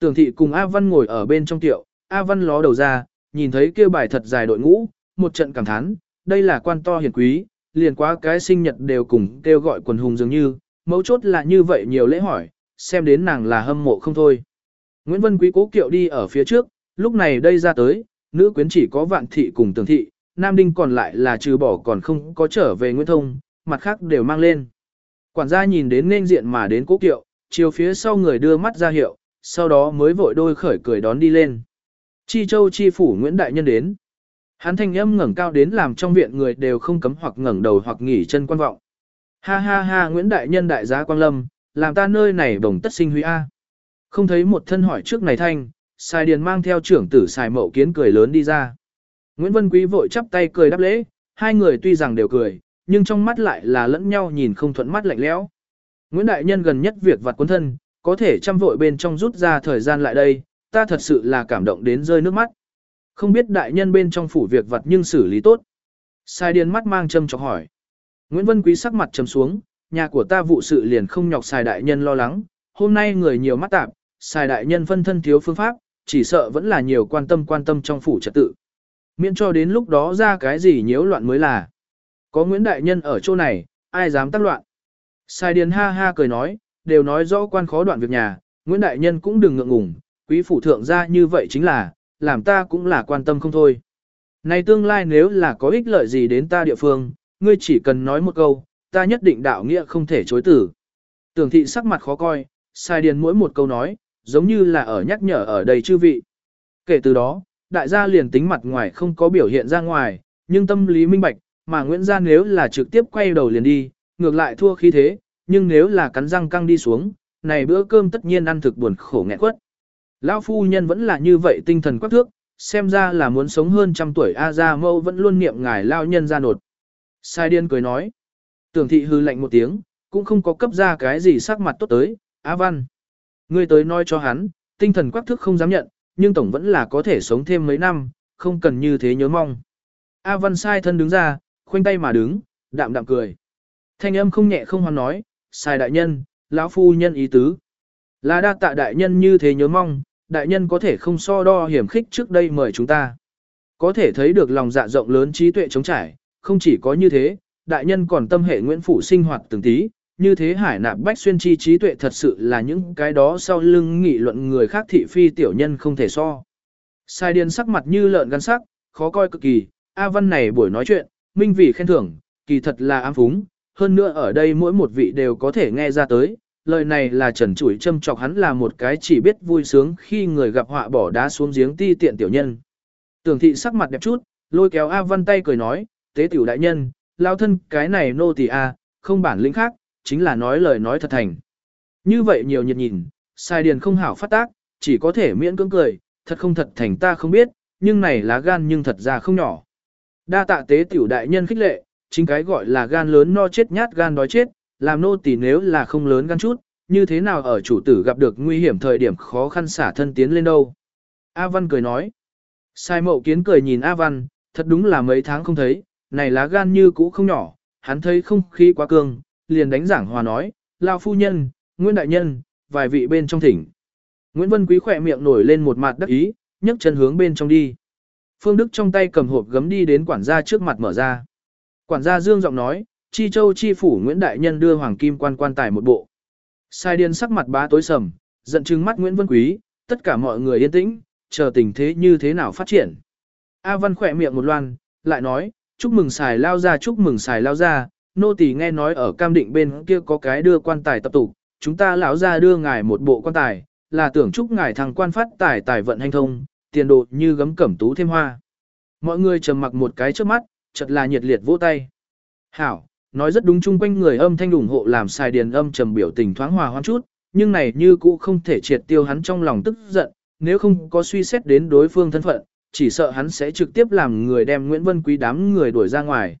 Tưởng thị cùng A Văn ngồi ở bên trong tiệu, A Văn ló đầu ra, nhìn thấy kia bài thật dài đội ngũ, một trận cảm thán, đây là quan to hiền quý, liền quá cái sinh nhật đều cùng kêu gọi quần hùng dường như, mấu chốt là như vậy nhiều lễ hỏi, xem đến nàng là hâm mộ không thôi. Nguyễn Vân Quý cố kiệu đi ở phía trước, lúc này đây ra tới, nữ quyến chỉ có vạn thị cùng tường thị, nam đinh còn lại là trừ bỏ còn không có trở về Nguyễn Thông, mặt khác đều mang lên. Quản gia nhìn đến nên diện mà đến cố kiệu, chiều phía sau người đưa mắt ra hiệu, sau đó mới vội đôi khởi cười đón đi lên. Chi châu chi phủ Nguyễn Đại Nhân đến. Hắn thanh âm ngẩng cao đến làm trong viện người đều không cấm hoặc ngẩng đầu hoặc nghỉ chân quan vọng. Ha ha ha Nguyễn Đại Nhân đại giá Quang Lâm, làm ta nơi này đồng tất sinh huy A. Không thấy một thân hỏi trước này thanh, xài Điền mang theo trưởng tử xài Mậu Kiến cười lớn đi ra. Nguyễn Vân Quý vội chắp tay cười đáp lễ, hai người tuy rằng đều cười, nhưng trong mắt lại là lẫn nhau nhìn không thuận mắt lạnh lẽo. Nguyễn Đại Nhân gần nhất việc vặt quân thân, có thể chăm vội bên trong rút ra thời gian lại đây, ta thật sự là cảm động đến rơi nước mắt. Không biết Đại Nhân bên trong phủ việc vật nhưng xử lý tốt. Sai điên mắt mang châm chọc hỏi. Nguyễn Vân Quý sắc mặt trầm xuống, nhà của ta vụ sự liền không nhọc xài đại nhân lo lắng, hôm nay người nhiều mắt tạp, xài đại nhân phân thân thiếu phương pháp, chỉ sợ vẫn là nhiều quan tâm quan tâm trong phủ trật tự. Miễn cho đến lúc đó ra cái gì nhiễu loạn mới là. Có Nguyễn Đại Nhân ở chỗ này, ai dám tác loạn. Sai Điền ha ha cười nói, đều nói rõ quan khó đoạn việc nhà, Nguyễn Đại Nhân cũng đừng ngượng ngùng, quý phủ thượng ra như vậy chính là, làm ta cũng là quan tâm không thôi. Này tương lai nếu là có ích lợi gì đến ta địa phương, ngươi chỉ cần nói một câu, ta nhất định đạo nghĩa không thể chối tử. Tưởng thị sắc mặt khó coi, sai điền mỗi một câu nói, giống như là ở nhắc nhở ở đây chư vị. Kể từ đó, đại gia liền tính mặt ngoài không có biểu hiện ra ngoài, nhưng tâm lý minh bạch, mà Nguyễn gia nếu là trực tiếp quay đầu liền đi, ngược lại thua khí thế, nhưng nếu là cắn răng căng đi xuống, này bữa cơm tất nhiên ăn thực buồn khổ nghẹn quất. Lão phu nhân vẫn là như vậy tinh thần quắc thước, xem ra là muốn sống hơn trăm tuổi A Gia Mâu vẫn luôn niệm ngài lao nhân ra nột. Sai điên cười nói. Tưởng thị hư lạnh một tiếng, cũng không có cấp ra cái gì sắc mặt tốt tới, A Văn. Ngươi tới nói cho hắn, tinh thần quắc thước không dám nhận, nhưng tổng vẫn là có thể sống thêm mấy năm, không cần như thế nhớ mong. A Văn sai thân đứng ra, khoanh tay mà đứng, đạm đạm cười. Thanh âm không nhẹ không hoan nói, sai đại nhân, lão phu nhân ý tứ. Là đa tạ đại nhân như thế nhớ mong, đại nhân có thể không so đo hiểm khích trước đây mời chúng ta. Có thể thấy được lòng dạ rộng lớn trí tuệ chống trải, không chỉ có như thế, đại nhân còn tâm hệ Nguyễn Phủ sinh hoạt từng tí, như thế hải nạp bách xuyên chi trí tuệ thật sự là những cái đó sau lưng nghị luận người khác thị phi tiểu nhân không thể so. Sai điên sắc mặt như lợn gan sắc, khó coi cực kỳ, A Văn này buổi nói chuyện, minh vị khen thưởng, kỳ thật là ám phúng, hơn nữa ở đây mỗi một vị đều có thể nghe ra tới, lời này là trần chủi châm chọc hắn là một cái chỉ biết vui sướng khi người gặp họa bỏ đá xuống giếng ti tiện tiểu nhân. Tưởng thị sắc mặt đẹp chút, lôi kéo A Văn tay cười nói, tế tiểu đại nhân, lao thân cái này nô tỳ A, không bản lĩnh khác, chính là nói lời nói thật thành. Như vậy nhiều nhiệt nhìn, sai điền không hảo phát tác, chỉ có thể miễn cưỡng cười, thật không thật thành ta không biết, nhưng này lá gan nhưng thật ra không nhỏ. Đa tạ tế tiểu đại nhân khích lệ, chính cái gọi là gan lớn no chết nhát gan đói chết, làm nô tỳ nếu là không lớn gan chút, như thế nào ở chủ tử gặp được nguy hiểm thời điểm khó khăn xả thân tiến lên đâu. A Văn cười nói. Sai mậu kiến cười nhìn A Văn, thật đúng là mấy tháng không thấy, này lá gan như cũ không nhỏ, hắn thấy không khí quá cương, liền đánh giảng hòa nói, lao phu nhân, Nguyễn Đại Nhân, vài vị bên trong thỉnh. Nguyễn Vân Quý khỏe miệng nổi lên một mặt đắc ý, nhấc chân hướng bên trong đi. Phương Đức trong tay cầm hộp gấm đi đến quản gia trước mặt mở ra. Quản gia dương giọng nói, Chi Châu Chi Phủ Nguyễn Đại Nhân đưa Hoàng Kim quan quan tài một bộ. Sai điên sắc mặt bá tối sầm, giận trừng mắt Nguyễn Vân Quý, tất cả mọi người yên tĩnh, chờ tình thế như thế nào phát triển. A Văn khỏe miệng một loan, lại nói, chúc mừng xài lao ra chúc mừng xài lao ra, nô tỳ nghe nói ở cam định bên kia có cái đưa quan tài tập tụ, chúng ta lão ra đưa ngài một bộ quan tài, là tưởng chúc ngài thằng quan phát tài tài vận hành thông, tiền độ như gấm cẩm tú thêm hoa. Mọi người trầm mặc một cái trước mắt, chật là nhiệt liệt vỗ tay. Hảo, nói rất đúng chung quanh người âm thanh ủng hộ làm xài điền âm trầm biểu tình thoáng hòa hoãn chút, nhưng này như cũ không thể triệt tiêu hắn trong lòng tức giận, nếu không có suy xét đến đối phương thân phận, chỉ sợ hắn sẽ trực tiếp làm người đem Nguyễn Vân Quý đám người đuổi ra ngoài.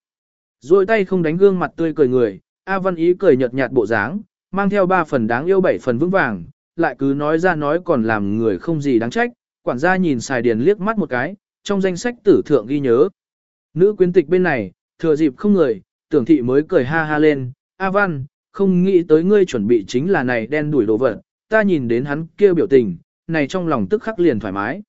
Rồi tay không đánh gương mặt tươi cười người, A Văn Ý cười nhợt nhạt bộ dáng, mang theo ba phần đáng yêu bảy phần vững vàng, lại cứ nói ra nói còn làm người không gì đáng trách, quản gia nhìn xài điền liếc mắt một cái, trong danh sách tử thượng ghi nhớ. Nữ quyến tịch bên này, thừa dịp không người, tưởng thị mới cười ha ha lên, A Văn, không nghĩ tới ngươi chuẩn bị chính là này đen đuổi đồ vật, ta nhìn đến hắn kêu biểu tình, này trong lòng tức khắc liền thoải mái.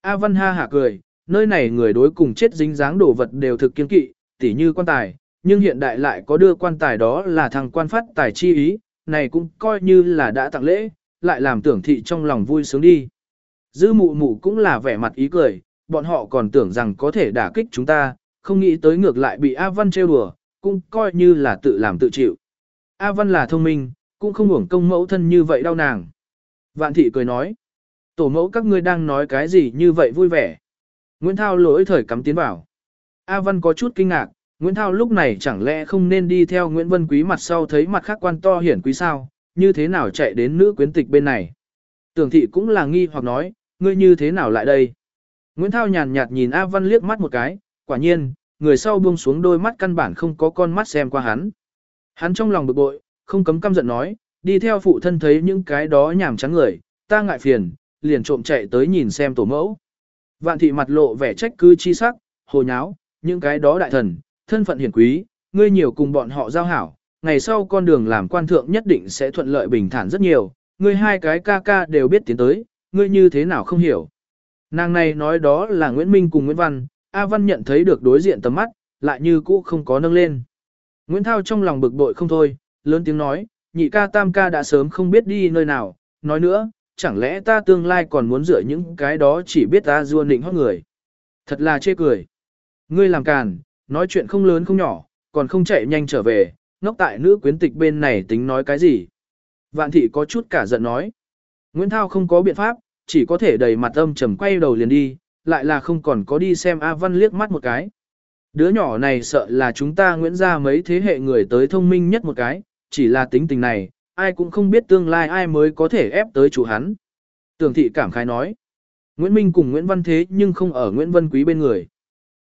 A Văn ha hả cười, nơi này người đối cùng chết dính dáng đồ vật đều thực kiên kỵ, tỉ như quan tài, nhưng hiện đại lại có đưa quan tài đó là thằng quan phát tài chi ý, này cũng coi như là đã tặng lễ, lại làm tưởng thị trong lòng vui sướng đi. Dư mụ mụ cũng là vẻ mặt ý cười, bọn họ còn tưởng rằng có thể đả kích chúng ta, không nghĩ tới ngược lại bị A Văn trêu đùa, cũng coi như là tự làm tự chịu. A Văn là thông minh, cũng không hưởng công mẫu thân như vậy đau nàng. Vạn thị cười nói, tổ mẫu các ngươi đang nói cái gì như vậy vui vẻ. Nguyễn Thao lỗi thời cắm tiến vào. A Văn có chút kinh ngạc, Nguyễn Thao lúc này chẳng lẽ không nên đi theo Nguyễn Vân Quý mặt sau thấy mặt khác quan to hiển quý sao, như thế nào chạy đến nữ quyến tịch bên này. Tưởng thị cũng là nghi hoặc nói, ngươi như thế nào lại đây. Nguyễn Thao nhàn nhạt nhìn A Văn liếc mắt một cái, quả nhiên, người sau buông xuống đôi mắt căn bản không có con mắt xem qua hắn. Hắn trong lòng bực bội, không cấm căm giận nói, đi theo phụ thân thấy những cái đó nhảm trắng người, ta ngại phiền, liền trộm chạy tới nhìn xem tổ mẫu. Vạn thị mặt lộ vẻ trách cứ chi sắc, hồ nháo, những cái đó đại thần, thân phận hiển quý, ngươi nhiều cùng bọn họ giao hảo, ngày sau con đường làm quan thượng nhất định sẽ thuận lợi bình thản rất nhiều, ngươi hai cái ca ca đều biết tiến tới, ngươi như thế nào không hiểu. Nàng này nói đó là Nguyễn Minh cùng Nguyễn Văn, A Văn nhận thấy được đối diện tầm mắt, lại như cũ không có nâng lên. Nguyễn Thao trong lòng bực bội không thôi, lớn tiếng nói, nhị ca tam ca đã sớm không biết đi nơi nào, nói nữa, chẳng lẽ ta tương lai còn muốn dựa những cái đó chỉ biết ta dua nịnh hót người. Thật là chê cười. Ngươi làm càn, nói chuyện không lớn không nhỏ, còn không chạy nhanh trở về, ngốc tại nữ quyến tịch bên này tính nói cái gì. Vạn thị có chút cả giận nói. Nguyễn Thao không có biện pháp, chỉ có thể đầy mặt âm trầm quay đầu liền đi, lại là không còn có đi xem A Văn liếc mắt một cái. Đứa nhỏ này sợ là chúng ta Nguyễn ra mấy thế hệ người tới thông minh nhất một cái, chỉ là tính tình này, ai cũng không biết tương lai ai mới có thể ép tới chủ hắn. Tưởng thị cảm khái nói. Nguyễn Minh cùng Nguyễn Văn thế nhưng không ở Nguyễn Văn Quý bên người.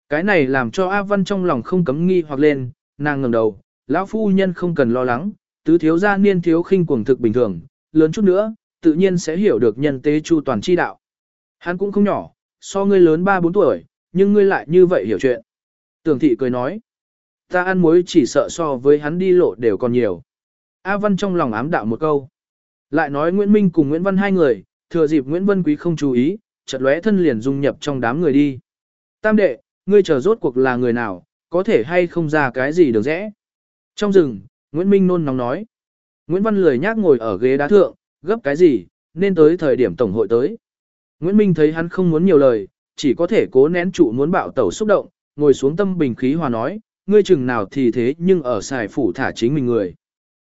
Cái này làm cho A Văn trong lòng không cấm nghi hoặc lên, nàng ngẩng đầu, lão phu nhân không cần lo lắng, tứ thiếu gia niên thiếu khinh cuồng thực bình thường, lớn chút nữa, tự nhiên sẽ hiểu được nhân tế chu toàn chi đạo. Hắn cũng không nhỏ, so ngươi lớn 3-4 tuổi, nhưng ngươi lại như vậy hiểu chuyện. Tưởng thị cười nói, ta ăn muối chỉ sợ so với hắn đi lộ đều còn nhiều. A Văn trong lòng ám đạo một câu. Lại nói Nguyễn Minh cùng Nguyễn Văn hai người, thừa dịp Nguyễn Văn Quý không chú ý, chợt lóe thân liền dung nhập trong đám người đi. Tam đệ, ngươi chờ rốt cuộc là người nào, có thể hay không ra cái gì được rẽ. Trong rừng, Nguyễn Minh nôn nóng nói. Nguyễn Văn lười nhác ngồi ở ghế đá thượng, gấp cái gì, nên tới thời điểm tổng hội tới. Nguyễn Minh thấy hắn không muốn nhiều lời, chỉ có thể cố nén trụ muốn bạo tẩu xúc động, ngồi xuống tâm bình khí hòa nói, ngươi chừng nào thì thế nhưng ở xài phủ thả chính mình người.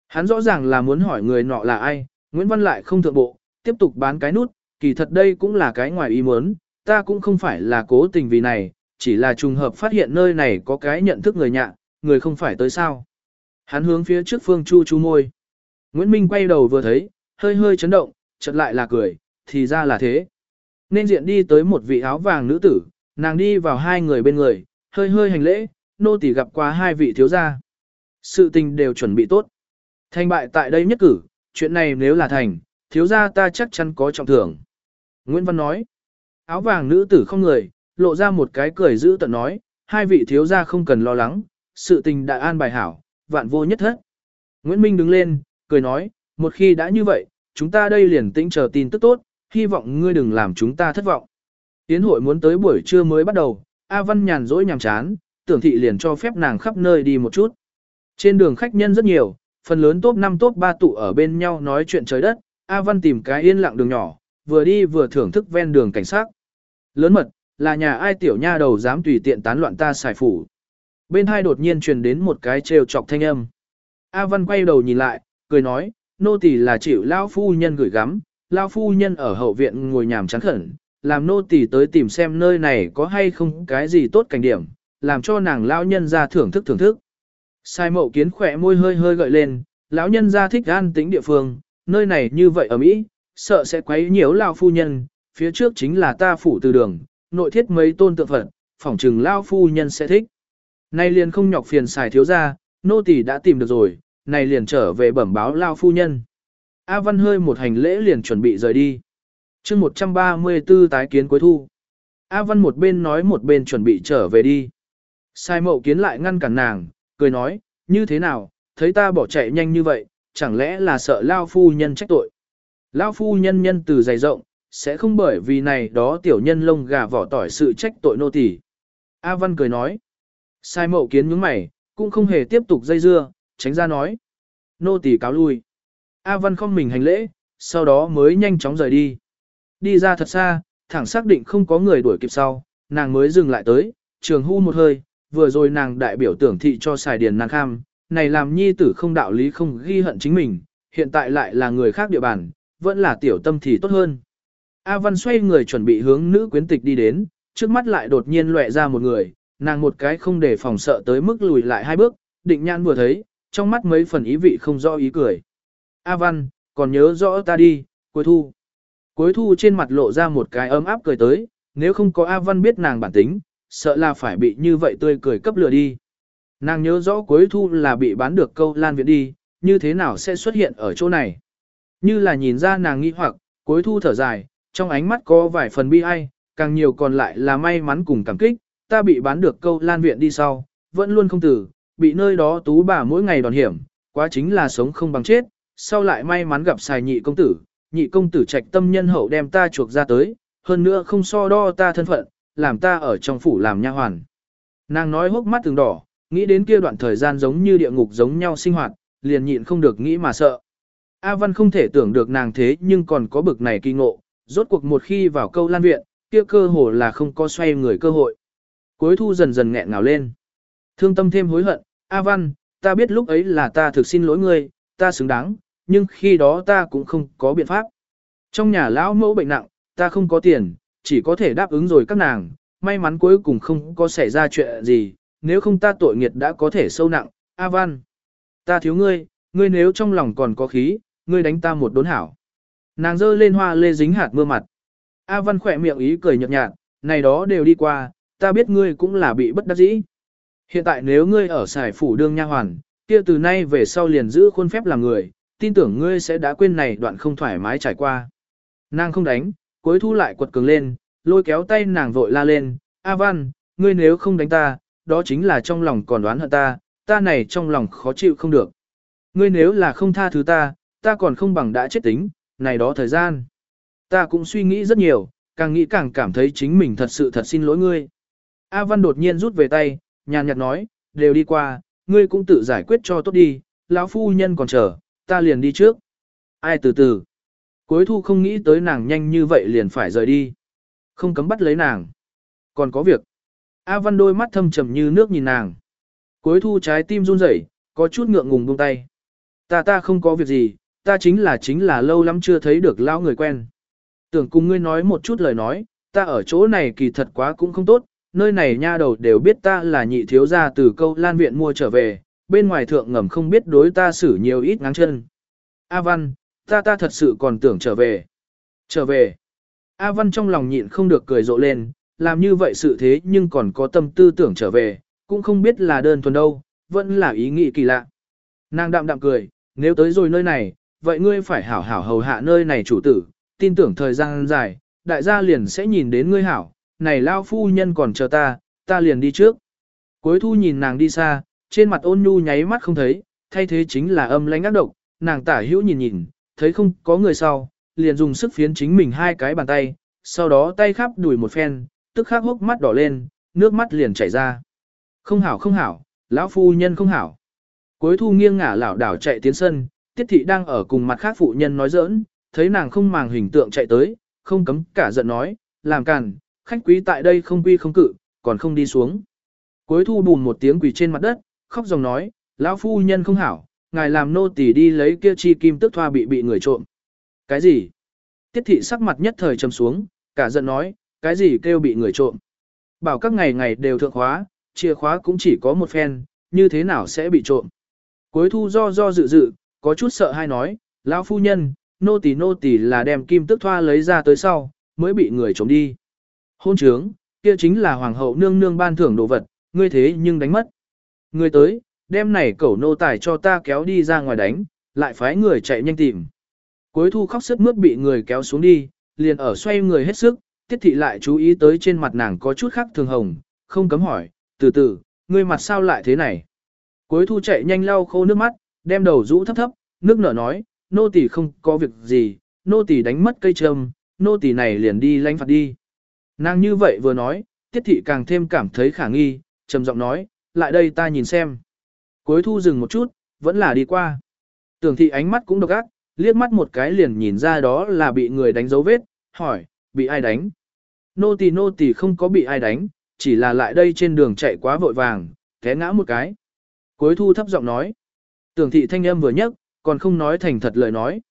Hắn rõ ràng là muốn hỏi người nọ là ai, Nguyễn Văn lại không thượng bộ, tiếp tục bán cái nút, kỳ thật đây cũng là cái ngoài ý muốn, ta cũng không phải là cố tình vì này, chỉ là trùng hợp phát hiện nơi này có cái nhận thức người nhạ, người không phải tới sao. Hắn hướng phía trước phương chu chu môi. Nguyễn Minh quay đầu vừa thấy, hơi hơi chấn động, chợt lại là cười, thì ra là thế. Nên diện đi tới một vị áo vàng nữ tử, nàng đi vào hai người bên người, hơi hơi hành lễ, nô tỳ gặp qua hai vị thiếu gia. Sự tình đều chuẩn bị tốt. Thành bại tại đây nhất cử, chuyện này nếu là thành, thiếu gia ta chắc chắn có trọng thưởng. Nguyễn Văn nói, áo vàng nữ tử không người, lộ ra một cái cười giữ tận nói, hai vị thiếu gia không cần lo lắng, sự tình đã an bài hảo, vạn vô nhất thất. Nguyễn Minh đứng lên, cười nói, một khi đã như vậy, chúng ta đây liền tĩnh chờ tin tức tốt, hy vọng ngươi đừng làm chúng ta thất vọng. Yến hội muốn tới buổi trưa mới bắt đầu, A Văn nhàn rỗi nhàm chán, tưởng thị liền cho phép nàng khắp nơi đi một chút. Trên đường khách nhân rất nhiều, phần lớn top 5 top 3 tụ ở bên nhau nói chuyện trời đất, A Văn tìm cái yên lặng đường nhỏ, vừa đi vừa thưởng thức ven đường cảnh sát. Lớn mật, là nhà ai tiểu nha đầu dám tùy tiện tán loạn ta xài phủ. Bên hai đột nhiên truyền đến một cái trêu chọc thanh âm. A Văn quay đầu nhìn lại, cười nói, nô tỳ là chịu lão phu nhân gửi gắm, Lão phu nhân ở hậu viện ngồi nhàm chán khẩn, làm nô tỳ tới tìm xem nơi này có hay không cái gì tốt cảnh điểm, làm cho nàng lão nhân ra thưởng thức thưởng thức. Sai mậu kiến khỏe môi hơi hơi gợi lên, lão nhân ra thích an tĩnh địa phương, nơi này như vậy ở Mỹ, sợ sẽ quấy nhiễu lão phu nhân, phía trước chính là ta phủ từ đường, nội thiết mấy tôn tượng Phật, phỏng trừng lão phu nhân sẽ thích. Nay liền không nhọc phiền xài thiếu ra, nô tỳ đã tìm được rồi, này liền trở về bẩm báo lao phu nhân. A Văn hơi một hành lễ liền chuẩn bị rời đi. chương 134 tái kiến cuối thu. A Văn một bên nói một bên chuẩn bị trở về đi. Sai mậu kiến lại ngăn cản nàng, cười nói, như thế nào, thấy ta bỏ chạy nhanh như vậy, chẳng lẽ là sợ lao phu nhân trách tội. Lao phu nhân nhân từ dày rộng, sẽ không bởi vì này đó tiểu nhân lông gà vỏ tỏi sự trách tội nô tỳ. A Văn cười nói. Sai mậu kiến nhướng mày, cũng không hề tiếp tục dây dưa, tránh ra nói. Nô tỳ cáo lui. A Văn không mình hành lễ, sau đó mới nhanh chóng rời đi. Đi ra thật xa, thẳng xác định không có người đuổi kịp sau, nàng mới dừng lại tới, trường hưu một hơi, vừa rồi nàng đại biểu tưởng thị cho xài điền nàng kham, này làm nhi tử không đạo lý không ghi hận chính mình, hiện tại lại là người khác địa bàn, vẫn là tiểu tâm thì tốt hơn. A Văn xoay người chuẩn bị hướng nữ quyến tịch đi đến, trước mắt lại đột nhiên lóe ra một người, nàng một cái không để phòng sợ tới mức lùi lại hai bước, định nhãn vừa thấy, trong mắt mấy phần ý vị không rõ ý cười. A Văn, còn nhớ rõ ta đi, cuối thu. Cuối thu trên mặt lộ ra một cái ấm áp cười tới, nếu không có A Văn biết nàng bản tính, sợ là phải bị như vậy tươi cười cấp lừa đi. Nàng nhớ rõ cuối thu là bị bán được câu lan viện đi, như thế nào sẽ xuất hiện ở chỗ này. Như là nhìn ra nàng nghi hoặc, cuối thu thở dài, trong ánh mắt có vài phần bi ai, càng nhiều còn lại là may mắn cùng cảm kích, ta bị bán được câu lan viện đi sau, vẫn luôn không tử, bị nơi đó tú bà mỗi ngày đòn hiểm, quá chính là sống không bằng chết, sau lại may mắn gặp xài nhị công tử, nhị công tử trạch tâm nhân hậu đem ta chuộc ra tới, hơn nữa không so đo ta thân phận, làm ta ở trong phủ làm nha hoàn. Nàng nói hốc mắt từng đỏ, nghĩ đến kia đoạn thời gian giống như địa ngục giống nhau sinh hoạt, liền nhịn không được nghĩ mà sợ. A Văn không thể tưởng được nàng thế nhưng còn có bực này kỳ ngộ, rốt cuộc một khi vào câu lan viện, kia cơ hồ là không có xoay người cơ hội. Cuối thu dần dần nghẹn ngào lên. Thương tâm thêm hối hận, A Văn, ta biết lúc ấy là ta thực xin lỗi ngươi, ta xứng đáng, nhưng khi đó ta cũng không có biện pháp. Trong nhà lão mẫu bệnh nặng, ta không có tiền, chỉ có thể đáp ứng rồi các nàng, may mắn cuối cùng không có xảy ra chuyện gì, nếu không ta tội nghiệt đã có thể sâu nặng, A Văn. Ta thiếu ngươi, ngươi nếu trong lòng còn có khí, ngươi đánh ta một đốn hảo. Nàng giơ lên hoa lê dính hạt mưa mặt. A Văn khỏe miệng ý cười nhợt nhạt, này đó đều đi qua, ta biết ngươi cũng là bị bất đắc dĩ. Hiện tại nếu ngươi ở xài phủ đương nha hoàn, kia từ nay về sau liền giữ khuôn phép làm người, tin tưởng ngươi sẽ đã quên này đoạn không thoải mái trải qua. Nàng không đánh, cuối thu lại quật cường lên, lôi kéo tay nàng vội la lên, A Văn, ngươi nếu không đánh ta, đó chính là trong lòng còn đoán hận ta, ta này trong lòng khó chịu không được. Ngươi nếu là không tha thứ ta, ta còn không bằng đã chết tính, này đó thời gian. Ta cũng suy nghĩ rất nhiều, càng nghĩ càng cảm thấy chính mình thật sự thật xin lỗi ngươi. A Văn đột nhiên rút về tay, nhàn nhạt nói, đều đi qua, ngươi cũng tự giải quyết cho tốt đi, lão phu nhân còn chờ, ta liền đi trước. Ai từ từ. Cuối thu không nghĩ tới nàng nhanh như vậy liền phải rời đi. Không cấm bắt lấy nàng. Còn có việc. A Văn đôi mắt thâm trầm như nước nhìn nàng. Cuối thu trái tim run rẩy, có chút ngượng ngùng buông tay. Ta ta không có việc gì, ta chính là chính là lâu lắm chưa thấy được lão người quen. Tưởng cùng ngươi nói một chút lời nói, ta ở chỗ này kỳ thật quá cũng không tốt, nơi này nha đầu đều biết ta là nhị thiếu gia từ câu lan viện mua trở về, bên ngoài thượng ngầm không biết đối ta xử nhiều ít ngáng chân. A Văn, ta ta thật sự còn tưởng trở về. Trở về. A Văn trong lòng nhịn không được cười rộ lên, làm như vậy sự thế nhưng còn có tâm tư tưởng trở về, cũng không biết là đơn thuần đâu, vẫn là ý nghĩ kỳ lạ. Nàng đạm đạm cười, nếu tới rồi nơi này, vậy ngươi phải hảo hảo hầu hạ nơi này chủ tử, tin tưởng thời gian dài, đại gia liền sẽ nhìn đến ngươi hảo, này lao phu nhân còn chờ ta, ta liền đi trước. Cuối thu nhìn nàng đi xa, trên mặt ôn nhu nháy mắt không thấy, thay thế chính là âm lãnh ác độc, nàng tả hữu nhìn nhìn, thấy không có người sau, liền dùng sức phiến chính mình hai cái bàn tay, sau đó tay khắp đuổi một phen, tức khắc hốc mắt đỏ lên, nước mắt liền chảy ra. Không hảo không hảo, lão phu nhân không hảo. Cuối thu nghiêng ngả lảo đảo chạy tiến sân, tiết thị đang ở cùng mặt khác phụ nhân nói giỡn, thấy nàng không màng hình tượng chạy tới, không cấm cả giận nói, làm càn, khách quý tại đây không quy không cự, còn không đi xuống. Cuối thu bùn một tiếng quỳ trên mặt đất, khóc dòng nói, lão phu nhân không hảo, ngài làm nô tỳ đi lấy kia chi kim tức thoa bị bị người trộm. Cái gì? Tiết thị sắc mặt nhất thời trầm xuống, cả giận nói, cái gì kêu bị người trộm. Bảo các ngày ngày đều thượng khóa, chìa khóa cũng chỉ có một phen, như thế nào sẽ bị trộm. Cuối thu do do dự dự, có chút sợ hay nói, lão phu nhân, nô tỳ nô tỳ là đem kim tức thoa lấy ra tới sau, mới bị người trộm đi. Hôn trướng, kia chính là hoàng hậu nương nương ban thưởng đồ vật, ngươi thế nhưng đánh mất. Ngươi tới, đem này cẩu nô tài cho ta kéo đi ra ngoài đánh, lại phái người chạy nhanh tìm. Cuối thu khóc sức mướt bị người kéo xuống đi, liền ở xoay người hết sức, tiết thị lại chú ý tới trên mặt nàng có chút khác thường hồng, không cấm hỏi, từ từ, ngươi mặt sao lại thế này. Cuối thu chạy nhanh lau khô nước mắt, đem đầu rũ thấp thấp, nước nở nói, nô tỳ không có việc gì, nô tỳ đánh mất cây trâm, nô tỳ này liền đi lãnh phạt đi. Nàng như vậy vừa nói, tiết thị càng thêm cảm thấy khả nghi, trầm giọng nói, lại đây ta nhìn xem. Cuối thu dừng một chút, vẫn là đi qua. Tưởng thị ánh mắt cũng độc ác, liếc mắt một cái liền nhìn ra đó là bị người đánh dấu vết, hỏi, bị ai đánh? Nô tỳ nô tỳ không có bị ai đánh, chỉ là lại đây trên đường chạy quá vội vàng, té ngã một cái. Cuối thu thấp giọng nói. Tưởng thị thanh âm vừa nhấc, còn không nói thành thật lời nói.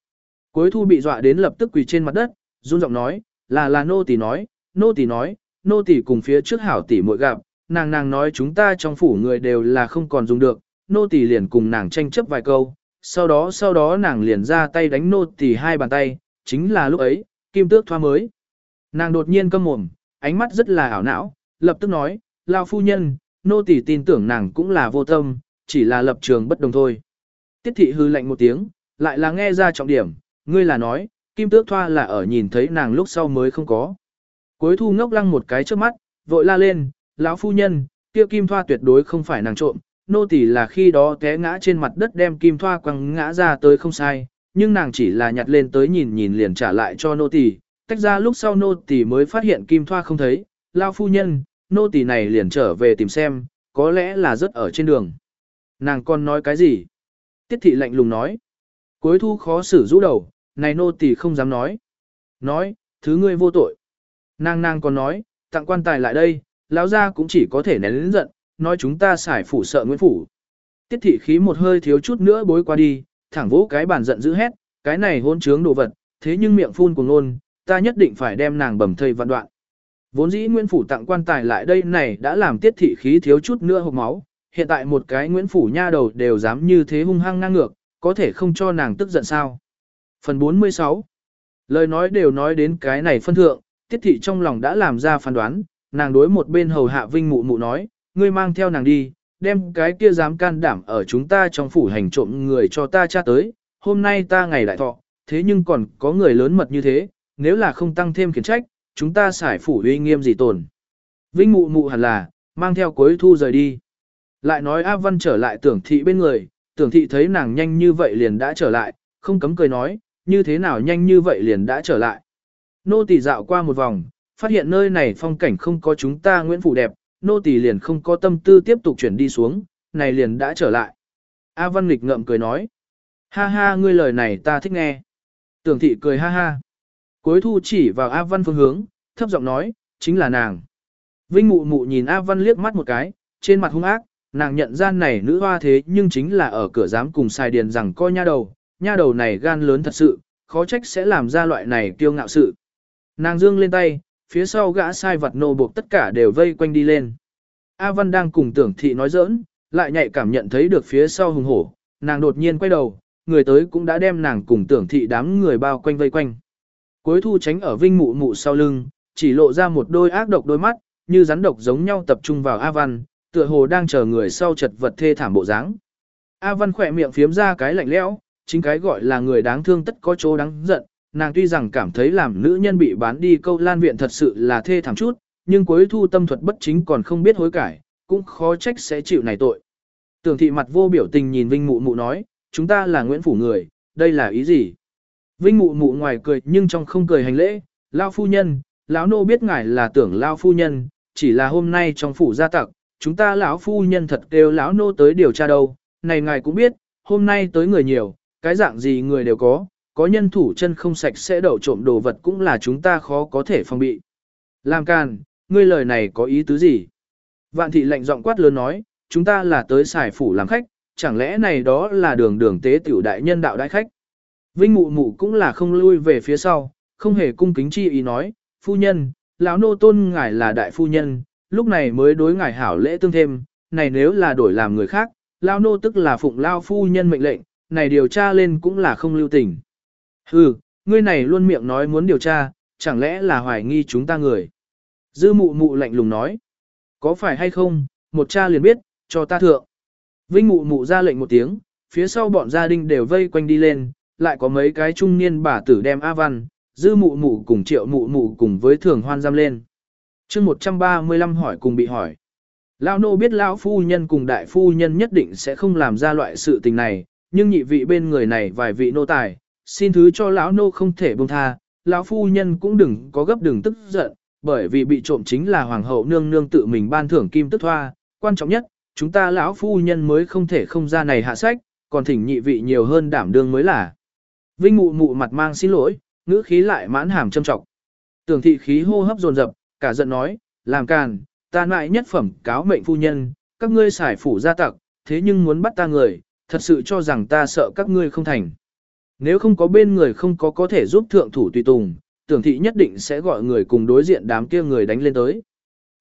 Cuối thu bị dọa đến lập tức quỳ trên mặt đất, run giọng nói, là là nô tỳ nói, nô tỳ nói, nô tỳ cùng phía trước hảo tỷ muội gặp, nàng nàng nói chúng ta trong phủ người đều là không còn dùng được, nô tỳ liền cùng nàng tranh chấp vài câu, sau đó sau đó nàng liền ra tay đánh nô tỳ hai bàn tay, chính là lúc ấy, kim tước thoa mới. Nàng đột nhiên câm mồm, ánh mắt rất là ảo não, lập tức nói, lao phu nhân, nô tỳ tin tưởng nàng cũng là vô tâm, chỉ là lập trường bất đồng thôi. Tiết thị hư lạnh một tiếng, lại là nghe ra trọng điểm, ngươi là nói, kim tước thoa là ở nhìn thấy nàng lúc sau mới không có. Cuối thu ngốc lăng một cái trước mắt, vội la lên, lão phu nhân, kia kim thoa tuyệt đối không phải nàng trộm, nô tỳ là khi đó té ngã trên mặt đất đem kim thoa quăng ngã ra tới không sai, nhưng nàng chỉ là nhặt lên tới nhìn nhìn liền trả lại cho nô tỳ, tách ra lúc sau nô tỳ mới phát hiện kim thoa không thấy, lão phu nhân, nô tỳ này liền trở về tìm xem, có lẽ là rất ở trên đường. Nàng còn nói cái gì? Tiết thị lạnh lùng nói. Cuối thu khó xử rũ đầu, này nô tỳ không dám nói. Nói, thứ ngươi vô tội. Nàng nàng còn nói, tặng quan tài lại đây, lão gia cũng chỉ có thể nén lĩnh giận, nói chúng ta xài phủ sợ Nguyễn Phủ. Tiết thị khí một hơi thiếu chút nữa bối qua đi, thẳng vỗ cái bàn giận dữ hét, cái này hôn trướng đồ vật, thế nhưng miệng phun cùng ngôn, ta nhất định phải đem nàng bầm thây vạn đoạn. Vốn dĩ Nguyễn Phủ tặng quan tài lại đây này đã làm tiết thị khí thiếu chút nữa hộp máu, hiện tại một cái Nguyễn Phủ nha đầu đều dám như thế hung hăng ngang ngược, có thể không cho nàng tức giận sao. Phần 46 Lời nói đều nói đến cái này phân thượng, tiết thị trong lòng đã làm ra phán đoán, nàng đối một bên hầu hạ vinh mụ mụ nói, ngươi mang theo nàng đi, đem cái kia dám can đảm ở chúng ta trong phủ hành trộm người cho ta tra tới, hôm nay ta ngày đại thọ, thế nhưng còn có người lớn mật như thế, nếu là không tăng thêm khiển trách, chúng ta xài phủ uy nghiêm gì tồn. Vinh mụ mụ hẳn là, mang theo cuối thu rời đi. Lại nói A Văn trở lại tưởng thị bên người, tưởng thị thấy nàng nhanh như vậy liền đã trở lại, không cấm cười nói, như thế nào nhanh như vậy liền đã trở lại. Nô tỳ dạo qua một vòng, phát hiện nơi này phong cảnh không có chúng ta Nguyễn Phủ đẹp, nô tỳ liền không có tâm tư tiếp tục chuyển đi xuống, này liền đã trở lại. A Văn lịch ngậm cười nói, ha ha ngươi lời này ta thích nghe. Tưởng thị cười ha ha. Cuối thu chỉ vào A Văn phương hướng, thấp giọng nói, chính là nàng. Vinh mụ mụ nhìn A Văn liếc mắt một cái, trên mặt hung ác, nàng nhận ra này nữ hoa thế nhưng chính là ở cửa dám cùng xài điền rằng coi nha đầu, nha đầu này gan lớn thật sự, khó trách sẽ làm ra loại này kiêu ngạo sự. Nàng dương lên tay, phía sau gã sai vật nô buộc tất cả đều vây quanh đi lên. A Văn đang cùng tưởng thị nói giỡn, lại nhạy cảm nhận thấy được phía sau hùng hổ, nàng đột nhiên quay đầu, người tới cũng đã đem nàng cùng tưởng thị đám người bao quanh vây quanh. Cuối thu tránh ở vinh mụ mụ sau lưng, chỉ lộ ra một đôi ác độc đôi mắt, như rắn độc giống nhau tập trung vào A Văn, tựa hồ đang chờ người sau chật vật thê thảm bộ dáng. A Văn khỏe miệng phiếm ra cái lạnh lẽo, chính cái gọi là người đáng thương tất có chỗ đáng giận, nàng tuy rằng cảm thấy làm nữ nhân bị bán đi câu lan viện thật sự là thê thảm chút, nhưng cuối thu tâm thuật bất chính còn không biết hối cải, cũng khó trách sẽ chịu này tội. Tưởng thị mặt vô biểu tình nhìn Vinh Mụ Mụ nói, chúng ta là Nguyễn Phủ người, đây là ý gì? Vinh Mụ Mụ ngoài cười nhưng trong không cười hành lễ, Lao Phu Nhân, lão nô biết ngài là tưởng Lao Phu Nhân, chỉ là hôm nay trong phủ gia tặc, chúng ta lão Phu Nhân thật kêu lão nô tới điều tra đâu, này ngài cũng biết, hôm nay tới người nhiều, cái dạng gì người đều có, có nhân thủ chân không sạch sẽ đậu trộm đồ vật cũng là chúng ta khó có thể phòng bị. Làm càn, ngươi lời này có ý tứ gì? Vạn thị lạnh giọng quát lớn nói, chúng ta là tới xài phủ làm khách, chẳng lẽ này đó là đường đường tế tiểu đại nhân đạo đại khách? Vinh mụ mụ cũng là không lui về phía sau, không hề cung kính chi ý nói, phu nhân, lão nô tôn ngài là đại phu nhân, lúc này mới đối ngài hảo lễ tương thêm, này nếu là đổi làm người khác, lão nô tức là phụng lao phu nhân mệnh lệnh, này điều tra lên cũng là không lưu tình. Hừ, ngươi này luôn miệng nói muốn điều tra, chẳng lẽ là hoài nghi chúng ta người. Dư mụ mụ lạnh lùng nói. Có phải hay không, một cha liền biết, cho ta thượng. Vinh mụ mụ ra lệnh một tiếng, phía sau bọn gia đình đều vây quanh đi lên, lại có mấy cái trung niên bà tử đem A Văn, dư mụ mụ cùng triệu mụ mụ cùng với thường hoan giam lên. chương 135 hỏi cùng bị hỏi. Lão nô biết lão phu nhân cùng đại phu nhân nhất định sẽ không làm ra loại sự tình này, nhưng nhị vị bên người này vài vị nô tài, xin thứ cho lão nô không thể buông tha, lão phu nhân cũng đừng có gấp đừng tức giận, bởi vì bị trộm chính là hoàng hậu nương nương tự mình ban thưởng kim tức thoa, quan trọng nhất, chúng ta lão phu nhân mới không thể không ra này hạ sách, còn thỉnh nhị vị nhiều hơn đảm đương mới là. Vinh mụ mụ mặt mang xin lỗi, ngữ khí lại mãn hàm châm trọng. Tưởng thị khí hô hấp dồn dập, cả giận nói, làm càn, ta lại nhất phẩm cáo mệnh phu nhân, các ngươi xài phủ gia tặc, thế nhưng muốn bắt ta người, thật sự cho rằng ta sợ các ngươi không thành. Nếu không có bên người không có có thể giúp thượng thủ tùy tùng, tưởng thị nhất định sẽ gọi người cùng đối diện đám kia người đánh lên tới.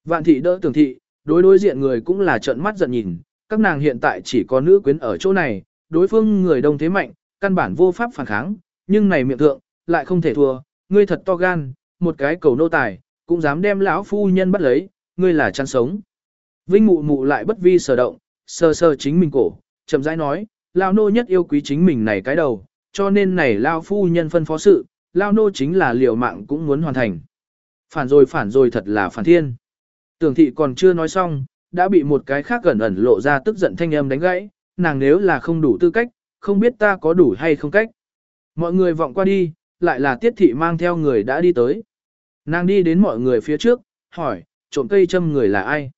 Vạn thị đỡ tưởng thị, đối đối diện người cũng là trợn mắt giận nhìn, các nàng hiện tại chỉ có nữ quyến ở chỗ này, đối phương người đông thế mạnh, căn bản vô pháp phản kháng, nhưng này miệng thượng, lại không thể thua, ngươi thật to gan, một cái cầu nô tài, cũng dám đem lão phu nhân bắt lấy, ngươi là chăn sống. Vinh mụ mụ lại bất vi sở động, sơ sơ chính mình cổ, chậm rãi nói, lão nô nhất yêu quý chính mình này cái đầu, cho nên này lao phu nhân phân phó sự, lao nô chính là liều mạng cũng muốn hoàn thành. Phản rồi phản rồi thật là phản thiên. Tưởng thị còn chưa nói xong, đã bị một cái khác gần ẩn lộ ra tức giận thanh âm đánh gãy, nàng nếu là không đủ tư cách, không biết ta có đủ hay không cách. Mọi người vọng qua đi, lại là tiết thị mang theo người đã đi tới. Nàng đi đến mọi người phía trước, hỏi, trộm cây châm người là ai?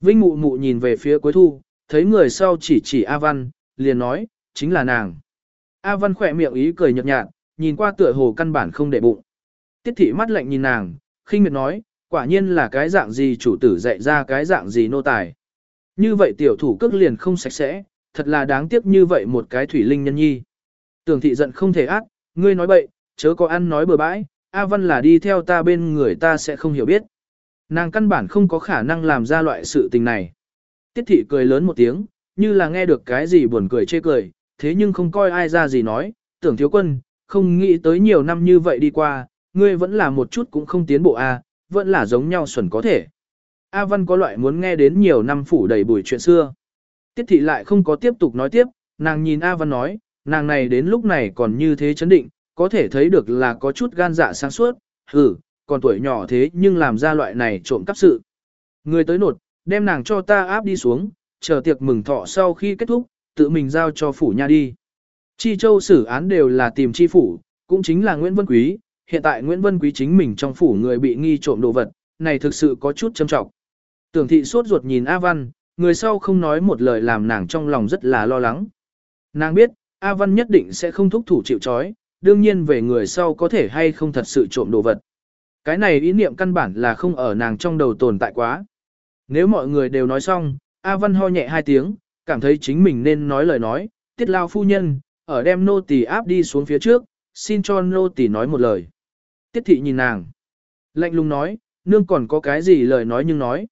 Vinh mụ mụ nhìn về phía cuối thu, thấy người sau chỉ chỉ A Văn, liền nói, chính là nàng. A Văn khỏe miệng ý cười nhợt nhạt, nhìn qua tựa hồ căn bản không để bụng. Tiết thị mắt lạnh nhìn nàng, khinh miệt nói, quả nhiên là cái dạng gì chủ tử dạy ra cái dạng gì nô tài. Như vậy tiểu thủ cước liền không sạch sẽ, thật là đáng tiếc như vậy một cái thủy linh nhân nhi. Tưởng thị giận không thể ác, ngươi nói bậy, chớ có ăn nói bừa bãi, A Văn là đi theo ta bên người ta sẽ không hiểu biết. Nàng căn bản không có khả năng làm ra loại sự tình này. Tiết thị cười lớn một tiếng, như là nghe được cái gì buồn cười chê cười, thế nhưng không coi ai ra gì nói, tưởng thiếu quân, không nghĩ tới nhiều năm như vậy đi qua, ngươi vẫn là một chút cũng không tiến bộ a, vẫn là giống nhau xuẩn có thể. A Văn có loại muốn nghe đến nhiều năm phủ đầy bùi chuyện xưa. Tiết thị lại không có tiếp tục nói tiếp, nàng nhìn A Văn nói, nàng này đến lúc này còn như thế chấn định, có thể thấy được là có chút gan dạ sáng suốt, hừ, còn tuổi nhỏ thế nhưng làm ra loại này trộm cắp sự. Người tới nột, đem nàng cho ta áp đi xuống, chờ tiệc mừng thọ sau khi kết thúc, tự mình giao cho phủ nha đi. Chi châu xử án đều là tìm chi phủ, cũng chính là Nguyễn Vân Quý, hiện tại Nguyễn Vân Quý chính mình trong phủ người bị nghi trộm đồ vật, này thực sự có chút châm trọng. Tưởng thị sốt ruột nhìn A Văn, người sau không nói một lời làm nàng trong lòng rất là lo lắng. Nàng biết, A Văn nhất định sẽ không thúc thủ chịu chói, đương nhiên về người sau có thể hay không thật sự trộm đồ vật. Cái này ý niệm căn bản là không ở nàng trong đầu tồn tại quá. Nếu mọi người đều nói xong, A Văn ho nhẹ hai tiếng, cảm thấy chính mình nên nói lời nói, tiết lao phu nhân, ở đem nô tỳ áp đi xuống phía trước, xin cho nô tỳ nói một lời. Tiết thị nhìn nàng. Lạnh lùng nói, nương còn có cái gì lời nói nhưng nói.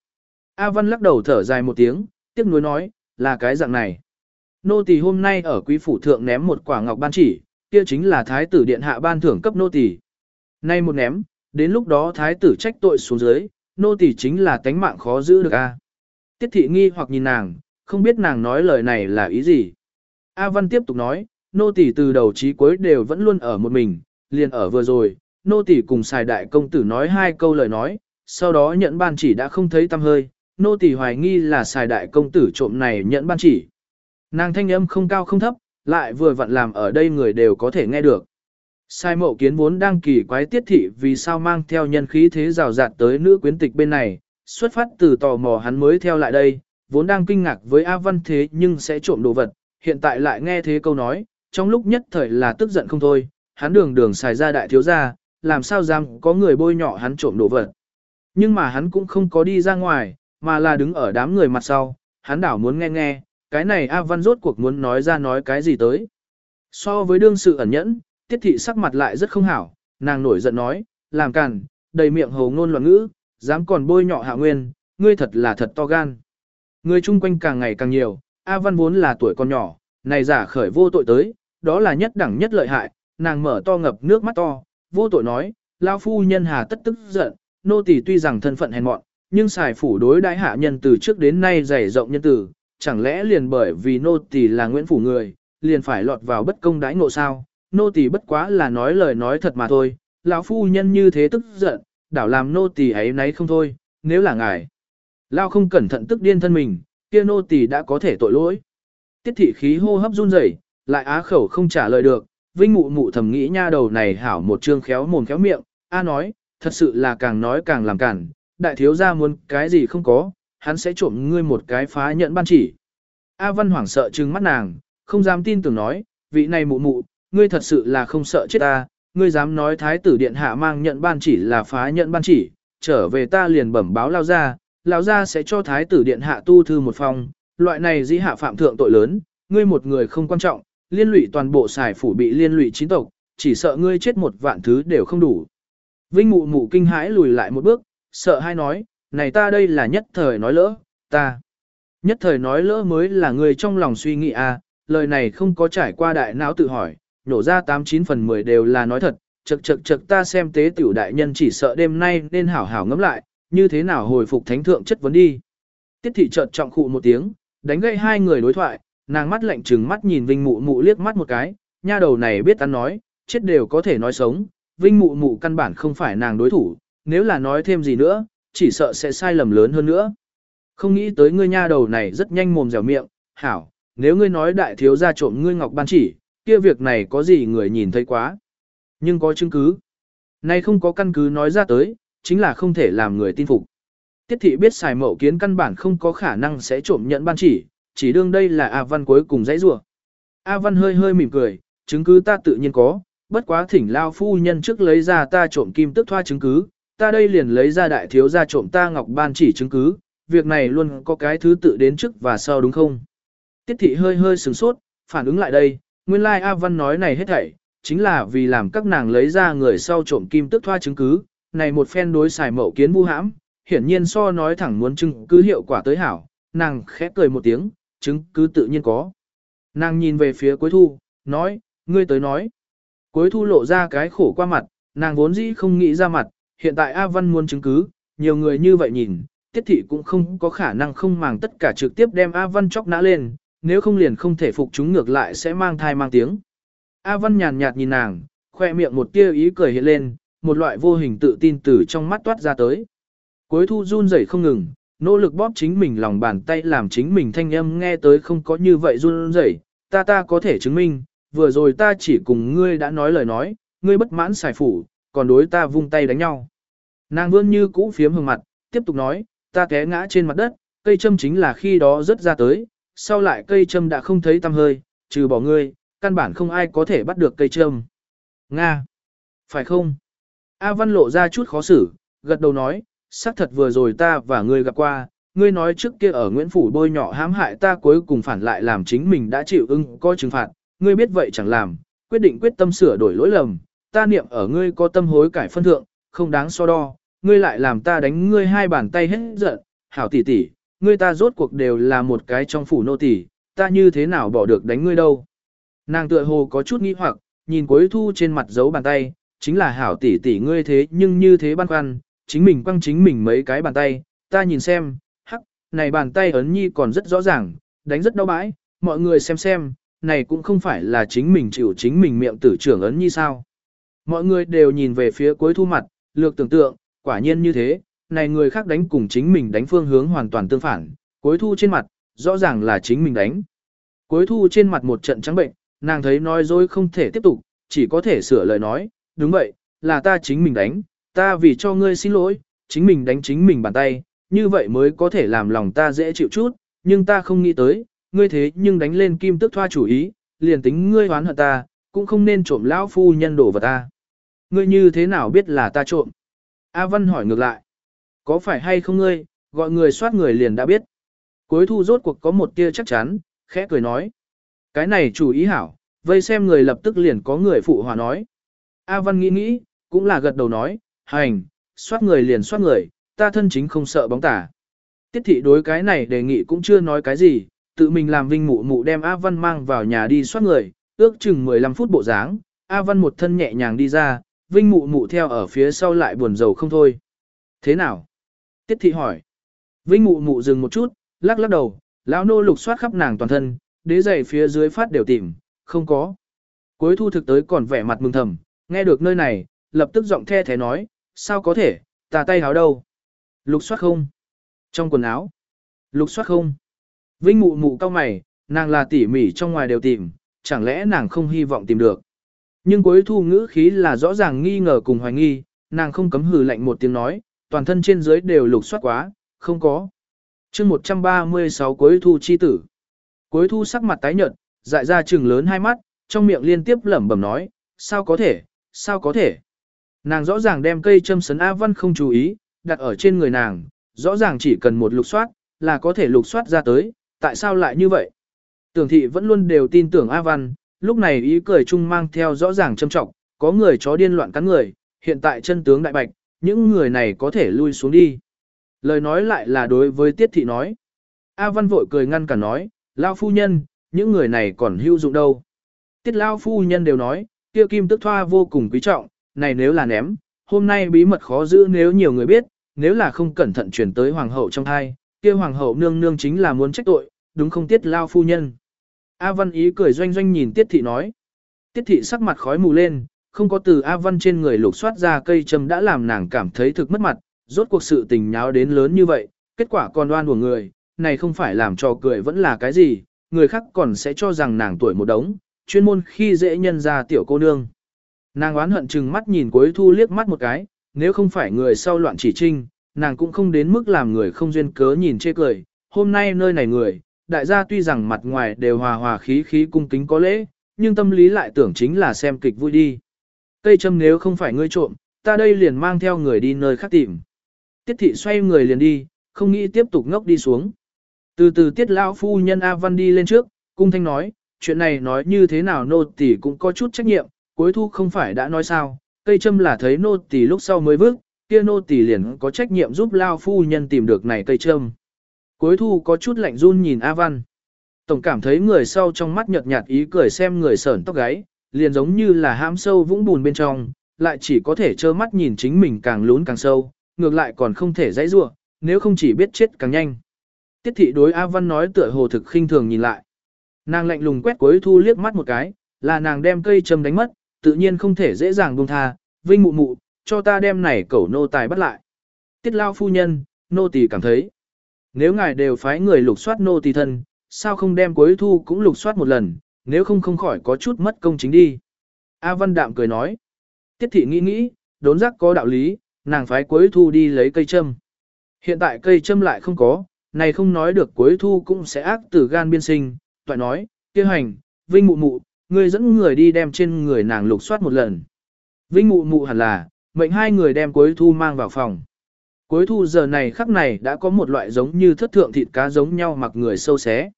A Văn lắc đầu thở dài một tiếng, tiếc nuối nói, là cái dạng này. Nô tỳ hôm nay ở quý phủ thượng ném một quả ngọc ban chỉ, kia chính là thái tử điện hạ ban thưởng cấp nô tỳ. Nay một ném, đến lúc đó thái tử trách tội xuống dưới, nô tỳ chính là tánh mạng khó giữ được a. Tiết thị nghi hoặc nhìn nàng, không biết nàng nói lời này là ý gì. A Văn tiếp tục nói, nô tỳ từ đầu chí cuối đều vẫn luôn ở một mình, liền ở vừa rồi, nô tỳ cùng xài đại công tử nói hai câu lời nói, sau đó nhận ban chỉ đã không thấy tâm hơi, nô tỳ hoài nghi là xài đại công tử trộm này nhận ban chỉ. Nàng thanh âm không cao không thấp, lại vừa vặn làm ở đây người đều có thể nghe được. Sai mậu kiến vốn đang kỳ quái tiết thị vì sao mang theo nhân khí thế rào rạt tới nữ quyến tịch bên này, xuất phát từ tò mò hắn mới theo lại đây, vốn đang kinh ngạc với A Văn thế nhưng sẽ trộm đồ vật, hiện tại lại nghe thế câu nói, trong lúc nhất thời là tức giận không thôi, hắn đường đường xài ra đại thiếu gia, làm sao dám có người bôi nhọ hắn trộm đồ vật. Nhưng mà hắn cũng không có đi ra ngoài, mà là đứng ở đám người mặt sau, hắn đảo muốn nghe nghe, cái này A Văn rốt cuộc muốn nói ra nói cái gì tới. So với đương sự ẩn nhẫn, tiết thị sắc mặt lại rất không hảo, nàng nổi giận nói, làm càn, đầy miệng hồ ngôn loạn ngữ, dám còn bôi nhọ hạ nguyên, ngươi thật là thật to gan. Người chung quanh càng ngày càng nhiều, A Văn vốn là tuổi con nhỏ, này giả khởi vô tội tới, đó là nhất đẳng nhất lợi hại, nàng mở to ngập nước mắt to, vô tội nói, lao phu nhân hà tất tức giận, nô tỳ tuy rằng thân phận hèn mọn, nhưng xài phủ đối đãi hạ nhân từ trước đến nay dày rộng nhân tử, chẳng lẽ liền bởi vì nô tỳ là Nguyễn phủ người, liền phải lọt vào bất công đãi ngộ sao? Nô tỳ bất quá là nói lời nói thật mà thôi, lão phu nhân như thế tức giận, đảo làm nô tỳ ấy nấy không thôi, nếu là ngài. Lao không cẩn thận tức điên thân mình, kia nô tỳ đã có thể tội lỗi. Tiết thị khí hô hấp run rẩy, lại á khẩu không trả lời được, Vinh mụ mụ thầm nghĩ nha đầu này hảo một trương khéo mồm khéo miệng, A nói, thật sự là càng nói càng làm cản, đại thiếu gia muốn cái gì không có, hắn sẽ trộm ngươi một cái phá nhận ban chỉ. A Văn hoảng sợ trừng mắt nàng, không dám tin tưởng nói, vị này mụ mụ, ngươi thật sự là không sợ chết ta, ngươi dám nói thái tử điện hạ mang nhận ban chỉ là phá nhận ban chỉ, trở về ta liền bẩm báo lao ra, Lão gia sẽ cho thái tử điện hạ tu thư một phòng, loại này dĩ hạ phạm thượng tội lớn, ngươi một người không quan trọng, liên lụy toàn bộ xài phủ bị liên lụy chín tộc, chỉ sợ ngươi chết một vạn thứ đều không đủ. Vinh mụ mụ kinh hãi lùi lại một bước, sợ hai nói, này ta đây là nhất thời nói lỡ, ta. Nhất thời nói lỡ mới là người trong lòng suy nghĩ à, lời này không có trải qua đại não tự hỏi, nổ ra 89 phần 10 đều là nói thật, chật chật chật ta xem tế tiểu đại nhân chỉ sợ đêm nay nên hảo hảo ngẫm lại, như thế nào hồi phục thánh thượng chất vấn đi. Tiết thị chợt trọng khụ một tiếng, đánh gây hai người đối thoại, nàng mắt lạnh trừng mắt nhìn Vinh Mụ Mụ liếc mắt một cái, nha đầu này biết ăn nói, chết đều có thể nói sống, Vinh Mụ Mụ căn bản không phải nàng đối thủ, nếu là nói thêm gì nữa, chỉ sợ sẽ sai lầm lớn hơn nữa. Không nghĩ tới ngươi nha đầu này rất nhanh mồm dẻo miệng, hảo, nếu ngươi nói đại thiếu gia trộm ngươi ngọc ban chỉ, kia việc này có gì người nhìn thấy quá. Nhưng có chứng cứ. Nay không có căn cứ nói ra tới, chính là không thể làm người tin phục. Tiết thị biết xài mậu kiến căn bản không có khả năng sẽ trộm nhận ban chỉ, chỉ đương đây là A Văn cuối cùng dãy rủa. A Văn hơi hơi mỉm cười, chứng cứ ta tự nhiên có, bất quá thỉnh lao phu nhân trước lấy ra ta trộm kim tức thoa chứng cứ, ta đây liền lấy ra đại thiếu gia trộm ta ngọc ban chỉ chứng cứ, việc này luôn có cái thứ tự đến trước và sau đúng không? Tiết thị hơi hơi sửng sốt, phản ứng lại đây, nguyên lai like A Văn nói này hết thảy, chính là vì làm các nàng lấy ra người sau trộm kim tức thoa chứng cứ, này một phen đối xài mậu kiến vu hãm, hiển nhiên so nói thẳng muốn chứng cứ hiệu quả tới hảo, nàng khẽ cười một tiếng, chứng cứ tự nhiên có. Nàng nhìn về phía cuối thu, nói, ngươi tới nói. Cuối thu lộ ra cái khổ qua mặt, nàng vốn dĩ không nghĩ ra mặt, hiện tại A Văn muốn chứng cứ, nhiều người như vậy nhìn, tiết thị cũng không có khả năng không màng tất cả trực tiếp đem A Văn chóc nã lên, nếu không liền không thể phục chúng ngược lại sẽ mang thai mang tiếng. A Văn nhàn nhạt nhìn nàng, khoe miệng một tia ý cười hiện lên, một loại vô hình tự tin từ trong mắt toát ra tới. Cuối thu run rẩy không ngừng, nỗ lực bóp chính mình lòng bàn tay làm chính mình thanh âm nghe tới không có như vậy run rẩy, ta ta có thể chứng minh, vừa rồi ta chỉ cùng ngươi đã nói lời nói, ngươi bất mãn xài phủ, còn đối ta vung tay đánh nhau. Nàng vươn như cũ phiếm hương mặt, tiếp tục nói, ta té ngã trên mặt đất, cây châm chính là khi đó rớt ra tới, sau lại cây châm đã không thấy tăm hơi, trừ bỏ ngươi, căn bản không ai có thể bắt được cây châm. Nga! Phải không? A Văn lộ ra chút khó xử, gật đầu nói, xác thật vừa rồi ta và ngươi gặp qua, ngươi nói trước kia ở Nguyễn Phủ bôi nhỏ hãm hại ta cuối cùng phản lại làm chính mình đã chịu ưng coi trừng phạt, ngươi biết vậy chẳng làm, quyết định quyết tâm sửa đổi lỗi lầm, ta niệm ở ngươi có tâm hối cải phân thượng, không đáng so đo, ngươi lại làm ta đánh ngươi hai bàn tay hết giận, hảo tỷ tỷ, ngươi ta rốt cuộc đều là một cái trong phủ nô tỷ, ta như thế nào bỏ được đánh ngươi đâu. Nàng tựa hồ có chút nghi hoặc, nhìn cuối thu trên mặt dấu bàn tay, chính là hảo tỷ tỷ ngươi thế nhưng như thế băn khoăn, chính mình quăng chính mình mấy cái bàn tay, ta nhìn xem, hắc, này bàn tay ấn nhi còn rất rõ ràng, đánh rất đau bãi, mọi người xem xem, này cũng không phải là chính mình chịu chính mình miệng tử trưởng ấn nhi sao. Mọi người đều nhìn về phía cuối thu mặt, lược tưởng tượng, quả nhiên như thế, này người khác đánh cùng chính mình đánh phương hướng hoàn toàn tương phản, cuối thu trên mặt, rõ ràng là chính mình đánh. Cuối thu trên mặt một trận trắng bệnh, nàng thấy nói dối không thể tiếp tục, chỉ có thể sửa lời nói, đúng vậy, là ta chính mình đánh, ta vì cho ngươi xin lỗi, chính mình đánh chính mình bàn tay, như vậy mới có thể làm lòng ta dễ chịu chút, nhưng ta không nghĩ tới, ngươi thế nhưng đánh lên kim tức thoa chủ ý, liền tính ngươi hoán hận ta, cũng không nên trộm lão phu nhân đổ vào ta. Ngươi như thế nào biết là ta trộm? A Văn hỏi ngược lại. Có phải hay không ngươi, gọi người soát người liền đã biết. Cuối thu rốt cuộc có một tia chắc chắn, khẽ cười nói. Cái này chủ ý hảo, vây xem người lập tức liền có người phụ hòa nói. A Văn nghĩ nghĩ, cũng là gật đầu nói, hành, soát người liền soát người, ta thân chính không sợ bóng tả. Tiết thị đối cái này đề nghị cũng chưa nói cái gì, tự mình làm vinh mụ mụ đem A Văn mang vào nhà đi soát người, ước chừng 15 phút bộ dáng, A Văn một thân nhẹ nhàng đi ra, vinh mụ mụ theo ở phía sau lại buồn rầu không thôi. Thế nào? Tiết thị hỏi. Vinh mụ mụ dừng một chút, lắc lắc đầu, lão nô lục soát khắp nàng toàn thân, đế giày phía dưới phát đều tìm, không có. Cuối thu thực tới còn vẻ mặt mừng thầm, nghe được nơi này, lập tức giọng the thế nói, sao có thể, tà tay háo đâu? Lục soát không? Trong quần áo? Lục soát không? Vinh mụ mụ cao mày, nàng là tỉ mỉ trong ngoài đều tìm, chẳng lẽ nàng không hy vọng tìm được? Nhưng cuối thu ngữ khí là rõ ràng nghi ngờ cùng hoài nghi, nàng không cấm hừ lạnh một tiếng nói, toàn thân trên dưới đều lục soát quá, không có. chương 136 cuối thu chi tử. Cuối thu sắc mặt tái nhợt, dại ra trừng lớn hai mắt, trong miệng liên tiếp lẩm bẩm nói, sao có thể, sao có thể. Nàng rõ ràng đem cây châm sấn A Văn không chú ý, đặt ở trên người nàng, rõ ràng chỉ cần một lục soát, là có thể lục soát ra tới, tại sao lại như vậy? Tưởng thị vẫn luôn đều tin tưởng A Văn, lúc này ý cười chung mang theo rõ ràng châm trọng, có người chó điên loạn cắn người, hiện tại chân tướng đại bạch, những người này có thể lui xuống đi. Lời nói lại là đối với Tiết Thị nói. A Văn vội cười ngăn cả nói, Lao phu nhân, những người này còn hữu dụng đâu. Tiết Lao phu nhân đều nói, kia kim tức thoa vô cùng quý trọng, này nếu là ném, hôm nay bí mật khó giữ nếu nhiều người biết, nếu là không cẩn thận chuyển tới hoàng hậu trong thai, kia hoàng hậu nương nương chính là muốn trách tội, đúng không Tiết Lao phu nhân. A Văn ý cười doanh doanh nhìn Tiết Thị nói. Tiết Thị sắc mặt khói mù lên, không có từ A Văn trên người lục soát ra cây châm đã làm nàng cảm thấy thực mất mặt, rốt cuộc sự tình nháo đến lớn như vậy, kết quả còn đoan của người, này không phải làm cho cười vẫn là cái gì, người khác còn sẽ cho rằng nàng tuổi một đống, chuyên môn khi dễ nhân ra tiểu cô nương. Nàng oán hận chừng mắt nhìn cuối thu liếc mắt một cái, nếu không phải người sau loạn chỉ trinh, nàng cũng không đến mức làm người không duyên cớ nhìn chê cười, hôm nay nơi này người, đại gia tuy rằng mặt ngoài đều hòa hòa khí khí cung kính có lễ, nhưng tâm lý lại tưởng chính là xem kịch vui đi. Cây châm nếu không phải ngươi trộm, ta đây liền mang theo người đi nơi khác tìm. Tiết thị xoay người liền đi, không nghĩ tiếp tục ngốc đi xuống. Từ từ tiết lão phu nhân A Văn đi lên trước, cung thanh nói, chuyện này nói như thế nào nô tỷ cũng có chút trách nhiệm, cuối thu không phải đã nói sao, cây châm là thấy nô tỷ lúc sau mới vứt, kia nô tỷ liền có trách nhiệm giúp lao phu nhân tìm được này cây châm. Cuối thu có chút lạnh run nhìn A Văn. Tổng cảm thấy người sau trong mắt nhợt nhạt ý cười xem người sởn tóc gáy, liền giống như là hãm sâu vũng bùn bên trong, lại chỉ có thể trơ mắt nhìn chính mình càng lún càng sâu, ngược lại còn không thể dãy rua, nếu không chỉ biết chết càng nhanh. Tiết thị đối A Văn nói tựa hồ thực khinh thường nhìn lại. Nàng lạnh lùng quét cuối thu liếc mắt một cái, là nàng đem cây châm đánh mất, tự nhiên không thể dễ dàng buông tha, vinh mụ mụ, cho ta đem này cẩu nô tài bắt lại. Tiết lao phu nhân, nô tỳ cảm thấy, nếu ngài đều phái người lục soát nô tỳ thân, sao không đem cuối thu cũng lục soát một lần, nếu không không khỏi có chút mất công chính đi. A Văn Đạm cười nói. Tiết thị nghĩ nghĩ, đốn giác có đạo lý, nàng phái cuối thu đi lấy cây châm. Hiện tại cây châm lại không có, này không nói được cuối thu cũng sẽ ác từ gan biên sinh, toại nói, kia hành, vinh mụ mụ, người dẫn người đi đem trên người nàng lục soát một lần. Vinh mụ mụ hẳn là, mệnh hai người đem cuối thu mang vào phòng. Cuối thu giờ này khắc này đã có một loại giống như thất thượng thịt cá giống nhau mặc người sâu xé.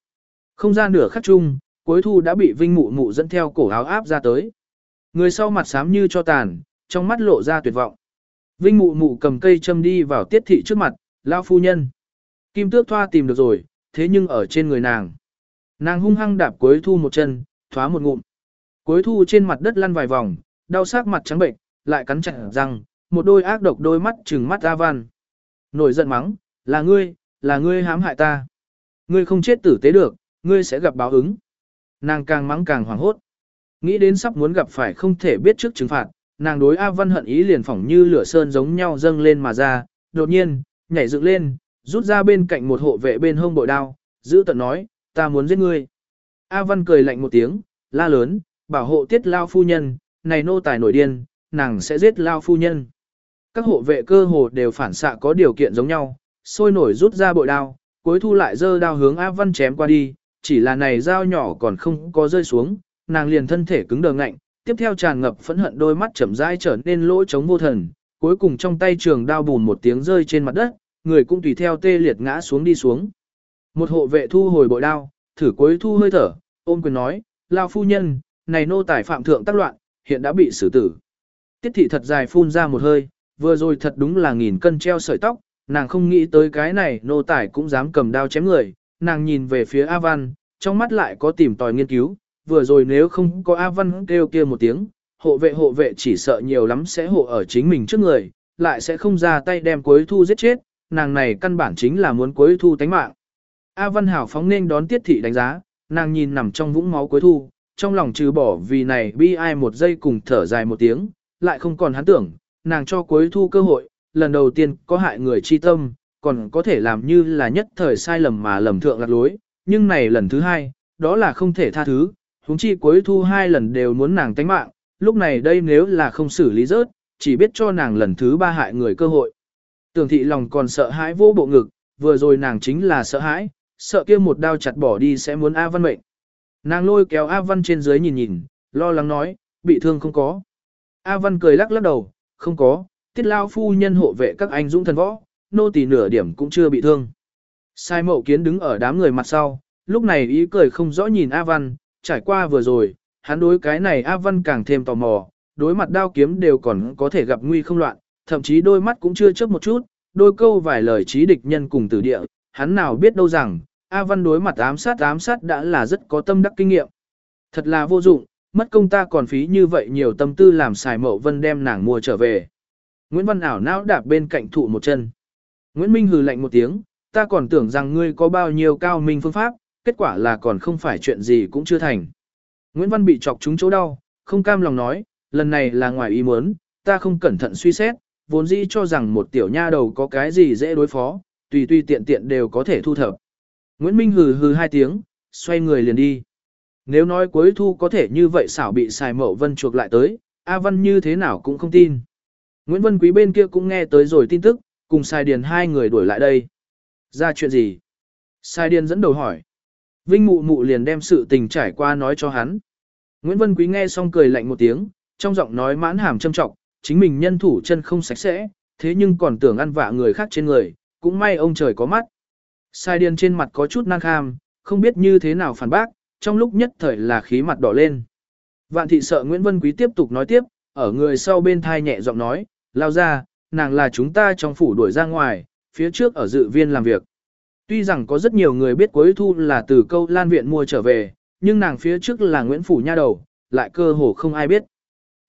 Không ra nửa khắc chung, cuối thu đã bị vinh mụ mụ dẫn theo cổ áo áp ra tới. Người sau mặt xám như cho tàn, trong mắt lộ ra tuyệt vọng. Vinh mụ mụ cầm cây châm đi vào tiết thị trước mặt, lao phu nhân. Kim tước thoa tìm được rồi, thế nhưng ở trên người nàng. Nàng hung hăng đạp cuối thu một chân, thoá một ngụm. Cuối thu trên mặt đất lăn vài vòng, đau sắc mặt trắng bệnh, lại cắn chặt răng, một đôi ác độc đôi mắt trừng mắt A Văn. Nổi giận mắng, là ngươi, là ngươi hãm hại ta. Ngươi không chết tử tế được, ngươi sẽ gặp báo ứng nàng càng mắng càng hoảng hốt. Nghĩ đến sắp muốn gặp phải không thể biết trước trừng phạt, nàng đối A Văn hận ý liền phỏng như lửa sơn giống nhau dâng lên mà ra, đột nhiên, nhảy dựng lên, rút ra bên cạnh một hộ vệ bên hông bội đao, giữ tận nói, ta muốn giết ngươi. A Văn cười lạnh một tiếng, la lớn, bảo hộ tiết lao phu nhân, này nô tài nổi điên, nàng sẽ giết lao phu nhân. Các hộ vệ cơ hồ đều phản xạ có điều kiện giống nhau, sôi nổi rút ra bội đao, cuối thu lại dơ đao hướng A Văn chém qua đi, chỉ là này dao nhỏ còn không có rơi xuống, nàng liền thân thể cứng đờ ngạnh, tiếp theo tràn ngập phẫn hận đôi mắt chậm rãi trở nên lỗ trống vô thần, cuối cùng trong tay trường đao bùn một tiếng rơi trên mặt đất, người cũng tùy theo tê liệt ngã xuống đi xuống. Một hộ vệ thu hồi bội đao, thử cuối thu hơi thở, ôm quyền nói, lao phu nhân, này nô tài phạm thượng tác loạn, hiện đã bị xử tử. Tiết thị thật dài phun ra một hơi, vừa rồi thật đúng là nghìn cân treo sợi tóc, nàng không nghĩ tới cái này nô tài cũng dám cầm đao chém người, nàng nhìn về phía A Văn, trong mắt lại có tìm tòi nghiên cứu, vừa rồi nếu không có A Văn kêu kia một tiếng, hộ vệ hộ vệ chỉ sợ nhiều lắm sẽ hộ ở chính mình trước người, lại sẽ không ra tay đem cuối thu giết chết, nàng này căn bản chính là muốn cuối thu tánh mạng. A Văn Hảo phóng nên đón tiết thị đánh giá, nàng nhìn nằm trong vũng máu cuối thu, trong lòng trừ bỏ vì này bi ai một giây cùng thở dài một tiếng, lại không còn hắn tưởng, nàng cho cuối thu cơ hội, lần đầu tiên có hại người chi tâm, còn có thể làm như là nhất thời sai lầm mà lầm thượng lạc lối, nhưng này lần thứ hai, đó là không thể tha thứ, huống chi cuối thu hai lần đều muốn nàng tánh mạng, lúc này đây nếu là không xử lý rớt, chỉ biết cho nàng lần thứ ba hại người cơ hội. Tưởng thị lòng còn sợ hãi vô bộ ngực, vừa rồi nàng chính là sợ hãi, sợ kia một đao chặt bỏ đi sẽ muốn A Văn mệnh. Nàng lôi kéo A Văn trên dưới nhìn nhìn, lo lắng nói, bị thương không có. A Văn cười lắc lắc đầu, không có, tiết lao phu nhân hộ vệ các anh dũng thần võ, nô tỳ nửa điểm cũng chưa bị thương. Sai mậu kiến đứng ở đám người mặt sau, lúc này ý cười không rõ nhìn A Văn, trải qua vừa rồi, hắn đối cái này A Văn càng thêm tò mò, đối mặt đao kiếm đều còn có thể gặp nguy không loạn, thậm chí đôi mắt cũng chưa chớp một chút, đôi câu vài lời trí địch nhân cùng tử địa, hắn nào biết đâu rằng, A Văn đối mặt ám sát ám sát đã là rất có tâm đắc kinh nghiệm. Thật là vô dụng, mất công ta còn phí như vậy nhiều tâm tư làm xài mậu vân đem nàng mua trở về. Nguyễn Văn ảo não đạp bên cạnh thụ một chân. Nguyễn Minh hừ lạnh một tiếng, ta còn tưởng rằng ngươi có bao nhiêu cao minh phương pháp, kết quả là còn không phải chuyện gì cũng chưa thành. Nguyễn Văn bị chọc trúng chỗ đau, không cam lòng nói, lần này là ngoài ý muốn, ta không cẩn thận suy xét, vốn dĩ cho rằng một tiểu nha đầu có cái gì dễ đối phó, tùy tùy tiện tiện đều có thể thu thập. Nguyễn Minh hừ hừ hai tiếng, xoay người liền đi. Nếu nói cuối thu có thể như vậy xảo bị xài mậu vân chuộc lại tới, A Văn như thế nào cũng không tin. Nguyễn Vân Quý bên kia cũng nghe tới rồi tin tức, cùng Sai Điền hai người đuổi lại đây. Ra chuyện gì? Sai Điền dẫn đầu hỏi. Vinh mụ mụ liền đem sự tình trải qua nói cho hắn. Nguyễn Vân Quý nghe xong cười lạnh một tiếng, trong giọng nói mãn hàm châm trọng, chính mình nhân thủ chân không sạch sẽ, thế nhưng còn tưởng ăn vạ người khác trên người, cũng may ông trời có mắt. Sai điên trên mặt có chút năng kham, không biết như thế nào phản bác, trong lúc nhất thời là khí mặt đỏ lên. Vạn thị sợ Nguyễn Vân Quý tiếp tục nói tiếp, ở người sau bên thai nhẹ giọng nói, lao ra, nàng là chúng ta trong phủ đuổi ra ngoài, phía trước ở dự viên làm việc. Tuy rằng có rất nhiều người biết cuối thu là từ câu lan viện mua trở về, nhưng nàng phía trước là Nguyễn Phủ nha đầu, lại cơ hồ không ai biết.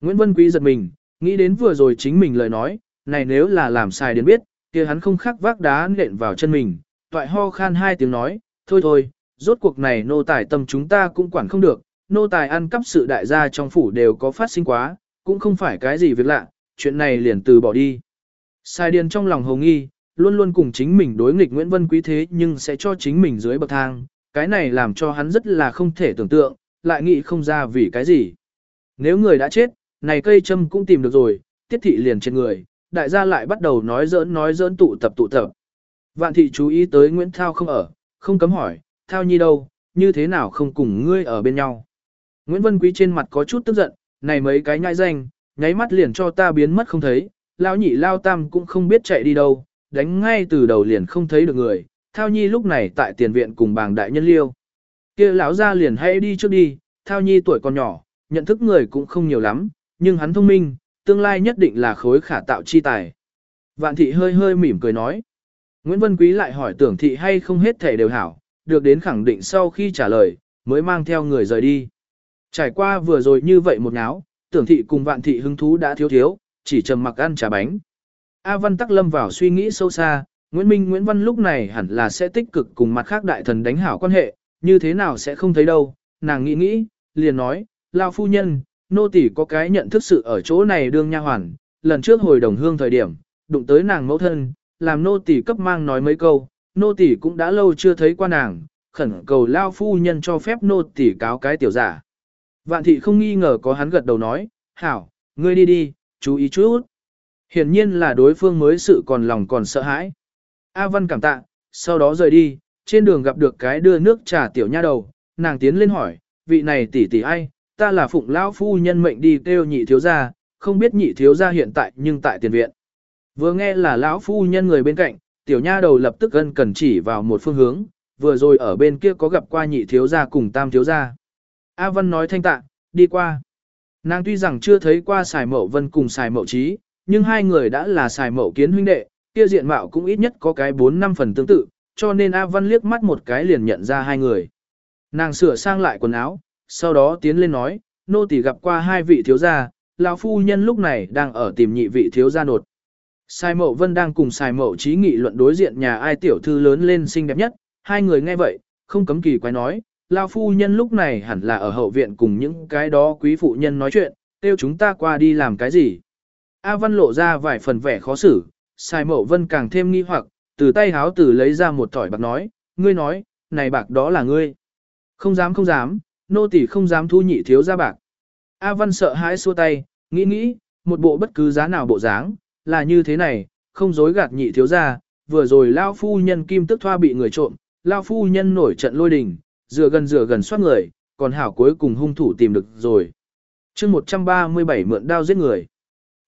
Nguyễn Vân Quý giật mình, nghĩ đến vừa rồi chính mình lời nói, này nếu là làm sai đến biết, kia hắn không khắc vác đá nện vào chân mình, toại ho khan hai tiếng nói, thôi thôi, rốt cuộc này nô tài tâm chúng ta cũng quản không được, nô tài ăn cắp sự đại gia trong phủ đều có phát sinh quá, cũng không phải cái gì việc lạ, chuyện này liền từ bỏ đi. Sai điền trong lòng hồng nghi, luôn luôn cùng chính mình đối nghịch Nguyễn Vân Quý thế nhưng sẽ cho chính mình dưới bậc thang, cái này làm cho hắn rất là không thể tưởng tượng, lại nghĩ không ra vì cái gì. Nếu người đã chết, này cây châm cũng tìm được rồi, tiết thị liền trên người, đại gia lại bắt đầu nói giỡn nói giỡn tụ tập tụ tập. Vạn thị chú ý tới Nguyễn Thao không ở, không cấm hỏi, Thao nhi đâu, như thế nào không cùng ngươi ở bên nhau. Nguyễn Vân Quý trên mặt có chút tức giận, này mấy cái nhãi danh, nháy mắt liền cho ta biến mất không thấy, lao nhị lao tam cũng không biết chạy đi đâu, đánh ngay từ đầu liền không thấy được người, Thao Nhi lúc này tại tiền viện cùng bàng đại nhân liêu. kia lão ra liền hãy đi trước đi, Thao Nhi tuổi còn nhỏ, nhận thức người cũng không nhiều lắm, nhưng hắn thông minh, tương lai nhất định là khối khả tạo chi tài. Vạn thị hơi hơi mỉm cười nói. Nguyễn Vân Quý lại hỏi tưởng thị hay không hết thể đều hảo, được đến khẳng định sau khi trả lời, mới mang theo người rời đi. Trải qua vừa rồi như vậy một ngáo, tưởng thị cùng vạn thị hứng thú đã thiếu thiếu, chỉ trầm mặc ăn trà bánh. A Văn tắc lâm vào suy nghĩ sâu xa, Nguyễn Minh Nguyễn Văn lúc này hẳn là sẽ tích cực cùng mặt khác đại thần đánh hảo quan hệ, như thế nào sẽ không thấy đâu, nàng nghĩ nghĩ, liền nói, Lao phu nhân, nô tỷ có cái nhận thức sự ở chỗ này đương nha hoàn, lần trước hồi đồng hương thời điểm, đụng tới nàng mẫu thân, làm nô tỷ cấp mang nói mấy câu, nô tỷ cũng đã lâu chưa thấy qua nàng, khẩn cầu Lao phu nhân cho phép nô tỷ cáo cái tiểu giả. Vạn thị không nghi ngờ có hắn gật đầu nói, hảo, ngươi đi đi, chú ý chút. Hiển nhiên là đối phương mới sự còn lòng còn sợ hãi. A Văn cảm tạ, sau đó rời đi, trên đường gặp được cái đưa nước trà tiểu nha đầu, nàng tiến lên hỏi, vị này tỷ tỷ ai, ta là phụng lão phu nhân mệnh đi kêu nhị thiếu gia, không biết nhị thiếu gia hiện tại nhưng tại tiền viện. Vừa nghe là lão phu nhân người bên cạnh, tiểu nha đầu lập tức gân cần chỉ vào một phương hướng, vừa rồi ở bên kia có gặp qua nhị thiếu gia cùng tam thiếu gia. A Văn nói thanh tạ, đi qua. Nàng tuy rằng chưa thấy qua xài mậu vân cùng xài mậu trí, nhưng hai người đã là xài mậu kiến huynh đệ, kia diện mạo cũng ít nhất có cái 4 năm phần tương tự, cho nên A Văn liếc mắt một cái liền nhận ra hai người. Nàng sửa sang lại quần áo, sau đó tiến lên nói, nô tỳ gặp qua hai vị thiếu gia, lão phu nhân lúc này đang ở tìm nhị vị thiếu gia nột. Sai Mậu Vân đang cùng Sai Mậu Trí nghị luận đối diện nhà ai tiểu thư lớn lên xinh đẹp nhất, hai người nghe vậy, không cấm kỳ quái nói, lão phu nhân lúc này hẳn là ở hậu viện cùng những cái đó quý phụ nhân nói chuyện, kêu chúng ta qua đi làm cái gì. A Văn lộ ra vài phần vẻ khó xử, Sai Mậu Vân càng thêm nghi hoặc, từ tay háo tử lấy ra một thỏi bạc nói, ngươi nói, này bạc đó là ngươi. Không dám không dám, nô tỳ không dám thu nhị thiếu ra bạc. A Văn sợ hãi xua tay, nghĩ nghĩ, một bộ bất cứ giá nào bộ dáng, là như thế này, không dối gạt nhị thiếu gia, vừa rồi lao phu nhân kim tức thoa bị người trộm, lao phu nhân nổi trận lôi đình, dựa gần dựa gần soát người, còn hảo cuối cùng hung thủ tìm được rồi. chương 137 mượn đao giết người.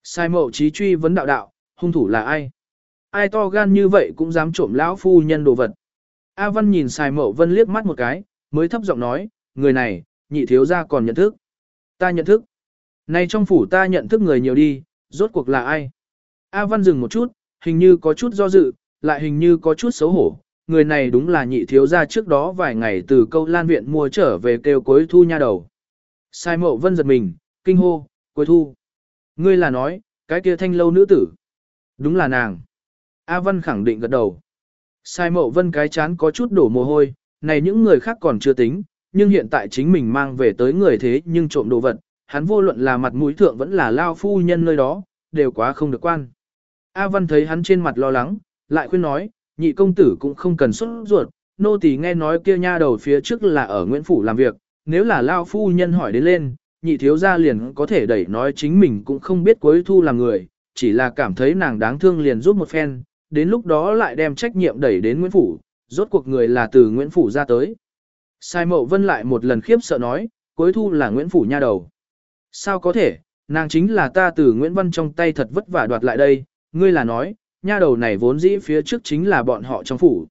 Sai mậu trí truy vấn đạo đạo, hung thủ là ai? Ai to gan như vậy cũng dám trộm lão phu nhân đồ vật. A Văn nhìn Sai Mậu Vân liếc mắt một cái, mới thấp giọng nói, người này, nhị thiếu gia còn nhận thức. Ta nhận thức. Này trong phủ ta nhận thức người nhiều đi, rốt cuộc là ai? A Văn dừng một chút, hình như có chút do dự, lại hình như có chút xấu hổ. Người này đúng là nhị thiếu gia trước đó vài ngày từ câu lan viện mua trở về kêu cuối thu nha đầu. Sai mậu vân giật mình, kinh hô, cuối thu. Ngươi là nói, cái kia thanh lâu nữ tử. Đúng là nàng. A Văn khẳng định gật đầu. Sai mậu vân cái chán có chút đổ mồ hôi, này những người khác còn chưa tính, nhưng hiện tại chính mình mang về tới người thế nhưng trộm đồ vật, hắn vô luận là mặt mũi thượng vẫn là lao phu nhân nơi đó, đều quá không được quan. A Văn thấy hắn trên mặt lo lắng, lại khuyên nói, nhị công tử cũng không cần xuất ruột, nô tỳ nghe nói kia nha đầu phía trước là ở Nguyễn Phủ làm việc, nếu là lao phu nhân hỏi đến lên, nhị thiếu gia liền có thể đẩy nói chính mình cũng không biết cuối thu làm người, chỉ là cảm thấy nàng đáng thương liền giúp một phen, đến lúc đó lại đem trách nhiệm đẩy đến Nguyễn Phủ, rốt cuộc người là từ Nguyễn Phủ ra tới. Sai mậu vân lại một lần khiếp sợ nói, cuối thu là Nguyễn Phủ nha đầu. Sao có thể, nàng chính là ta từ Nguyễn Văn trong tay thật vất vả đoạt lại đây, ngươi là nói, nha đầu này vốn dĩ phía trước chính là bọn họ trong phủ.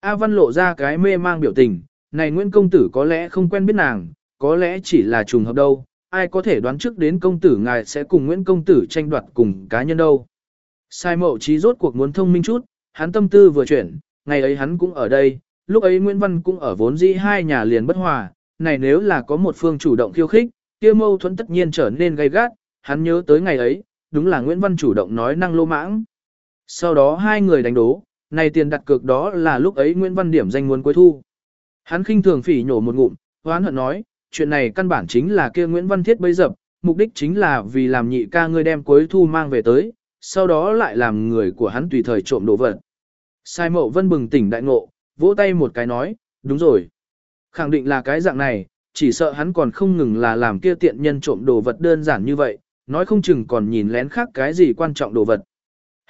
A Văn lộ ra cái mê mang biểu tình, này Nguyễn Công Tử có lẽ không quen biết nàng, có lẽ chỉ là trùng hợp đâu, ai có thể đoán trước đến công tử ngài sẽ cùng Nguyễn Công Tử tranh đoạt cùng cá nhân đâu. Sai mậu trí rốt cuộc muốn thông minh chút, hắn tâm tư vừa chuyển, ngày ấy hắn cũng ở đây, lúc ấy Nguyễn Văn cũng ở vốn dĩ hai nhà liền bất hòa, này nếu là có một phương chủ động khiêu khích, kia mâu thuẫn tất nhiên trở nên gay gắt, hắn nhớ tới ngày ấy, đúng là Nguyễn Văn chủ động nói năng lô mãng. Sau đó hai người đánh đố, này tiền đặt cược đó là lúc ấy Nguyễn Văn điểm danh muốn cuối thu. Hắn khinh thường phỉ nhổ một ngụm, hoán hận nói, chuyện này căn bản chính là kia Nguyễn Văn thiết bấy dập, mục đích chính là vì làm nhị ca ngươi đem cuối thu mang về tới, sau đó lại làm người của hắn tùy thời trộm đồ vật. Sai mậu vân bừng tỉnh đại ngộ, vỗ tay một cái nói, đúng rồi. Khẳng định là cái dạng này, chỉ sợ hắn còn không ngừng là làm kia tiện nhân trộm đồ vật đơn giản như vậy, nói không chừng còn nhìn lén khác cái gì quan trọng đồ vật.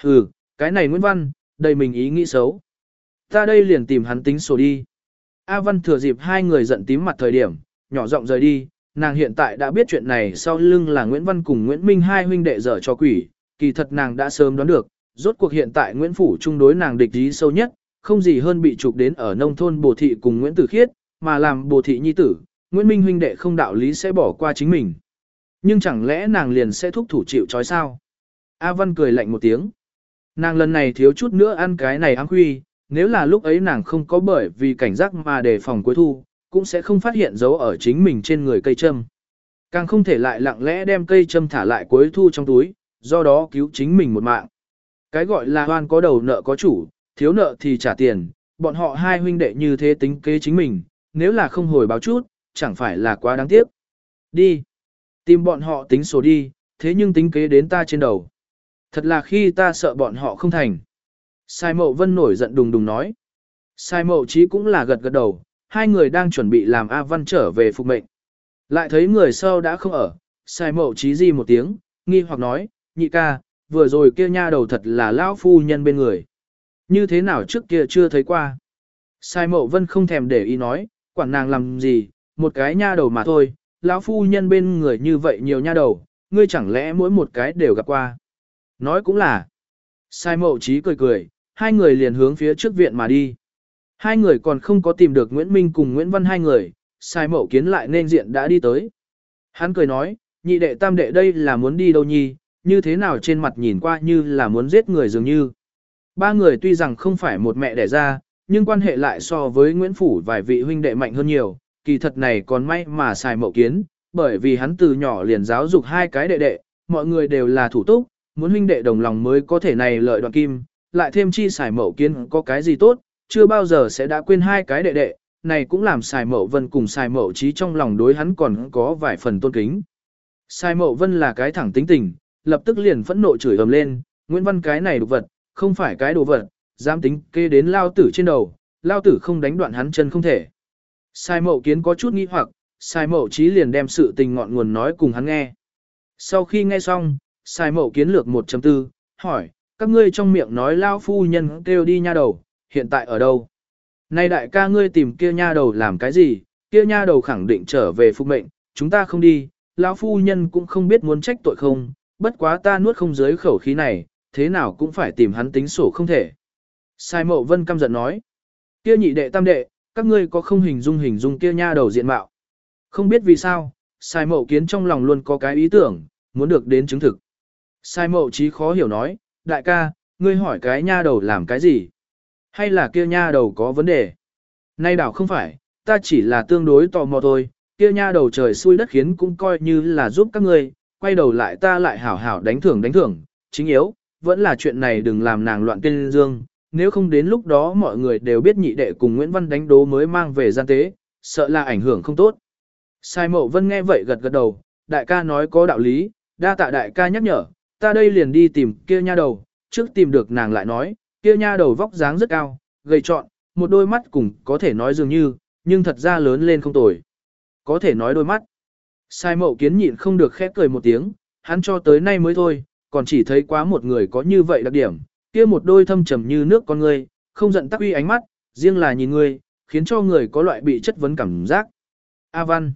Hừ, cái này Nguyễn Văn, đầy mình ý nghĩ xấu. Ta đây liền tìm hắn tính sổ đi. A Văn thừa dịp hai người giận tím mặt thời điểm, nhỏ giọng rời đi, nàng hiện tại đã biết chuyện này sau lưng là Nguyễn Văn cùng Nguyễn Minh hai huynh đệ dở cho quỷ, kỳ thật nàng đã sớm đoán được, rốt cuộc hiện tại Nguyễn Phủ chung đối nàng địch ý sâu nhất, không gì hơn bị trục đến ở nông thôn Bồ Thị cùng Nguyễn Tử Khiết, mà làm Bồ Thị nhi tử, Nguyễn Minh huynh đệ không đạo lý sẽ bỏ qua chính mình. Nhưng chẳng lẽ nàng liền sẽ thúc thủ chịu trói sao? A Văn cười lạnh một tiếng. Nàng lần này thiếu chút nữa ăn cái này ám huy, nếu là lúc ấy nàng không có bởi vì cảnh giác mà đề phòng cuối thu, cũng sẽ không phát hiện dấu ở chính mình trên người cây châm. Càng không thể lại lặng lẽ đem cây châm thả lại cuối thu trong túi, do đó cứu chính mình một mạng. Cái gọi là hoan có đầu nợ có chủ, thiếu nợ thì trả tiền, bọn họ hai huynh đệ như thế tính kế chính mình, nếu là không hồi báo chút, chẳng phải là quá đáng tiếc. Đi. Tìm bọn họ tính số đi, thế nhưng tính kế đến ta trên đầu. Thật là khi ta sợ bọn họ không thành. Sai mậu vân nổi giận đùng đùng nói. Sai mậu Chí cũng là gật gật đầu, hai người đang chuẩn bị làm A Văn trở về phục mệnh. Lại thấy người sau đã không ở, sai mậu Chí gì một tiếng, nghi hoặc nói, nhị ca, vừa rồi kia nha đầu thật là lão phu nhân bên người. Như thế nào trước kia chưa thấy qua. Sai mậu vân không thèm để ý nói, quản nàng làm gì, một cái nha đầu mà thôi, lão phu nhân bên người như vậy nhiều nha đầu, ngươi chẳng lẽ mỗi một cái đều gặp qua. Nói cũng là. Sai mậu trí cười cười, hai người liền hướng phía trước viện mà đi. Hai người còn không có tìm được Nguyễn Minh cùng Nguyễn Văn hai người, sai mậu kiến lại nên diện đã đi tới. Hắn cười nói, nhị đệ tam đệ đây là muốn đi đâu nhi, như thế nào trên mặt nhìn qua như là muốn giết người dường như. Ba người tuy rằng không phải một mẹ đẻ ra, nhưng quan hệ lại so với Nguyễn Phủ vài vị huynh đệ mạnh hơn nhiều, kỳ thật này còn may mà xài mậu kiến, bởi vì hắn từ nhỏ liền giáo dục hai cái đệ đệ, mọi người đều là thủ túc, muốn huynh đệ đồng lòng mới có thể này lợi đoạn kim, lại thêm chi xài mậu kiến có cái gì tốt, chưa bao giờ sẽ đã quên hai cái đệ đệ, này cũng làm xài mậu vân cùng xài mậu trí trong lòng đối hắn còn có vài phần tôn kính. Xài mậu vân là cái thẳng tính tình, lập tức liền phẫn nộ chửi ầm lên, Nguyễn Văn cái này đồ vật, không phải cái đồ vật, dám tính kê đến lao tử trên đầu, lao tử không đánh đoạn hắn chân không thể. Sai mậu kiến có chút nghi hoặc, Sai Mậu trí liền đem sự tình ngọn nguồn nói cùng hắn nghe. Sau khi nghe xong, Sai Mậu kiến lược 1.4, hỏi, các ngươi trong miệng nói lao phu nhân kêu đi nha đầu, hiện tại ở đâu? Nay đại ca ngươi tìm kia nha đầu làm cái gì, kia nha đầu khẳng định trở về phục mệnh, chúng ta không đi, lão phu nhân cũng không biết muốn trách tội không, bất quá ta nuốt không dưới khẩu khí này, thế nào cũng phải tìm hắn tính sổ không thể. Sai mậu vân căm giận nói, kia nhị đệ tam đệ, các ngươi có không hình dung hình dung kia nha đầu diện mạo. Không biết vì sao, sai mậu kiến trong lòng luôn có cái ý tưởng, muốn được đến chứng thực. Sai mậu chí khó hiểu nói, đại ca, ngươi hỏi cái nha đầu làm cái gì? Hay là kia nha đầu có vấn đề? Nay đảo không phải, ta chỉ là tương đối tò mò thôi, kia nha đầu trời xui đất khiến cũng coi như là giúp các ngươi, quay đầu lại ta lại hảo hảo đánh thưởng đánh thưởng, chính yếu, vẫn là chuyện này đừng làm nàng loạn tên dương, nếu không đến lúc đó mọi người đều biết nhị đệ cùng Nguyễn Văn đánh đố mới mang về gian tế, sợ là ảnh hưởng không tốt. Sai mậu vân nghe vậy gật gật đầu, đại ca nói có đạo lý, đa tạ đại ca nhắc nhở, ta đây liền đi tìm kia nha đầu, trước tìm được nàng lại nói, kia nha đầu vóc dáng rất cao, gầy trọn, một đôi mắt cùng có thể nói dường như, nhưng thật ra lớn lên không tồi. Có thể nói đôi mắt. Sai mậu kiến nhịn không được khép cười một tiếng, hắn cho tới nay mới thôi, còn chỉ thấy quá một người có như vậy đặc điểm, kia một đôi thâm trầm như nước con ngươi, không giận tắc uy ánh mắt, riêng là nhìn ngươi, khiến cho người có loại bị chất vấn cảm giác. A Văn,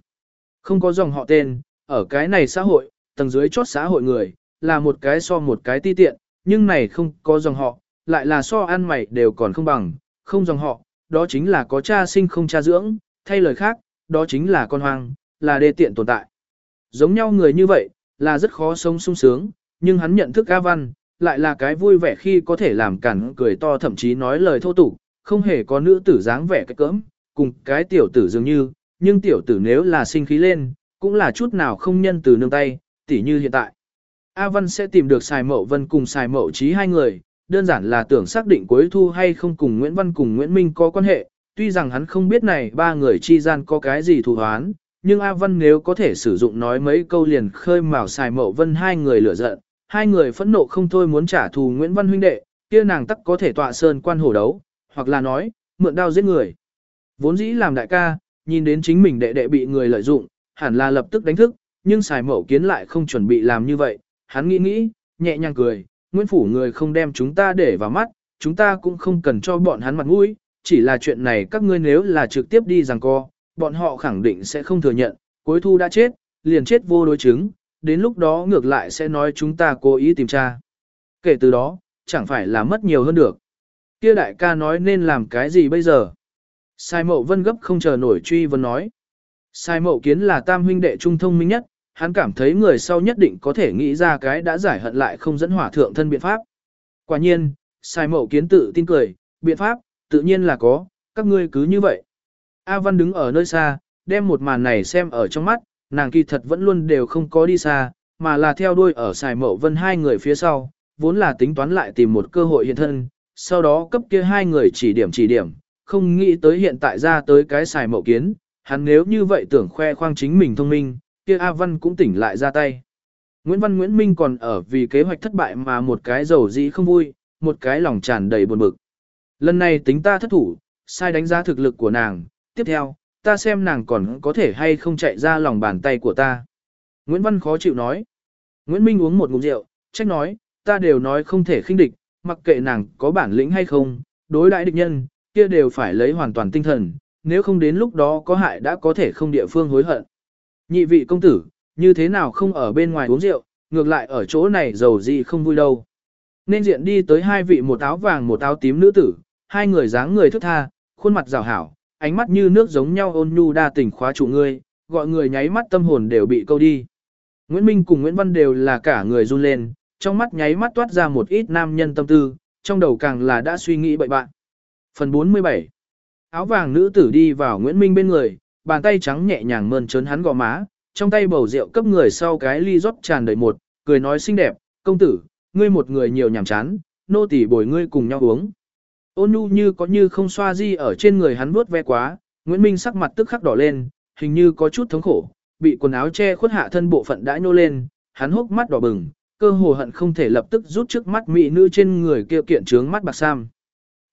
không có dòng họ tên, ở cái này xã hội, tầng dưới chốt xã hội người, là một cái so một cái ti tiện, nhưng này không có dòng họ, lại là so ăn mày đều còn không bằng, không dòng họ, đó chính là có cha sinh không cha dưỡng, thay lời khác, đó chính là con hoang, là đê tiện tồn tại. Giống nhau người như vậy, là rất khó sống sung sướng, nhưng hắn nhận thức A Văn, lại là cái vui vẻ khi có thể làm cản cười to thậm chí nói lời thô tục, không hề có nữ tử dáng vẻ cái cỡm, cùng cái tiểu tử dường như, nhưng tiểu tử nếu là sinh khí lên, cũng là chút nào không nhân từ nương tay, tỉ như hiện tại. A Văn sẽ tìm được Sài Mậu Vân cùng Sài Mậu Trí hai người, đơn giản là tưởng xác định cuối thu hay không cùng Nguyễn Văn cùng Nguyễn Minh có quan hệ, tuy rằng hắn không biết này ba người chi gian có cái gì thù hoán, nhưng A Văn nếu có thể sử dụng nói mấy câu liền khơi mào xài mậu vân hai người lửa giận, hai người phẫn nộ không thôi muốn trả thù Nguyễn Văn huynh đệ, kia nàng tắc có thể tọa sơn quan hổ đấu, hoặc là nói, mượn đao giết người. Vốn dĩ làm đại ca, nhìn đến chính mình đệ đệ bị người lợi dụng, hẳn là lập tức đánh thức, nhưng xài mẫu kiến lại không chuẩn bị làm như vậy, hắn nghĩ nghĩ, nhẹ nhàng cười, Nguyễn Phủ người không đem chúng ta để vào mắt, chúng ta cũng không cần cho bọn hắn mặt mũi, chỉ là chuyện này các ngươi nếu là trực tiếp đi rằng co, bọn họ khẳng định sẽ không thừa nhận, cuối thu đã chết, liền chết vô đối chứng, đến lúc đó ngược lại sẽ nói chúng ta cố ý tìm tra. Kể từ đó, chẳng phải là mất nhiều hơn được. Kia đại ca nói nên làm cái gì bây giờ? Sai mậu vân gấp không chờ nổi truy vấn nói. Sai mậu kiến là tam huynh đệ trung thông minh nhất, hắn cảm thấy người sau nhất định có thể nghĩ ra cái đã giải hận lại không dẫn hỏa thượng thân biện pháp. Quả nhiên, sai mậu kiến tự tin cười, biện pháp, tự nhiên là có, các ngươi cứ như vậy. A Văn đứng ở nơi xa, đem một màn này xem ở trong mắt, nàng kỳ thật vẫn luôn đều không có đi xa, mà là theo đuôi ở xài mậu vân hai người phía sau, vốn là tính toán lại tìm một cơ hội hiện thân, sau đó cấp kia hai người chỉ điểm chỉ điểm, không nghĩ tới hiện tại ra tới cái xài mậu kiến, hắn nếu như vậy tưởng khoe khoang chính mình thông minh, kia A Văn cũng tỉnh lại ra tay. Nguyễn Văn Nguyễn Minh còn ở vì kế hoạch thất bại mà một cái dầu dĩ không vui, một cái lòng tràn đầy buồn bực. Lần này tính ta thất thủ, sai đánh giá thực lực của nàng, tiếp theo, ta xem nàng còn có thể hay không chạy ra lòng bàn tay của ta. Nguyễn Văn khó chịu nói. Nguyễn Minh uống một ngụm rượu, trách nói, ta đều nói không thể khinh địch, mặc kệ nàng có bản lĩnh hay không, đối đãi địch nhân, kia đều phải lấy hoàn toàn tinh thần, nếu không đến lúc đó có hại đã có thể không địa phương hối hận. Nhị vị công tử, như thế nào không ở bên ngoài uống rượu, ngược lại ở chỗ này giàu gì không vui đâu. Nên diện đi tới hai vị một áo vàng một áo tím nữ tử, hai người dáng người thức tha, khuôn mặt rào hảo, ánh mắt như nước giống nhau ôn nhu đa tình khóa chủ ngươi, gọi người nháy mắt tâm hồn đều bị câu đi. Nguyễn Minh cùng Nguyễn Văn đều là cả người run lên, trong mắt nháy mắt toát ra một ít nam nhân tâm tư, trong đầu càng là đã suy nghĩ bậy bạn. Phần 47 Áo vàng nữ tử đi vào Nguyễn Minh bên người, bàn tay trắng nhẹ nhàng mơn trớn hắn gò má, trong tay bầu rượu cấp người sau cái ly rót tràn đầy một, cười nói xinh đẹp, công tử, ngươi một người nhiều nhảm chán, nô tỳ bồi ngươi cùng nhau uống. Ôn nhu như có như không xoa di ở trên người hắn vuốt ve quá, Nguyễn Minh sắc mặt tức khắc đỏ lên, hình như có chút thống khổ, bị quần áo che khuất hạ thân bộ phận đã nhô lên, hắn hốc mắt đỏ bừng, cơ hồ hận không thể lập tức rút trước mắt mỹ nữ trên người kia kiện trướng mắt bạc sam.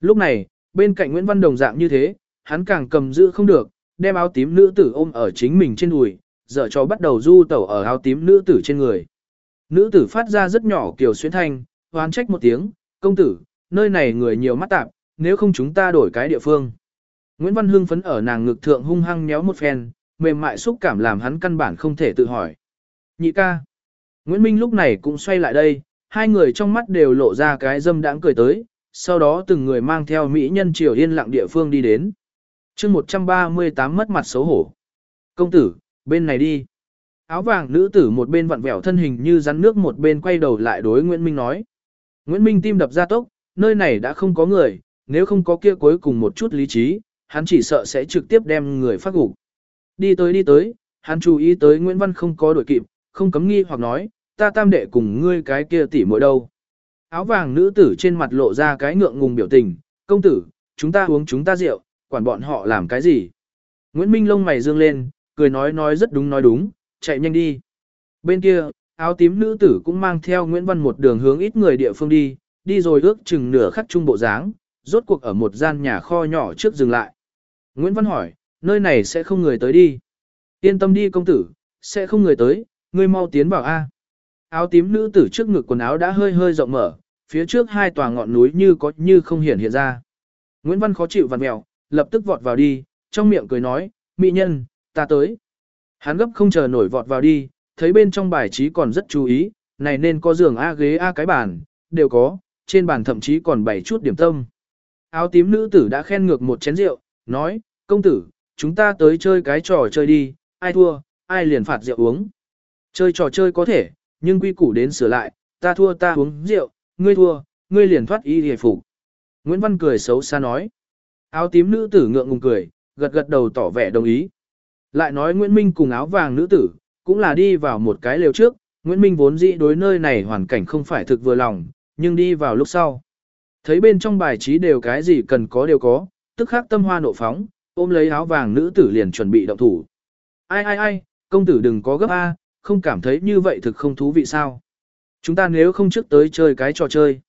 Lúc này, bên cạnh Nguyễn Văn Đồng dạng như thế, hắn càng cầm giữ không được, đem áo tím nữ tử ôm ở chính mình trên đùi, dở cho bắt đầu du tẩu ở áo tím nữ tử trên người. Nữ tử phát ra rất nhỏ kiểu xuyến thanh, hoán trách một tiếng, công tử, nơi này người nhiều mắt tạp, nếu không chúng ta đổi cái địa phương. Nguyễn Văn Hưng phấn ở nàng ngực thượng hung hăng nhéo một phen, mềm mại xúc cảm làm hắn căn bản không thể tự hỏi. Nhị ca. Nguyễn Minh lúc này cũng xoay lại đây, hai người trong mắt đều lộ ra cái dâm đãng cười tới, sau đó từng người mang theo mỹ nhân triều yên lặng địa phương đi đến. chương 138 mất mặt xấu hổ. Công tử, bên này đi. Áo vàng nữ tử một bên vặn vẹo thân hình như rắn nước một bên quay đầu lại đối Nguyễn Minh nói. Nguyễn Minh tim đập ra tốc, nơi này đã không có người, nếu không có kia cuối cùng một chút lý trí, hắn chỉ sợ sẽ trực tiếp đem người phát gục. Đi tới đi tới, hắn chú ý tới Nguyễn Văn không có đổi kịp, không cấm nghi hoặc nói, ta tam đệ cùng ngươi cái kia tỉ mỗi đâu. Áo vàng nữ tử trên mặt lộ ra cái ngượng ngùng biểu tình, công tử, chúng ta uống chúng ta rượu, quản bọn họ làm cái gì. Nguyễn Minh lông mày dương lên, cười nói nói rất đúng nói đúng, chạy nhanh đi. Bên kia, áo tím nữ tử cũng mang theo Nguyễn Văn một đường hướng ít người địa phương đi, đi rồi ước chừng nửa khắc trung bộ dáng, rốt cuộc ở một gian nhà kho nhỏ trước dừng lại. Nguyễn Văn hỏi, nơi này sẽ không người tới đi. Yên tâm đi công tử, sẽ không người tới, ngươi mau tiến vào A. Áo tím nữ tử trước ngực quần áo đã hơi hơi rộng mở, phía trước hai tòa ngọn núi như có như không hiển hiện ra. Nguyễn Văn khó chịu vặn mèo, lập tức vọt vào đi, trong miệng cười nói, mỹ nhân, ta tới. Hắn gấp không chờ nổi vọt vào đi, thấy bên trong bài trí còn rất chú ý, này nên có giường A ghế A cái bàn, đều có, trên bàn thậm chí còn bày chút điểm tâm. Áo tím nữ tử đã khen ngược một chén rượu, nói, công tử, chúng ta tới chơi cái trò chơi đi, ai thua, ai liền phạt rượu uống. Chơi trò chơi có thể, nhưng quy củ đến sửa lại, ta thua ta uống rượu, ngươi thua, ngươi liền thoát y hề phục. Nguyễn Văn cười xấu xa nói. Áo tím nữ tử ngượng ngùng cười, gật gật đầu tỏ vẻ đồng ý. Lại nói Nguyễn Minh cùng áo vàng nữ tử, cũng là đi vào một cái lều trước, Nguyễn Minh vốn dĩ đối nơi này hoàn cảnh không phải thực vừa lòng, nhưng đi vào lúc sau. Thấy bên trong bài trí đều cái gì cần có đều có, tức khắc tâm hoa nộ phóng, ôm lấy áo vàng nữ tử liền chuẩn bị động thủ. Ai ai ai, công tử đừng có gấp A, không cảm thấy như vậy thực không thú vị sao. Chúng ta nếu không trước tới chơi cái trò chơi.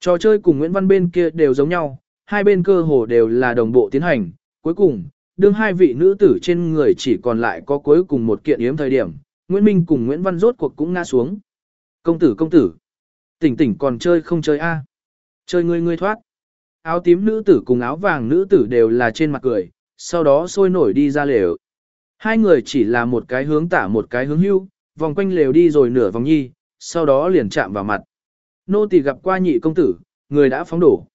Trò chơi cùng Nguyễn Văn bên kia đều giống nhau, hai bên cơ hồ đều là đồng bộ tiến hành. Cuối cùng, đương hai vị nữ tử trên người chỉ còn lại có cuối cùng một kiện yếm thời điểm, Nguyễn Minh cùng Nguyễn Văn rốt cuộc cũng ngã xuống. Công tử công tử, tỉnh tỉnh còn chơi không chơi a? Chơi ngươi ngươi thoát. Áo tím nữ tử cùng áo vàng nữ tử đều là trên mặt cười, sau đó sôi nổi đi ra lều. Hai người chỉ là một cái hướng tả một cái hướng hưu, vòng quanh lều đi rồi nửa vòng nhi, sau đó liền chạm vào mặt. Nô tỳ gặp qua nhị công tử, người đã phóng đổ.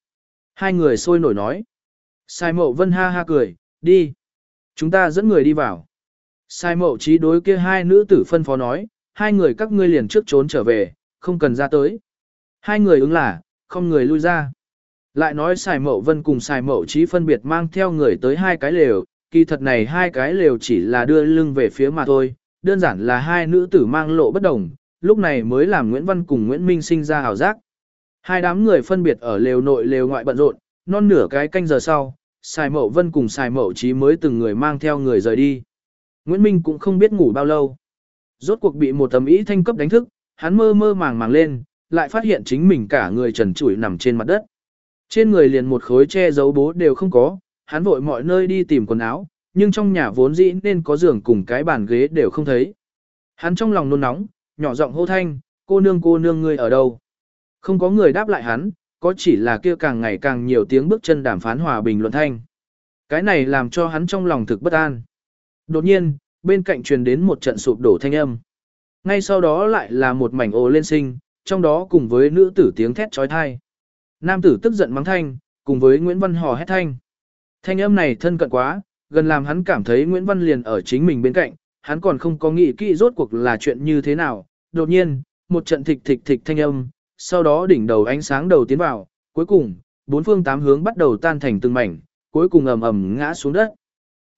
Hai người sôi nổi nói. Sai mậu vân ha ha cười, đi. Chúng ta dẫn người đi vào. Sai mậu trí đối kia hai nữ tử phân phó nói, hai người các ngươi liền trước trốn trở về, không cần ra tới. Hai người ứng là, không người lui ra. Lại nói xài mậu vân cùng xài mậu trí phân biệt mang theo người tới hai cái lều, kỳ thật này hai cái lều chỉ là đưa lưng về phía mà thôi, đơn giản là hai nữ tử mang lộ bất đồng, lúc này mới làm Nguyễn Văn cùng Nguyễn Minh sinh ra hào giác. Hai đám người phân biệt ở lều nội lều ngoại bận rộn, non nửa cái canh giờ sau, xài mậu vân cùng xài mậu trí mới từng người mang theo người rời đi. Nguyễn Minh cũng không biết ngủ bao lâu. Rốt cuộc bị một tầm ý thanh cấp đánh thức, hắn mơ mơ màng màng lên, lại phát hiện chính mình cả người trần trụi nằm trên mặt đất. Trên người liền một khối che giấu bố đều không có, hắn vội mọi nơi đi tìm quần áo, nhưng trong nhà vốn dĩ nên có giường cùng cái bàn ghế đều không thấy. Hắn trong lòng nôn nóng, nhỏ giọng hô thanh, cô nương cô nương ngươi ở đâu? Không có người đáp lại hắn, có chỉ là kia càng ngày càng nhiều tiếng bước chân đàm phán hòa bình luận thanh. Cái này làm cho hắn trong lòng thực bất an. Đột nhiên, bên cạnh truyền đến một trận sụp đổ thanh âm. Ngay sau đó lại là một mảnh ồ lên sinh, trong đó cùng với nữ tử tiếng thét trói thai. Nam tử tức giận mắng thanh, cùng với Nguyễn Văn hò hét thanh. Thanh âm này thân cận quá, gần làm hắn cảm thấy Nguyễn Văn liền ở chính mình bên cạnh, hắn còn không có nghĩ kỹ rốt cuộc là chuyện như thế nào. Đột nhiên, một trận thịch thịch thịch thanh âm, sau đó đỉnh đầu ánh sáng đầu tiến vào, cuối cùng, bốn phương tám hướng bắt đầu tan thành từng mảnh, cuối cùng ầm ầm ngã xuống đất.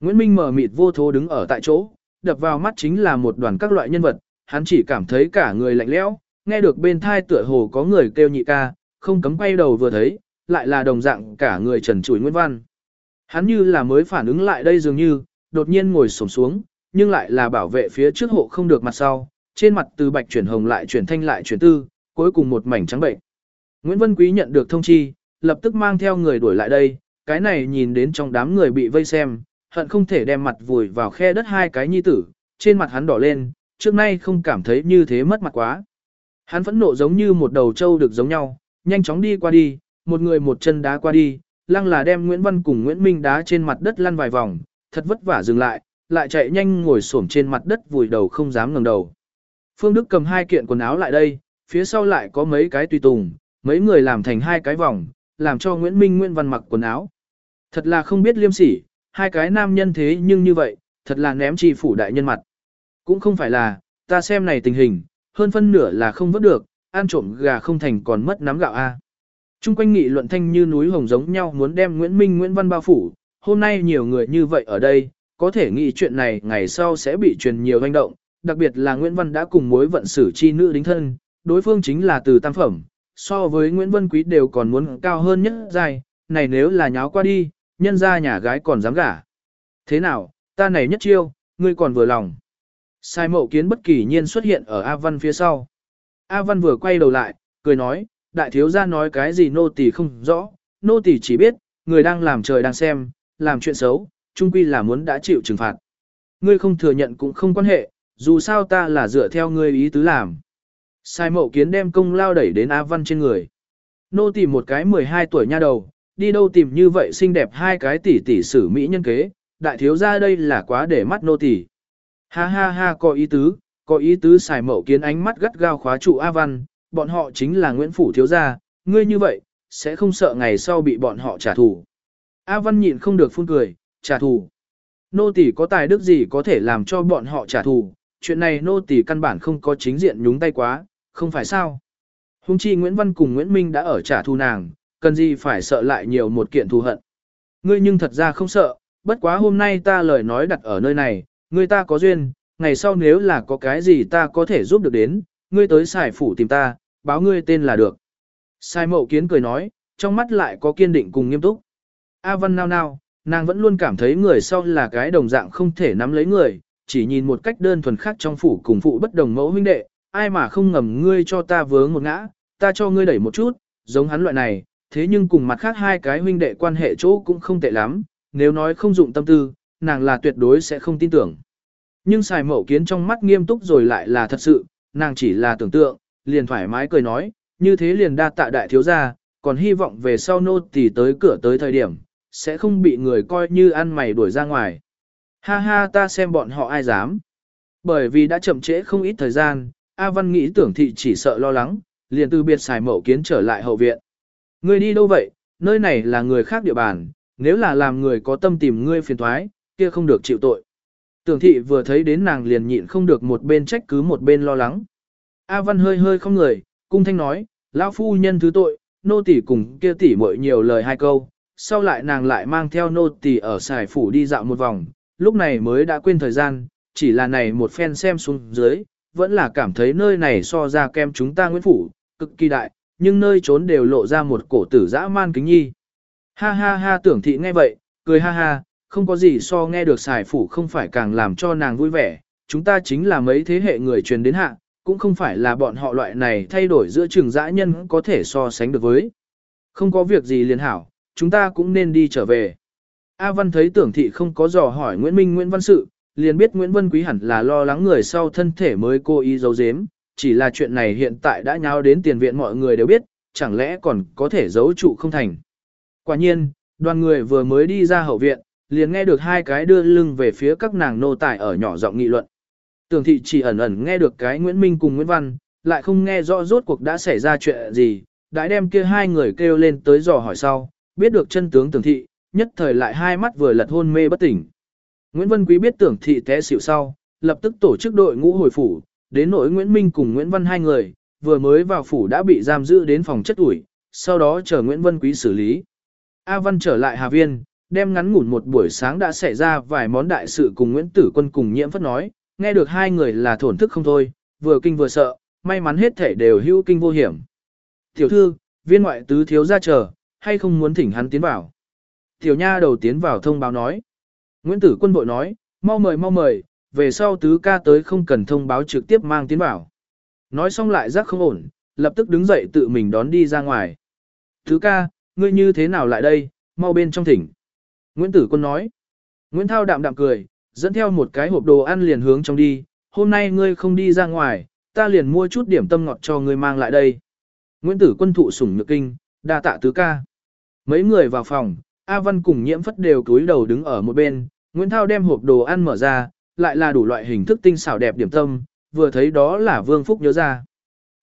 Nguyễn Minh mở mịt vô thố đứng ở tại chỗ, đập vào mắt chính là một đoàn các loại nhân vật, hắn chỉ cảm thấy cả người lạnh lẽo, nghe được bên thai tựa hồ có người kêu nhị ca, không cấm quay đầu vừa thấy, lại là đồng dạng cả người trần trụi Nguyễn Văn. Hắn như là mới phản ứng lại đây dường như, đột nhiên ngồi xổm xuống, nhưng lại là bảo vệ phía trước hộ không được mặt sau, trên mặt từ bạch chuyển hồng lại chuyển thanh lại chuyển tư, cuối cùng một mảnh trắng bệnh. Nguyễn Văn Quý nhận được thông chi, lập tức mang theo người đuổi lại đây, cái này nhìn đến trong đám người bị vây xem, hận không thể đem mặt vùi vào khe đất hai cái nhi tử, trên mặt hắn đỏ lên, trước nay không cảm thấy như thế mất mặt quá. Hắn phẫn nộ giống như một đầu trâu được giống nhau, nhanh chóng đi qua đi, một người một chân đá qua đi, lăng là đem Nguyễn Văn cùng Nguyễn Minh đá trên mặt đất lăn vài vòng, thật vất vả dừng lại, lại chạy nhanh ngồi xổm trên mặt đất vùi đầu không dám ngẩng đầu. Phương Đức cầm hai kiện quần áo lại đây, phía sau lại có mấy cái tùy tùng, mấy người làm thành hai cái vòng, làm cho Nguyễn Minh Nguyễn Văn mặc quần áo. Thật là không biết liêm sỉ, hai cái nam nhân thế nhưng như vậy, thật là ném chi phủ đại nhân mặt. Cũng không phải là, ta xem này tình hình, hơn phân nửa là không vớt được, ăn trộm gà không thành còn mất nắm gạo a. Trung quanh nghị luận thanh như núi hồng giống nhau muốn đem Nguyễn Minh Nguyễn Văn bao phủ, hôm nay nhiều người như vậy ở đây, có thể nghĩ chuyện này ngày sau sẽ bị truyền nhiều hành động, đặc biệt là Nguyễn Văn đã cùng mối vận xử chi nữ đính thân, đối phương chính là từ tam phẩm, so với Nguyễn Văn Quý đều còn muốn cao hơn nhất dài, này nếu là nháo qua đi, nhân ra nhà gái còn dám gả. Thế nào, ta này nhất chiêu, ngươi còn vừa lòng. Sai mậu kiến bất kỳ nhiên xuất hiện ở A Văn phía sau. A Văn vừa quay đầu lại, cười nói, đại thiếu gia nói cái gì nô tỳ không rõ, nô tỳ chỉ biết, người đang làm trời đang xem, làm chuyện xấu, chung quy là muốn đã chịu trừng phạt. Ngươi không thừa nhận cũng không quan hệ, dù sao ta là dựa theo ngươi ý tứ làm. Sai mậu kiến đem công lao đẩy đến A Văn trên người. Nô tỳ một cái 12 tuổi nha đầu, đi đâu tìm như vậy xinh đẹp hai cái tỷ tỷ sử mỹ nhân kế, đại thiếu gia đây là quá để mắt nô tỳ. Ha ha ha có ý tứ, có ý tứ xài mậu kiến ánh mắt gắt gao khóa trụ A Văn, bọn họ chính là Nguyễn Phủ thiếu gia, ngươi như vậy, sẽ không sợ ngày sau bị bọn họ trả thù. A Văn nhịn không được phun cười, trả thù. Nô tỳ có tài đức gì có thể làm cho bọn họ trả thù, chuyện này nô tỳ căn bản không có chính diện nhúng tay quá, không phải sao. Hùng chi Nguyễn Văn cùng Nguyễn Minh đã ở trả thù nàng, cần gì phải sợ lại nhiều một kiện thù hận. Ngươi nhưng thật ra không sợ, bất quá hôm nay ta lời nói đặt ở nơi này, ngươi ta có duyên, ngày sau nếu là có cái gì ta có thể giúp được đến, ngươi tới xài phủ tìm ta, báo ngươi tên là được. Sai mậu kiến cười nói, trong mắt lại có kiên định cùng nghiêm túc. A văn nao nao, nàng vẫn luôn cảm thấy người sau là cái đồng dạng không thể nắm lấy người, chỉ nhìn một cách đơn thuần khác trong phủ cùng phụ bất đồng mẫu huynh đệ, ai mà không ngầm ngươi cho ta vướng một ngã, ta cho ngươi đẩy một chút, giống hắn loại này, thế nhưng cùng mặt khác hai cái huynh đệ quan hệ chỗ cũng không tệ lắm, nếu nói không dụng tâm tư, nàng là tuyệt đối sẽ không tin tưởng. Nhưng xài mậu kiến trong mắt nghiêm túc rồi lại là thật sự, nàng chỉ là tưởng tượng, liền thoải mái cười nói, như thế liền đa tạ đại thiếu gia, còn hy vọng về sau nô tỳ tới cửa tới thời điểm, sẽ không bị người coi như ăn mày đuổi ra ngoài. Ha ha ta xem bọn họ ai dám. Bởi vì đã chậm trễ không ít thời gian, A Văn nghĩ tưởng thị chỉ sợ lo lắng, liền từ biệt xài mậu kiến trở lại hậu viện. Ngươi đi đâu vậy, nơi này là người khác địa bàn, nếu là làm người có tâm tìm ngươi phiền thoái, kia không được chịu tội. Tưởng thị vừa thấy đến nàng liền nhịn không được một bên trách cứ một bên lo lắng. A Văn hơi hơi không người, cung thanh nói, lão phu nhân thứ tội, nô tỷ cùng kia tỷ muội nhiều lời hai câu, sau lại nàng lại mang theo nô tỷ ở xài phủ đi dạo một vòng, lúc này mới đã quên thời gian, chỉ là này một phen xem xuống dưới, vẫn là cảm thấy nơi này so ra kem chúng ta Nguyễn Phủ, cực kỳ đại, nhưng nơi trốn đều lộ ra một cổ tử dã man kính nhi. Ha ha ha tưởng thị nghe vậy, cười ha ha, không có gì so nghe được xài phủ không phải càng làm cho nàng vui vẻ, chúng ta chính là mấy thế hệ người truyền đến hạ, cũng không phải là bọn họ loại này thay đổi giữa trường dã nhân có thể so sánh được với. Không có việc gì liền hảo, chúng ta cũng nên đi trở về. A Văn thấy tưởng thị không có dò hỏi Nguyễn Minh Nguyễn Văn Sự, liền biết Nguyễn Văn Quý hẳn là lo lắng người sau thân thể mới cố ý giấu giếm, chỉ là chuyện này hiện tại đã nháo đến tiền viện mọi người đều biết, chẳng lẽ còn có thể giấu trụ không thành. Quả nhiên, đoàn người vừa mới đi ra hậu viện, liền nghe được hai cái đưa lưng về phía các nàng nô tài ở nhỏ giọng nghị luận. Tường thị chỉ ẩn ẩn nghe được cái Nguyễn Minh cùng Nguyễn Văn, lại không nghe rõ rốt cuộc đã xảy ra chuyện gì, đã đem kia hai người kêu lên tới dò hỏi sau, biết được chân tướng tường thị, nhất thời lại hai mắt vừa lật hôn mê bất tỉnh. Nguyễn Văn Quý biết tưởng thị té xỉu sau, lập tức tổ chức đội ngũ hồi phủ, đến nỗi Nguyễn Minh cùng Nguyễn Văn hai người, vừa mới vào phủ đã bị giam giữ đến phòng chất ủi, sau đó chờ Nguyễn Văn Quý xử lý. A Văn trở lại Hà Viên, đem ngắn ngủn một buổi sáng đã xảy ra vài món đại sự cùng Nguyễn Tử Quân cùng nhiễm phất nói, nghe được hai người là thổn thức không thôi, vừa kinh vừa sợ, may mắn hết thể đều hữu kinh vô hiểm. Tiểu thư, viên ngoại tứ thiếu ra chờ, hay không muốn thỉnh hắn tiến vào. Tiểu nha đầu tiến vào thông báo nói. Nguyễn Tử Quân bội nói, mau mời mau mời, về sau tứ ca tới không cần thông báo trực tiếp mang tiến vào. Nói xong lại giác không ổn, lập tức đứng dậy tự mình đón đi ra ngoài. Tứ ca, ngươi như thế nào lại đây, mau bên trong thỉnh. Nguyễn Tử Quân nói. Nguyễn Thao đạm đạm cười, dẫn theo một cái hộp đồ ăn liền hướng trong đi, hôm nay ngươi không đi ra ngoài, ta liền mua chút điểm tâm ngọt cho ngươi mang lại đây. Nguyễn Tử quân thụ sủng nhược kinh, đa tạ tứ ca. Mấy người vào phòng, A Văn cùng nhiễm phất đều cúi đầu đứng ở một bên, Nguyễn Thao đem hộp đồ ăn mở ra, lại là đủ loại hình thức tinh xảo đẹp điểm tâm, vừa thấy đó là Vương Phúc nhớ ra.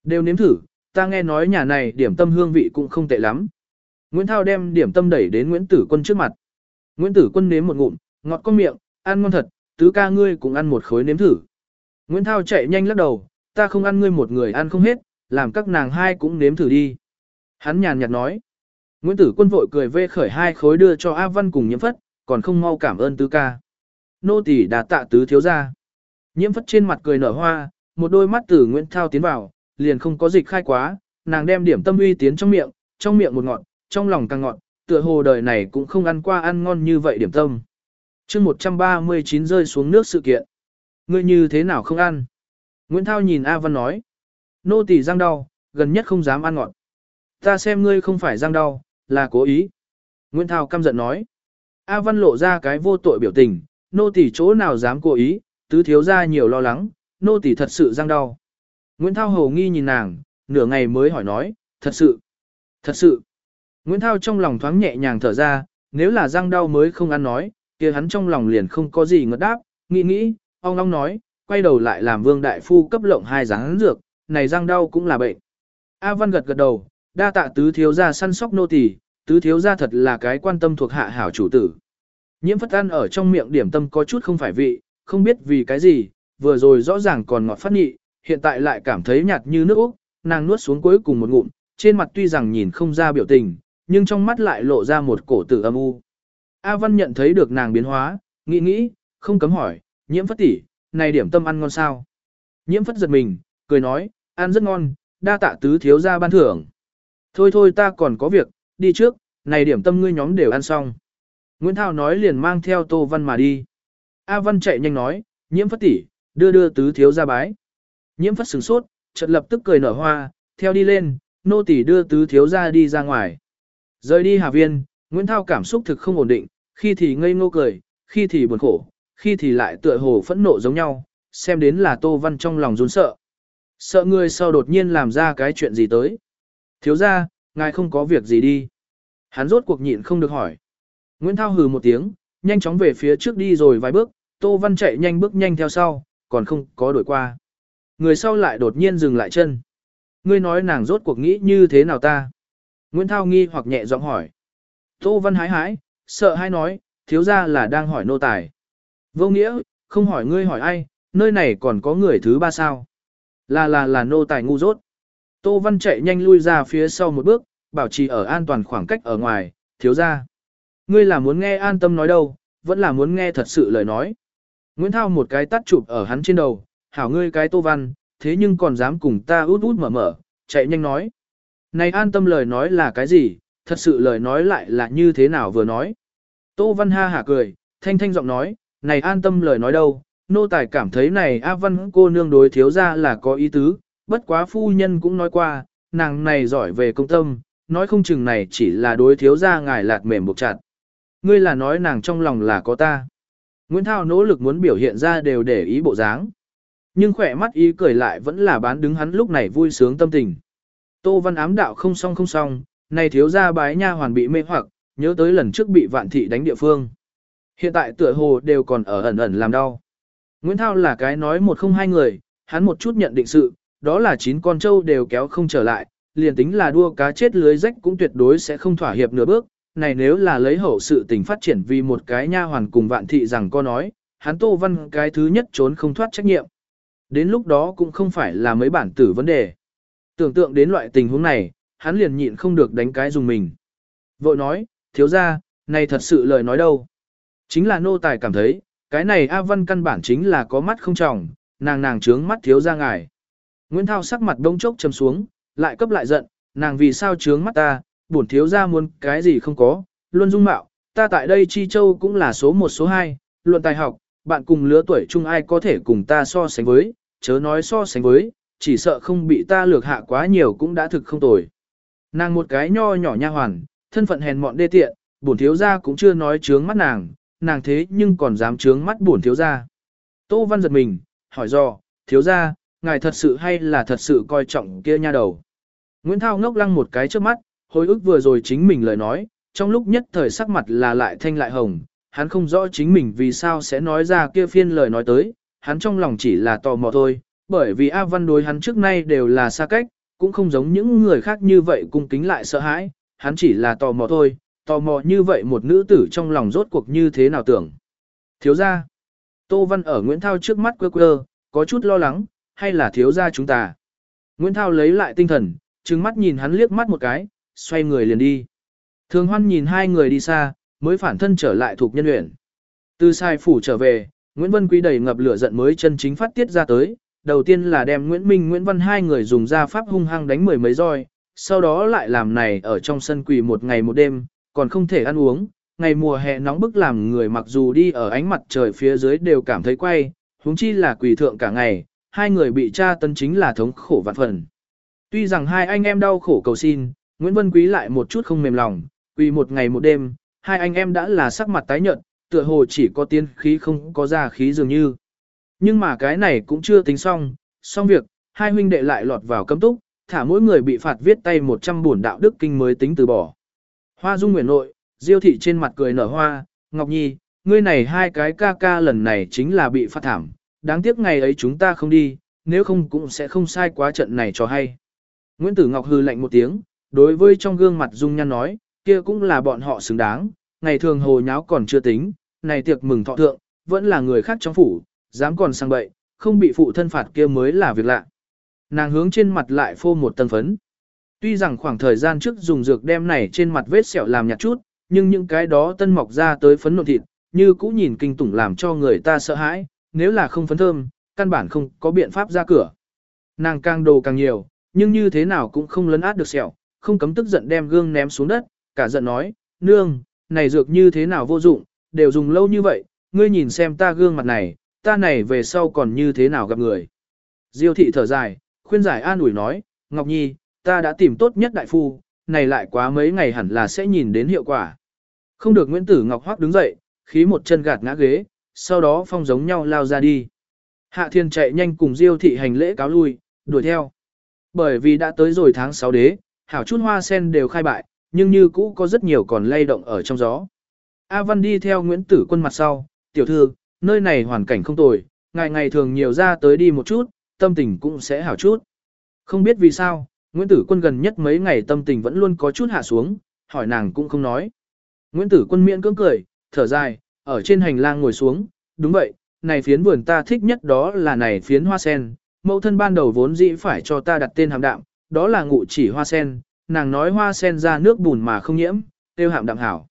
Đều nếm thử, ta nghe nói nhà này điểm tâm hương vị cũng không tệ lắm. Nguyễn Thao đem điểm tâm đẩy đến Nguyễn Tử Quân trước mặt. Nguyễn Tử Quân nếm một ngụm, ngọt con miệng, ăn ngon thật, tứ ca ngươi cũng ăn một khối nếm thử. Nguyễn Thao chạy nhanh lắc đầu, ta không ăn ngươi một người ăn không hết, làm các nàng hai cũng nếm thử đi. Hắn nhàn nhạt nói. Nguyễn Tử Quân vội cười vê khởi hai khối đưa cho A Văn cùng nhiễm phất, còn không mau cảm ơn tứ ca. Nô tỳ đã tạ tứ thiếu ra. Nhiễm phất trên mặt cười nở hoa, một đôi mắt tử Nguyễn Thao tiến vào, liền không có dịch khai quá, nàng đem điểm tâm uy tiến trong miệng, trong miệng một ngọt, trong lòng càng ngọt, tựa hồ đời này cũng không ăn qua ăn ngon như vậy điểm tâm. chương 139 rơi xuống nước sự kiện. Ngươi như thế nào không ăn? Nguyễn Thao nhìn A Văn nói. Nô tỳ răng đau, gần nhất không dám ăn ngọt. Ta xem ngươi không phải răng đau, là cố ý. Nguyễn Thao căm giận nói. A Văn lộ ra cái vô tội biểu tình, nô tỳ chỗ nào dám cố ý, tứ thiếu ra nhiều lo lắng, nô tỳ thật sự răng đau. Nguyễn Thao hầu nghi nhìn nàng, nửa ngày mới hỏi nói, thật sự, thật sự. Nguyễn Thao trong lòng thoáng nhẹ nhàng thở ra, nếu là răng đau mới không ăn nói, kia hắn trong lòng liền không có gì ngất đáp, nghĩ nghĩ, ông Long nói, quay đầu lại làm vương đại phu cấp lộng hai dáng dược, này răng đau cũng là bệnh. A Văn gật gật đầu, đa tạ tứ thiếu gia săn sóc nô tỳ, tứ thiếu gia thật là cái quan tâm thuộc hạ hảo chủ tử. Nhiễm phất ăn ở trong miệng điểm tâm có chút không phải vị, không biết vì cái gì, vừa rồi rõ ràng còn ngọt phát nhị, hiện tại lại cảm thấy nhạt như nước Úc, nàng nuốt xuống cuối cùng một ngụm, trên mặt tuy rằng nhìn không ra biểu tình, nhưng trong mắt lại lộ ra một cổ tử âm u. A Văn nhận thấy được nàng biến hóa, nghĩ nghĩ, không cấm hỏi, nhiễm phất tỷ, này điểm tâm ăn ngon sao? Nhiễm phất giật mình, cười nói, ăn rất ngon, đa tạ tứ thiếu ra ban thưởng. Thôi thôi ta còn có việc, đi trước, này điểm tâm ngươi nhóm đều ăn xong. Nguyễn Thao nói liền mang theo Tô Văn mà đi. A Văn chạy nhanh nói, nhiễm phất tỷ, đưa đưa tứ thiếu ra bái. Nhiễm phất sửng sốt, chợt lập tức cười nở hoa, theo đi lên, nô tỷ đưa tứ thiếu ra đi ra ngoài. Rời đi Hà Viên, Nguyễn Thao cảm xúc thực không ổn định, khi thì ngây ngô cười, khi thì buồn khổ, khi thì lại tựa hồ phẫn nộ giống nhau, xem đến là Tô Văn trong lòng run sợ. Sợ người sau đột nhiên làm ra cái chuyện gì tới. Thiếu ra, ngài không có việc gì đi. Hắn rốt cuộc nhịn không được hỏi. Nguyễn Thao hừ một tiếng, nhanh chóng về phía trước đi rồi vài bước, Tô Văn chạy nhanh bước nhanh theo sau, còn không có đổi qua. Người sau lại đột nhiên dừng lại chân. Ngươi nói nàng rốt cuộc nghĩ như thế nào ta? Nguyễn Thao nghi hoặc nhẹ giọng hỏi. Tô Văn hái hái, sợ hay nói, thiếu ra là đang hỏi nô tài. Vô nghĩa, không hỏi ngươi hỏi ai, nơi này còn có người thứ ba sao? Là là là nô tài ngu dốt. Tô Văn chạy nhanh lui ra phía sau một bước, bảo trì ở an toàn khoảng cách ở ngoài, thiếu ra. Ngươi là muốn nghe an tâm nói đâu, vẫn là muốn nghe thật sự lời nói. Nguyễn Thao một cái tắt chụp ở hắn trên đầu, hảo ngươi cái Tô Văn, thế nhưng còn dám cùng ta út út mở mở, chạy nhanh nói. Này an tâm lời nói là cái gì, thật sự lời nói lại là như thế nào vừa nói. Tô Văn ha hả cười, thanh thanh giọng nói, này an tâm lời nói đâu, nô tài cảm thấy này A Văn cô nương đối thiếu ra là có ý tứ, bất quá phu nhân cũng nói qua, nàng này giỏi về công tâm, nói không chừng này chỉ là đối thiếu ra ngài lạt mềm buộc chặt. Ngươi là nói nàng trong lòng là có ta. Nguyễn Thao nỗ lực muốn biểu hiện ra đều để ý bộ dáng. Nhưng khỏe mắt ý cười lại vẫn là bán đứng hắn lúc này vui sướng tâm tình. Tô Văn ám đạo không xong không xong, này thiếu gia bái nha hoàn bị mê hoặc, nhớ tới lần trước bị vạn thị đánh địa phương. Hiện tại tựa hồ đều còn ở ẩn ẩn làm đau. Nguyễn Thao là cái nói một không hai người, hắn một chút nhận định sự, đó là chín con trâu đều kéo không trở lại, liền tính là đua cá chết lưới rách cũng tuyệt đối sẽ không thỏa hiệp nửa bước. Này nếu là lấy hậu sự tình phát triển vì một cái nha hoàn cùng vạn thị rằng có nói, hắn Tô Văn cái thứ nhất trốn không thoát trách nhiệm. Đến lúc đó cũng không phải là mấy bản tử vấn đề. Tưởng tượng đến loại tình huống này, hắn liền nhịn không được đánh cái dùng mình. Vội nói, thiếu ra, này thật sự lời nói đâu. Chính là nô tài cảm thấy, cái này A Văn căn bản chính là có mắt không trọng, nàng nàng trướng mắt thiếu ra ngài. Nguyễn Thao sắc mặt đông chốc chầm xuống, lại cấp lại giận, nàng vì sao trướng mắt ta, bổn thiếu ra muốn cái gì không có, luôn dung mạo, ta tại đây Chi Châu cũng là số một số hai, luận tài học, bạn cùng lứa tuổi chung ai có thể cùng ta so sánh với, chớ nói so sánh với, chỉ sợ không bị ta lược hạ quá nhiều cũng đã thực không tồi. Nàng một cái nho nhỏ nha hoàn, thân phận hèn mọn đê tiện, bổn thiếu gia cũng chưa nói trướng mắt nàng, nàng thế nhưng còn dám trướng mắt bổn thiếu gia. Tô Văn giật mình, hỏi do, thiếu gia, ngài thật sự hay là thật sự coi trọng kia nha đầu. Nguyễn Thao ngốc lăng một cái trước mắt, hồi ức vừa rồi chính mình lời nói, trong lúc nhất thời sắc mặt là lại thanh lại hồng, hắn không rõ chính mình vì sao sẽ nói ra kia phiên lời nói tới, hắn trong lòng chỉ là tò mò thôi, bởi vì A Văn đối hắn trước nay đều là xa cách, cũng không giống những người khác như vậy cung kính lại sợ hãi, hắn chỉ là tò mò thôi, tò mò như vậy một nữ tử trong lòng rốt cuộc như thế nào tưởng. Thiếu gia, Tô Văn ở Nguyễn Thao trước mắt quơ quơ, có chút lo lắng, hay là thiếu gia chúng ta. Nguyễn Thao lấy lại tinh thần, trừng mắt nhìn hắn liếc mắt một cái, xoay người liền đi. Thường hoan nhìn hai người đi xa, mới phản thân trở lại thuộc nhân luyện. Từ sai phủ trở về, Nguyễn Vân Quý đầy ngập lửa giận mới chân chính phát tiết ra tới, đầu tiên là đem Nguyễn Minh Nguyễn Văn hai người dùng ra pháp hung hăng đánh mười mấy roi, sau đó lại làm này ở trong sân quỳ một ngày một đêm, còn không thể ăn uống, ngày mùa hè nóng bức làm người mặc dù đi ở ánh mặt trời phía dưới đều cảm thấy quay, huống chi là quỳ thượng cả ngày, hai người bị tra tấn chính là thống khổ vạn phần. Tuy rằng hai anh em đau khổ cầu xin, Nguyễn Vân Quý lại một chút không mềm lòng, quỳ một ngày một đêm, hai anh em đã là sắc mặt tái nhợt, tựa hồ chỉ có tiên khí không có ra khí dường như. Nhưng mà cái này cũng chưa tính xong, xong việc, hai huynh đệ lại lọt vào cấm túc, thả mỗi người bị phạt viết tay 100 bổn đạo đức kinh mới tính từ bỏ. Hoa dung Nguyễn nội, diêu thị trên mặt cười nở hoa, Ngọc Nhi, ngươi này hai cái ca ca lần này chính là bị phạt thảm, đáng tiếc ngày ấy chúng ta không đi, nếu không cũng sẽ không sai quá trận này cho hay. Nguyễn Tử Ngọc hư lạnh một tiếng, đối với trong gương mặt dung nhan nói, kia cũng là bọn họ xứng đáng, ngày thường hồ nháo còn chưa tính, này tiệc mừng thọ thượng, vẫn là người khác trong phủ, dám còn sang bậy, không bị phụ thân phạt kia mới là việc lạ. Nàng hướng trên mặt lại phô một tầng phấn. Tuy rằng khoảng thời gian trước dùng dược đem này trên mặt vết sẹo làm nhạt chút, nhưng những cái đó tân mọc ra tới phấn nộn thịt, như cũ nhìn kinh tủng làm cho người ta sợ hãi, nếu là không phấn thơm, căn bản không có biện pháp ra cửa. Nàng càng đồ càng nhiều, nhưng như thế nào cũng không lấn át được sẹo, không cấm tức giận đem gương ném xuống đất, cả giận nói, nương, này dược như thế nào vô dụng, đều dùng lâu như vậy, ngươi nhìn xem ta gương mặt này, ta này về sau còn như thế nào gặp người. Diêu thị thở dài, khuyên giải an ủi nói, Ngọc Nhi, ta đã tìm tốt nhất đại phu, này lại quá mấy ngày hẳn là sẽ nhìn đến hiệu quả. Không được Nguyễn Tử Ngọc Hoắc đứng dậy, khí một chân gạt ngã ghế, sau đó phong giống nhau lao ra đi. Hạ Thiên chạy nhanh cùng Diêu thị hành lễ cáo lui, đuổi theo. Bởi vì đã tới rồi tháng 6 đế, hảo chút hoa sen đều khai bại, nhưng như cũ có rất nhiều còn lay động ở trong gió. A Văn đi theo Nguyễn Tử Quân mặt sau, tiểu thư, nơi này hoàn cảnh không tồi, ngày ngày thường nhiều ra tới đi một chút, tâm tình cũng sẽ hảo chút. Không biết vì sao, Nguyễn Tử Quân gần nhất mấy ngày tâm tình vẫn luôn có chút hạ xuống, hỏi nàng cũng không nói. Nguyễn Tử Quân miễn cưỡng cười, thở dài, ở trên hành lang ngồi xuống, đúng vậy, này phiến vườn ta thích nhất đó là này phiến hoa sen, mẫu thân ban đầu vốn dĩ phải cho ta đặt tên hàm đạm, đó là ngụ chỉ hoa sen, nàng nói hoa sen ra nước bùn mà không nhiễm, tiêu hạm đạm hảo.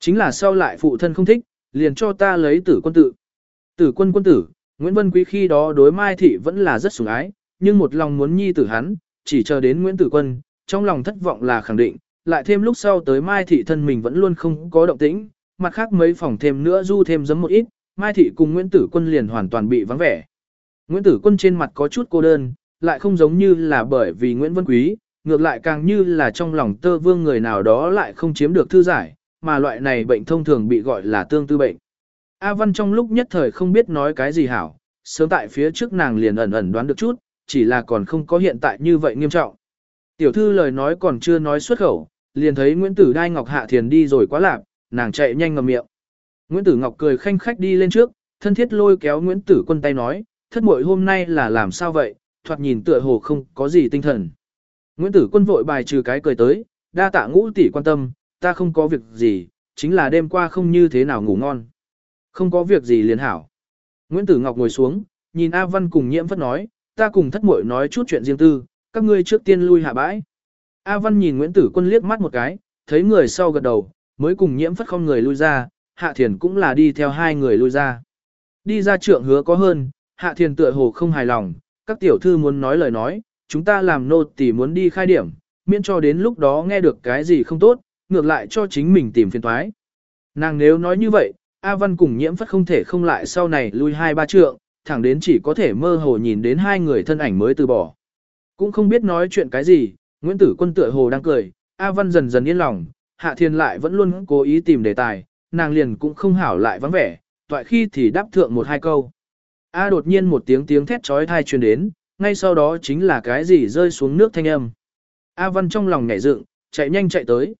Chính là sau lại phụ thân không thích, liền cho ta lấy tử quân tự. Tử quân quân tử, Nguyễn Vân Quý khi đó đối Mai Thị vẫn là rất sủng ái, nhưng một lòng muốn nhi tử hắn, chỉ chờ đến Nguyễn Tử Quân, trong lòng thất vọng là khẳng định, lại thêm lúc sau tới Mai Thị thân mình vẫn luôn không có động tĩnh, mặt khác mấy phòng thêm nữa du thêm giấm một ít, Mai Thị cùng Nguyễn Tử Quân liền hoàn toàn bị vắng vẻ. Nguyễn Tử Quân trên mặt có chút cô đơn, lại không giống như là bởi vì Nguyễn Vân Quý, ngược lại càng như là trong lòng tơ vương người nào đó lại không chiếm được thư giải, mà loại này bệnh thông thường bị gọi là tương tư bệnh. A Văn trong lúc nhất thời không biết nói cái gì hảo, sớm tại phía trước nàng liền ẩn ẩn đoán được chút, chỉ là còn không có hiện tại như vậy nghiêm trọng. Tiểu thư lời nói còn chưa nói xuất khẩu, liền thấy Nguyễn Tử Đai Ngọc Hạ Thiền đi rồi quá lạp, nàng chạy nhanh ngầm miệng. Nguyễn Tử Ngọc cười khanh khách đi lên trước, thân thiết lôi kéo Nguyễn Tử Quân tay nói, thất muội hôm nay là làm sao vậy, thoạt nhìn tựa hồ không có gì tinh thần. Nguyễn Tử Quân vội bài trừ cái cười tới, đa tạ ngũ tỷ quan tâm, ta không có việc gì, chính là đêm qua không như thế nào ngủ ngon. Không có việc gì liền hảo. Nguyễn Tử Ngọc ngồi xuống, nhìn A Văn cùng nhiễm phất nói, ta cùng thất muội nói chút chuyện riêng tư, các ngươi trước tiên lui hạ bãi. A Văn nhìn Nguyễn Tử Quân liếc mắt một cái, thấy người sau gật đầu, mới cùng nhiễm phất không người lui ra, Hạ Thiền cũng là đi theo hai người lui ra. Đi ra trượng hứa có hơn, Hạ Thiền tựa hồ không hài lòng, các tiểu thư muốn nói lời nói, chúng ta làm nô tỳ muốn đi khai điểm, miễn cho đến lúc đó nghe được cái gì không tốt, ngược lại cho chính mình tìm phiền toái. Nàng nếu nói như vậy, A Văn cùng nhiễm phất không thể không lại sau này lui hai ba trượng, thẳng đến chỉ có thể mơ hồ nhìn đến hai người thân ảnh mới từ bỏ. Cũng không biết nói chuyện cái gì, Nguyễn Tử Quân tựa hồ đang cười, A Văn dần dần yên lòng, Hạ Thiên lại vẫn luôn cố ý tìm đề tài, nàng liền cũng không hảo lại vắng vẻ, toại khi thì đáp thượng một hai câu. A đột nhiên một tiếng tiếng thét trói thai truyền đến, ngay sau đó chính là cái gì rơi xuống nước thanh âm. A Văn trong lòng nhảy dựng, chạy nhanh chạy tới.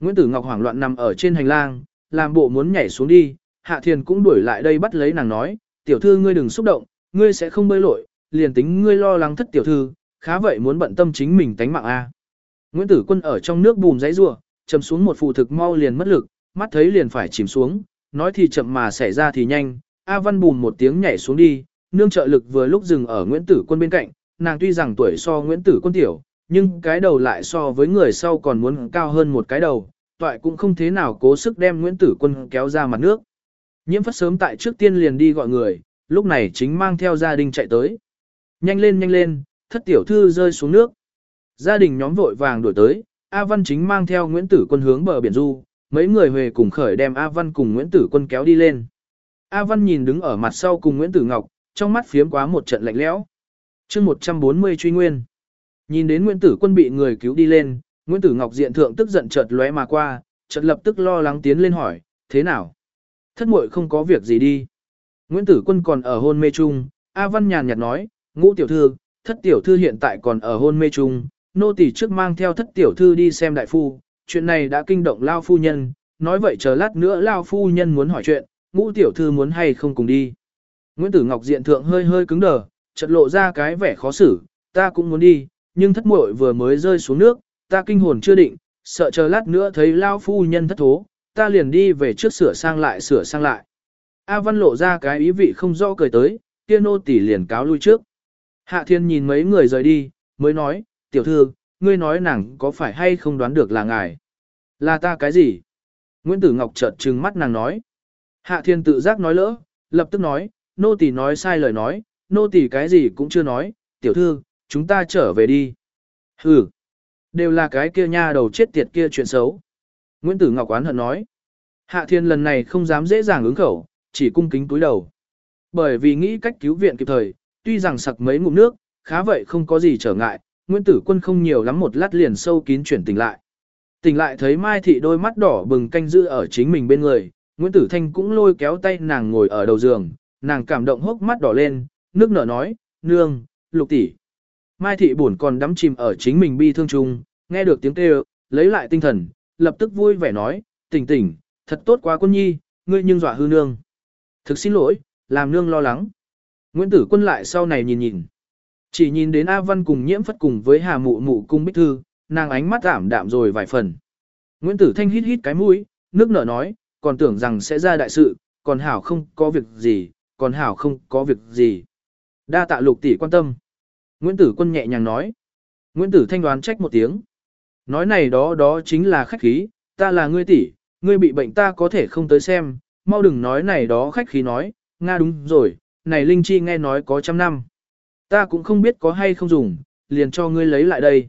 Nguyễn Tử Ngọc hoảng loạn nằm ở trên hành lang, làm bộ muốn nhảy xuống đi, Hạ Thiền cũng đuổi lại đây bắt lấy nàng nói, tiểu thư ngươi đừng xúc động, ngươi sẽ không bơi lội, liền tính ngươi lo lắng thất tiểu thư, khá vậy muốn bận tâm chính mình tánh mạng a. Nguyễn Tử Quân ở trong nước bùm giấy rủa, chầm xuống một phụ thực mau liền mất lực, mắt thấy liền phải chìm xuống, nói thì chậm mà xảy ra thì nhanh, A Văn bùm một tiếng nhảy xuống đi, nương trợ lực vừa lúc dừng ở Nguyễn Tử Quân bên cạnh, nàng tuy rằng tuổi so Nguyễn Tử Quân tiểu, nhưng cái đầu lại so với người sau còn muốn cao hơn một cái đầu, toại cũng không thế nào cố sức đem Nguyễn Tử Quân kéo ra mặt nước. Nhiễm phất sớm tại trước tiên liền đi gọi người, lúc này chính mang theo gia đình chạy tới. Nhanh lên nhanh lên, thất tiểu thư rơi xuống nước. Gia đình nhóm vội vàng đuổi tới, A Văn chính mang theo Nguyễn Tử Quân hướng bờ biển du, mấy người huề cùng khởi đem A Văn cùng Nguyễn Tử Quân kéo đi lên. A Văn nhìn đứng ở mặt sau cùng Nguyễn Tử Ngọc, trong mắt phiếm quá một trận lạnh lẽo. chương 140 truy nguyên. Nhìn đến Nguyễn Tử Quân bị người cứu đi lên, Nguyễn Tử Ngọc diện thượng tức giận chợt lóe mà qua, chợt lập tức lo lắng tiến lên hỏi, thế nào? Thất muội không có việc gì đi. Nguyễn Tử Quân còn ở hôn mê chung, A Văn nhàn nhạt nói, ngũ tiểu thư, thất tiểu thư hiện tại còn ở hôn mê chung, nô tỳ trước mang theo thất tiểu thư đi xem đại phu, chuyện này đã kinh động lao phu nhân, nói vậy chờ lát nữa lao phu nhân muốn hỏi chuyện, ngũ tiểu thư muốn hay không cùng đi. Nguyễn Tử Ngọc diện thượng hơi hơi cứng đờ, chợt lộ ra cái vẻ khó xử, ta cũng muốn đi, nhưng thất muội vừa mới rơi xuống nước, ta kinh hồn chưa định, sợ chờ lát nữa thấy lao phu nhân thất thố, ta liền đi về trước sửa sang lại sửa sang lại. A Văn lộ ra cái ý vị không rõ cười tới, kia nô tỷ liền cáo lui trước. Hạ Thiên nhìn mấy người rời đi, mới nói, tiểu thư, ngươi nói nàng có phải hay không đoán được là ngài? Là ta cái gì? Nguyễn Tử Ngọc chợt trừng mắt nàng nói. Hạ Thiên tự giác nói lỡ, lập tức nói, nô tỳ nói sai lời nói, nô tỳ cái gì cũng chưa nói, tiểu thư, chúng ta trở về đi. Hừ, đều là cái kia nha đầu chết tiệt kia chuyện xấu. Nguyễn Tử Ngọc oán hận nói. Hạ Thiên lần này không dám dễ dàng ứng khẩu, chỉ cung kính túi đầu. Bởi vì nghĩ cách cứu viện kịp thời, tuy rằng sặc mấy ngụm nước, khá vậy không có gì trở ngại, Nguyễn Tử Quân không nhiều lắm một lát liền sâu kín chuyển tỉnh lại. Tỉnh lại thấy Mai Thị đôi mắt đỏ bừng canh giữ ở chính mình bên người, Nguyễn Tử Thanh cũng lôi kéo tay nàng ngồi ở đầu giường, nàng cảm động hốc mắt đỏ lên, nước nở nói, nương, lục tỷ. Mai Thị buồn còn đắm chìm ở chính mình bi thương chung, nghe được tiếng kêu, lấy lại tinh thần, lập tức vui vẻ nói, tỉnh tỉnh, thật tốt quá quân nhi, ngươi nhưng dọa hư nương. Thực xin lỗi, làm nương lo lắng. Nguyễn Tử Quân lại sau này nhìn nhìn. Chỉ nhìn đến A Văn cùng nhiễm phất cùng với Hà Mụ Mụ cung bích thư, nàng ánh mắt ảm đạm rồi vài phần. Nguyễn Tử Thanh hít hít cái mũi, nước nở nói, còn tưởng rằng sẽ ra đại sự, còn Hảo không có việc gì, còn Hảo không có việc gì. Đa tạ lục tỷ quan tâm. Nguyễn Tử Quân nhẹ nhàng nói. Nguyễn Tử Thanh đoán trách một tiếng. Nói này đó đó chính là khách khí, ta là ngươi tỷ, ngươi bị bệnh ta có thể không tới xem, mau đừng nói này đó khách khí nói, Nga đúng rồi, này Linh Chi nghe nói có trăm năm. Ta cũng không biết có hay không dùng, liền cho ngươi lấy lại đây.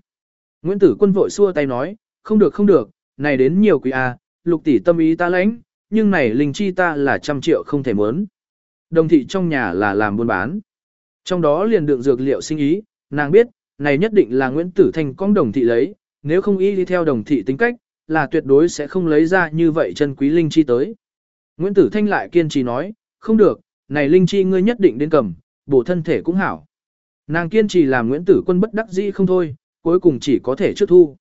Nguyễn Tử Quân vội xua tay nói, không được không được, này đến nhiều quý a, lục tỷ tâm ý ta lãnh, nhưng này Linh Chi ta là trăm triệu không thể muốn. Đồng thị trong nhà là làm buôn bán. Trong đó liền đựng dược liệu sinh ý, nàng biết, này nhất định là Nguyễn Tử Thanh con đồng thị lấy, nếu không y đi theo đồng thị tính cách, là tuyệt đối sẽ không lấy ra như vậy chân quý Linh Chi tới. Nguyễn Tử Thanh lại kiên trì nói, không được, này Linh Chi ngươi nhất định đến cầm, bổ thân thể cũng hảo. Nàng kiên trì làm Nguyễn Tử Quân bất đắc dĩ không thôi, cuối cùng chỉ có thể trước thu.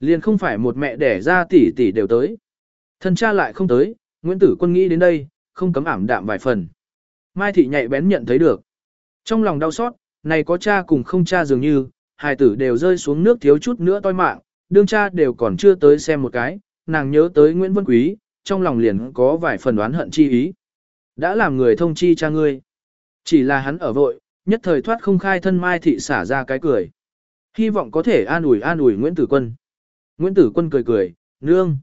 Liền không phải một mẹ đẻ ra tỷ tỷ đều tới. Thân cha lại không tới, Nguyễn Tử Quân nghĩ đến đây, không cấm ảm đạm vài phần. Mai Thị nhạy bén nhận thấy được. Trong lòng đau xót, này có cha cùng không cha dường như, hai tử đều rơi xuống nước thiếu chút nữa toi mạng, đương cha đều còn chưa tới xem một cái, nàng nhớ tới Nguyễn Vân Quý, trong lòng liền có vài phần đoán hận chi ý. Đã làm người thông chi cha ngươi. Chỉ là hắn ở vội, nhất thời thoát không khai thân Mai Thị xả ra cái cười. Hy vọng có thể an ủi an ủi Nguyễn Tử Quân. Nguyễn Tử Quân cười cười, nương.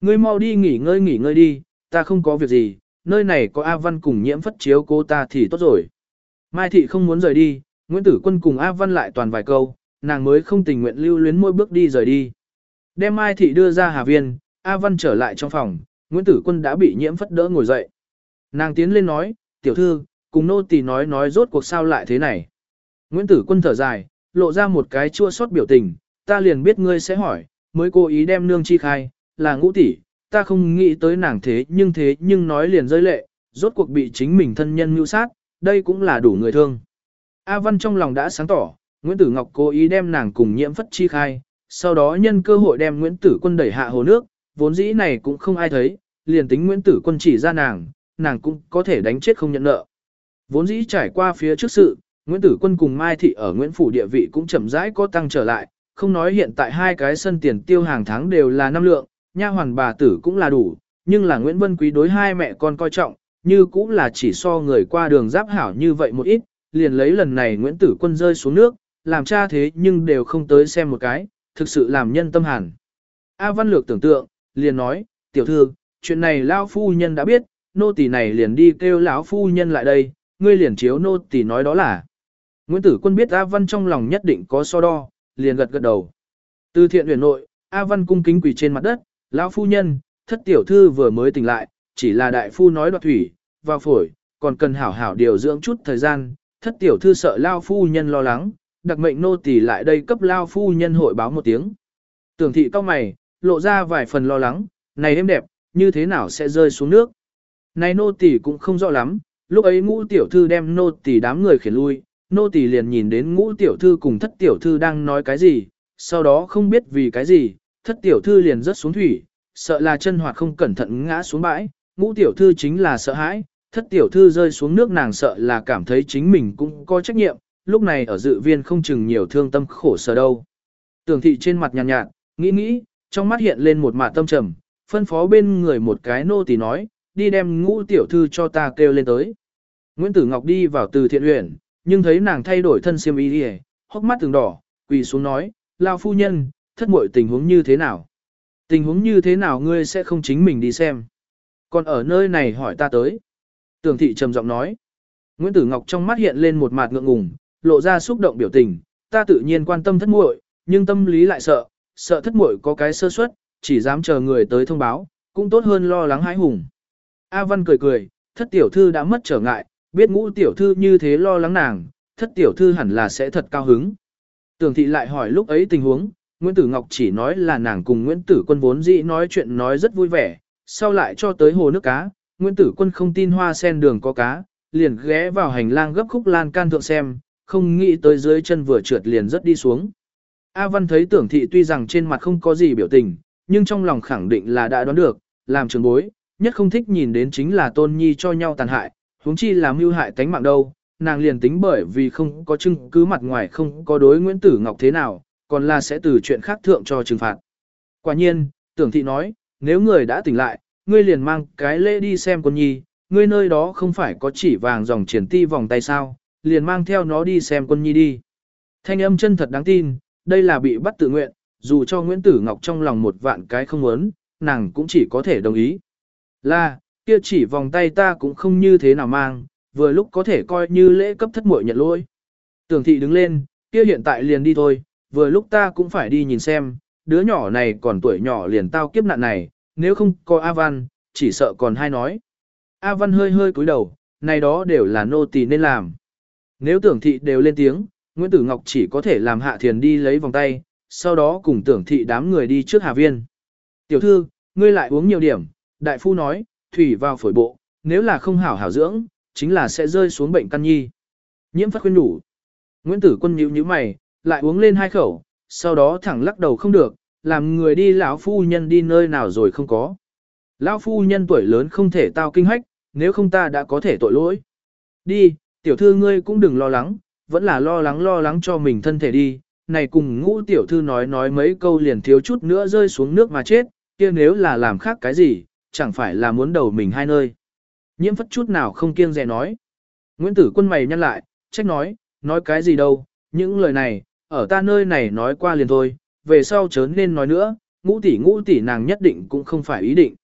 Ngươi mau đi nghỉ ngơi nghỉ ngơi đi, ta không có việc gì, nơi này có A Văn cùng nhiễm phất chiếu cô ta thì tốt rồi. Mai Thị không muốn rời đi, Nguyễn Tử Quân cùng A Văn lại toàn vài câu, nàng mới không tình nguyện lưu luyến mỗi bước đi rời đi. Đem Mai Thị đưa ra Hà Viên, A Văn trở lại trong phòng, Nguyễn Tử Quân đã bị nhiễm phất đỡ ngồi dậy. Nàng tiến lên nói, tiểu thư, cùng nô tỳ nói nói rốt cuộc sao lại thế này. Nguyễn Tử Quân thở dài, lộ ra một cái chua xót biểu tình, ta liền biết ngươi sẽ hỏi, mới cố ý đem nương chi khai, là ngũ tỷ, ta không nghĩ tới nàng thế nhưng thế nhưng nói liền rơi lệ, rốt cuộc bị chính mình thân nhân mưu sát, đây cũng là đủ người thương. A Văn trong lòng đã sáng tỏ, Nguyễn Tử Ngọc cố ý đem nàng cùng nhiễm phất chi khai, sau đó nhân cơ hội đem Nguyễn Tử Quân đẩy hạ hồ nước, vốn dĩ này cũng không ai thấy, liền tính Nguyễn Tử Quân chỉ ra nàng, nàng cũng có thể đánh chết không nhận nợ. Vốn dĩ trải qua phía trước sự, Nguyễn Tử Quân cùng Mai Thị ở Nguyễn Phủ địa vị cũng chậm rãi có tăng trở lại, không nói hiện tại hai cái sân tiền tiêu hàng tháng đều là năm lượng, nha hoàn bà tử cũng là đủ, nhưng là Nguyễn Vân Quý đối hai mẹ con coi trọng, như cũng là chỉ so người qua đường giáp hảo như vậy một ít, liền lấy lần này Nguyễn Tử Quân rơi xuống nước, làm cha thế nhưng đều không tới xem một cái, thực sự làm nhân tâm hàn. A Văn Lược tưởng tượng, liền nói, tiểu thư, chuyện này lão phu nhân đã biết, nô tỳ này liền đi kêu lão phu nhân lại đây, ngươi liền chiếu nô tỳ nói đó là. Nguyễn Tử Quân biết A Văn trong lòng nhất định có so đo, liền gật gật đầu. Từ thiện huyền nội, A Văn cung kính quỳ trên mặt đất, lão phu nhân, thất tiểu thư vừa mới tỉnh lại, chỉ là đại phu nói đoạt thủy, vào phổi, còn cần hảo hảo điều dưỡng chút thời gian, thất tiểu thư sợ lao phu nhân lo lắng, đặc mệnh nô tỳ lại đây cấp lao phu nhân hội báo một tiếng. Tưởng thị cao mày, lộ ra vài phần lo lắng, này êm đẹp, như thế nào sẽ rơi xuống nước. Này nô tỳ cũng không rõ lắm, lúc ấy ngũ tiểu thư đem nô tỳ đám người khiển lui, nô tỳ liền nhìn đến ngũ tiểu thư cùng thất tiểu thư đang nói cái gì, sau đó không biết vì cái gì, thất tiểu thư liền rớt xuống thủy, sợ là chân hoạt không cẩn thận ngã xuống bãi, ngũ tiểu thư chính là sợ hãi, thất tiểu thư rơi xuống nước nàng sợ là cảm thấy chính mình cũng có trách nhiệm, lúc này ở dự viên không chừng nhiều thương tâm khổ sở đâu. Tưởng thị trên mặt nhàn nhạt, nhạt, nghĩ nghĩ, trong mắt hiện lên một mạt tâm trầm, phân phó bên người một cái nô tỳ nói, đi đem ngũ tiểu thư cho ta kêu lên tới. Nguyễn Tử Ngọc đi vào từ thiện huyện, nhưng thấy nàng thay đổi thân xiêm y đi hốc mắt từng đỏ, quỳ xuống nói, lao phu nhân, thất muội tình huống như thế nào? Tình huống như thế nào ngươi sẽ không chính mình đi xem? Còn ở nơi này hỏi ta tới. Tưởng thị trầm giọng nói. Nguyễn Tử Ngọc trong mắt hiện lên một mặt ngượng ngùng, lộ ra xúc động biểu tình, ta tự nhiên quan tâm thất muội, nhưng tâm lý lại sợ, sợ thất muội có cái sơ suất, chỉ dám chờ người tới thông báo, cũng tốt hơn lo lắng hãi hùng. A Văn cười cười, thất tiểu thư đã mất trở ngại, biết ngũ tiểu thư như thế lo lắng nàng, thất tiểu thư hẳn là sẽ thật cao hứng. Tưởng thị lại hỏi lúc ấy tình huống, Nguyễn Tử Ngọc chỉ nói là nàng cùng Nguyễn Tử Quân vốn dĩ nói chuyện nói rất vui vẻ, sau lại cho tới hồ nước cá, Nguyễn Tử Quân không tin hoa sen đường có cá, liền ghé vào hành lang gấp khúc lan can thượng xem, không nghĩ tới dưới chân vừa trượt liền rất đi xuống. A Văn thấy tưởng thị tuy rằng trên mặt không có gì biểu tình, nhưng trong lòng khẳng định là đã đoán được, làm trường bối, nhất không thích nhìn đến chính là tôn nhi cho nhau tàn hại, huống chi làm mưu hại tánh mạng đâu, nàng liền tính bởi vì không có chứng cứ mặt ngoài không có đối Nguyễn Tử Ngọc thế nào, còn là sẽ từ chuyện khác thượng cho trừng phạt. Quả nhiên, tưởng thị nói, nếu người đã tỉnh lại, ngươi liền mang cái lễ đi xem quân nhi, ngươi nơi đó không phải có chỉ vàng dòng triển ti vòng tay sao, liền mang theo nó đi xem quân nhi đi. Thanh âm chân thật đáng tin, đây là bị bắt tự nguyện, dù cho Nguyễn Tử Ngọc trong lòng một vạn cái không muốn, nàng cũng chỉ có thể đồng ý. Là, kia chỉ vòng tay ta cũng không như thế nào mang, vừa lúc có thể coi như lễ cấp thất muội nhận lỗi. Tưởng thị đứng lên, kia hiện tại liền đi thôi, vừa lúc ta cũng phải đi nhìn xem, đứa nhỏ này còn tuổi nhỏ liền tao kiếp nạn này, nếu không có A Văn, chỉ sợ còn hai nói. A Văn hơi hơi cúi đầu, này đó đều là nô tỳ nên làm. Nếu tưởng thị đều lên tiếng, Nguyễn Tử Ngọc chỉ có thể làm hạ thiền đi lấy vòng tay, sau đó cùng tưởng thị đám người đi trước Hà Viên. Tiểu thư, ngươi lại uống nhiều điểm, đại phu nói, thủy vào phổi bộ, nếu là không hảo hảo dưỡng, chính là sẽ rơi xuống bệnh căn nhi. Nhiễm phát khuyên đủ. Nguyễn Tử Quân nhíu nhíu mày, lại uống lên hai khẩu, sau đó thẳng lắc đầu không được, làm người đi lão phu nhân đi nơi nào rồi không có. Lão phu nhân tuổi lớn không thể tao kinh hách, nếu không ta đã có thể tội lỗi. Đi, tiểu thư ngươi cũng đừng lo lắng, vẫn là lo lắng lo lắng cho mình thân thể đi, này cùng ngũ tiểu thư nói nói mấy câu liền thiếu chút nữa rơi xuống nước mà chết, kia nếu là làm khác cái gì, chẳng phải là muốn đầu mình hai nơi. Nhiễm phất chút nào không kiêng dè nói. Nguyễn tử quân mày nhăn lại, trách nói, nói cái gì đâu, những lời này, ở ta nơi này nói qua liền thôi, về sau chớ nên nói nữa, ngũ tỷ ngũ tỷ nàng nhất định cũng không phải ý định.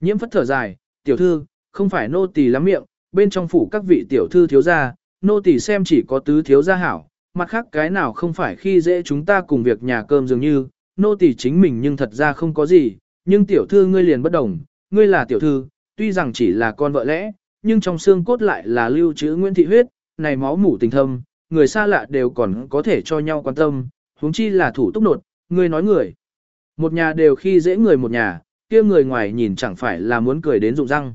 Nhiễm phất thở dài, tiểu thư, không phải nô tỷ lắm miệng, bên trong phủ các vị tiểu thư thiếu gia, nô tỷ xem chỉ có tứ thiếu gia hảo, mặt khác cái nào không phải khi dễ chúng ta cùng việc nhà cơm dường như, nô tỷ chính mình nhưng thật ra không có gì, nhưng tiểu thư ngươi liền bất đồng, ngươi là tiểu thư, tuy rằng chỉ là con vợ lẽ, nhưng trong xương cốt lại là lưu trữ Nguyễn Thị huyết, này máu mủ tình thâm, người xa lạ đều còn có thể cho nhau quan tâm, huống chi là thủ túc nột, ngươi nói người. Một nhà đều khi dễ người một nhà, kia người ngoài nhìn chẳng phải là muốn cười đến rụng răng.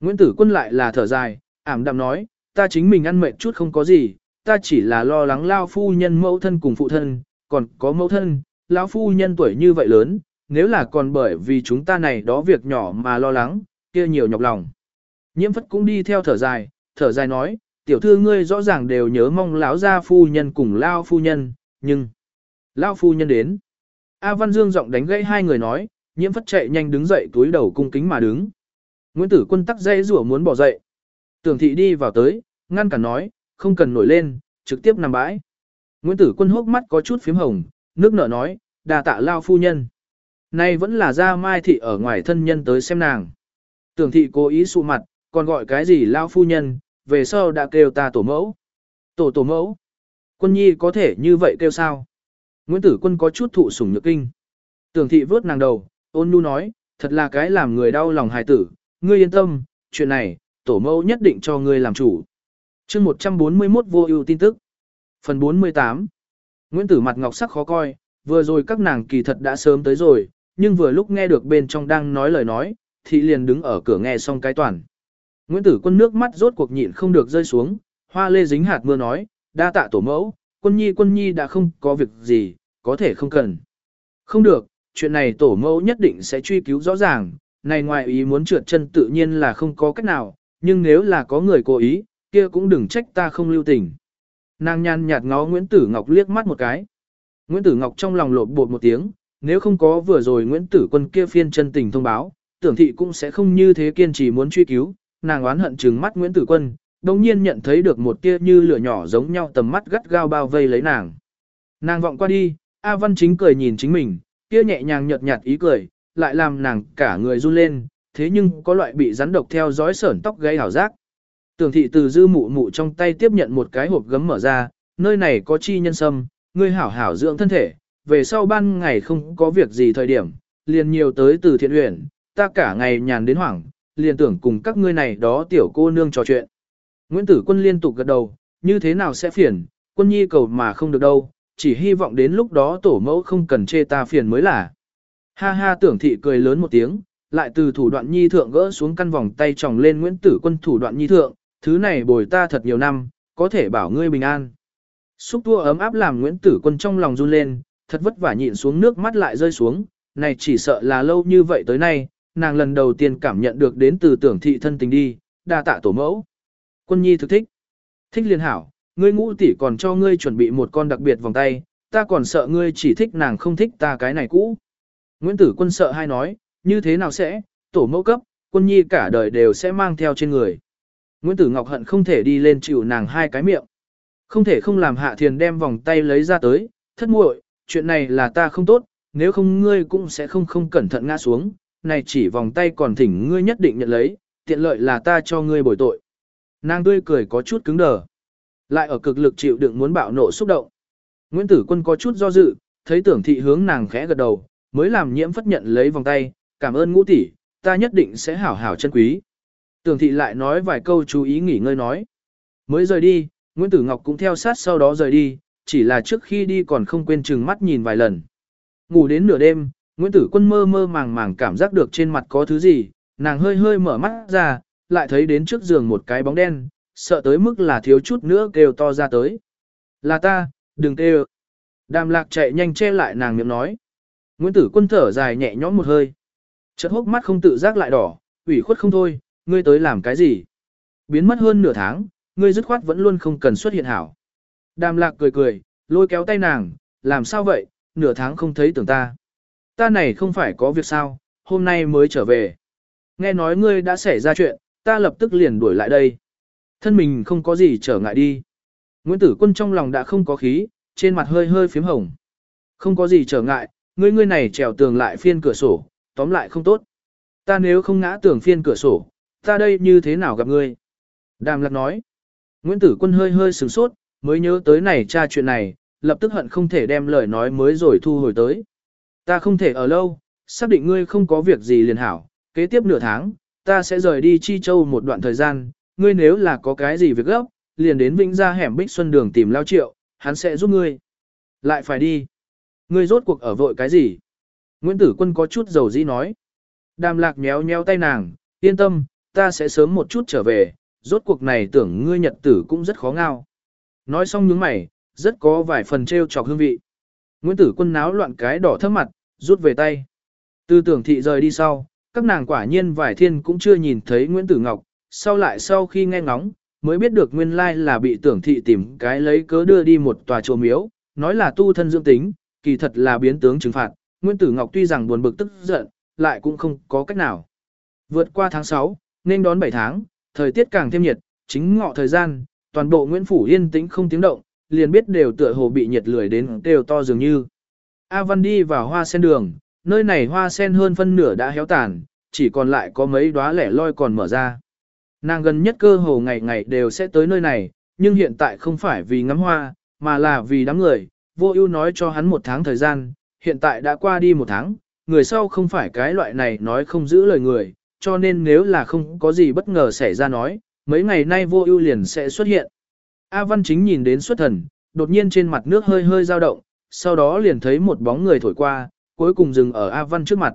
Nguyễn Tử Quân lại là thở dài, ảm đạm nói, ta chính mình ăn mệt chút không có gì, ta chỉ là lo lắng lao phu nhân mẫu thân cùng phụ thân, còn có mẫu thân, lão phu nhân tuổi như vậy lớn, nếu là còn bởi vì chúng ta này đó việc nhỏ mà lo lắng, kia nhiều nhọc lòng. Nhiễm phất cũng đi theo thở dài, thở dài nói, tiểu thư ngươi rõ ràng đều nhớ mong lão gia phu nhân cùng lao phu nhân, nhưng... Lao phu nhân đến. A Văn Dương giọng đánh gãy hai người nói, nhiễm phất chạy nhanh đứng dậy túi đầu cung kính mà đứng. Nguyễn Tử Quân tắc dây rủa muốn bỏ dậy. Tưởng thị đi vào tới, ngăn cản nói, không cần nổi lên, trực tiếp nằm bãi. Nguyễn Tử Quân hốc mắt có chút phím hồng, nước nở nói, đà tạ lao phu nhân. Nay vẫn là ra mai thị ở ngoài thân nhân tới xem nàng. Tưởng thị cố ý sụ mặt, còn gọi cái gì lao phu nhân, về sau đã kêu ta tổ mẫu. Tổ tổ mẫu. Quân nhi có thể như vậy kêu sao? Nguyễn Tử Quân có chút thụ sủng nhược kinh. Tưởng thị vớt nàng đầu, ôn nhu nói, thật là cái làm người đau lòng hài tử, ngươi yên tâm, chuyện này, tổ mẫu nhất định cho ngươi làm chủ. chương 141 vô ưu tin tức. Phần 48 Nguyễn Tử mặt ngọc sắc khó coi, vừa rồi các nàng kỳ thật đã sớm tới rồi, nhưng vừa lúc nghe được bên trong đang nói lời nói, thị liền đứng ở cửa nghe xong cái toàn. Nguyễn Tử quân nước mắt rốt cuộc nhịn không được rơi xuống, hoa lê dính hạt mưa nói, đa tạ tổ mẫu, quân nhi quân nhi đã không có việc gì, có thể không cần. Không được, chuyện này tổ mẫu nhất định sẽ truy cứu rõ ràng, này ngoài ý muốn trượt chân tự nhiên là không có cách nào, nhưng nếu là có người cố ý, kia cũng đừng trách ta không lưu tình. Nàng nhàn nhạt ngó Nguyễn Tử Ngọc liếc mắt một cái. Nguyễn Tử Ngọc trong lòng lột bột một tiếng, nếu không có vừa rồi Nguyễn Tử Quân kia phiên chân tình thông báo, tưởng thị cũng sẽ không như thế kiên trì muốn truy cứu, nàng oán hận trừng mắt Nguyễn Tử Quân, đồng nhiên nhận thấy được một tia như lửa nhỏ giống nhau tầm mắt gắt gao bao vây lấy nàng. Nàng vọng qua đi, A Văn chính cười nhìn chính mình, kia nhẹ nhàng nhợt nhạt ý cười, lại làm nàng cả người run lên, thế nhưng có loại bị rắn độc theo dõi sởn tóc gây hảo giác. Tưởng thị từ dư mụ mụ trong tay tiếp nhận một cái hộp gấm mở ra, nơi này có chi nhân sâm, ngươi hảo hảo dưỡng thân thể, về sau ban ngày không có việc gì thời điểm, liền nhiều tới từ thiện huyện, ta cả ngày nhàn đến hoảng, liền tưởng cùng các ngươi này đó tiểu cô nương trò chuyện. Nguyễn Tử Quân liên tục gật đầu, như thế nào sẽ phiền, quân nhi cầu mà không được đâu, chỉ hy vọng đến lúc đó tổ mẫu không cần chê ta phiền mới là. Ha ha tưởng thị cười lớn một tiếng, lại từ thủ đoạn nhi thượng gỡ xuống căn vòng tay tròng lên Nguyễn Tử Quân thủ đoạn nhi thượng, thứ này bồi ta thật nhiều năm, có thể bảo ngươi bình an. Xúc tua ấm áp làm Nguyễn Tử Quân trong lòng run lên, thật vất vả nhịn xuống nước mắt lại rơi xuống, này chỉ sợ là lâu như vậy tới nay, nàng lần đầu tiên cảm nhận được đến từ tưởng thị thân tình đi, đa tạ tổ mẫu. Quân nhi thực thích. Thích liên hảo, ngươi ngũ tỷ còn cho ngươi chuẩn bị một con đặc biệt vòng tay, ta còn sợ ngươi chỉ thích nàng không thích ta cái này cũ. Nguyễn Tử Quân sợ hai nói, như thế nào sẽ, tổ mẫu cấp, quân nhi cả đời đều sẽ mang theo trên người. Nguyễn Tử Ngọc hận không thể đi lên chịu nàng hai cái miệng. Không thể không làm hạ thiền đem vòng tay lấy ra tới, thất muội, chuyện này là ta không tốt, nếu không ngươi cũng sẽ không không cẩn thận ngã xuống, này chỉ vòng tay còn thỉnh ngươi nhất định nhận lấy, tiện lợi là ta cho ngươi bồi tội. Nàng tươi cười có chút cứng đờ, lại ở cực lực chịu đựng muốn bạo nộ xúc động. Nguyễn Tử Quân có chút do dự, thấy tưởng thị hướng nàng khẽ gật đầu, mới làm nhiễm phất nhận lấy vòng tay, cảm ơn ngũ tỷ, ta nhất định sẽ hảo hảo chân quý. Tưởng thị lại nói vài câu chú ý nghỉ ngơi nói. Mới rời đi, Nguyễn Tử Ngọc cũng theo sát sau đó rời đi, chỉ là trước khi đi còn không quên chừng mắt nhìn vài lần. Ngủ đến nửa đêm, Nguyễn Tử Quân mơ mơ màng màng cảm giác được trên mặt có thứ gì, nàng hơi hơi mở mắt ra, lại thấy đến trước giường một cái bóng đen, sợ tới mức là thiếu chút nữa kêu to ra tới. Là ta, đừng kêu. Đàm lạc chạy nhanh che lại nàng miệng nói. Nguyễn Tử Quân thở dài nhẹ nhõm một hơi. Chợt hốc mắt không tự giác lại đỏ, ủy khuất không thôi, ngươi tới làm cái gì? Biến mất hơn nửa tháng, ngươi dứt khoát vẫn luôn không cần xuất hiện hảo. Đàm lạc cười cười, lôi kéo tay nàng, làm sao vậy, nửa tháng không thấy tưởng ta. Ta này không phải có việc sao, hôm nay mới trở về. Nghe nói ngươi đã xảy ra chuyện, ta lập tức liền đuổi lại đây. Thân mình không có gì trở ngại đi. Nguyễn Tử Quân trong lòng đã không có khí, trên mặt hơi hơi phím hồng. Không có gì trở ngại, ngươi ngươi này trèo tường lại phiên cửa sổ, tóm lại không tốt. Ta nếu không ngã tường phiên cửa sổ, ta đây như thế nào gặp ngươi? Đàm lạc nói. Nguyễn Tử Quân hơi hơi sửng sốt, mới nhớ tới này cha chuyện này, lập tức hận không thể đem lời nói mới rồi thu hồi tới. Ta không thể ở lâu, xác định ngươi không có việc gì liền hảo, kế tiếp nửa tháng, ta sẽ rời đi Chi Châu một đoạn thời gian, ngươi nếu là có cái gì việc gấp, liền đến Vĩnh Gia hẻm Bích Xuân Đường tìm Lao Triệu, hắn sẽ giúp ngươi. Lại phải đi. Ngươi rốt cuộc ở vội cái gì? Nguyễn Tử Quân có chút dầu dĩ nói. Đàm lạc méo nhéo tay nàng, yên tâm, ta sẽ sớm một chút trở về, rốt cuộc này tưởng ngươi nhật tử cũng rất khó ngao. Nói xong nhướng mày, rất có vài phần treo chọc hương vị. Nguyễn Tử Quân náo loạn cái đỏ thấp mặt, rút về tay. Tư tưởng thị rời đi sau, các nàng quả nhiên vài thiên cũng chưa nhìn thấy Nguyễn Tử Ngọc, sau lại sau khi nghe ngóng, mới biết được nguyên lai là bị tưởng thị tìm cái lấy cớ đưa đi một tòa chùa miếu, nói là tu thân dưỡng tính, kỳ thật là biến tướng trừng phạt. Nguyễn Tử Ngọc tuy rằng buồn bực tức giận, lại cũng không có cách nào. Vượt qua tháng 6, nên đón 7 tháng, thời tiết càng thêm nhiệt, chính ngọ thời gian, toàn bộ Nguyễn Phủ yên tĩnh không tiếng động, liền biết đều tựa hồ bị nhiệt lười đến đều to dường như. A Văn đi vào hoa sen đường, nơi này hoa sen hơn phân nửa đã héo tàn, chỉ còn lại có mấy đóa lẻ loi còn mở ra. Nàng gần nhất cơ hồ ngày ngày đều sẽ tới nơi này, nhưng hiện tại không phải vì ngắm hoa, mà là vì đám người. Vô ưu nói cho hắn một tháng thời gian, hiện tại đã qua đi một tháng, người sau không phải cái loại này nói không giữ lời người, cho nên nếu là không có gì bất ngờ xảy ra nói, mấy ngày nay vô ưu liền sẽ xuất hiện. A Văn chính nhìn đến xuất thần, đột nhiên trên mặt nước hơi hơi dao động, sau đó liền thấy một bóng người thổi qua, cuối cùng dừng ở A Văn trước mặt.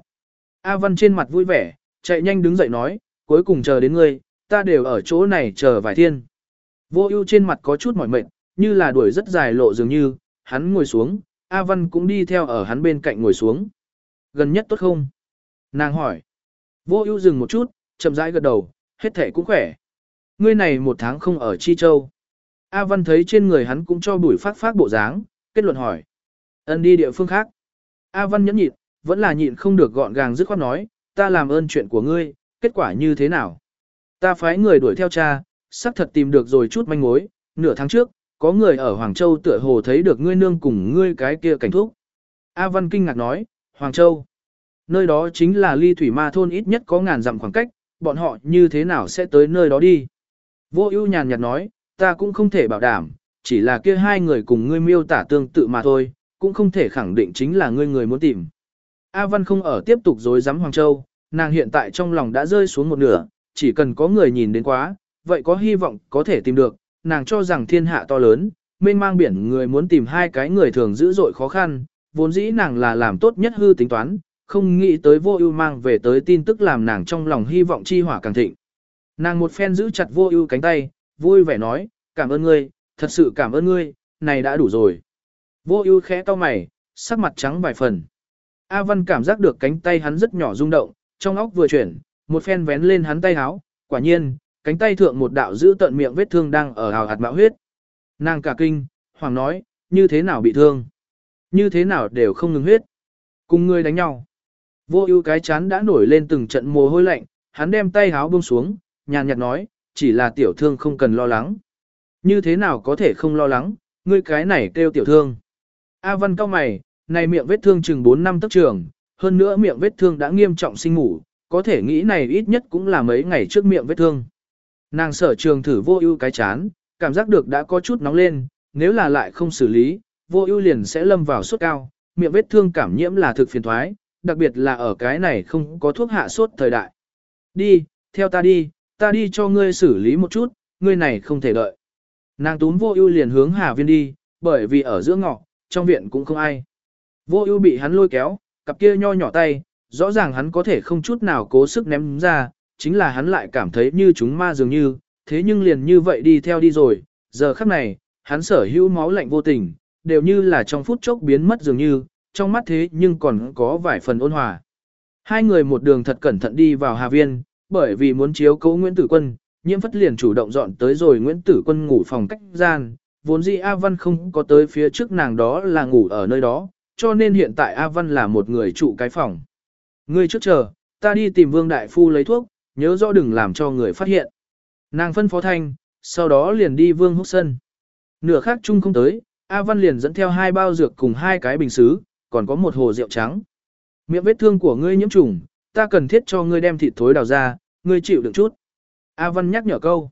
A Văn trên mặt vui vẻ, chạy nhanh đứng dậy nói, cuối cùng chờ đến ngươi, ta đều ở chỗ này chờ vài thiên. Vô ưu trên mặt có chút mỏi mệt, như là đuổi rất dài lộ dường như, hắn ngồi xuống, A Văn cũng đi theo ở hắn bên cạnh ngồi xuống. Gần nhất tốt không? Nàng hỏi. Vô ưu dừng một chút, chậm rãi gật đầu, hết thể cũng khỏe. Ngươi này một tháng không ở Chi Châu. A Văn thấy trên người hắn cũng cho bụi phát phát bộ dáng, kết luận hỏi. Ân đi địa phương khác. A Văn nhẫn nhịn, vẫn là nhịn không được gọn gàng dứt khoát nói, ta làm ơn chuyện của ngươi, kết quả như thế nào? Ta phái người đuổi theo cha, xác thật tìm được rồi chút manh mối, nửa tháng trước, có người ở Hoàng Châu tựa hồ thấy được ngươi nương cùng ngươi cái kia cảnh thúc. A Văn kinh ngạc nói, Hoàng Châu. Nơi đó chính là ly thủy ma thôn ít nhất có ngàn dặm khoảng cách, bọn họ như thế nào sẽ tới nơi đó đi. Vô ưu nhàn nhạt nói, ta cũng không thể bảo đảm, chỉ là kia hai người cùng ngươi miêu tả tương tự mà thôi, cũng không thể khẳng định chính là ngươi người muốn tìm. A Văn không ở tiếp tục dối dám Hoàng Châu, nàng hiện tại trong lòng đã rơi xuống một nửa, chỉ cần có người nhìn đến quá, vậy có hy vọng có thể tìm được, nàng cho rằng thiên hạ to lớn, mênh mang biển người muốn tìm hai cái người thường dữ dội khó khăn, vốn dĩ nàng là làm tốt nhất hư tính toán, không nghĩ tới vô ưu mang về tới tin tức làm nàng trong lòng hy vọng chi hỏa càng thịnh. Nàng một phen giữ chặt vô ưu cánh tay, vui vẻ nói, cảm ơn ngươi, thật sự cảm ơn ngươi, này đã đủ rồi. Vô ưu khẽ to mày, sắc mặt trắng vài phần. A Văn cảm giác được cánh tay hắn rất nhỏ rung động, trong óc vừa chuyển, một phen vén lên hắn tay háo, quả nhiên, cánh tay thượng một đạo giữ tận miệng vết thương đang ở hào hạt mạo huyết. Nàng cả kinh, hoàng nói, như thế nào bị thương? Như thế nào đều không ngừng huyết? Cùng ngươi đánh nhau. Vô ưu cái chán đã nổi lên từng trận mồ hôi lạnh, hắn đem tay háo buông xuống, nhàn nhạt nói, chỉ là tiểu thương không cần lo lắng. Như thế nào có thể không lo lắng, ngươi cái này kêu tiểu thương. A văn cao mày, này miệng vết thương chừng 4 năm tấc trường, hơn nữa miệng vết thương đã nghiêm trọng sinh ngủ, có thể nghĩ này ít nhất cũng là mấy ngày trước miệng vết thương. Nàng sở trường thử vô ưu cái chán, cảm giác được đã có chút nóng lên, nếu là lại không xử lý, vô ưu liền sẽ lâm vào sốt cao, miệng vết thương cảm nhiễm là thực phiền thoái, đặc biệt là ở cái này không có thuốc hạ sốt thời đại. Đi, theo ta đi, ta đi cho ngươi xử lý một chút, ngươi này không thể đợi. Nàng túm vô ưu liền hướng Hà Viên đi, bởi vì ở giữa ngọ, trong viện cũng không ai. Vô ưu bị hắn lôi kéo, cặp kia nho nhỏ tay, rõ ràng hắn có thể không chút nào cố sức ném ra, chính là hắn lại cảm thấy như chúng ma dường như, thế nhưng liền như vậy đi theo đi rồi, giờ khắc này, hắn sở hữu máu lạnh vô tình, đều như là trong phút chốc biến mất dường như, trong mắt thế nhưng còn có vài phần ôn hòa. Hai người một đường thật cẩn thận đi vào Hà Viên, bởi vì muốn chiếu cố Nguyễn Tử Quân, nhiễm phất liền chủ động dọn tới rồi Nguyễn Tử Quân ngủ phòng cách gian, vốn dĩ A Văn không có tới phía trước nàng đó là ngủ ở nơi đó, cho nên hiện tại A Văn là một người trụ cái phòng. Ngươi trước chờ, ta đi tìm Vương Đại Phu lấy thuốc, nhớ rõ đừng làm cho người phát hiện. Nàng phân phó thanh, sau đó liền đi Vương Húc Sân. Nửa khác chung không tới, A Văn liền dẫn theo hai bao dược cùng hai cái bình xứ, còn có một hồ rượu trắng. Miệng vết thương của ngươi nhiễm trùng, ta cần thiết cho ngươi đem thịt thối đào ra, ngươi chịu được chút. A Văn nhắc nhở câu.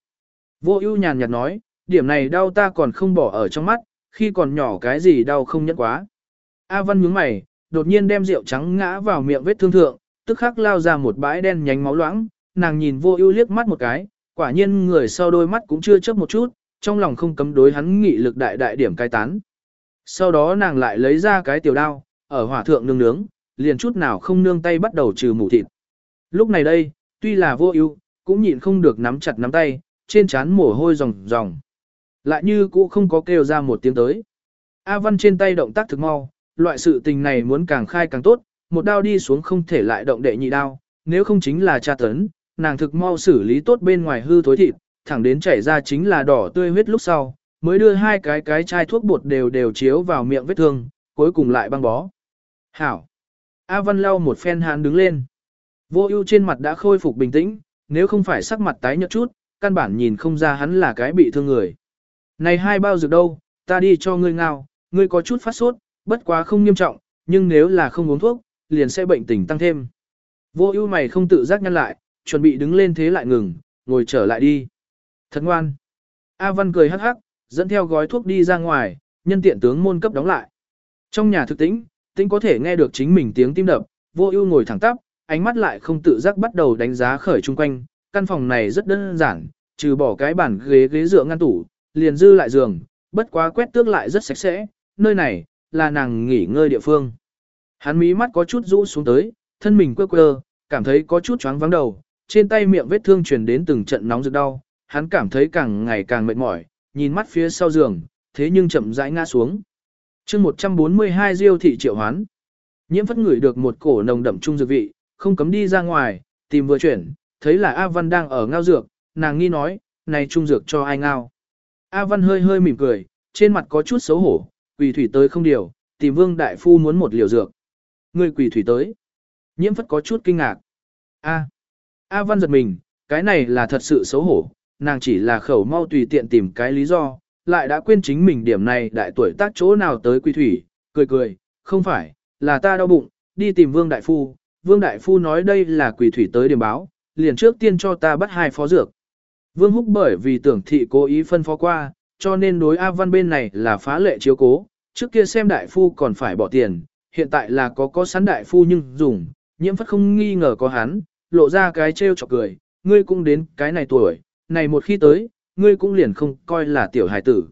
Vô ưu nhàn nhạt nói, điểm này đau ta còn không bỏ ở trong mắt, khi còn nhỏ cái gì đau không nhẫn quá. A Văn nhướng mày, đột nhiên đem rượu trắng ngã vào miệng vết thương thượng, tức khắc lao ra một bãi đen nhánh máu loãng, nàng nhìn vô ưu liếc mắt một cái, quả nhiên người sau đôi mắt cũng chưa chớp một chút, trong lòng không cấm đối hắn nghị lực đại đại điểm cai tán. Sau đó nàng lại lấy ra cái tiểu đao, ở hỏa thượng nương nướng, liền chút nào không nương tay bắt đầu trừ mủ thịt. Lúc này đây, tuy là vô ưu, cũng nhịn không được nắm chặt nắm tay, trên trán mồ hôi ròng ròng. Lại như cũ không có kêu ra một tiếng tới. A Văn trên tay động tác thực mau, loại sự tình này muốn càng khai càng tốt, một đao đi xuống không thể lại động đệ nhị đao, nếu không chính là tra tấn, nàng thực mau xử lý tốt bên ngoài hư thối thịt, thẳng đến chảy ra chính là đỏ tươi huyết lúc sau, mới đưa hai cái cái chai thuốc bột đều đều chiếu vào miệng vết thương, cuối cùng lại băng bó. Hảo! A Văn lau một phen hàn đứng lên. Vô ưu trên mặt đã khôi phục bình tĩnh, nếu không phải sắc mặt tái nhợt chút, căn bản nhìn không ra hắn là cái bị thương người. Này hai bao dược đâu, ta đi cho ngươi ngao, ngươi có chút phát sốt, bất quá không nghiêm trọng, nhưng nếu là không uống thuốc, liền sẽ bệnh tình tăng thêm. Vô ưu mày không tự giác nhăn lại, chuẩn bị đứng lên thế lại ngừng, ngồi trở lại đi. Thật ngoan. A Văn cười hắc hắc, dẫn theo gói thuốc đi ra ngoài, nhân tiện tướng môn cấp đóng lại. Trong nhà thực tĩnh, tĩnh có thể nghe được chính mình tiếng tim đập, vô ưu ngồi thẳng tắp, ánh mắt lại không tự giác bắt đầu đánh giá khởi chung quanh. Căn phòng này rất đơn giản, trừ bỏ cái bàn ghế ghế dựa ngăn tủ, liền dư lại giường, bất quá quét tước lại rất sạch sẽ, nơi này, là nàng nghỉ ngơi địa phương. Hắn mí mắt có chút rũ xuống tới, thân mình quơ quơ, cảm thấy có chút chóng vắng đầu, trên tay miệng vết thương truyền đến từng trận nóng rực đau, hắn cảm thấy càng ngày càng mệt mỏi, nhìn mắt phía sau giường, thế nhưng chậm rãi ngã xuống. chương 142 diêu thị triệu hoán. Nhiễm phất ngửi được một cổ nồng đậm trung dược vị, không cấm đi ra ngoài, tìm vừa chuyển, thấy là A Văn đang ở ngao dược, nàng nghi nói, này trung dược cho ai ngao. A Văn hơi hơi mỉm cười, trên mặt có chút xấu hổ, quỳ thủy tới không điều, tìm vương đại phu muốn một liều dược. Người quỳ thủy tới. Nhiễm phất có chút kinh ngạc. A. A Văn giật mình, cái này là thật sự xấu hổ, nàng chỉ là khẩu mau tùy tiện tìm cái lý do, lại đã quên chính mình điểm này đại tuổi tác chỗ nào tới quỳ thủy, cười cười, không phải, là ta đau bụng, đi tìm vương đại phu, vương đại phu nói đây là quỳ thủy tới điểm báo, liền trước tiên cho ta bắt hai phó dược. Vương Húc bởi vì tưởng thị cố ý phân phó qua, cho nên đối A Văn bên này là phá lệ chiếu cố, trước kia xem đại phu còn phải bỏ tiền, hiện tại là có có sẵn đại phu nhưng dùng, nhiễm phất không nghi ngờ có hắn, lộ ra cái trêu chọc cười, ngươi cũng đến cái này tuổi, này một khi tới, ngươi cũng liền không coi là tiểu hài tử.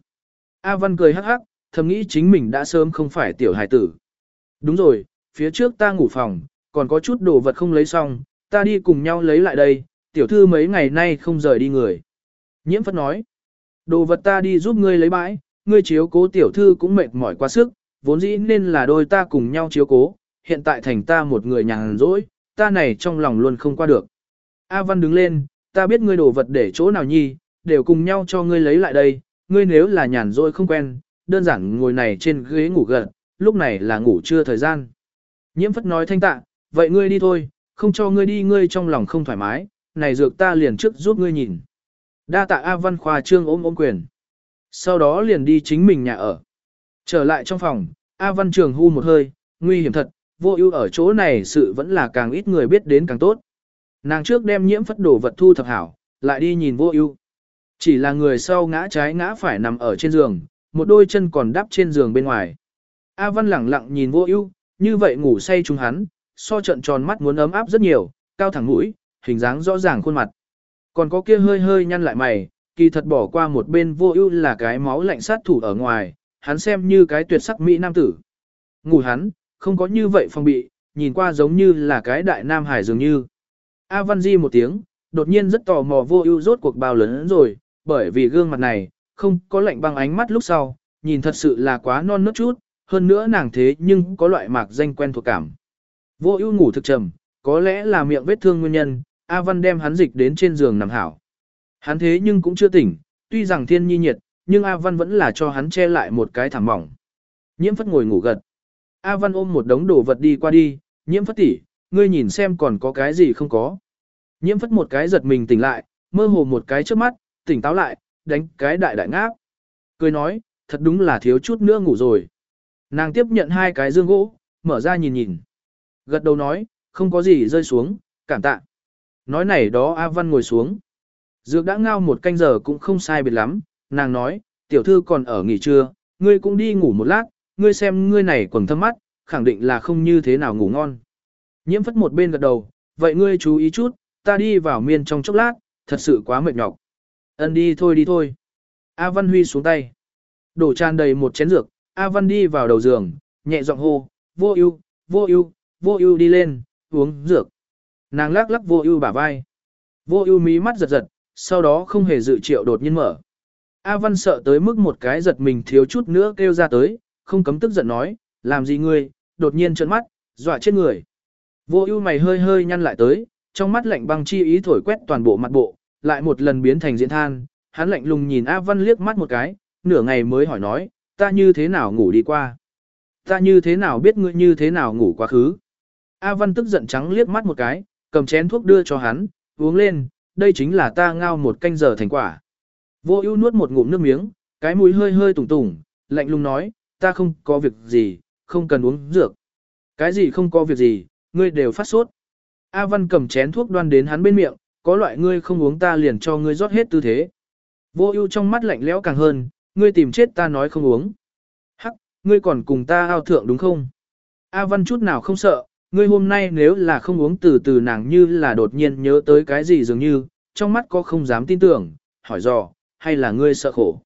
A Văn cười hắc hắc, thầm nghĩ chính mình đã sớm không phải tiểu hài tử. Đúng rồi, phía trước ta ngủ phòng, còn có chút đồ vật không lấy xong, ta đi cùng nhau lấy lại đây, tiểu thư mấy ngày nay không rời đi người. Nhiễm phất nói, đồ vật ta đi giúp ngươi lấy bãi, ngươi chiếu cố tiểu thư cũng mệt mỏi quá sức, vốn dĩ nên là đôi ta cùng nhau chiếu cố, hiện tại thành ta một người nhàn rỗi, ta này trong lòng luôn không qua được. A Văn đứng lên, ta biết ngươi đồ vật để chỗ nào nhi, đều cùng nhau cho ngươi lấy lại đây, ngươi nếu là nhàn rỗi không quen, đơn giản ngồi này trên ghế ngủ gần, lúc này là ngủ trưa thời gian. Nhiễm phất nói thanh tạ, vậy ngươi đi thôi, không cho ngươi đi ngươi trong lòng không thoải mái, này dược ta liền trước giúp ngươi nhìn. Đa tạ A Văn khoa trương ôm ôm quyền. Sau đó liền đi chính mình nhà ở. Trở lại trong phòng, A Văn Trường hưu một hơi, nguy hiểm thật, vô ưu ở chỗ này sự vẫn là càng ít người biết đến càng tốt. Nàng trước đem nhiễm phất đồ vật thu thập hảo, lại đi nhìn vô ưu. Chỉ là người sau ngã trái ngã phải nằm ở trên giường, một đôi chân còn đắp trên giường bên ngoài. A Văn lẳng lặng nhìn vô ưu, như vậy ngủ say chúng hắn, so trận tròn mắt muốn ấm áp rất nhiều, cao thẳng mũi, hình dáng rõ ràng khuôn mặt. Còn có kia hơi hơi nhăn lại mày, kỳ thật bỏ qua một bên vô ưu là cái máu lạnh sát thủ ở ngoài, hắn xem như cái tuyệt sắc mỹ nam tử. Ngủ hắn, không có như vậy phong bị, nhìn qua giống như là cái đại nam hải dường như. A Văn Di một tiếng, đột nhiên rất tò mò vô ưu rốt cuộc bao lớn rồi, bởi vì gương mặt này, không có lạnh băng ánh mắt lúc sau, nhìn thật sự là quá non nớt chút, hơn nữa nàng thế nhưng có loại mạc danh quen thuộc cảm. Vô ưu ngủ thực trầm, có lẽ là miệng vết thương nguyên nhân, A Văn đem hắn dịch đến trên giường nằm hảo. Hắn thế nhưng cũng chưa tỉnh, tuy rằng thiên nhi nhiệt, nhưng A Văn vẫn là cho hắn che lại một cái thảm mỏng. Nhiễm phất ngồi ngủ gật. A Văn ôm một đống đồ vật đi qua đi, nhiễm phất tỉ, ngươi nhìn xem còn có cái gì không có. Nhiễm phất một cái giật mình tỉnh lại, mơ hồ một cái trước mắt, tỉnh táo lại, đánh cái đại đại ngáp. Cười nói, thật đúng là thiếu chút nữa ngủ rồi. Nàng tiếp nhận hai cái dương gỗ, mở ra nhìn nhìn. Gật đầu nói, không có gì rơi xuống, cảm tạ. Nói này đó A Văn ngồi xuống. Dược đã ngao một canh giờ cũng không sai biệt lắm, nàng nói, tiểu thư còn ở nghỉ trưa, ngươi cũng đi ngủ một lát, ngươi xem ngươi này quần thâm mắt, khẳng định là không như thế nào ngủ ngon. Nhiễm phất một bên gật đầu, vậy ngươi chú ý chút, ta đi vào miên trong chốc lát, thật sự quá mệt nhọc. Ân đi thôi đi thôi. A Văn Huy xuống tay. Đổ tràn đầy một chén dược, A Văn đi vào đầu giường, nhẹ giọng hô, vô ưu, vô ưu, vô ưu đi lên, uống dược. Nàng lắc lắc vô ưu bả vai. Vô ưu mí mắt giật giật, sau đó không hề dự triệu đột nhiên mở. A Văn sợ tới mức một cái giật mình thiếu chút nữa kêu ra tới, không cấm tức giận nói, làm gì ngươi, đột nhiên trợn mắt, dọa chết người. Vô ưu mày hơi hơi nhăn lại tới, trong mắt lạnh băng chi ý thổi quét toàn bộ mặt bộ, lại một lần biến thành diễn than, hắn lạnh lùng nhìn A Văn liếc mắt một cái, nửa ngày mới hỏi nói, ta như thế nào ngủ đi qua? Ta như thế nào biết ngươi như thế nào ngủ quá khứ? A Văn tức giận trắng liếc mắt một cái, cầm chén thuốc đưa cho hắn, uống lên, đây chính là ta ngao một canh giờ thành quả. Vô ưu nuốt một ngụm nước miếng, cái mũi hơi hơi tủng tủng, lạnh lùng nói, ta không có việc gì, không cần uống dược. Cái gì không có việc gì, ngươi đều phát sốt. A Văn cầm chén thuốc đoan đến hắn bên miệng, có loại ngươi không uống ta liền cho ngươi rót hết tư thế. Vô ưu trong mắt lạnh lẽo càng hơn, ngươi tìm chết ta nói không uống. Hắc, ngươi còn cùng ta ao thượng đúng không? A Văn chút nào không sợ, ngươi hôm nay nếu là không uống từ từ nàng như là đột nhiên nhớ tới cái gì dường như, trong mắt có không dám tin tưởng, hỏi dò, hay là ngươi sợ khổ.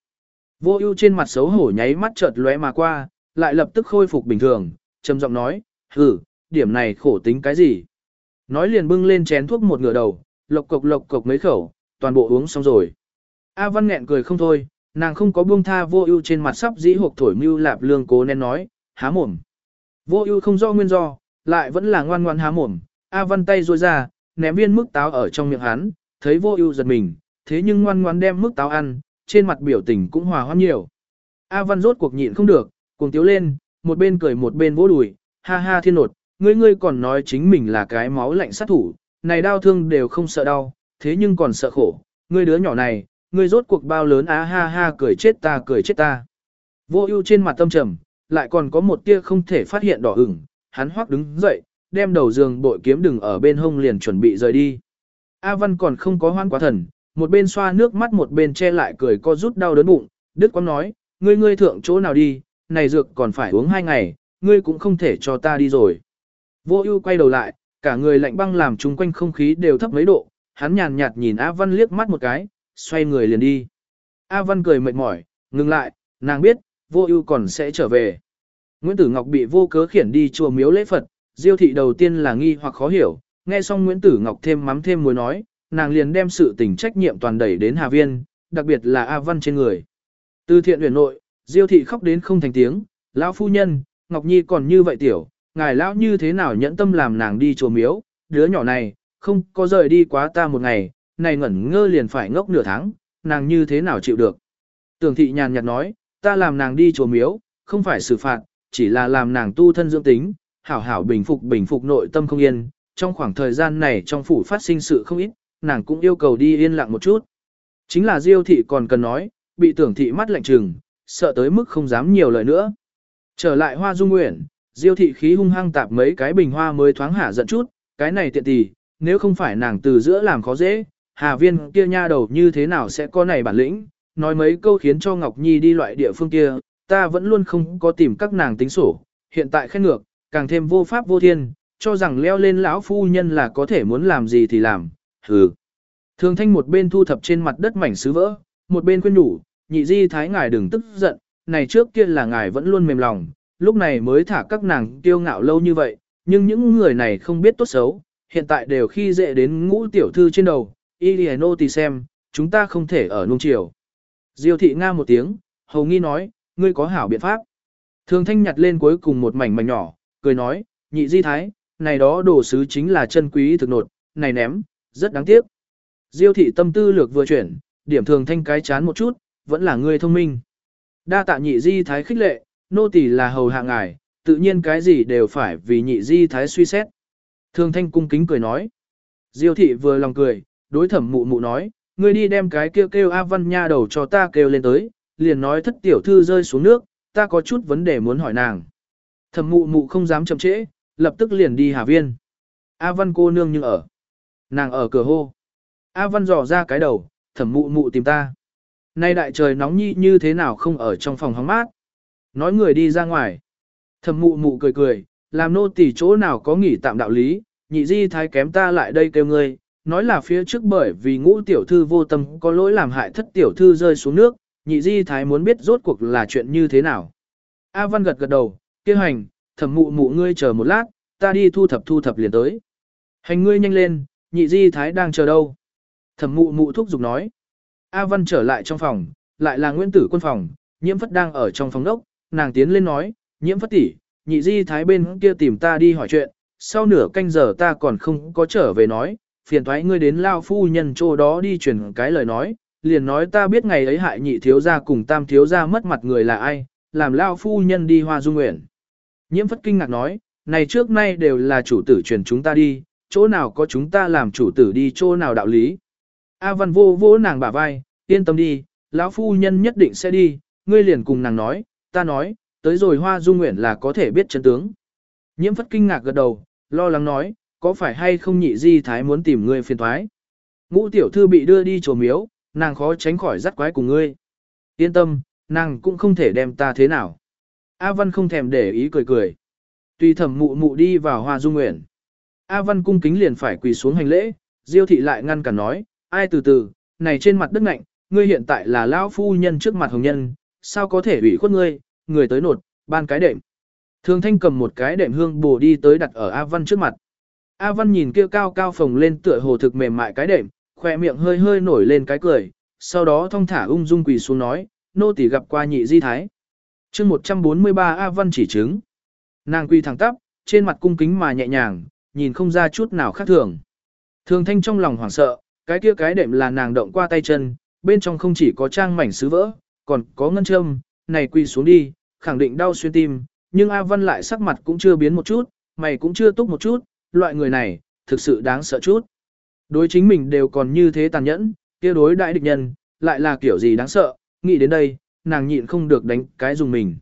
Vô ưu trên mặt xấu hổ nháy mắt chợt lóe mà qua, lại lập tức khôi phục bình thường, trầm giọng nói, hử, điểm này khổ tính cái gì. Nói liền bưng lên chén thuốc một ngửa đầu, lộc cộc lộc cộc mấy khẩu, toàn bộ uống xong rồi. A Văn nghẹn cười không thôi, nàng không có buông tha vô ưu trên mặt sắp dĩ hộp thổi mưu lạp lương cố nên nói, há mồm. Vô ưu không do nguyên do, lại vẫn là ngoan ngoan há mồm, A Văn tay rôi ra, ném viên mức táo ở trong miệng hắn, thấy vô ưu giật mình, thế nhưng ngoan ngoan đem mức táo ăn, trên mặt biểu tình cũng hòa hoãn nhiều. A Văn rốt cuộc nhịn không được, cùng tiếu lên, một bên cười một bên vỗ đùi, ha ha thiên nột, ngươi ngươi còn nói chính mình là cái máu lạnh sát thủ, này đau thương đều không sợ đau, thế nhưng còn sợ khổ, ngươi đứa nhỏ này, ngươi rốt cuộc bao lớn á ha ha cười chết ta cười chết ta. Vô ưu trên mặt tâm trầm, lại còn có một tia không thể phát hiện đỏ ửng, hắn hoắc đứng dậy, đem đầu giường bội kiếm đừng ở bên hông liền chuẩn bị rời đi. A Văn còn không có hoan quá thần, một bên xoa nước mắt một bên che lại cười co rút đau đớn bụng, Đức Quang nói, ngươi ngươi thượng chỗ nào đi, này dược còn phải uống hai ngày, ngươi cũng không thể cho ta đi rồi. Vô ưu quay đầu lại, cả người lạnh băng làm chung quanh không khí đều thấp mấy độ, hắn nhàn nhạt nhìn A Văn liếc mắt một cái, xoay người liền đi. A Văn cười mệt mỏi, ngừng lại, nàng biết, vô ưu còn sẽ trở về. Nguyễn Tử Ngọc bị vô cớ khiển đi chùa miếu lễ Phật, diêu thị đầu tiên là nghi hoặc khó hiểu, nghe xong Nguyễn Tử Ngọc thêm mắm thêm muối nói, nàng liền đem sự tình trách nhiệm toàn đẩy đến Hà Viên, đặc biệt là A Văn trên người. Từ thiện huyền nội, diêu thị khóc đến không thành tiếng, lão phu nhân, Ngọc Nhi còn như vậy tiểu, ngài lão như thế nào nhẫn tâm làm nàng đi chùa miếu, đứa nhỏ này, không có rời đi quá ta một ngày, này ngẩn ngơ liền phải ngốc nửa tháng, nàng như thế nào chịu được. Tưởng thị nhàn nhạt nói, ta làm nàng đi chùa miếu, không phải xử phạt, chỉ là làm nàng tu thân dưỡng tính, hảo hảo bình phục bình phục nội tâm không yên, trong khoảng thời gian này trong phủ phát sinh sự không ít, nàng cũng yêu cầu đi yên lặng một chút. Chính là Diêu thị còn cần nói, bị tưởng thị mắt lạnh trừng, sợ tới mức không dám nhiều lời nữa. Trở lại hoa dung nguyện, Diêu thị khí hung hăng tạp mấy cái bình hoa mới thoáng hả giận chút, cái này tiện tỷ, nếu không phải nàng từ giữa làm khó dễ, Hà Viên kia nha đầu như thế nào sẽ có này bản lĩnh, nói mấy câu khiến cho Ngọc Nhi đi loại địa phương kia, ta vẫn luôn không có tìm các nàng tính sổ, hiện tại khen ngược, càng thêm vô pháp vô thiên, cho rằng leo lên lão phu nhân là có thể muốn làm gì thì làm, hừ. Thường thanh một bên thu thập trên mặt đất mảnh sứ vỡ, một bên khuyên nhủ, nhị di thái ngài đừng tức giận, này trước kia là ngài vẫn luôn mềm lòng, lúc này mới thả các nàng kiêu ngạo lâu như vậy, nhưng những người này không biết tốt xấu, hiện tại đều khi dễ đến ngũ tiểu thư trên đầu, Iliano thì xem, chúng ta không thể ở nung chiều. Diêu thị nga một tiếng, hầu nghi nói, ngươi có hảo biện pháp. Thường thanh nhặt lên cuối cùng một mảnh mảnh nhỏ, cười nói, nhị di thái, này đó đồ sứ chính là chân quý thực nột, này ném, rất đáng tiếc. Diêu thị tâm tư lược vừa chuyển, điểm thường thanh cái chán một chút, vẫn là ngươi thông minh. Đa tạ nhị di thái khích lệ, nô tỳ là hầu hạ ngài, tự nhiên cái gì đều phải vì nhị di thái suy xét. Thường thanh cung kính cười nói. Diêu thị vừa lòng cười, đối thẩm mụ mụ nói, ngươi đi đem cái kêu kêu A Văn nha đầu cho ta kêu lên tới, liền nói thất tiểu thư rơi xuống nước, ta có chút vấn đề muốn hỏi nàng. Thẩm mụ mụ không dám chậm trễ, lập tức liền đi Hà Viên. A Văn cô nương nhưng ở. Nàng ở cửa hô. A Văn dò ra cái đầu, thẩm mụ mụ tìm ta. Nay đại trời nóng nhi như thế nào không ở trong phòng hóng mát. Nói người đi ra ngoài. Thẩm mụ mụ cười cười, làm nô tỳ chỗ nào có nghỉ tạm đạo lý, nhị di thái kém ta lại đây kêu ngươi, nói là phía trước bởi vì ngũ tiểu thư vô tâm có lỗi làm hại thất tiểu thư rơi xuống nước, nhị di thái muốn biết rốt cuộc là chuyện như thế nào. A Văn gật gật đầu, kêu hành, thẩm mụ mụ ngươi chờ một lát, ta đi thu thập thu thập liền tới. Hành ngươi nhanh lên, nhị di thái đang chờ đâu. Thẩm mụ mụ thúc giục nói. A Văn trở lại trong phòng, lại là Nguyễn Tử quân phòng, nhiễm phất đang ở trong phòng đốc, nàng tiến lên nói, nhiễm phất tỷ, nhị di thái bên kia tìm ta đi hỏi chuyện, sau nửa canh giờ ta còn không có trở về nói, phiền thoái ngươi đến lao phu nhân chỗ đó đi truyền cái lời nói, liền nói ta biết ngày ấy hại nhị thiếu gia cùng tam thiếu gia mất mặt người là ai, làm lao phu nhân đi hoa dung nguyện. Nhiễm phất kinh ngạc nói, này trước nay đều là chủ tử truyền chúng ta đi, chỗ nào có chúng ta làm chủ tử đi chỗ nào đạo lý. A văn vô vô nàng bả vai, yên tâm đi, lão phu nhân nhất định sẽ đi, ngươi liền cùng nàng nói, ta nói, tới rồi hoa dung nguyện là có thể biết chân tướng. Nhiễm phất kinh ngạc gật đầu, lo lắng nói, có phải hay không nhị di thái muốn tìm ngươi phiền thoái. Ngũ tiểu thư bị đưa đi chỗ miếu, nàng khó tránh khỏi dắt quái cùng ngươi. Yên tâm, nàng cũng không thể đem ta thế nào. A Văn không thèm để ý cười cười. Tùy thẩm mụ mụ đi vào hoa dung nguyện. A Văn cung kính liền phải quỳ xuống hành lễ, Diêu thị lại ngăn cản nói, ai từ từ, này trên mặt đất ngạnh, ngươi hiện tại là lão phu nhân trước mặt hồng nhân, sao có thể ủy khuất ngươi, người tới nột, ban cái đệm. Thường thanh cầm một cái đệm hương bổ đi tới đặt ở A Văn trước mặt. A Văn nhìn kia cao cao phồng lên tựa hồ thực mềm mại cái đệm, khoe miệng hơi hơi nổi lên cái cười, sau đó thong thả ung dung quỳ xuống nói, nô tỳ gặp qua nhị di thái. chương 143 A Văn chỉ chứng. Nàng quỳ thẳng tắp, trên mặt cung kính mà nhẹ nhàng, nhìn không ra chút nào khác thường. Thường thanh trong lòng hoảng sợ, cái kia cái đệm là nàng động qua tay chân, bên trong không chỉ có trang mảnh sứ vỡ, còn có ngân châm, này quỳ xuống đi, khẳng định đau xuyên tim, nhưng A Văn lại sắc mặt cũng chưa biến một chút, mày cũng chưa túc một chút, loại người này, thực sự đáng sợ chút. Đối chính mình đều còn như thế tàn nhẫn, kia đối đại địch nhân, lại là kiểu gì đáng sợ, nghĩ đến đây, nàng nhịn không được đánh cái dùng mình.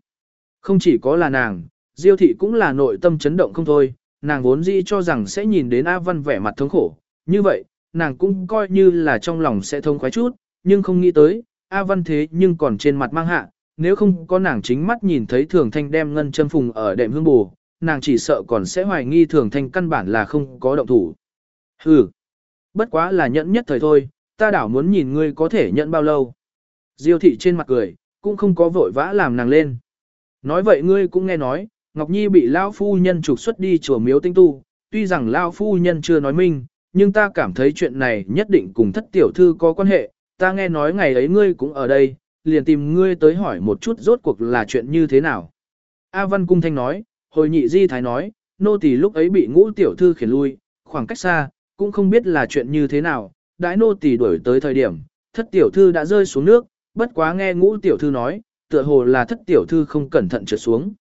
Không chỉ có là nàng, Diêu thị cũng là nội tâm chấn động không thôi, nàng vốn dĩ cho rằng sẽ nhìn đến A Văn vẻ mặt thống khổ, như vậy, nàng cũng coi như là trong lòng sẽ thông khoái chút, nhưng không nghĩ tới, A Văn thế nhưng còn trên mặt mang hạ, nếu không có nàng chính mắt nhìn thấy thường thanh đem ngân châm phùng ở đệm hương bù, nàng chỉ sợ còn sẽ hoài nghi thường thanh căn bản là không có động thủ. Hừ, bất quá là nhẫn nhất thời thôi, ta đảo muốn nhìn ngươi có thể nhẫn bao lâu. Diêu thị trên mặt cười, cũng không có vội vã làm nàng lên. Nói vậy ngươi cũng nghe nói, Ngọc Nhi bị Lão Phu Nhân trục xuất đi chùa miếu tinh tu, tuy rằng Lão Phu Nhân chưa nói minh, nhưng ta cảm thấy chuyện này nhất định cùng thất tiểu thư có quan hệ, ta nghe nói ngày ấy ngươi cũng ở đây, liền tìm ngươi tới hỏi một chút rốt cuộc là chuyện như thế nào. A Văn Cung Thanh nói, hồi nhị di thái nói, nô tỳ lúc ấy bị ngũ tiểu thư khiển lui, khoảng cách xa, cũng không biết là chuyện như thế nào, đãi nô tỳ đuổi tới thời điểm, thất tiểu thư đã rơi xuống nước, bất quá nghe ngũ tiểu thư nói, tựa hồ là thất tiểu thư không cẩn thận trượt xuống.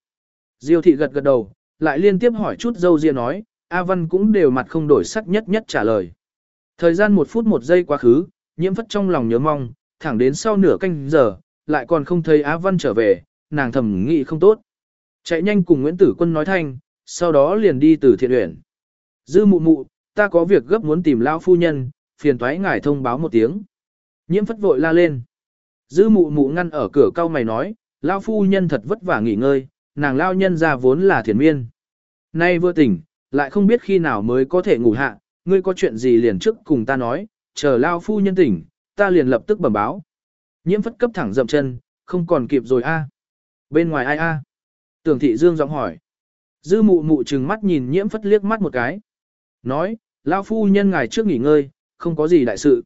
Diêu thị gật gật đầu, lại liên tiếp hỏi chút dâu ria nói, A Văn cũng đều mặt không đổi sắc nhất nhất trả lời. Thời gian một phút một giây quá khứ, nhiễm phất trong lòng nhớ mong, thẳng đến sau nửa canh giờ, lại còn không thấy Á Văn trở về, nàng thầm nghĩ không tốt. Chạy nhanh cùng Nguyễn Tử Quân nói thanh, sau đó liền đi từ thiện uyển. Dư mụ mụ, ta có việc gấp muốn tìm lão phu nhân, phiền thoái ngài thông báo một tiếng. Nhiễm phất vội la lên. Dư mụ mụ ngăn ở cửa cao mày nói, lão phu nhân thật vất vả nghỉ ngơi, nàng lao nhân ra vốn là thiền miên. Nay vừa tỉnh, lại không biết khi nào mới có thể ngủ hạ, ngươi có chuyện gì liền trước cùng ta nói, chờ lao phu nhân tỉnh, ta liền lập tức bẩm báo. Nhiễm phất cấp thẳng dậm chân, không còn kịp rồi a. Bên ngoài ai a? Tưởng thị dương giọng hỏi. Dư mụ mụ trừng mắt nhìn nhiễm phất liếc mắt một cái. Nói, lao phu nhân ngài trước nghỉ ngơi, không có gì đại sự.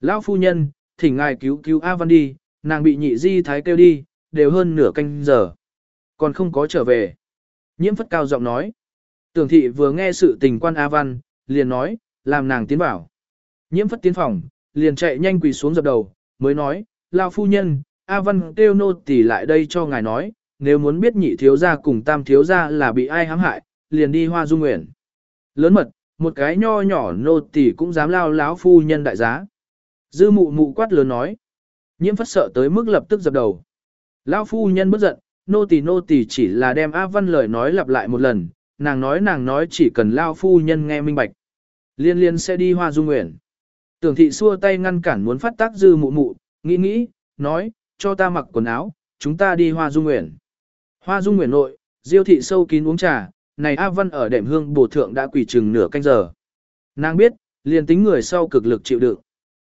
Lao phu nhân, thỉnh ngài cứu cứu A Văn đi, nàng bị nhị di thái kêu đi, đều hơn nửa canh giờ. Còn không có trở về. Nhiễm phất cao giọng nói. Tưởng thị vừa nghe sự tình quan A Văn, liền nói, làm nàng tiến vào. Nhiễm phất tiến phòng, liền chạy nhanh quỳ xuống dập đầu, mới nói, Lao phu nhân, A Văn kêu nô tỷ lại đây cho ngài nói, nếu muốn biết nhị thiếu gia cùng tam thiếu gia là bị ai hãm hại, liền đi hoa dung nguyện. Lớn mật, một cái nho nhỏ nô tỳ cũng dám lao láo phu nhân đại giá. Dư mụ mụ quát lớn nói. Nhiễm phất sợ tới mức lập tức dập đầu. Lao phu nhân bất giận, nô tỳ nô tỳ chỉ là đem A Văn lời nói lặp lại một lần, nàng nói nàng nói chỉ cần Lao phu nhân nghe minh bạch. Liên liên sẽ đi hoa dung nguyện. Tưởng thị xua tay ngăn cản muốn phát tác dư mụ mụ, nghĩ nghĩ, nói, cho ta mặc quần áo, chúng ta đi hoa dung nguyện. Hoa dung nguyện nội, diêu thị sâu kín uống trà, này A Văn ở đệm hương bổ thượng đã quỳ chừng nửa canh giờ. Nàng biết, liền tính người sau cực lực chịu đựng.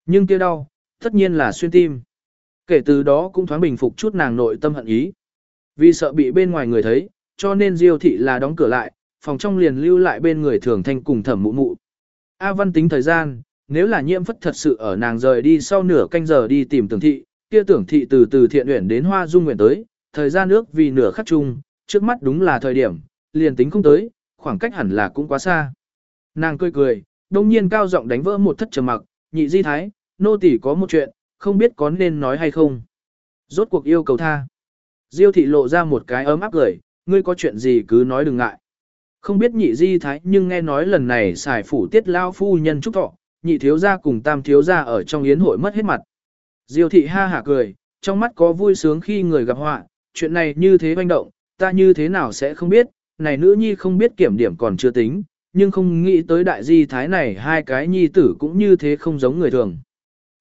Nhưng kia đau, tất nhiên là xuyên tim. Kể từ đó cũng thoáng bình phục chút nàng nội tâm hận ý. Vì sợ bị bên ngoài người thấy, cho nên diêu thị là đóng cửa lại, phòng trong liền lưu lại bên người thường thanh cùng thẩm mụ mụ. A Văn tính thời gian, nếu là nhiễm phất thật sự ở nàng rời đi sau nửa canh giờ đi tìm tưởng thị, kia tưởng thị từ từ thiện uyển đến hoa dung nguyện tới, thời gian ước vì nửa khắc chung, trước mắt đúng là thời điểm, liền tính không tới, khoảng cách hẳn là cũng quá xa. Nàng cười cười, đông nhiên cao giọng đánh vỡ một thất trầm mặc, nhị di thái, nô tỷ có một chuyện, không biết có nên nói hay không. Rốt cuộc yêu cầu tha. Diêu thị lộ ra một cái ấm áp cười, ngươi có chuyện gì cứ nói đừng ngại. Không biết nhị di thái nhưng nghe nói lần này xài phủ tiết lao phu nhân trúc thọ, nhị thiếu gia cùng tam thiếu gia ở trong yến hội mất hết mặt. Diêu thị ha hả cười, trong mắt có vui sướng khi người gặp họa, chuyện này như thế banh động, ta như thế nào sẽ không biết, này nữ nhi không biết kiểm điểm còn chưa tính, nhưng không nghĩ tới đại di thái này hai cái nhi tử cũng như thế không giống người thường.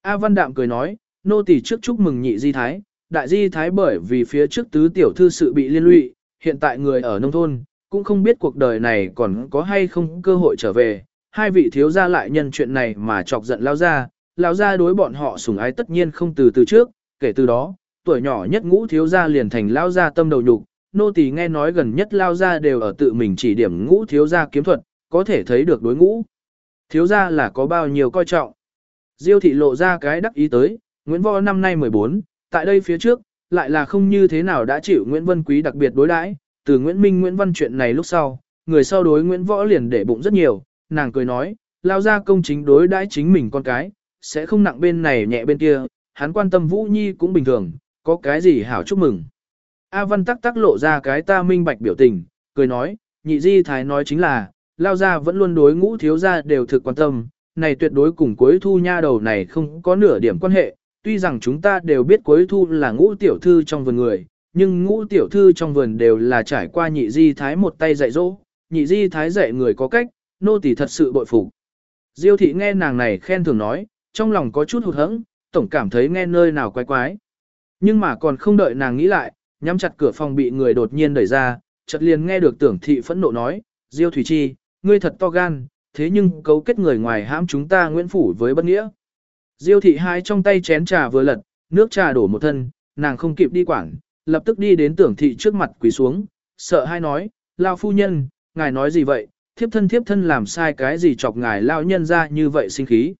A Văn Đạm cười nói, nô tỳ trước chúc mừng nhị di thái, đại di thái bởi vì phía trước tứ tiểu thư sự bị liên lụy, hiện tại người ở nông thôn, cũng không biết cuộc đời này còn có hay không cơ hội trở về. Hai vị thiếu gia lại nhân chuyện này mà chọc giận lao ra, lao ra đối bọn họ sủng ái tất nhiên không từ từ trước, kể từ đó, tuổi nhỏ nhất ngũ thiếu gia liền thành lao ra tâm đầu nhục, nô tỳ nghe nói gần nhất lao ra đều ở tự mình chỉ điểm ngũ thiếu gia kiếm thuật, có thể thấy được đối ngũ. Thiếu gia là có bao nhiêu coi trọng. Diêu thị lộ ra cái đắc ý tới, Nguyễn Võ năm nay 14, tại đây phía trước, lại là không như thế nào đã chịu Nguyễn Vân Quý đặc biệt đối đãi. từ Nguyễn Minh Nguyễn Văn chuyện này lúc sau, người sau đối Nguyễn Võ liền để bụng rất nhiều, nàng cười nói, lao ra công chính đối đãi chính mình con cái, sẽ không nặng bên này nhẹ bên kia, hắn quan tâm Vũ Nhi cũng bình thường, có cái gì hảo chúc mừng. A Văn tắc tắc lộ ra cái ta minh bạch biểu tình, cười nói, nhị di thái nói chính là, lao ra vẫn luôn đối ngũ thiếu gia đều thực quan tâm, này tuyệt đối cùng cuối thu nha đầu này không có nửa điểm quan hệ, tuy rằng chúng ta đều biết cuối thu là ngũ tiểu thư trong vườn người, nhưng ngũ tiểu thư trong vườn đều là trải qua nhị di thái một tay dạy dỗ, nhị di thái dạy người có cách, nô tỳ thật sự bội phục. Diêu thị nghe nàng này khen thường nói, trong lòng có chút hụt hẫng, tổng cảm thấy nghe nơi nào quái quái. Nhưng mà còn không đợi nàng nghĩ lại, nhắm chặt cửa phòng bị người đột nhiên đẩy ra, chợt liền nghe được tưởng thị phẫn nộ nói, Diêu Thủy Chi, ngươi thật to gan, thế nhưng cấu kết người ngoài hãm chúng ta Nguyễn Phủ với bất nghĩa. Diêu thị hai trong tay chén trà vừa lật, nước trà đổ một thân, nàng không kịp đi quảng, lập tức đi đến tưởng thị trước mặt quỳ xuống, sợ hai nói, lao phu nhân, ngài nói gì vậy, thiếp thân thiếp thân làm sai cái gì chọc ngài lao nhân ra như vậy sinh khí.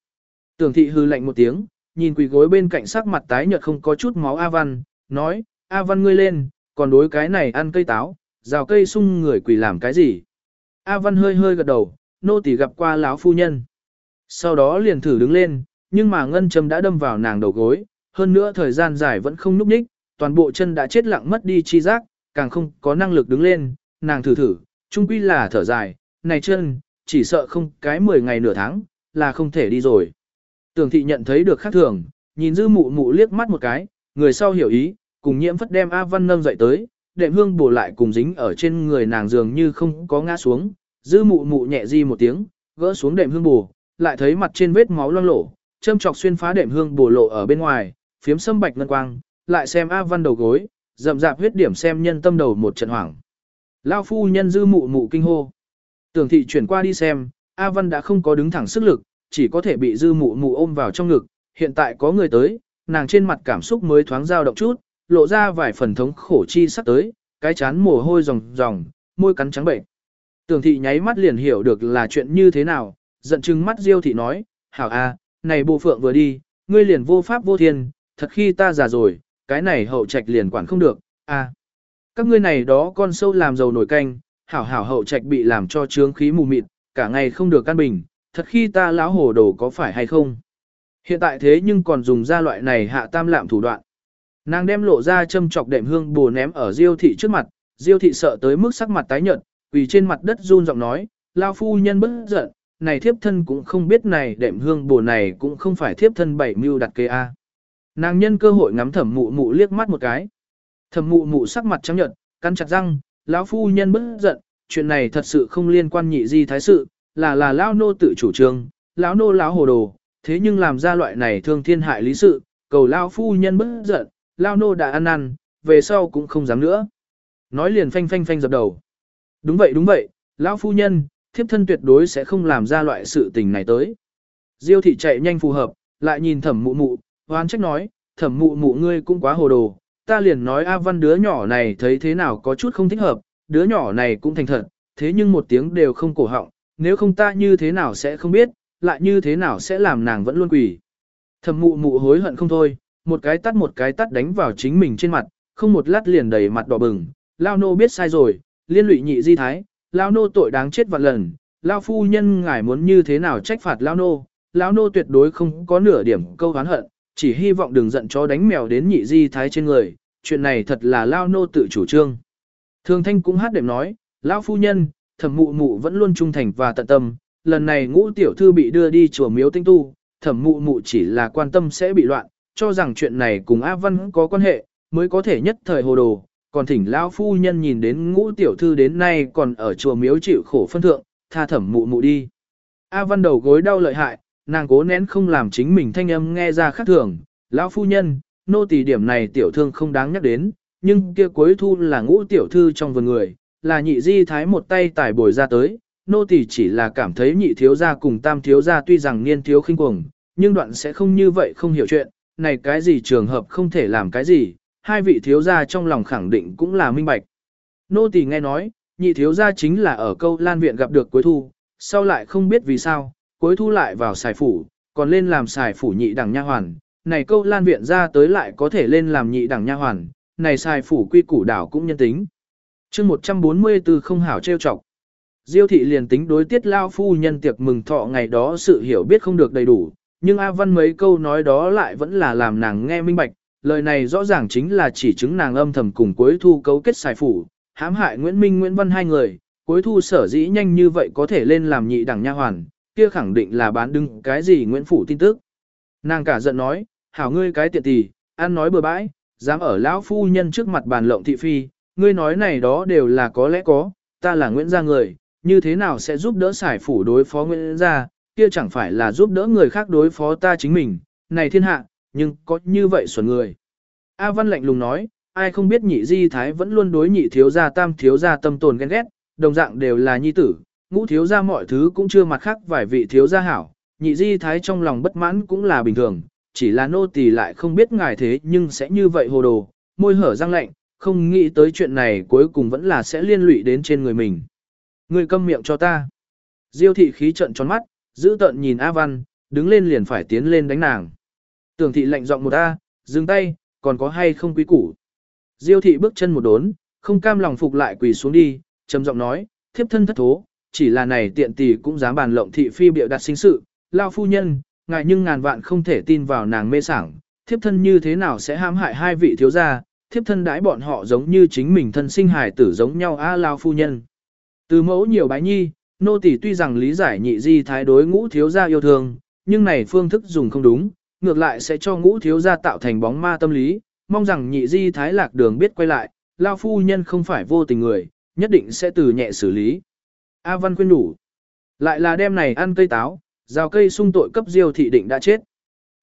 Tưởng thị hư lạnh một tiếng, nhìn quỳ gối bên cạnh sắc mặt tái nhợt không có chút máu A Văn, nói, A Văn ngươi lên, còn đối cái này ăn cây táo, rào cây sung người quỳ làm cái gì. A Văn hơi hơi gật đầu, nô tỳ gặp qua lão phu nhân. Sau đó liền thử đứng lên, nhưng mà ngân châm đã đâm vào nàng đầu gối, hơn nữa thời gian dài vẫn không núp ních, toàn bộ chân đã chết lặng mất đi chi giác, càng không có năng lực đứng lên, nàng thử thử, chung quy là thở dài, này chân, chỉ sợ không cái 10 ngày nửa tháng, là không thể đi rồi. Tưởng thị nhận thấy được khác thường, nhìn dư mụ mụ liếc mắt một cái, người sau hiểu ý, cùng nhiễm phất đem A Văn nâng dậy tới, đệm hương bổ lại cùng dính ở trên người nàng dường như không có ngã xuống, dư mụ mụ nhẹ di một tiếng, gỡ xuống đệm hương bổ, lại thấy mặt trên vết máu loang lổ, châm chọc xuyên phá đệm hương bổ lộ ở bên ngoài, phiếm sâm bạch ngân quang, lại xem A Văn đầu gối, rậm rạp huyết điểm xem nhân tâm đầu một trận hoảng. Lao phu nhân dư mụ mụ kinh hô. Tưởng thị chuyển qua đi xem, A Văn đã không có đứng thẳng sức lực, chỉ có thể bị dư mụ mụ ôm vào trong ngực, hiện tại có người tới, nàng trên mặt cảm xúc mới thoáng dao động chút, lộ ra vài phần thống khổ chi sắp tới, cái chán mồ hôi ròng ròng, môi cắn trắng bệnh. Tưởng thị nháy mắt liền hiểu được là chuyện như thế nào, giận chừng mắt Diêu thị nói, hảo a, này bộ phượng vừa đi, ngươi liền vô pháp vô thiên, thật khi ta già rồi, cái này hậu trạch liền quản không được, a. Các ngươi này đó con sâu làm dầu nổi canh, hảo hảo hậu trạch bị làm cho trướng khí mù mịt, cả ngày không được căn bình, thật khi ta lão hồ đồ có phải hay không. Hiện tại thế nhưng còn dùng ra loại này hạ tam lạm thủ đoạn. Nàng đem lộ ra châm chọc đệm hương bù ném ở Diêu thị trước mặt, Diêu thị sợ tới mức sắc mặt tái nhợt, quỳ trên mặt đất run giọng nói, lao phu nhân bất giận, này thiếp thân cũng không biết này đệm hương bù này cũng không phải thiếp thân bảy mưu đặt kê a. Nàng nhân cơ hội ngắm thẩm mụ mụ liếc mắt một cái. Thẩm mụ mụ sắc mặt trắng nhợt, cắn chặt răng, lão phu nhân bất giận, chuyện này thật sự không liên quan nhị di thái sự, là là lão nô tự chủ trương, lão nô lão hồ đồ, thế nhưng làm ra loại này thương thiên hại lý sự, cầu lão phu nhân bất giận, lão nô đã ăn ăn, về sau cũng không dám nữa. Nói liền phanh phanh phanh dập đầu. Đúng vậy đúng vậy, lão phu nhân, thiếp thân tuyệt đối sẽ không làm ra loại sự tình này tới. Diêu thị chạy nhanh phù hợp, lại nhìn thẩm mụ mụ, hoan trách nói, thẩm mụ mụ ngươi cũng quá hồ đồ, ta liền nói A Văn đứa nhỏ này thấy thế nào có chút không thích hợp, đứa nhỏ này cũng thành thật, thế nhưng một tiếng đều không cổ họng, nếu không ta như thế nào sẽ không biết, lại như thế nào sẽ làm nàng vẫn luôn quỳ. Thẩm mụ mụ hối hận không thôi, một cái tắt một cái tắt đánh vào chính mình trên mặt, không một lát liền đầy mặt đỏ bừng, lao nô biết sai rồi, liên lụy nhị di thái, lao nô tội đáng chết vạn lần, lao phu nhân ngài muốn như thế nào trách phạt lao nô, lao nô tuyệt đối không có nửa điểm câu hán hận, chỉ hy vọng đừng giận chó đánh mèo đến nhị di thái trên người, chuyện này thật là lao nô tự chủ trương. Thường thanh cũng hát đệm nói, lao phu nhân, thẩm mụ mụ vẫn luôn trung thành và tận tâm, lần này ngũ tiểu thư bị đưa đi chùa miếu tinh tu, thẩm mụ mụ chỉ là quan tâm sẽ bị loạn, cho rằng chuyện này cùng A Văn có quan hệ, mới có thể nhất thời hồ đồ, còn thỉnh lão phu nhân nhìn đến ngũ tiểu thư đến nay còn ở chùa miếu chịu khổ phân thượng, tha thẩm mụ mụ đi. A Văn đầu gối đau lợi hại, nàng cố nén không làm chính mình thanh âm nghe ra khác thường, lão phu nhân, nô tỳ điểm này tiểu thương không đáng nhắc đến, nhưng kia cuối thu là ngũ tiểu thư trong vườn người, là nhị di thái một tay tải bồi ra tới, nô tỳ chỉ là cảm thấy nhị thiếu gia cùng tam thiếu gia tuy rằng niên thiếu khinh cuồng, nhưng đoạn sẽ không như vậy không hiểu chuyện, này cái gì trường hợp không thể làm cái gì, hai vị thiếu gia trong lòng khẳng định cũng là minh bạch. Nô tỳ nghe nói, nhị thiếu gia chính là ở câu lan viện gặp được cuối thu, sau lại không biết vì sao, cuối thu lại vào xài phủ, còn lên làm xài phủ nhị đẳng nha hoàn, này câu lan viện ra tới lại có thể lên làm nhị đẳng nha hoàn, này xài phủ quy củ đảo cũng nhân tính. chương 144 không hảo trêu chọc. Diêu thị liền tính đối tiết lao phu nhân tiệc mừng thọ ngày đó sự hiểu biết không được đầy đủ, nhưng A Văn mấy câu nói đó lại vẫn là làm nàng nghe minh bạch, lời này rõ ràng chính là chỉ chứng nàng âm thầm cùng cuối thu cấu kết xài phủ, hãm hại Nguyễn Minh Nguyễn Văn hai người, cuối thu sở dĩ nhanh như vậy có thể lên làm nhị đẳng nha hoàn, kia khẳng định là bán đứng cái gì Nguyễn Phủ tin tức. Nàng cả giận nói, hảo ngươi cái tiện tỷ, ăn nói bừa bãi, dám ở lão phu nhân trước mặt bàn lộng thị phi, ngươi nói này đó đều là có lẽ có, ta là Nguyễn gia người, như thế nào sẽ giúp đỡ xài phủ đối phó Nguyễn gia, kia chẳng phải là giúp đỡ người khác đối phó ta chính mình, này thiên hạ, nhưng có như vậy xuẩn người. A Văn lạnh lùng nói, ai không biết nhị di thái vẫn luôn đối nhị thiếu gia tam thiếu gia tâm tồn ghen ghét, đồng dạng đều là nhi tử, ngũ thiếu gia mọi thứ cũng chưa mặt khác vài vị thiếu gia hảo, nhị di thái trong lòng bất mãn cũng là bình thường, chỉ là nô tỳ lại không biết ngài thế nhưng sẽ như vậy hồ đồ, môi hở răng lạnh, không nghĩ tới chuyện này cuối cùng vẫn là sẽ liên lụy đến trên người mình. Người câm miệng cho ta. Diêu thị khí trận tròn mắt, giữ tận nhìn A Văn, đứng lên liền phải tiến lên đánh nàng. Tưởng thị lạnh giọng một A, dừng tay, còn có hay không quý củ. Diêu thị bước chân một đốn, không cam lòng phục lại quỳ xuống đi, trầm giọng nói, thiếp thân thất thố, chỉ là này tiện tỷ cũng dám bàn lộng thị phi biểu đặt sinh sự, lao phu nhân, ngài nhưng ngàn vạn không thể tin vào nàng mê sảng, thiếp thân như thế nào sẽ hãm hại hai vị thiếu gia, thiếp thân đãi bọn họ giống như chính mình thân sinh hài tử giống nhau a lao phu nhân. Từ mẫu nhiều bái nhi, nô tỳ tuy rằng lý giải nhị di thái đối ngũ thiếu gia yêu thương, nhưng này phương thức dùng không đúng, ngược lại sẽ cho ngũ thiếu gia tạo thành bóng ma tâm lý, mong rằng nhị di thái lạc đường biết quay lại, lao phu nhân không phải vô tình người, nhất định sẽ từ nhẹ xử lý. A Văn khuyên đủ. Lại là đêm này ăn cây táo, rào cây sung tội cấp diêu thị định đã chết.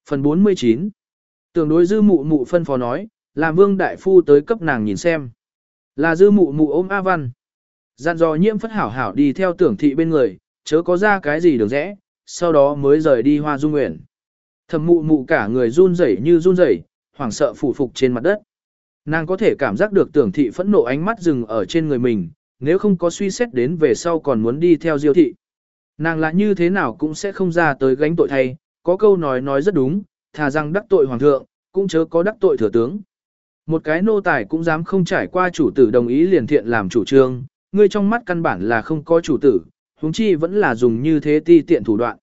Phần 49 Tưởng đối dư mụ mụ phân phó nói, làm vương đại phu tới cấp nàng nhìn xem. Là dư mụ mụ ôm A Văn. Dặn dò nhiễm phất hảo hảo đi theo tưởng thị bên người, chớ có ra cái gì được rẽ, sau đó mới rời đi hoa dung nguyện. Thẩm mụ mụ cả người run rẩy như run rẩy, hoảng sợ phủ phục trên mặt đất. Nàng có thể cảm giác được tưởng thị phẫn nộ ánh mắt dừng ở trên người mình, nếu không có suy xét đến về sau còn muốn đi theo diêu thị. Nàng là như thế nào cũng sẽ không ra tới gánh tội thay, có câu nói nói rất đúng, thà rằng đắc tội hoàng thượng, cũng chớ có đắc tội thừa tướng. Một cái nô tài cũng dám không trải qua chủ tử đồng ý liền thiện làm chủ trương, ngươi trong mắt căn bản là không có chủ tử, huống chi vẫn là dùng như thế ti tiện thủ đoạn.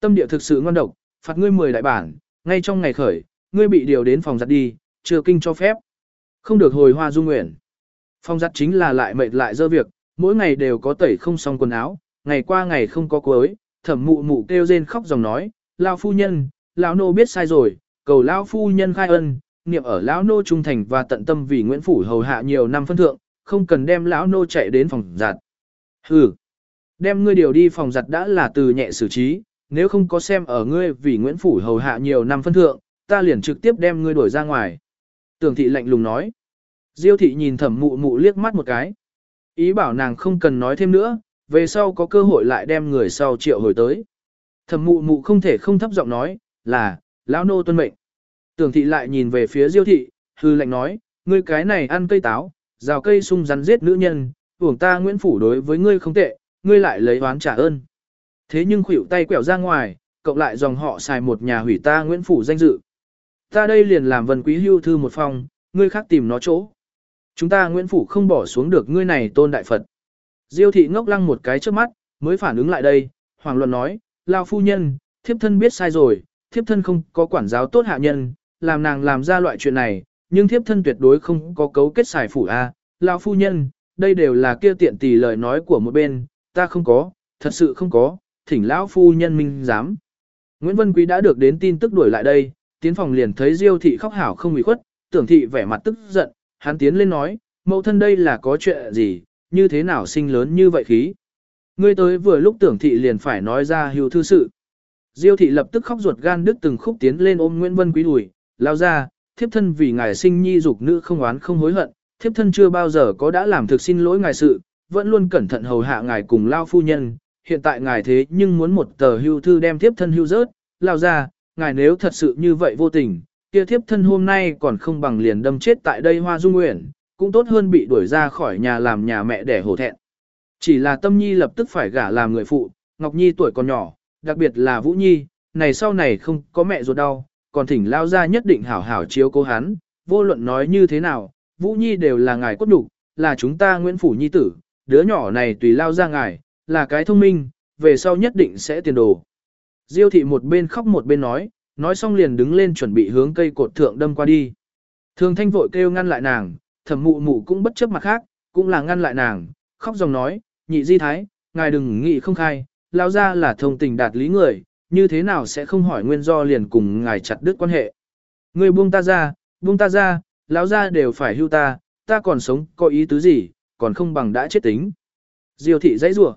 Tâm địa thực sự ngon độc, phạt ngươi 10 đại bản, ngay trong ngày khởi, ngươi bị điều đến phòng giặt đi, chưa kinh cho phép. Không được hồi hoa dung nguyện. Phòng giặt chính là lại mệt lại dơ việc, mỗi ngày đều có tẩy không xong quần áo, ngày qua ngày không có cuối, thẩm mụ mụ kêu rên khóc dòng nói, lao phu nhân, lão nô biết sai rồi, cầu lão phu nhân khai ân, niệm ở lão nô trung thành và tận tâm vì Nguyễn Phủ hầu hạ nhiều năm phân thượng, không cần đem lão nô chạy đến phòng giặt. Hừ, đem ngươi điều đi phòng giặt đã là từ nhẹ xử trí, nếu không có xem ở ngươi vì Nguyễn Phủ hầu hạ nhiều năm phân thượng, ta liền trực tiếp đem ngươi đuổi ra ngoài. Tưởng thị lạnh lùng nói. Diêu thị nhìn thẩm mụ mụ liếc mắt một cái. Ý bảo nàng không cần nói thêm nữa, về sau có cơ hội lại đem người sau triệu hồi tới. Thẩm mụ mụ không thể không thấp giọng nói, là, lão nô tuân mệnh. Tưởng thị lại nhìn về phía diêu thị, hư lệnh nói, ngươi cái này ăn cây táo, rào cây sung rắn giết nữ nhân, uổng ta Nguyễn Phủ đối với ngươi không tệ, ngươi lại lấy oán trả ơn. Thế nhưng khuỷu tay quẹo ra ngoài, cộng lại dòng họ xài một nhà hủy ta Nguyễn Phủ danh dự. Ta đây liền làm vần quý hưu thư một phòng, ngươi khác tìm nó chỗ. Chúng ta Nguyễn Phủ không bỏ xuống được ngươi này tôn đại Phật. Diêu thị ngốc lăng một cái trước mắt, mới phản ứng lại đây, hoàng luận nói, lao phu nhân, thiếp thân biết sai rồi, thiếp thân không có quản giáo tốt hạ nhân, làm nàng làm ra loại chuyện này, nhưng thiếp thân tuyệt đối không có cấu kết xài phủ a. lão phu nhân, đây đều là kia tiện tỷ lời nói của một bên, ta không có, thật sự không có, thỉnh lão phu nhân minh dám. Nguyễn Vân Quý đã được đến tin tức đuổi lại đây, tiến phòng liền thấy Diêu thị khóc hảo không bị khuất, tưởng thị vẻ mặt tức giận, hắn tiến lên nói, mẫu thân đây là có chuyện gì, như thế nào sinh lớn như vậy khí. Ngươi tới vừa lúc tưởng thị liền phải nói ra hưu thư sự. Diêu thị lập tức khóc ruột gan đứt từng khúc tiến lên ôm Nguyễn Vân Quý đùi, lao ra, thiếp thân vì ngài sinh nhi dục nữ không oán không hối hận, thiếp thân chưa bao giờ có đã làm thực xin lỗi ngài sự, vẫn luôn cẩn thận hầu hạ ngài cùng lao phu nhân, hiện tại ngài thế nhưng muốn một tờ hưu thư đem thiếp thân hưu rớt, lao ra, ngài nếu thật sự như vậy vô tình, kia thiếp thân hôm nay còn không bằng liền đâm chết tại đây hoa dung nguyện, cũng tốt hơn bị đuổi ra khỏi nhà làm nhà mẹ để hổ thẹn. Chỉ là tâm nhi lập tức phải gả làm người phụ, Ngọc Nhi tuổi còn nhỏ, đặc biệt là Vũ Nhi, này sau này không có mẹ ruột đau, còn thỉnh lao ra nhất định hảo hảo chiếu cố hắn, vô luận nói như thế nào, Vũ Nhi đều là ngài cốt nhục là chúng ta Nguyễn Phủ Nhi tử, đứa nhỏ này tùy lao ra ngài, là cái thông minh, về sau nhất định sẽ tiền đồ. Diêu thị một bên khóc một bên nói, nói xong liền đứng lên chuẩn bị hướng cây cột thượng đâm qua đi. Thường thanh vội kêu ngăn lại nàng, thẩm mụ mụ cũng bất chấp mặt khác, cũng là ngăn lại nàng, khóc dòng nói, nhị di thái, ngài đừng nghĩ không khai, lao ra là thông tình đạt lý người, như thế nào sẽ không hỏi nguyên do liền cùng ngài chặt đứt quan hệ. Người buông ta ra, buông ta ra, lão ra đều phải hưu ta, ta còn sống có ý tứ gì, còn không bằng đã chết tính. Diêu thị dãy rủa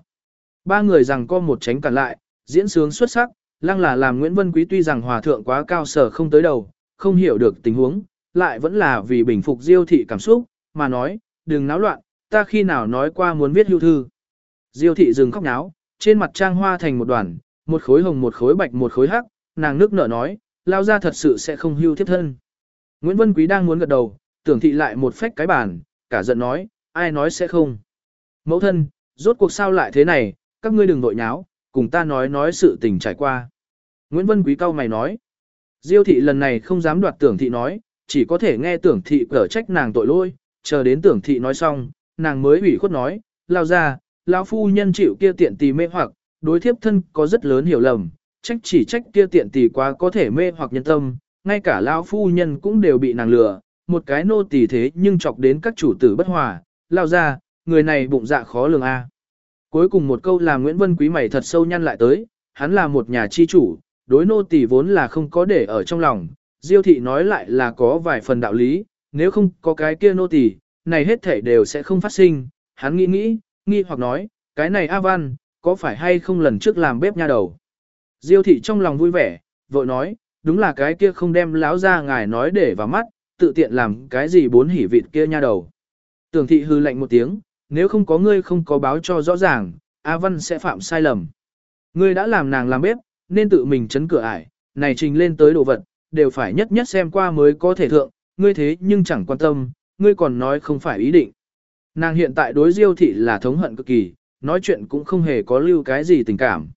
Ba người rằng có một tránh cản lại, diễn sướng xuất sắc, lăng là làm Nguyễn Vân Quý tuy rằng hòa thượng quá cao sở không tới đầu, không hiểu được tình huống, lại vẫn là vì bình phục Diêu thị cảm xúc, mà nói, đừng náo loạn, ta khi nào nói qua muốn viết hưu thư. Diêu thị dừng khóc náo, trên mặt trang hoa thành một đoàn, một khối hồng một khối bạch một khối hắc, nàng nước nở nói, lao ra thật sự sẽ không hưu thiếp thân. Nguyễn Vân Quý đang muốn gật đầu, tưởng thị lại một phách cái bàn, cả giận nói, ai nói sẽ không. Mẫu thân, rốt cuộc sao lại thế này, các ngươi đừng nội nháo, cùng ta nói nói sự tình trải qua. Nguyễn Vân Quý cao mày nói, Diêu thị lần này không dám đoạt tưởng thị nói, chỉ có thể nghe tưởng thị cở trách nàng tội lỗi, chờ đến tưởng thị nói xong, nàng mới ủy khuất nói, lao ra, lão phu nhân chịu kia tiện tì mê hoặc, đối thiếp thân có rất lớn hiểu lầm, trách chỉ trách kia tiện tỷ quá có thể mê hoặc nhân tâm, ngay cả lão phu nhân cũng đều bị nàng lừa, một cái nô tỳ thế nhưng chọc đến các chủ tử bất hòa, lao ra, người này bụng dạ khó lường a. Cuối cùng một câu là Nguyễn Vân Quý mày thật sâu nhăn lại tới, hắn là một nhà chi chủ, đối nô tỳ vốn là không có để ở trong lòng, Diêu thị nói lại là có vài phần đạo lý, nếu không có cái kia nô tỳ, này hết thể đều sẽ không phát sinh, hắn nghĩ nghĩ, nghi hoặc nói, cái này A Văn, có phải hay không lần trước làm bếp nha đầu. Diêu thị trong lòng vui vẻ, vội nói, đúng là cái kia không đem láo ra ngài nói để vào mắt, tự tiện làm cái gì bốn hỉ vịt kia nha đầu. Tưởng thị hư lạnh một tiếng, nếu không có ngươi không có báo cho rõ ràng, A Văn sẽ phạm sai lầm. Ngươi đã làm nàng làm bếp, nên tự mình chấn cửa ải, này trình lên tới đồ vật, đều phải nhất nhất xem qua mới có thể thượng, ngươi thế nhưng chẳng quan tâm, ngươi còn nói không phải ý định. Nàng hiện tại đối Diêu thị là thống hận cực kỳ, nói chuyện cũng không hề có lưu cái gì tình cảm.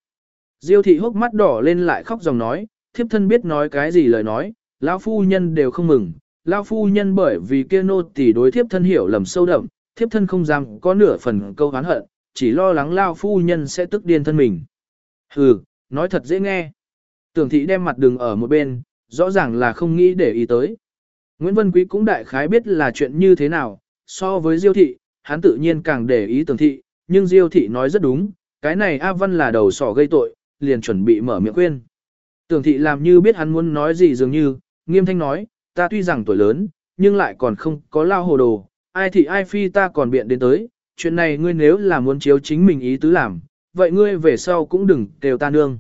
Diêu thị hốc mắt đỏ lên lại khóc dòng nói, thiếp thân biết nói cái gì lời nói, lão phu nhân đều không mừng, lão phu nhân bởi vì kia nô tỳ đối thiếp thân hiểu lầm sâu đậm, thiếp thân không dám có nửa phần câu hán hận, chỉ lo lắng lão phu nhân sẽ tức điên thân mình. Hừ, nói thật dễ nghe. Tưởng thị đem mặt đường ở một bên, rõ ràng là không nghĩ để ý tới. Nguyễn Vân Quý cũng đại khái biết là chuyện như thế nào, so với Diêu thị, hắn tự nhiên càng để ý tưởng thị, nhưng Diêu thị nói rất đúng, cái này A Văn là đầu sỏ gây tội, liền chuẩn bị mở miệng khuyên. Tưởng thị làm như biết hắn muốn nói gì dường như, nghiêm thanh nói, ta tuy rằng tuổi lớn, nhưng lại còn không có lao hồ đồ, ai thị ai phi ta còn biện đến tới, chuyện này ngươi nếu là muốn chiếu chính mình ý tứ làm, vậy ngươi về sau cũng đừng kêu ta nương.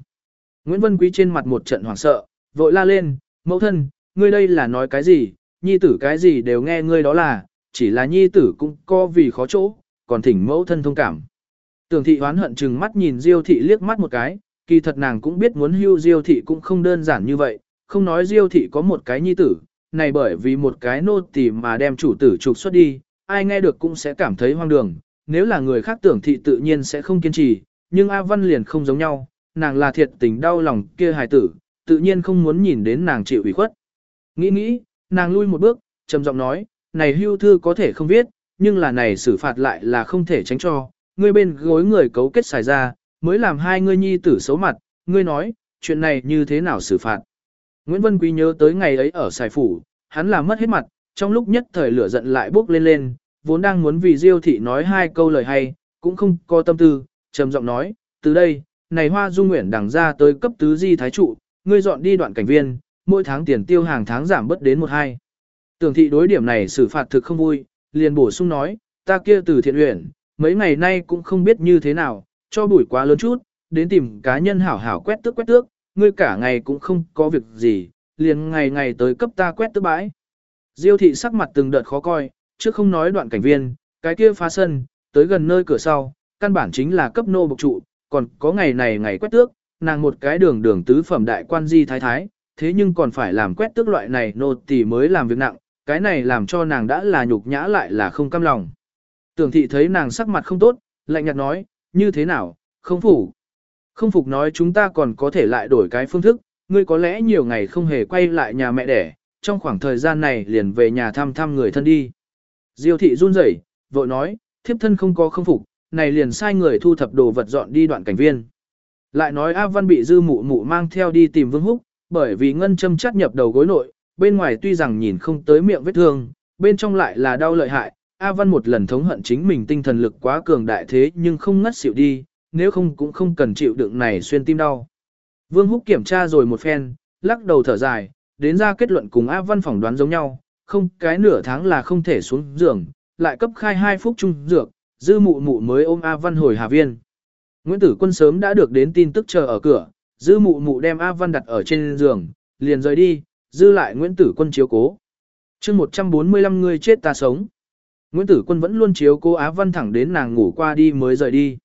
Nguyễn Vân Quý trên mặt một trận hoảng sợ, vội la lên, mẫu thân, ngươi đây là nói cái gì, nhi tử cái gì đều nghe ngươi đó là, chỉ là nhi tử cũng co vì khó chỗ, còn thỉnh mẫu thân thông cảm. Tưởng thị hoán hận chừng mắt nhìn Diêu thị liếc mắt một cái, kỳ thật nàng cũng biết muốn hưu Diêu thị cũng không đơn giản như vậy, không nói Diêu thị có một cái nhi tử, này bởi vì một cái nô tỳ mà đem chủ tử trục xuất đi, ai nghe được cũng sẽ cảm thấy hoang đường, nếu là người khác tưởng thị tự nhiên sẽ không kiên trì, nhưng A Văn liền không giống nhau, nàng là thiệt tình đau lòng kia hài tử, tự nhiên không muốn nhìn đến nàng chịu ủy khuất. Nghĩ nghĩ, nàng lui một bước, trầm giọng nói, này hưu thư có thể không viết, nhưng là này xử phạt lại là không thể tránh cho, ngươi bên gối người cấu kết xài ra, mới làm hai ngươi nhi tử xấu mặt, ngươi nói, chuyện này như thế nào xử phạt. Nguyễn Vân Quý nhớ tới ngày ấy ở xài phủ, hắn là mất hết mặt, trong lúc nhất thời lửa giận lại bốc lên lên, vốn đang muốn vì Diêu thị nói hai câu lời hay, cũng không có tâm tư, trầm giọng nói, từ đây, này hoa dung nguyện đằng ra tới cấp tứ di thái trụ, ngươi dọn đi đoạn cảnh viên, mỗi tháng tiền tiêu hàng tháng giảm bất đến một hai. Tưởng thị đối điểm này xử phạt thực không vui, liền bổ sung nói, ta kia từ thiện huyện, mấy ngày nay cũng không biết như thế nào, cho bụi quá lớn chút, đến tìm cá nhân hảo hảo quét tước quét tước, ngươi cả ngày cũng không có việc gì, liền ngày ngày tới cấp ta quét tước bãi. Diêu thị sắc mặt từng đợt khó coi, trước không nói đoạn cảnh viên, cái kia phá sân, tới gần nơi cửa sau, căn bản chính là cấp nô bộc trụ, còn có ngày này ngày quét tước, nàng một cái đường đường tứ phẩm đại quan di thái thái, thế nhưng còn phải làm quét tước loại này nô tỳ mới làm việc nặng, cái này làm cho nàng đã là nhục nhã lại là không cam lòng. Tưởng thị thấy nàng sắc mặt không tốt, lạnh nhạt nói, như thế nào, không phủ. Không phục nói chúng ta còn có thể lại đổi cái phương thức, ngươi có lẽ nhiều ngày không hề quay lại nhà mẹ đẻ, trong khoảng thời gian này liền về nhà thăm thăm người thân đi. Diêu thị run rẩy, vội nói, thiếp thân không có không phục, này liền sai người thu thập đồ vật dọn đi đoạn cảnh viên. Lại nói A Văn bị dư mụ mụ mang theo đi tìm Vương Húc, bởi vì ngân châm chắt nhập đầu gối nội, bên ngoài tuy rằng nhìn không tới miệng vết thương, bên trong lại là đau lợi hại. A Văn một lần thống hận chính mình tinh thần lực quá cường đại thế nhưng không ngất xỉu đi, nếu không cũng không cần chịu đựng này xuyên tim đau. Vương Húc kiểm tra rồi một phen, lắc đầu thở dài, đến ra kết luận cùng A Văn phỏng đoán giống nhau, không cái nửa tháng là không thể xuống giường, lại cấp khai hai phút trung dược, dư mụ mụ mới ôm A Văn hồi Hà Viên. Nguyễn Tử Quân sớm đã được đến tin tức chờ ở cửa, dư mụ mụ đem A Văn đặt ở trên giường, liền rời đi, dư lại Nguyễn Tử Quân chiếu cố. chương 145 người chết ta sống. Nguyễn Tử Quân vẫn luôn chiếu cố Á Văn thẳng đến nàng ngủ qua đi mới rời đi.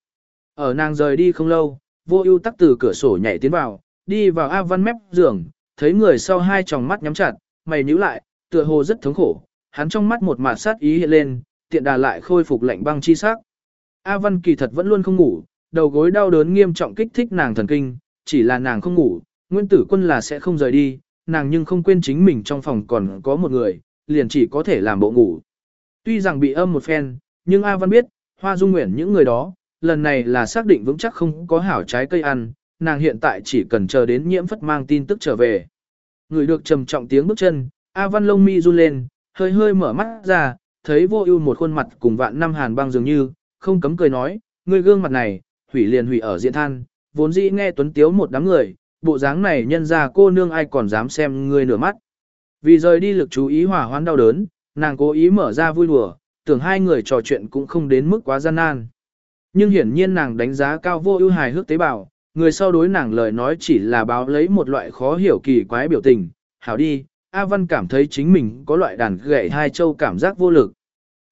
Ở nàng rời đi không lâu, vô ưu tắc từ cửa sổ nhảy tiến vào, đi vào A Văn mép giường, thấy người sau hai tròng mắt nhắm chặt, mày nhíu lại, tựa hồ rất thống khổ, hắn trong mắt một mạt sát ý hiện lên, tiện đà lại khôi phục lạnh băng chi sắc. A Văn kỳ thật vẫn luôn không ngủ, đầu gối đau đớn nghiêm trọng kích thích nàng thần kinh, chỉ là nàng không ngủ, nguyễn tử quân là sẽ không rời đi, nàng nhưng không quên chính mình trong phòng còn có một người, liền chỉ có thể làm bộ ngủ. Tuy rằng bị âm một phen, nhưng A Văn biết, Hoa Dung nguyễn những người đó, lần này là xác định vững chắc không có hảo trái cây ăn, nàng hiện tại chỉ cần chờ đến nhiễm phất mang tin tức trở về. Người được trầm trọng tiếng bước chân, A Văn lông mi run lên, hơi hơi mở mắt ra, thấy vô ưu một khuôn mặt cùng vạn năm hàn băng dường như, không cấm cười nói, người gương mặt này, hủy liền hủy ở diện than, vốn dĩ nghe tuấn tiếu một đám người, bộ dáng này nhân ra cô nương ai còn dám xem người nửa mắt. Vì rời đi lực chú ý hỏa hoãn đau đớn, nàng cố ý mở ra vui đùa, tưởng hai người trò chuyện cũng không đến mức quá gian nan. Nhưng hiển nhiên nàng đánh giá cao vô ưu hài hước tế bào, người sau đối nàng lời nói chỉ là báo lấy một loại khó hiểu kỳ quái biểu tình, hảo đi, A Văn cảm thấy chính mình có loại đàn gậy hai châu cảm giác vô lực.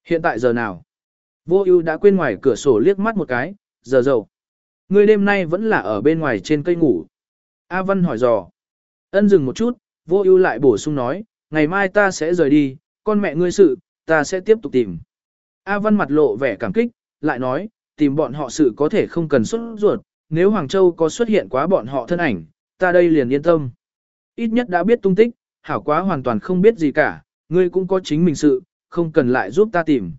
Hiện tại giờ nào? Vô ưu đã quên ngoài cửa sổ liếc mắt một cái, giờ dầu. Người đêm nay vẫn là ở bên ngoài trên cây ngủ. A Văn hỏi dò. Ân dừng một chút, vô ưu lại bổ sung nói, ngày mai ta sẽ rời đi, con mẹ ngươi sự, ta sẽ tiếp tục tìm. A Văn mặt lộ vẻ cảm kích, lại nói, tìm bọn họ sự có thể không cần xuất ruột, nếu Hoàng Châu có xuất hiện quá bọn họ thân ảnh, ta đây liền yên tâm. Ít nhất đã biết tung tích, hảo quá hoàn toàn không biết gì cả, ngươi cũng có chính mình sự, không cần lại giúp ta tìm.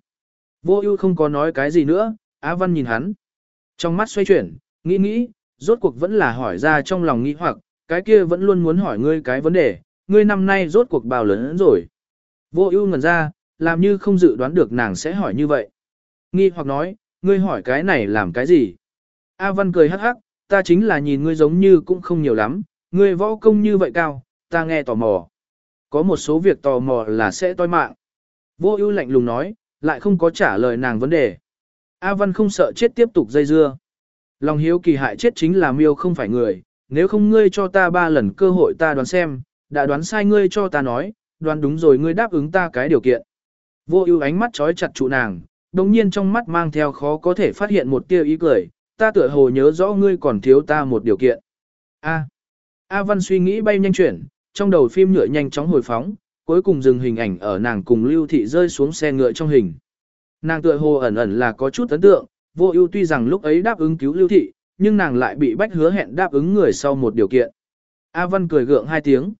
Vô ưu không có nói cái gì nữa, Á Văn nhìn hắn. Trong mắt xoay chuyển, nghĩ nghĩ, rốt cuộc vẫn là hỏi ra trong lòng nghĩ hoặc, cái kia vẫn luôn muốn hỏi ngươi cái vấn đề, ngươi năm nay rốt cuộc bao lớn rồi. Vô ưu ngẩn ra, làm như không dự đoán được nàng sẽ hỏi như vậy. Nghi hoặc nói, ngươi hỏi cái này làm cái gì? A Văn cười hắc hắc, ta chính là nhìn ngươi giống như cũng không nhiều lắm, ngươi võ công như vậy cao, ta nghe tò mò. Có một số việc tò mò là sẽ toi mạng. Vô ưu lạnh lùng nói, lại không có trả lời nàng vấn đề. A Văn không sợ chết tiếp tục dây dưa. Lòng hiếu kỳ hại chết chính là miêu không phải người, nếu không ngươi cho ta ba lần cơ hội ta đoán xem, đã đoán sai ngươi cho ta nói, đoán đúng rồi ngươi đáp ứng ta cái điều kiện. Vô ưu ánh mắt trói chặt trụ nàng, đồng nhiên trong mắt mang theo khó có thể phát hiện một tia ý cười, ta tựa hồ nhớ rõ ngươi còn thiếu ta một điều kiện. A. A Văn suy nghĩ bay nhanh chuyển, trong đầu phim nhựa nhanh chóng hồi phóng, cuối cùng dừng hình ảnh ở nàng cùng Lưu Thị rơi xuống xe ngựa trong hình. Nàng tựa hồ ẩn ẩn là có chút ấn tượng, vô ưu tuy rằng lúc ấy đáp ứng cứu Lưu Thị, nhưng nàng lại bị bách hứa hẹn đáp ứng người sau một điều kiện. A Văn cười gượng hai tiếng.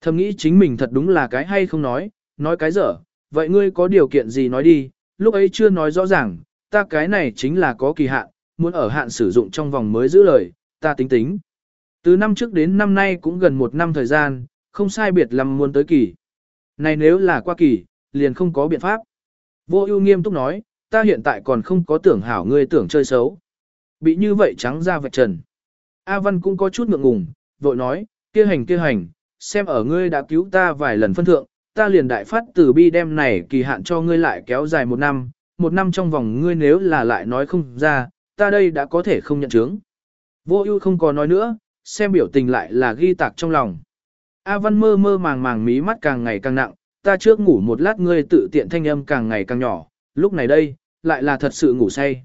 Thầm nghĩ chính mình thật đúng là cái hay không nói, nói cái dở, vậy ngươi có điều kiện gì nói đi, lúc ấy chưa nói rõ ràng, ta cái này chính là có kỳ hạn, muốn ở hạn sử dụng trong vòng mới giữ lời, ta tính tính. Từ năm trước đến năm nay cũng gần một năm thời gian, không sai biệt lắm muốn tới kỳ. Này nếu là qua kỳ, liền không có biện pháp. Vô ưu nghiêm túc nói, ta hiện tại còn không có tưởng hảo ngươi tưởng chơi xấu. Bị như vậy trắng ra vạch trần. A Văn cũng có chút ngượng ngùng, vội nói, kia hành kia hành, xem ở ngươi đã cứu ta vài lần phân thượng, ta liền đại phát từ bi đem này kỳ hạn cho ngươi lại kéo dài một năm, một năm trong vòng ngươi nếu là lại nói không ra, ta đây đã có thể không nhận chứng. Vô ưu không có nói nữa, xem biểu tình lại là ghi tạc trong lòng. A Văn mơ mơ màng màng mí mắt càng ngày càng nặng, ta trước ngủ một lát ngươi tự tiện thanh âm càng ngày càng nhỏ, lúc này đây, lại là thật sự ngủ say.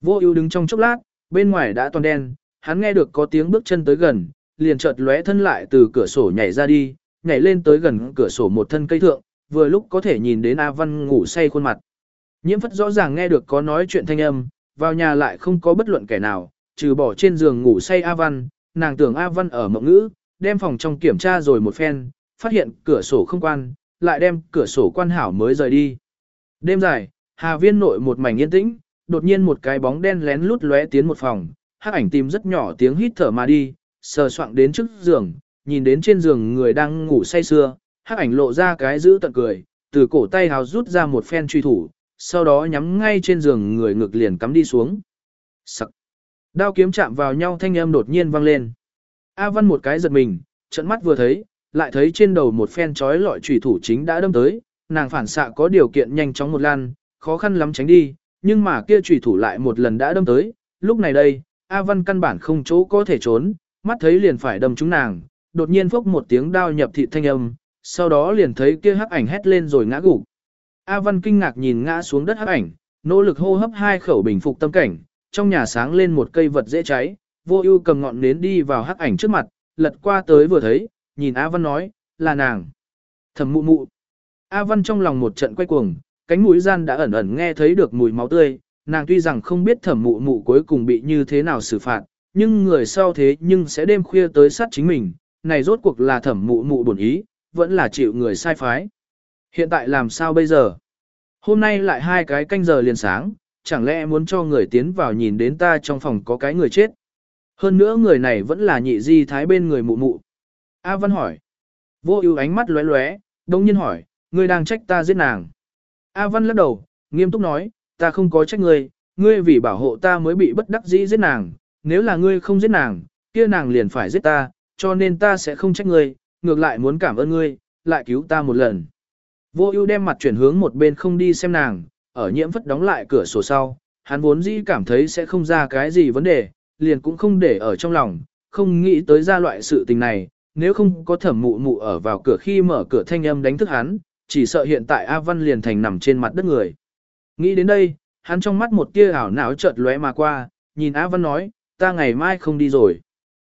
Vô ưu đứng trong chốc lát, bên ngoài đã toàn đen, hắn nghe được có tiếng bước chân tới gần, liền chợt lóe thân lại từ cửa sổ nhảy ra đi, nhảy lên tới gần cửa sổ một thân cây thượng, vừa lúc có thể nhìn đến A Văn ngủ say khuôn mặt. Nhiễm phất rõ ràng nghe được có nói chuyện thanh âm, vào nhà lại không có bất luận kẻ nào, trừ bỏ trên giường ngủ say A Văn, nàng tưởng A Văn ở mộng ngữ, đem phòng trong kiểm tra rồi một phen, phát hiện cửa sổ không quan, lại đem cửa sổ quan hảo mới rời đi. Đêm dài, Hà Viên nội một mảnh yên tĩnh, đột nhiên một cái bóng đen lén lút lóe tiến một phòng, hắc ảnh tìm rất nhỏ tiếng hít thở mà đi, sờ soạng đến trước giường, nhìn đến trên giường người đang ngủ say sưa, hắc ảnh lộ ra cái giữ tận cười, từ cổ tay hào rút ra một phen truy thủ, sau đó nhắm ngay trên giường người ngực liền cắm đi xuống. Sắc. Đao kiếm chạm vào nhau thanh âm đột nhiên vang lên. A Văn một cái giật mình, trận mắt vừa thấy, lại thấy trên đầu một phen chói lọi chủy thủ chính đã đâm tới, nàng phản xạ có điều kiện nhanh chóng một lan, khó khăn lắm tránh đi, nhưng mà kia chủy thủ lại một lần đã đâm tới, lúc này đây, A Văn căn bản không chỗ có thể trốn, mắt thấy liền phải đâm trúng nàng, đột nhiên phốc một tiếng đao nhập thị thanh âm, sau đó liền thấy kia hắc ảnh hét lên rồi ngã gục. A Văn kinh ngạc nhìn ngã xuống đất hắc ảnh, nỗ lực hô hấp hai khẩu bình phục tâm cảnh, trong nhà sáng lên một cây vật dễ cháy, vô ưu cầm ngọn nến đi vào hắc ảnh trước mặt, lật qua tới vừa thấy, nhìn A Văn nói, là nàng. Thẩm mụ mụ. A Văn trong lòng một trận quay cuồng, cánh mũi gian đã ẩn ẩn nghe thấy được mùi máu tươi, nàng tuy rằng không biết thẩm mụ mụ cuối cùng bị như thế nào xử phạt, nhưng người sau thế nhưng sẽ đêm khuya tới sát chính mình, này rốt cuộc là thẩm mụ mụ bổn ý, vẫn là chịu người sai phái. Hiện tại làm sao bây giờ? Hôm nay lại hai cái canh giờ liền sáng, chẳng lẽ muốn cho người tiến vào nhìn đến ta trong phòng có cái người chết? Hơn nữa người này vẫn là nhị di thái bên người mụ mụ. A Văn hỏi. Vô ưu ánh mắt lóe lóe, đông nhiên hỏi, ngươi đang trách ta giết nàng. A Văn lắc đầu, nghiêm túc nói, ta không có trách ngươi, ngươi vì bảo hộ ta mới bị bất đắc dĩ giết nàng, nếu là ngươi không giết nàng, kia nàng liền phải giết ta, cho nên ta sẽ không trách ngươi, ngược lại muốn cảm ơn ngươi, lại cứu ta một lần. Vô ưu đem mặt chuyển hướng một bên không đi xem nàng, ở nhiễm phất đóng lại cửa sổ sau, hắn vốn dĩ cảm thấy sẽ không ra cái gì vấn đề, liền cũng không để ở trong lòng, không nghĩ tới ra loại sự tình này, nếu không có thẩm mụ mụ ở vào cửa khi mở cửa thanh âm đánh thức hắn, chỉ sợ hiện tại A Văn liền thành nằm trên mặt đất người. Nghĩ đến đây, hắn trong mắt một tia ảo não chợt lóe mà qua, nhìn A Văn nói, ta ngày mai không đi rồi.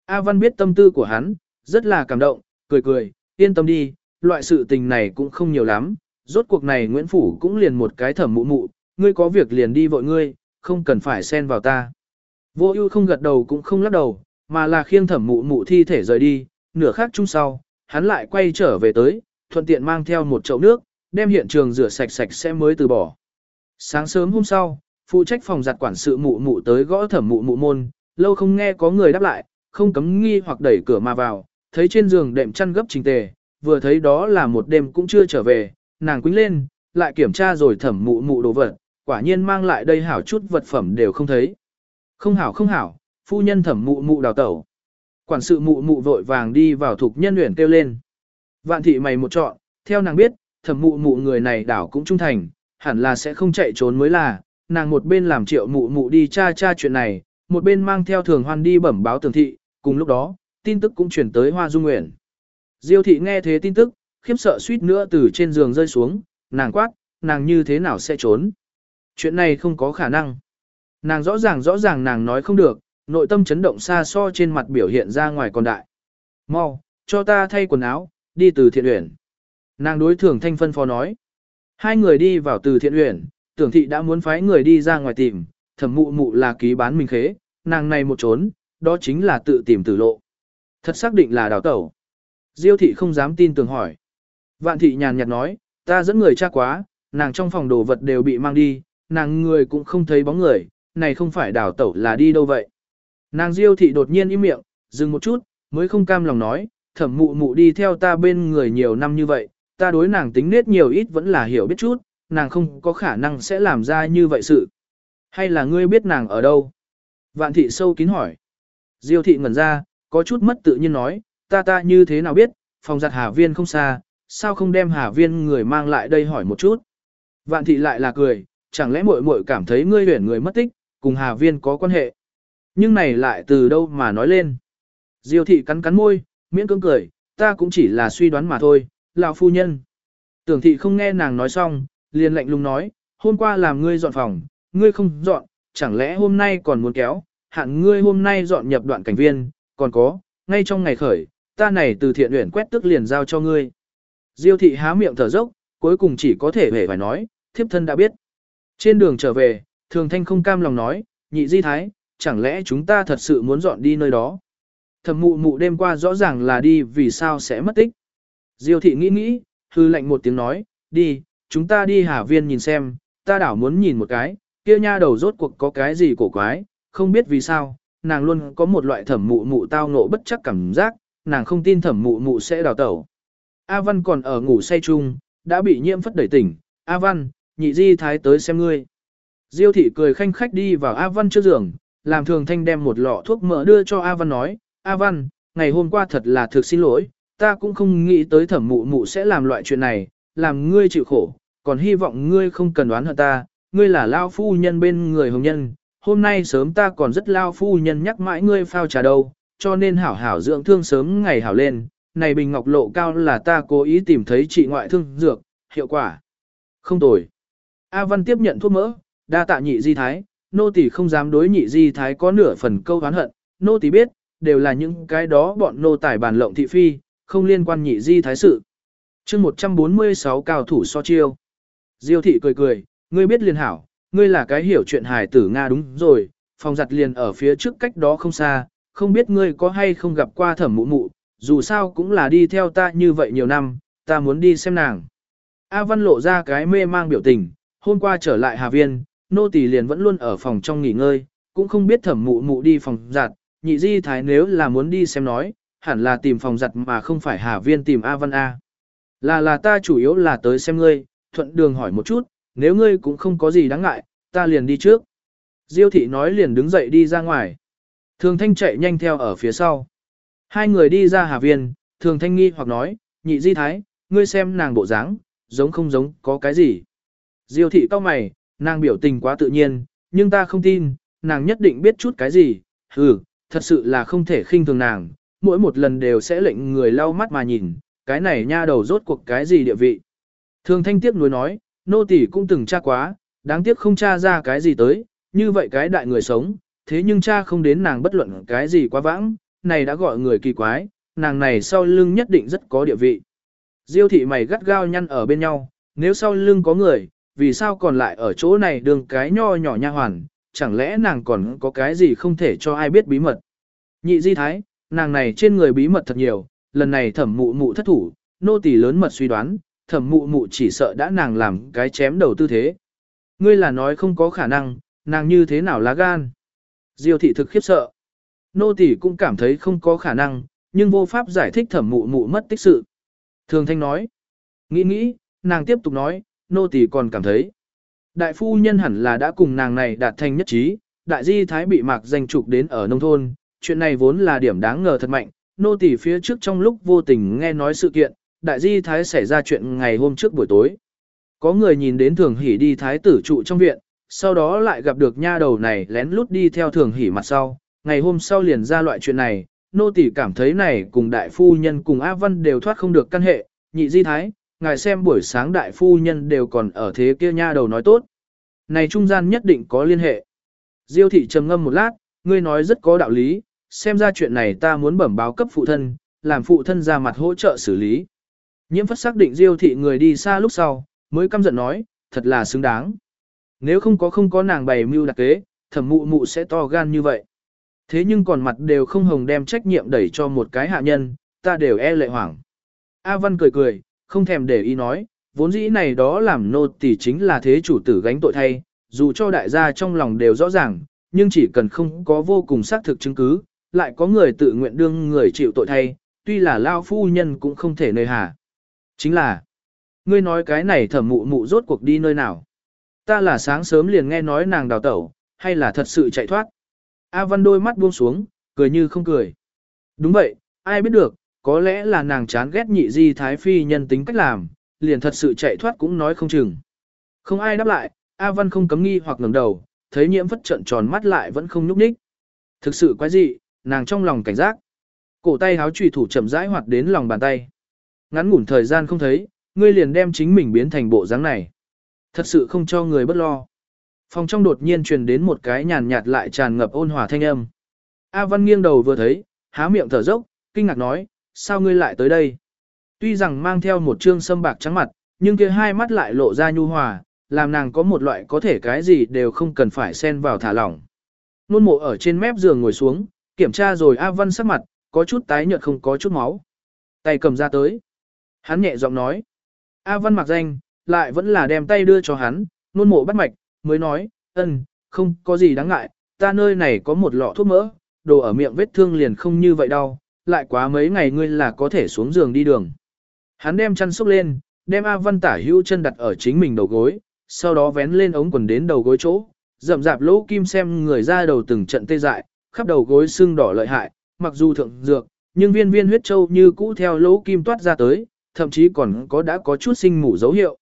A Văn biết tâm tư của hắn, rất là cảm động, cười cười, yên tâm đi, loại sự tình này cũng không nhiều lắm, rốt cuộc này Nguyễn Phủ cũng liền một cái thẩm mụ mụ, ngươi có việc liền đi vội ngươi, không cần phải xen vào ta. Vô ưu không gật đầu cũng không lắc đầu, mà là khiêng thẩm mụ mụ thi thể rời đi, nửa khắc chung sau, hắn lại quay trở về tới, thuận tiện mang theo một chậu nước, đem hiện trường rửa sạch sạch sẽ mới từ bỏ. Sáng sớm hôm sau, phụ trách phòng giặt quản sự mụ mụ tới gõ thẩm mụ mụ môn, lâu không nghe có người đáp lại, không cấm nghi hoặc đẩy cửa mà vào, thấy trên giường đệm chăn gấp trình tề, vừa thấy đó là một đêm cũng chưa trở về, nàng quýnh lên, lại kiểm tra rồi thẩm mụ mụ đồ vật, quả nhiên mang lại đây hảo chút vật phẩm đều không thấy. Không hảo không hảo, phu nhân thẩm mụ mụ đào tẩu. Quản sự mụ mụ vội vàng đi vào thuộc nhân luyện kêu lên. Vạn thị mày một chọn, theo nàng biết, thẩm mụ mụ người này đảo cũng trung thành, hẳn là sẽ không chạy trốn mới là, nàng một bên làm triệu mụ mụ đi tra tra chuyện này, một bên mang theo thường hoan đi bẩm báo tường thị, cùng lúc đó, tin tức cũng chuyển tới Hoa Dung Nguyện. Diêu thị nghe thế tin tức, khiếp sợ suýt nữa từ trên giường rơi xuống, nàng quát, nàng như thế nào sẽ trốn. Chuyện này không có khả năng. Nàng rõ ràng rõ ràng nàng nói không được, nội tâm chấn động xa so trên mặt biểu hiện ra ngoài còn đại. Mau, cho ta thay quần áo, đi từ thiện uyển. Nàng đối thường thanh phân phó nói. Hai người đi vào từ thiện uyển, tưởng thị đã muốn phái người đi ra ngoài tìm, thẩm mụ mụ là ký bán mình khế, nàng này một trốn, đó chính là tự tìm tử lộ. Thật xác định là đào tẩu. Diêu thị không dám tin tưởng hỏi. Vạn thị nhàn nhạt nói, ta dẫn người tra quá, nàng trong phòng đồ vật đều bị mang đi, nàng người cũng không thấy bóng người, này không phải đào tẩu là đi đâu vậy. Nàng diêu thị đột nhiên im miệng, dừng một chút, mới không cam lòng nói, thẩm mụ mụ đi theo ta bên người nhiều năm như vậy, ta đối nàng tính nết nhiều ít vẫn là hiểu biết chút, nàng không có khả năng sẽ làm ra như vậy sự. Hay là ngươi biết nàng ở đâu? Vạn thị sâu kín hỏi. Diêu thị ngẩn ra, có chút mất tự nhiên nói, ta ta như thế nào biết, phòng giặt hà viên không xa, sao không đem hà viên người mang lại đây hỏi một chút. Vạn thị lại là cười, chẳng lẽ muội muội cảm thấy ngươi huyển người mất tích, cùng hà viên có quan hệ. Nhưng này lại từ đâu mà nói lên. Diêu thị cắn cắn môi, miễn cưỡng cười, ta cũng chỉ là suy đoán mà thôi, lão phu nhân. Tưởng thị không nghe nàng nói xong, liền lạnh lùng nói, hôm qua làm ngươi dọn phòng, ngươi không dọn, chẳng lẽ hôm nay còn muốn kéo, hạn ngươi hôm nay dọn nhập đoạn cảnh viên, còn có, ngay trong ngày khởi, ta này từ thiện luyện quét tức liền giao cho ngươi. Diêu thị há miệng thở dốc, cuối cùng chỉ có thể hề phải nói, thiếp thân đã biết. Trên đường trở về, thường thanh không cam lòng nói, nhị di thái, chẳng lẽ chúng ta thật sự muốn dọn đi nơi đó. Thẩm mụ mụ đêm qua rõ ràng là đi vì sao sẽ mất tích. Diêu thị nghĩ nghĩ, hư lệnh một tiếng nói, đi, chúng ta đi hà viên nhìn xem, ta đảo muốn nhìn một cái, kia nha đầu rốt cuộc có cái gì cổ quái, không biết vì sao, nàng luôn có một loại thẩm mụ mụ tao ngộ bất chắc cảm giác, nàng không tin thẩm mụ mụ sẽ đào tẩu. A Văn còn ở ngủ say chung, đã bị nhiễm phất đẩy tỉnh, A Văn, nhị di thái tới xem ngươi. Diêu thị cười khanh khách đi vào A Văn trước giường, làm thường thanh đem một lọ thuốc mỡ đưa cho A Văn nói, A Văn, ngày hôm qua thật là thực xin lỗi, ta cũng không nghĩ tới thẩm mụ mụ sẽ làm loại chuyện này, làm ngươi chịu khổ, còn hy vọng ngươi không cần đoán hận ta, ngươi là lao phu nhân bên người hồng nhân, hôm nay sớm ta còn rất lao phu nhân nhắc mãi ngươi phao trà đâu, cho nên hảo hảo dưỡng thương sớm ngày hảo lên, này bình ngọc lộ cao là ta cố ý tìm thấy trị ngoại thương dược, hiệu quả. Không tồi. A Văn tiếp nhận thuốc mỡ, đa tạ nhị di thái, nô tỳ không dám đối nhị di thái có nửa phần câu oán hận, nô tỳ biết, đều là những cái đó bọn nô tài bàn lộng thị phi, không liên quan nhị di thái sự. chương 146 cao thủ so chiêu. Diêu thị cười cười, ngươi biết liền hảo, ngươi là cái hiểu chuyện hài tử Nga đúng rồi, phòng giặt liền ở phía trước cách đó không xa, không biết ngươi có hay không gặp qua thẩm mụ mụ, dù sao cũng là đi theo ta như vậy nhiều năm, ta muốn đi xem nàng. A Văn lộ ra cái mê mang biểu tình, hôm qua trở lại Hà Viên, nô tỳ liền vẫn luôn ở phòng trong nghỉ ngơi, cũng không biết thẩm mụ mụ đi phòng giặt, nhị di thái nếu là muốn đi xem nói, hẳn là tìm phòng giặt mà không phải Hà Viên tìm A Văn A. Là là ta chủ yếu là tới xem ngươi, thuận đường hỏi một chút, nếu ngươi cũng không có gì đáng ngại, ta liền đi trước. Diêu thị nói liền đứng dậy đi ra ngoài. Thường thanh chạy nhanh theo ở phía sau. Hai người đi ra Hà Viên, thường thanh nghi hoặc nói, nhị di thái, ngươi xem nàng bộ dáng, giống không giống, có cái gì. Diêu thị cao mày, nàng biểu tình quá tự nhiên, nhưng ta không tin, nàng nhất định biết chút cái gì, ừ, thật sự là không thể khinh thường nàng, mỗi một lần đều sẽ lệnh người lau mắt mà nhìn, cái này nha đầu rốt cuộc cái gì địa vị. Thường thanh tiếc nuối nói, nô tỳ cũng từng tra quá, đáng tiếc không tra ra cái gì tới, như vậy cái đại người sống, thế nhưng cha không đến nàng bất luận cái gì quá vãng, này đã gọi người kỳ quái, nàng này sau lưng nhất định rất có địa vị. Diêu thị mày gắt gao nhăn ở bên nhau, nếu sau lưng có người, vì sao còn lại ở chỗ này đường cái nho nhỏ nha hoàn, chẳng lẽ nàng còn có cái gì không thể cho ai biết bí mật. Nhị di thái, nàng này trên người bí mật thật nhiều, lần này thẩm mụ mụ thất thủ, nô tỳ lớn mật suy đoán, thẩm mụ mụ chỉ sợ đã nàng làm cái chém đầu tư thế. Ngươi là nói không có khả năng, nàng như thế nào lá gan. Diêu thị thực khiếp sợ. Nô tỳ cũng cảm thấy không có khả năng, nhưng vô pháp giải thích thẩm mụ mụ mất tích sự. Thường thanh nói. Nghĩ nghĩ, nàng tiếp tục nói, nô tỳ còn cảm thấy. Đại phu nhân hẳn là đã cùng nàng này đạt thành nhất trí, đại di thái bị mạc danh trục đến ở nông thôn, chuyện này vốn là điểm đáng ngờ thật mạnh, nô tỳ phía trước trong lúc vô tình nghe nói sự kiện, đại di thái xảy ra chuyện ngày hôm trước buổi tối. Có người nhìn đến thường hỉ đi thái tử trụ trong viện, sau đó lại gặp được nha đầu này lén lút đi theo thường hỉ mặt sau, ngày hôm sau liền ra loại chuyện này, nô tỳ cảm thấy này cùng đại phu nhân cùng A Văn đều thoát không được căn hệ, nhị di thái, ngài xem buổi sáng đại phu nhân đều còn ở thế kia nha đầu nói tốt. Này trung gian nhất định có liên hệ. Diêu thị trầm ngâm một lát, ngươi nói rất có đạo lý, xem ra chuyện này ta muốn bẩm báo cấp phụ thân, làm phụ thân ra mặt hỗ trợ xử lý. Nhiễm phất xác định diêu thị người đi xa lúc sau, mới căm giận nói, thật là xứng đáng. Nếu không có không có nàng bày mưu đặc kế, thẩm mụ mụ sẽ to gan như vậy. Thế nhưng còn mặt đều không hồng đem trách nhiệm đẩy cho một cái hạ nhân, ta đều e lệ hoảng. A Văn cười cười, không thèm để ý nói, vốn dĩ này đó làm nô tỳ chính là thế chủ tử gánh tội thay, dù cho đại gia trong lòng đều rõ ràng, nhưng chỉ cần không có vô cùng xác thực chứng cứ, lại có người tự nguyện đương người chịu tội thay, tuy là lao phu nhân cũng không thể nơi hà. Chính là, ngươi nói cái này thẩm mụ mụ rốt cuộc đi nơi nào. Ta là sáng sớm liền nghe nói nàng đào tẩu, hay là thật sự chạy thoát. A Văn đôi mắt buông xuống, cười như không cười. Đúng vậy, ai biết được, có lẽ là nàng chán ghét nhị di thái phi nhân tính cách làm, liền thật sự chạy thoát cũng nói không chừng. Không ai đáp lại, A Văn không cấm nghi hoặc ngẩng đầu, thấy nhiễm phất trận tròn mắt lại vẫn không nhúc nhích. Thực sự quái dị, nàng trong lòng cảnh giác. Cổ tay háo trùy thủ chậm rãi hoạt đến lòng bàn tay. Ngắn ngủn thời gian không thấy, ngươi liền đem chính mình biến thành bộ dáng này. Thật sự không cho người bất lo. Phòng trong đột nhiên truyền đến một cái nhàn nhạt lại tràn ngập ôn hòa thanh âm. A Văn nghiêng đầu vừa thấy, há miệng thở dốc, kinh ngạc nói, sao ngươi lại tới đây? Tuy rằng mang theo một trương sâm bạc trắng mặt, nhưng kia hai mắt lại lộ ra nhu hòa, làm nàng có một loại có thể cái gì đều không cần phải xen vào thả lỏng. Nôn mộ ở trên mép giường ngồi xuống, kiểm tra rồi A Văn sắc mặt, có chút tái nhợt không có chút máu. Tay cầm ra tới. Hắn nhẹ giọng nói. A Văn mặc danh, lại vẫn là đem tay đưa cho hắn, nôn mộ bắt mạch, mới nói, ân, không có gì đáng ngại, ta nơi này có một lọ thuốc mỡ, đồ ở miệng vết thương liền không như vậy đâu, lại quá mấy ngày ngươi là có thể xuống giường đi đường. Hắn đem chăn xúc lên, đem A Văn tả hữu chân đặt ở chính mình đầu gối, sau đó vén lên ống quần đến đầu gối chỗ, rậm rạp lỗ kim xem người ra đầu từng trận tê dại, khắp đầu gối sưng đỏ lợi hại, mặc dù thượng dược, nhưng viên viên huyết châu như cũ theo lỗ kim toát ra tới, thậm chí còn có đã có chút sinh mủ dấu hiệu.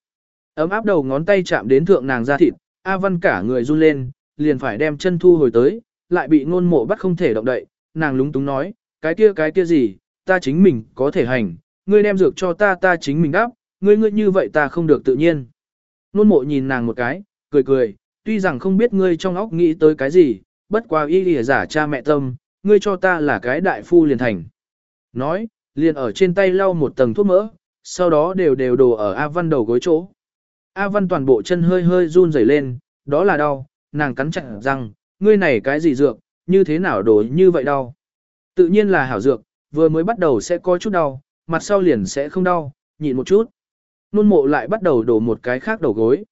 Ấm áp đầu ngón tay chạm đến thượng nàng da thịt, A Văn cả người run lên, liền phải đem chân thu hồi tới, lại bị ngôn mộ bắt không thể động đậy, nàng lúng túng nói, cái kia cái kia gì, ta chính mình có thể hành, ngươi đem dược cho ta ta chính mình đáp, ngươi ngươi như vậy ta không được tự nhiên. Nôn mộ nhìn nàng một cái, cười cười, tuy rằng không biết ngươi trong óc nghĩ tới cái gì, bất quá y lìa giả cha mẹ tâm, ngươi cho ta là cái đại phu liền thành. Nói, liền ở trên tay lau một tầng thuốc mỡ, sau đó đều đều đổ ở A Văn đầu gối chỗ. A Văn toàn bộ chân hơi hơi run rẩy lên, đó là đau, nàng cắn chặt răng, ngươi này cái gì dược, như thế nào đổ như vậy đau. Tự nhiên là hảo dược, vừa mới bắt đầu sẽ có chút đau, mặt sau liền sẽ không đau, nhịn một chút. Nôn mộ lại bắt đầu đổ một cái khác đầu gối.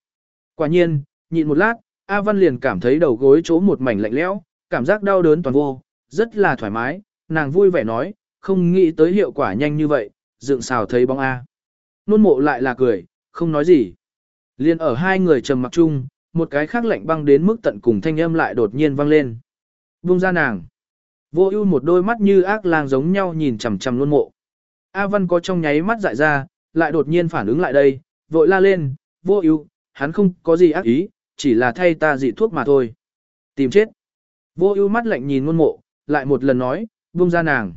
Quả nhiên, nhịn một lát, A Văn liền cảm thấy đầu gối chỗ một mảnh lạnh lẽo, cảm giác đau đớn toàn vô, rất là thoải mái, nàng vui vẻ nói, không nghĩ tới hiệu quả nhanh như vậy, dựng xào thấy bóng A. Nôn mộ lại là cười, không nói gì. Liên ở hai người trầm mặc chung, một cái khác lạnh băng đến mức tận cùng thanh âm lại đột nhiên vang lên. Buông ra nàng. Vô ưu một đôi mắt như ác lang giống nhau nhìn chằm chằm luôn mộ. A Văn có trong nháy mắt dại ra, lại đột nhiên phản ứng lại đây, vội la lên, vô ưu, hắn không có gì ác ý, chỉ là thay ta dị thuốc mà thôi. Tìm chết. Vô ưu mắt lạnh nhìn luôn mộ, lại một lần nói, buông ra nàng.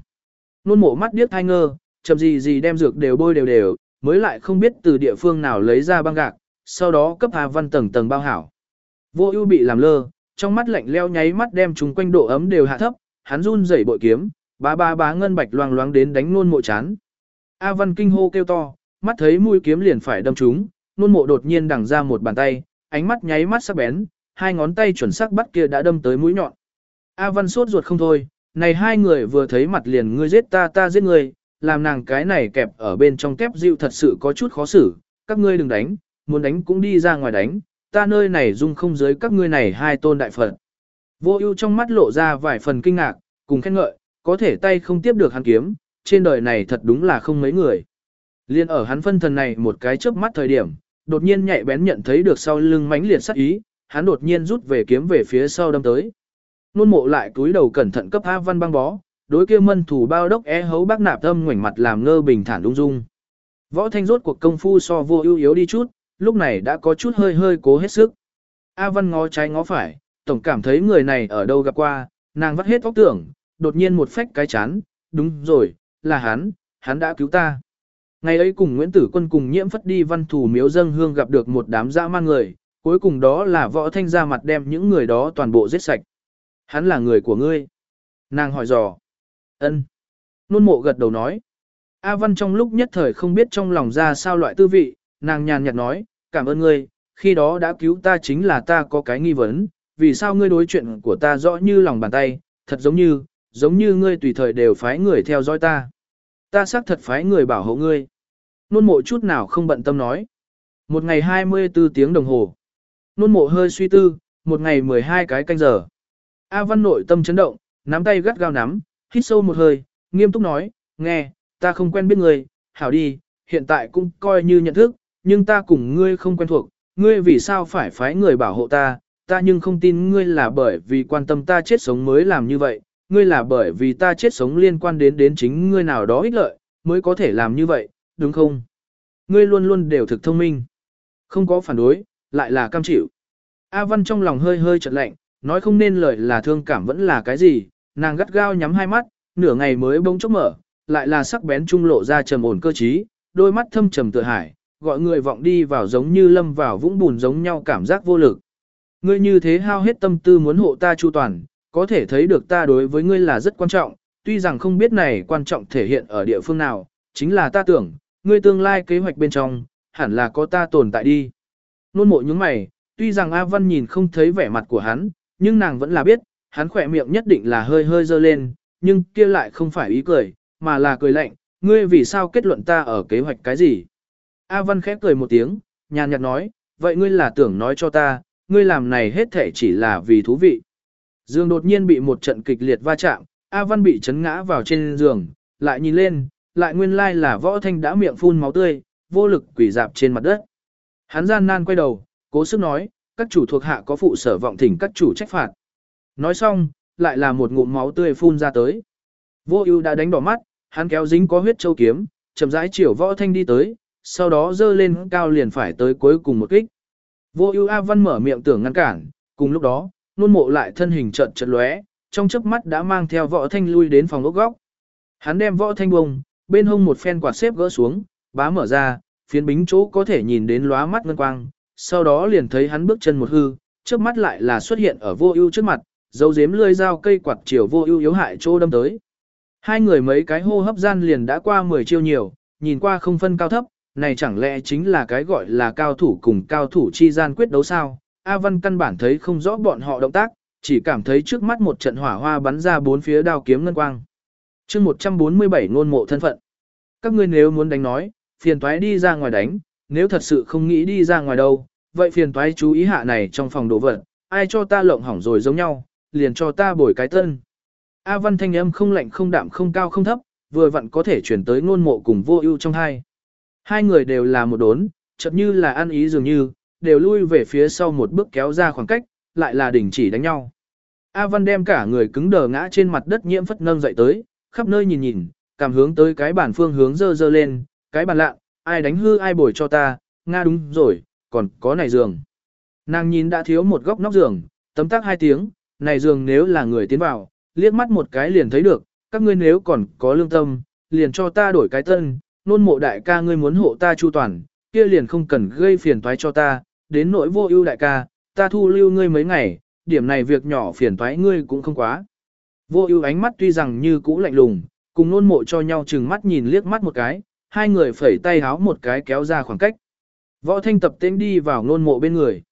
Luôn mộ mắt điếc thai ngơ, chậm gì gì đem dược đều bôi đều đều, mới lại không biết từ địa phương nào lấy ra băng gạc, sau đó cấp A Văn tầng tầng bao hảo. Vô ưu bị làm lơ, trong mắt lạnh leo nháy mắt đem chúng quanh độ ấm đều hạ thấp, hắn run rẩy bội kiếm, bá ba bá ngân bạch loang loáng đến đánh nôn mộ chán. A Văn kinh hô kêu to, mắt thấy mũi kiếm liền phải đâm trúng, nôn mộ đột nhiên đằng ra một bàn tay, ánh mắt nháy mắt sắc bén, hai ngón tay chuẩn xác bắt kia đã đâm tới mũi nhọn. A Văn sốt ruột không thôi, này hai người vừa thấy mặt liền ngươi giết ta ta giết ngươi, làm nàng cái này kẹp ở bên trong kép dịu thật sự có chút khó xử, các ngươi đừng đánh, muốn đánh cũng đi ra ngoài đánh, ta nơi này dung không giới các ngươi này hai tôn đại phật. Vô ưu trong mắt lộ ra vài phần kinh ngạc, cùng khen ngợi, có thể tay không tiếp được hắn kiếm, trên đời này thật đúng là không mấy người. Liên ở hắn phân thần này một cái chớp mắt thời điểm, đột nhiên nhạy bén nhận thấy được sau lưng mãnh liệt sắc ý, hắn đột nhiên rút về kiếm về phía sau đâm tới. Nôn mộ lại cúi đầu cẩn thận cấp A Văn băng bó, đối kia mân thủ bao đốc é hấu bác nạp thâm ngoảnh mặt làm ngơ bình thản lung dung. Võ thanh rốt cuộc công phu so vô ưu yếu đi chút, lúc này đã có chút hơi hơi cố hết sức. A Văn ngó trái ngó phải, tổng cảm thấy người này ở đâu gặp qua, nàng vắt hết óc tưởng, đột nhiên một phách cái chán, đúng rồi, là hắn, hắn đã cứu ta. Ngày ấy cùng Nguyễn Tử Quân cùng nhiễm phất đi văn thủ miếu dân hương gặp được một đám dã man người, cuối cùng đó là võ thanh ra mặt đem những người đó toàn bộ giết sạch. Hắn là người của ngươi. Nàng hỏi dò. ân Nôn mộ gật đầu nói. A Văn trong lúc nhất thời không biết trong lòng ra sao loại tư vị, nàng nhàn nhạt nói, cảm ơn ngươi, khi đó đã cứu ta chính là ta có cái nghi vấn, vì sao ngươi đối chuyện của ta rõ như lòng bàn tay, thật giống như, giống như ngươi tùy thời đều phái người theo dõi ta. Ta xác thật phái người bảo hộ ngươi. Nôn mộ chút nào không bận tâm nói. Một ngày 24 tiếng đồng hồ. Nôn mộ hơi suy tư, một ngày 12 cái canh giờ. A văn nội tâm chấn động, nắm tay gắt gao nắm, hít sâu một hơi, nghiêm túc nói, nghe, ta không quen biết ngươi, hảo đi, hiện tại cũng coi như nhận thức, nhưng ta cùng ngươi không quen thuộc, ngươi vì sao phải phái người bảo hộ ta, ta nhưng không tin ngươi là bởi vì quan tâm ta chết sống mới làm như vậy, ngươi là bởi vì ta chết sống liên quan đến đến chính ngươi nào đó ích lợi, mới có thể làm như vậy, đúng không? Ngươi luôn luôn đều thực thông minh. Không có phản đối, lại là cam chịu. A Văn trong lòng hơi hơi chợt lạnh, nói không nên lời là thương cảm vẫn là cái gì, nàng gắt gao nhắm hai mắt, nửa ngày mới bỗng chốc mở, lại là sắc bén trung lộ ra trầm ổn cơ trí, đôi mắt thâm trầm tựa hải, gọi người vọng đi vào giống như lâm vào vũng bùn giống nhau cảm giác vô lực. Ngươi như thế hao hết tâm tư muốn hộ ta chu toàn, có thể thấy được ta đối với ngươi là rất quan trọng, tuy rằng không biết này quan trọng thể hiện ở địa phương nào, chính là ta tưởng, ngươi tương lai kế hoạch bên trong, hẳn là có ta tồn tại đi. Nôn mộ những mày, tuy rằng A Văn nhìn không thấy vẻ mặt của hắn, nhưng nàng vẫn là biết, hắn khỏe miệng nhất định là hơi hơi dơ lên, nhưng kia lại không phải ý cười, mà là cười lạnh, ngươi vì sao kết luận ta ở kế hoạch cái gì. A Văn khép cười một tiếng, nhàn nhạt nói, vậy ngươi là tưởng nói cho ta, ngươi làm này hết thể chỉ là vì thú vị. Dương đột nhiên bị một trận kịch liệt va chạm, A Văn bị chấn ngã vào trên giường, lại nhìn lên, lại nguyên lai là võ thanh đã miệng phun máu tươi, vô lực quỷ dạp trên mặt đất. Hắn gian nan quay đầu, cố sức nói, các chủ thuộc hạ có phụ sở vọng thỉnh các chủ trách phạt. Nói xong, lại là một ngụm máu tươi phun ra tới. Vô ưu đã đánh đỏ mắt, hắn kéo dính có huyết châu kiếm, chậm rãi chiều võ thanh đi tới, sau đó dơ lên cao liền phải tới cuối cùng một kích. Vô ưu A Văn mở miệng tưởng ngăn cản, cùng lúc đó, nôn mộ lại thân hình trận trận lóe, trong chớp mắt đã mang theo võ thanh lui đến phòng ốc góc. Hắn đem võ thanh bông, bên hông một phen quạt xếp gỡ xuống, bá mở ra, phiến bính chỗ có thể nhìn đến lóa mắt ngân quang, sau đó liền thấy hắn bước chân một hư, trước mắt lại là xuất hiện ở vô ưu trước mặt, dấu dếm lươi dao cây quạt chiều vô ưu yếu hại chỗ đâm tới. Hai người mấy cái hô hấp gian liền đã qua 10 chiêu nhiều, nhìn qua không phân cao thấp, này chẳng lẽ chính là cái gọi là cao thủ cùng cao thủ chi gian quyết đấu sao? A Văn căn bản thấy không rõ bọn họ động tác, chỉ cảm thấy trước mắt một trận hỏa hoa bắn ra bốn phía đao kiếm ngân quang. chương 147 ngôn mộ thân phận. Các ngươi nếu muốn đánh nói, phiền toái đi ra ngoài đánh, nếu thật sự không nghĩ đi ra ngoài đâu, vậy phiền toái chú ý hạ này trong phòng đồ vật, ai cho ta lộng hỏng rồi giống nhau, liền cho ta bồi cái tân. A Văn thanh âm không lạnh không đạm không cao không thấp, vừa vặn có thể chuyển tới ngôn mộ cùng vô ưu trong hai. Hai người đều là một đốn, chậm như là ăn ý dường như, đều lui về phía sau một bước kéo ra khoảng cách, lại là đình chỉ đánh nhau. A Văn đem cả người cứng đờ ngã trên mặt đất nhiễm phất nâng dậy tới, khắp nơi nhìn nhìn, cảm hướng tới cái bản phương hướng dơ dơ lên, cái bàn lạ, ai đánh hư ai bồi cho ta, Nga đúng rồi, còn có này giường. Nàng nhìn đã thiếu một góc nóc giường, tấm tắc hai tiếng, này giường nếu là người tiến vào, liếc mắt một cái liền thấy được, các ngươi nếu còn có lương tâm, liền cho ta đổi cái tân, nôn mộ đại ca ngươi muốn hộ ta chu toàn, kia liền không cần gây phiền toái cho ta, đến nỗi vô ưu đại ca, ta thu lưu ngươi mấy ngày, điểm này việc nhỏ phiền toái ngươi cũng không quá. Vô ưu ánh mắt tuy rằng như cũ lạnh lùng, cùng nôn mộ cho nhau chừng mắt nhìn liếc mắt một cái, hai người phẩy tay háo một cái kéo ra khoảng cách. Võ thanh tập tên đi vào nôn mộ bên người.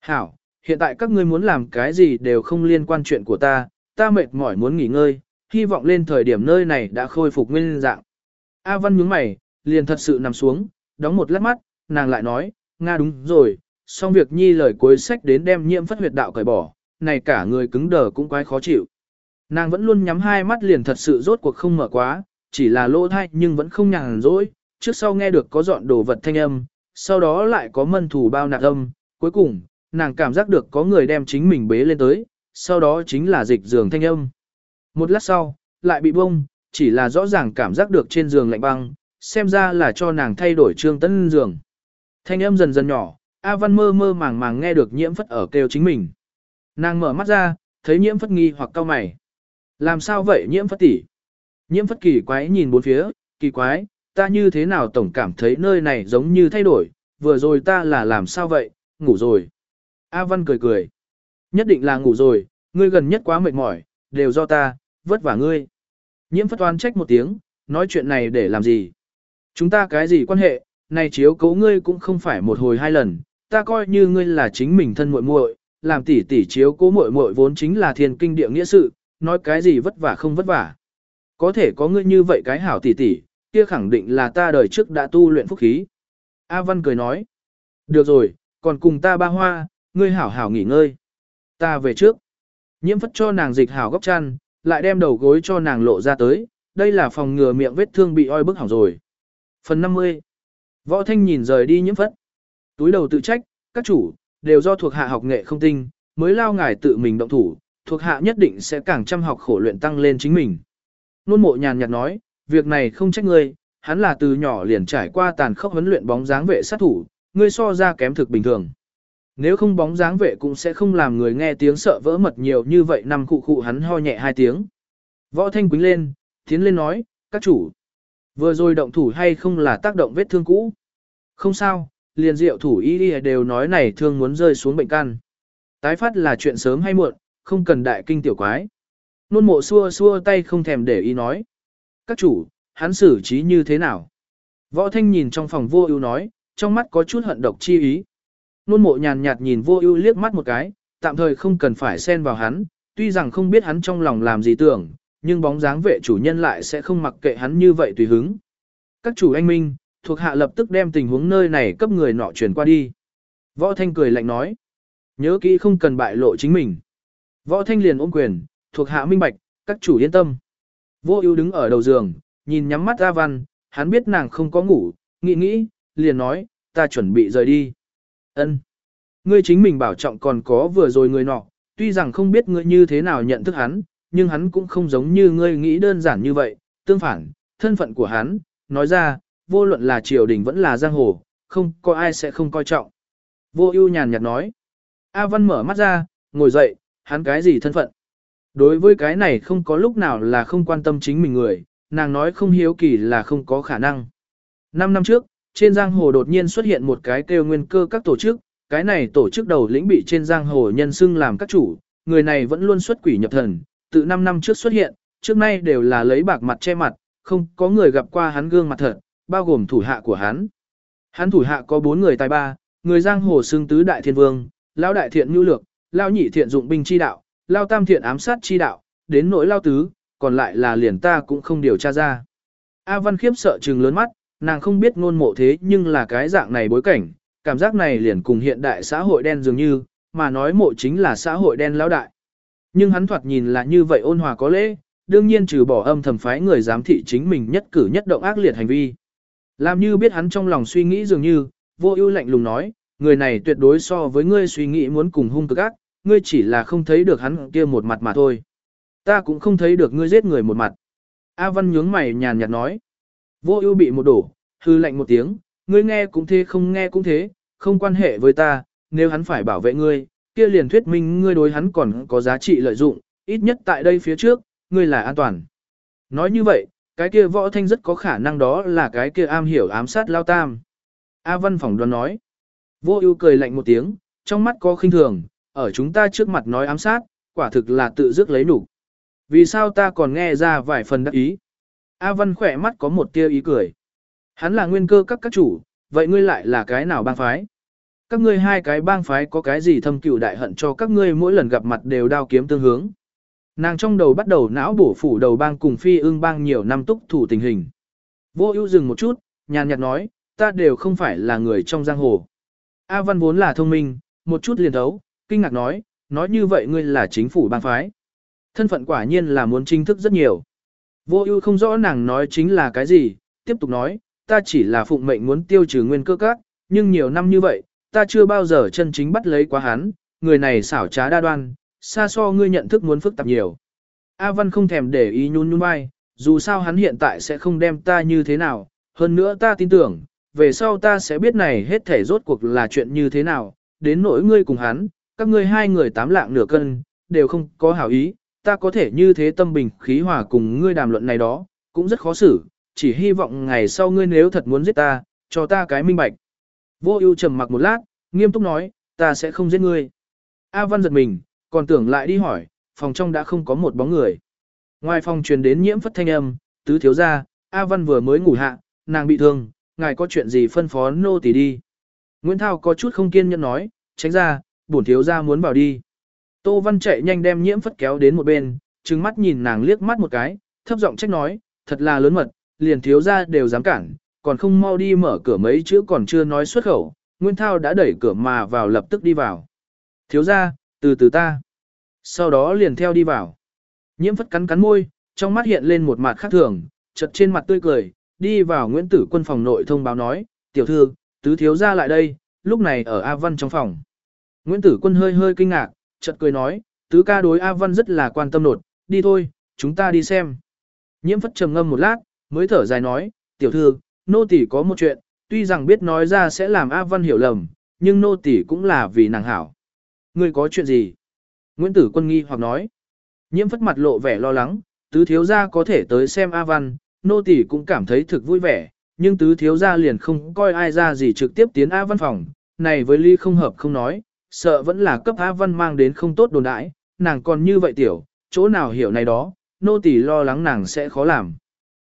Hảo, hiện tại các ngươi muốn làm cái gì đều không liên quan chuyện của ta, ta mệt mỏi muốn nghỉ ngơi, hy vọng lên thời điểm nơi này đã khôi phục nguyên dạng. A Văn nhướng mày, liền thật sự nằm xuống, đóng một lát mắt, nàng lại nói, Nga đúng rồi, xong việc nhi lời cuối sách đến đem nhiễm phất huyệt đạo cởi bỏ, này cả người cứng đờ cũng quái khó chịu. Nàng vẫn luôn nhắm hai mắt liền thật sự rốt cuộc không mở quá, chỉ là lỗ thai nhưng vẫn không nhàn rỗi, trước sau nghe được có dọn đồ vật thanh âm, sau đó lại có mân thủ bao nạc âm, cuối cùng, nàng cảm giác được có người đem chính mình bế lên tới, sau đó chính là dịch giường thanh âm. Một lát sau, lại bị bông, chỉ là rõ ràng cảm giác được trên giường lạnh băng, xem ra là cho nàng thay đổi trương tân giường. Thanh âm dần dần nhỏ, A Văn mơ mơ màng màng nghe được nhiễm phất ở kêu chính mình. Nàng mở mắt ra, thấy nhiễm phất nghi hoặc cau mày. Làm sao vậy nhiễm phất tỷ? Nhiễm phất kỳ quái nhìn bốn phía, kỳ quái, ta như thế nào tổng cảm thấy nơi này giống như thay đổi, vừa rồi ta là làm sao vậy, ngủ rồi. A Văn cười cười. Nhất định là ngủ rồi, ngươi gần nhất quá mệt mỏi, đều do ta, vất vả ngươi. Nhiễm phất toán trách một tiếng, nói chuyện này để làm gì? Chúng ta cái gì quan hệ, này chiếu cố ngươi cũng không phải một hồi hai lần, ta coi như ngươi là chính mình thân muội muội, làm tỷ tỷ chiếu cố muội muội vốn chính là thiên kinh địa nghĩa sự, nói cái gì vất vả không vất vả. Có thể có ngươi như vậy cái hảo tỷ tỷ, kia khẳng định là ta đời trước đã tu luyện phúc khí. A Văn cười nói. Được rồi, còn cùng ta ba hoa, ngươi hảo hảo nghỉ ngơi. Ta về trước. Nhiễm phất cho nàng dịch hảo góc chăn, lại đem đầu gối cho nàng lộ ra tới, đây là phòng ngừa miệng vết thương bị oi bức hỏng rồi. Phần 50 Võ Thanh nhìn rời đi nhiễm phất. Túi đầu tự trách, các chủ, đều do thuộc hạ học nghệ không tinh, mới lao ngài tự mình động thủ, thuộc hạ nhất định sẽ càng chăm học khổ luyện tăng lên chính mình. Nôn mộ nhàn nhạt nói, việc này không trách ngươi, hắn là từ nhỏ liền trải qua tàn khốc huấn luyện bóng dáng vệ sát thủ, ngươi so ra kém thực bình thường. Nếu không bóng dáng vệ cũng sẽ không làm người nghe tiếng sợ vỡ mật nhiều như vậy nằm cụ cụ hắn ho nhẹ hai tiếng. Võ Thanh quính lên, tiến lên nói, các chủ. Vừa rồi động thủ hay không là tác động vết thương cũ? Không sao, liền diệu thủ y đi đều nói này thương muốn rơi xuống bệnh căn. Tái phát là chuyện sớm hay muộn, không cần đại kinh tiểu quái. Nôn mộ xua xua tay không thèm để ý nói. Các chủ, hắn xử trí như thế nào? Võ thanh nhìn trong phòng vô ưu nói, trong mắt có chút hận độc chi ý. Nôn mộ nhàn nhạt nhìn vô ưu liếc mắt một cái, tạm thời không cần phải xen vào hắn, tuy rằng không biết hắn trong lòng làm gì tưởng, nhưng bóng dáng vệ chủ nhân lại sẽ không mặc kệ hắn như vậy tùy hứng. Các chủ anh minh, thuộc hạ lập tức đem tình huống nơi này cấp người nọ truyền qua đi. Võ Thanh cười lạnh nói, nhớ kỹ không cần bại lộ chính mình. Võ Thanh liền ôm quyền, thuộc hạ minh bạch, các chủ yên tâm. Vô ưu đứng ở đầu giường, nhìn nhắm mắt A Văn, hắn biết nàng không có ngủ, nghĩ nghĩ, liền nói, ta chuẩn bị rời đi. Ân, Ngươi chính mình bảo trọng còn có vừa rồi người nọ, tuy rằng không biết ngươi như thế nào nhận thức hắn, nhưng hắn cũng không giống như ngươi nghĩ đơn giản như vậy, tương phản, thân phận của hắn, nói ra, vô luận là triều đình vẫn là giang hồ, không có ai sẽ không coi trọng. Vô ưu nhàn nhạt nói. A Văn mở mắt ra, ngồi dậy, hắn cái gì thân phận? Đối với cái này không có lúc nào là không quan tâm chính mình người, nàng nói không hiếu kỳ là không có khả năng. Năm năm trước, trên giang hồ đột nhiên xuất hiện một cái kêu nguyên cơ các tổ chức, cái này tổ chức đầu lĩnh bị trên giang hồ nhân xưng làm các chủ, người này vẫn luôn xuất quỷ nhập thần, từ 5 năm trước xuất hiện, trước nay đều là lấy bạc mặt che mặt, không có người gặp qua hắn gương mặt thật, bao gồm thủ hạ của hắn. Hắn thủ hạ có 4 người tài ba, người giang hồ xưng tứ đại thiên vương, lão đại thiện nhu lược, lão nhị thiện dụng binh chi đạo, lão tam thiện ám sát chi đạo, đến nỗi lão tứ, còn lại là liền ta cũng không điều tra ra. A Văn khiếp sợ trừng lớn mắt, nàng không biết ngôn mộ thế nhưng là cái dạng này bối cảnh, cảm giác này liền cùng hiện đại xã hội đen dường như, mà nói mộ chính là xã hội đen lão đại. Nhưng hắn thoạt nhìn là như vậy ôn hòa có lễ, đương nhiên trừ bỏ âm thầm phái người giám thị chính mình nhất cử nhất động ác liệt hành vi. Làm như biết hắn trong lòng suy nghĩ dường như, vô ưu lạnh lùng nói, người này tuyệt đối so với ngươi suy nghĩ muốn cùng hung cực ác, ngươi chỉ là không thấy được hắn kia một mặt mà thôi. Ta cũng không thấy được ngươi giết người một mặt. A Văn nhướng mày nhàn nhạt nói. Vô ưu bị một đổ, hư lạnh một tiếng, ngươi nghe cũng thế không nghe cũng thế, không quan hệ với ta, nếu hắn phải bảo vệ ngươi, kia liền thuyết minh ngươi đối hắn còn có giá trị lợi dụng, ít nhất tại đây phía trước, ngươi là an toàn. Nói như vậy, cái kia võ thanh rất có khả năng đó là cái kia am hiểu ám sát lao tam. A văn phỏng đoán nói. Vô ưu cười lạnh một tiếng, trong mắt có khinh thường, ở chúng ta trước mặt nói ám sát, quả thực là tự dứt lấy đủ. Vì sao ta còn nghe ra vài phần đắc ý? A văn khỏe mắt có một tia ý cười. Hắn là nguyên cơ các các chủ, vậy ngươi lại là cái nào bang phái? Các ngươi hai cái bang phái có cái gì thâm cựu đại hận cho các ngươi mỗi lần gặp mặt đều đao kiếm tương hướng. Nàng trong đầu bắt đầu não bổ phủ đầu bang cùng phi ương bang nhiều năm túc thủ tình hình. Vô ưu dừng một chút, nhàn nhạt nói, ta đều không phải là người trong giang hồ. A Văn vốn là thông minh, một chút liền thấu, kinh ngạc nói, nói như vậy ngươi là chính phủ bang phái. Thân phận quả nhiên là muốn chính thức rất nhiều. Vô ưu không rõ nàng nói chính là cái gì, tiếp tục nói, ta chỉ là phụng mệnh muốn tiêu trừ nguyên cơ các, nhưng nhiều năm như vậy, ta chưa bao giờ chân chính bắt lấy quá hắn, người này xảo trá đa đoan, xa so ngươi nhận thức muốn phức tạp nhiều. A Văn không thèm để ý nhún nhún vai, dù sao hắn hiện tại sẽ không đem ta như thế nào, hơn nữa ta tin tưởng, về sau ta sẽ biết này hết thể rốt cuộc là chuyện như thế nào, đến nỗi ngươi cùng hắn, các ngươi hai người tám lạng nửa cân, đều không có hảo ý, ta có thể như thế tâm bình khí hòa cùng ngươi đàm luận này đó, cũng rất khó xử, chỉ hy vọng ngày sau ngươi nếu thật muốn giết ta, cho ta cái minh bạch. Vô ưu trầm mặc một lát, nghiêm túc nói, ta sẽ không giết ngươi. A Văn giật mình, còn tưởng lại đi hỏi, phòng trong đã không có một bóng người. Ngoài phòng truyền đến nhiễm phất thanh âm, tứ thiếu gia, A Văn vừa mới ngủ hạ, nàng bị thương, ngài có chuyện gì phân phó nô tỳ đi. Nguyễn Thao có chút không kiên nhẫn nói, tránh ra, bổn thiếu gia muốn vào đi. Tô Văn chạy nhanh đem nhiễm phất kéo đến một bên, trừng mắt nhìn nàng liếc mắt một cái, thấp giọng trách nói, thật là lớn mật, liền thiếu ra đều dám cản, còn không mau đi mở cửa mấy chữ còn chưa nói xuất khẩu, Nguyên Thao đã đẩy cửa mà vào lập tức đi vào. Thiếu ra, từ từ ta. Sau đó liền theo đi vào. Nhiễm phất cắn cắn môi, trong mắt hiện lên một mặt khác thường, chật trên mặt tươi cười, đi vào Nguyễn Tử quân phòng nội thông báo nói, tiểu thư, tứ thiếu ra lại đây, lúc này ở A Văn trong phòng. Nguyễn Tử quân hơi hơi kinh ngạc, chợt cười nói, tứ ca đối A Văn rất là quan tâm nột, đi thôi, chúng ta đi xem. Nhiễm phất trầm ngâm một lát, mới thở dài nói, tiểu thư, nô tỷ có một chuyện, tuy rằng biết nói ra sẽ làm A Văn hiểu lầm, nhưng nô tỷ cũng là vì nàng hảo. Ngươi có chuyện gì? Nguyễn Tử quân nghi hoặc nói. Nhiễm phất mặt lộ vẻ lo lắng, tứ thiếu gia có thể tới xem A Văn, nô tỷ cũng cảm thấy thực vui vẻ, nhưng tứ thiếu gia liền không coi ai ra gì trực tiếp tiến A Văn phòng, này với ly không hợp không nói, sợ vẫn là cấp A Văn mang đến không tốt đồn đãi, nàng còn như vậy tiểu, chỗ nào hiểu này đó, nô tỳ lo lắng nàng sẽ khó làm.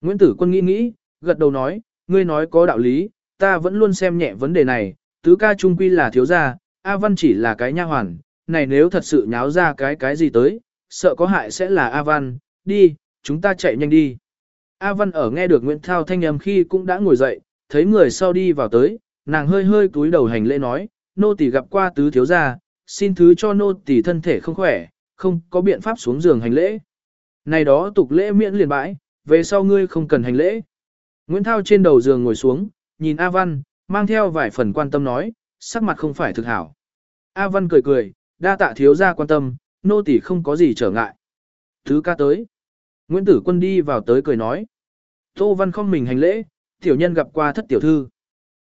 Nguyễn Tử Quân nghĩ nghĩ, gật đầu nói, ngươi nói có đạo lý, ta vẫn luôn xem nhẹ vấn đề này, tứ ca trung quy là thiếu gia, A Văn chỉ là cái nha hoàn, này nếu thật sự nháo ra cái cái gì tới, sợ có hại sẽ là A Văn, đi, chúng ta chạy nhanh đi. A Văn ở nghe được Nguyễn Thao thanh âm khi cũng đã ngồi dậy, thấy người sau đi vào tới, nàng hơi hơi cúi đầu hành lễ nói, nô tỳ gặp qua tứ thiếu gia, xin thứ cho nô tỳ thân thể không khỏe, không có biện pháp xuống giường hành lễ. Này đó tục lễ miễn liền bãi, về sau ngươi không cần hành lễ. Nguyễn Thao trên đầu giường ngồi xuống, nhìn A Văn, mang theo vài phần quan tâm nói, sắc mặt không phải thực hảo. A Văn cười cười, đa tạ thiếu gia quan tâm, nô tỳ không có gì trở ngại. Thứ ca tới. Nguyễn Tử Quân đi vào tới cười nói. Tô Văn không mình hành lễ, tiểu nhân gặp qua thất tiểu thư.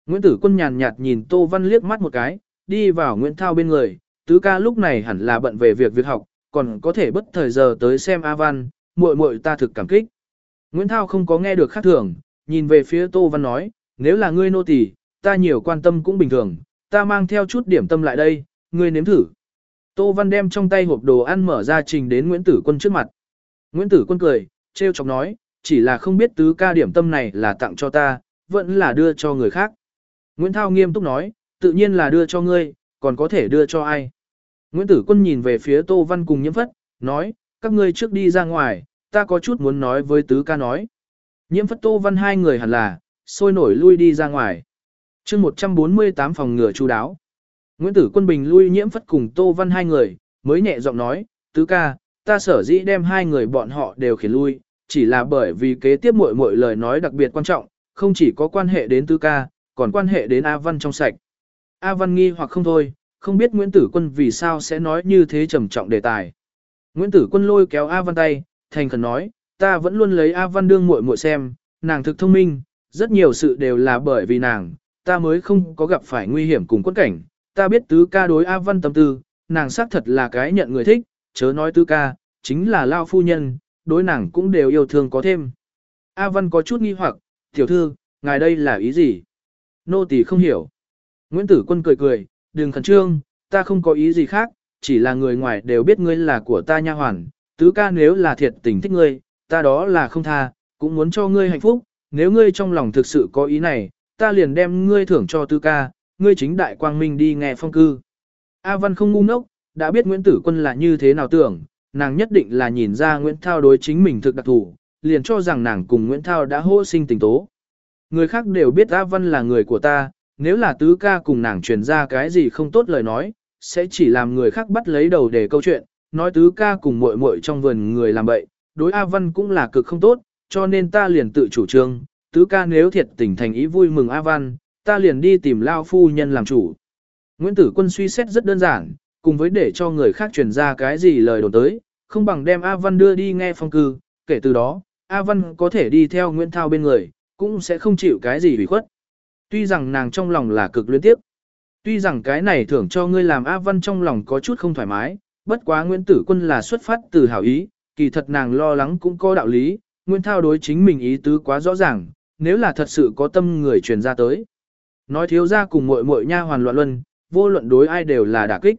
Nguyễn Tử Quân nhàn nhạt nhìn Tô Văn liếc mắt một cái, đi vào Nguyễn Thao bên người, tứ ca lúc này hẳn là bận về việc việc học, còn có thể bất thời giờ tới xem A Văn, muội muội ta thực cảm kích. Nguyễn Thao không có nghe được khác thường, nhìn về phía Tô Văn nói, nếu là ngươi nô tỳ, ta nhiều quan tâm cũng bình thường, ta mang theo chút điểm tâm lại đây, ngươi nếm thử. Tô Văn đem trong tay hộp đồ ăn mở ra trình đến Nguyễn Tử Quân trước mặt. Nguyễn Tử Quân cười, trêu chọc nói, chỉ là không biết tứ ca điểm tâm này là tặng cho ta, vẫn là đưa cho người khác. Nguyễn Thao nghiêm túc nói, tự nhiên là đưa cho ngươi, còn có thể đưa cho ai. Nguyễn Tử Quân nhìn về phía Tô Văn cùng nhiễm phất, nói, các ngươi trước đi ra ngoài, ta có chút muốn nói với tứ ca nói. Nhiễm phất Tô Văn hai người hẳn là, sôi nổi lui đi ra ngoài. chương 148 phòng ngừa chú đáo. Nguyễn Tử Quân Bình lui nhiễm phất cùng Tô Văn hai người, mới nhẹ giọng nói, tứ ca, ta sở dĩ đem hai người bọn họ đều khiển lui, chỉ là bởi vì kế tiếp muội muội lời nói đặc biệt quan trọng, không chỉ có quan hệ đến tứ ca, còn quan hệ đến A Văn trong sạch. A Văn nghi hoặc không thôi, không biết Nguyễn Tử Quân vì sao sẽ nói như thế trầm trọng đề tài. Nguyễn Tử Quân lôi kéo A Văn tay, thành khẩn nói, ta vẫn luôn lấy A Văn đương muội muội xem, nàng thực thông minh, rất nhiều sự đều là bởi vì nàng, ta mới không có gặp phải nguy hiểm cùng quất cảnh. Ta biết tứ ca đối A Văn tâm tư, nàng xác thật là cái nhận người thích, chớ nói tứ ca, chính là lao phu nhân, đối nàng cũng đều yêu thương có thêm. A Văn có chút nghi hoặc, tiểu thư, ngài đây là ý gì? Nô tỳ không hiểu. Nguyễn Tử Quân cười cười, đừng khẩn trương, ta không có ý gì khác, chỉ là người ngoài đều biết ngươi là của ta nha hoàn, tứ ca nếu là thiệt tình thích ngươi, ta đó là không tha, cũng muốn cho ngươi hạnh phúc, nếu ngươi trong lòng thực sự có ý này, ta liền đem ngươi thưởng cho tứ ca, ngươi chính đại quang minh đi nghe phong cư. A Văn không ngu ngốc, đã biết Nguyễn Tử Quân là như thế nào tưởng, nàng nhất định là nhìn ra Nguyễn Thao đối chính mình thực đặc thủ, liền cho rằng nàng cùng Nguyễn Thao đã hô sinh tình tố. Người khác đều biết A Văn là người của ta, nếu là tứ ca cùng nàng truyền ra cái gì không tốt lời nói, sẽ chỉ làm người khác bắt lấy đầu để câu chuyện, nói tứ ca cùng muội muội trong vườn người làm bậy, đối A Văn cũng là cực không tốt, cho nên ta liền tự chủ trương, tứ ca nếu thiệt tình thành ý vui mừng A Văn, ta liền đi tìm Lao Phu Nhân làm chủ. Nguyễn Tử Quân suy xét rất đơn giản, cùng với để cho người khác truyền ra cái gì lời đồn tới, không bằng đem A Văn đưa đi nghe phong cư, kể từ đó, A Văn có thể đi theo Nguyễn Thao bên người, cũng sẽ không chịu cái gì ủy khuất. Tuy rằng nàng trong lòng là cực luyến tiếp, tuy rằng cái này thưởng cho ngươi làm A Văn trong lòng có chút không thoải mái, bất quá Nguyễn Tử Quân là xuất phát từ hảo ý, kỳ thật nàng lo lắng cũng có đạo lý, Nguyễn Thao đối chính mình ý tứ quá rõ ràng, nếu là thật sự có tâm người truyền ra tới. Nói thiếu ra cùng muội muội nha hoàn loạn luân, vô luận đối ai đều là đả kích.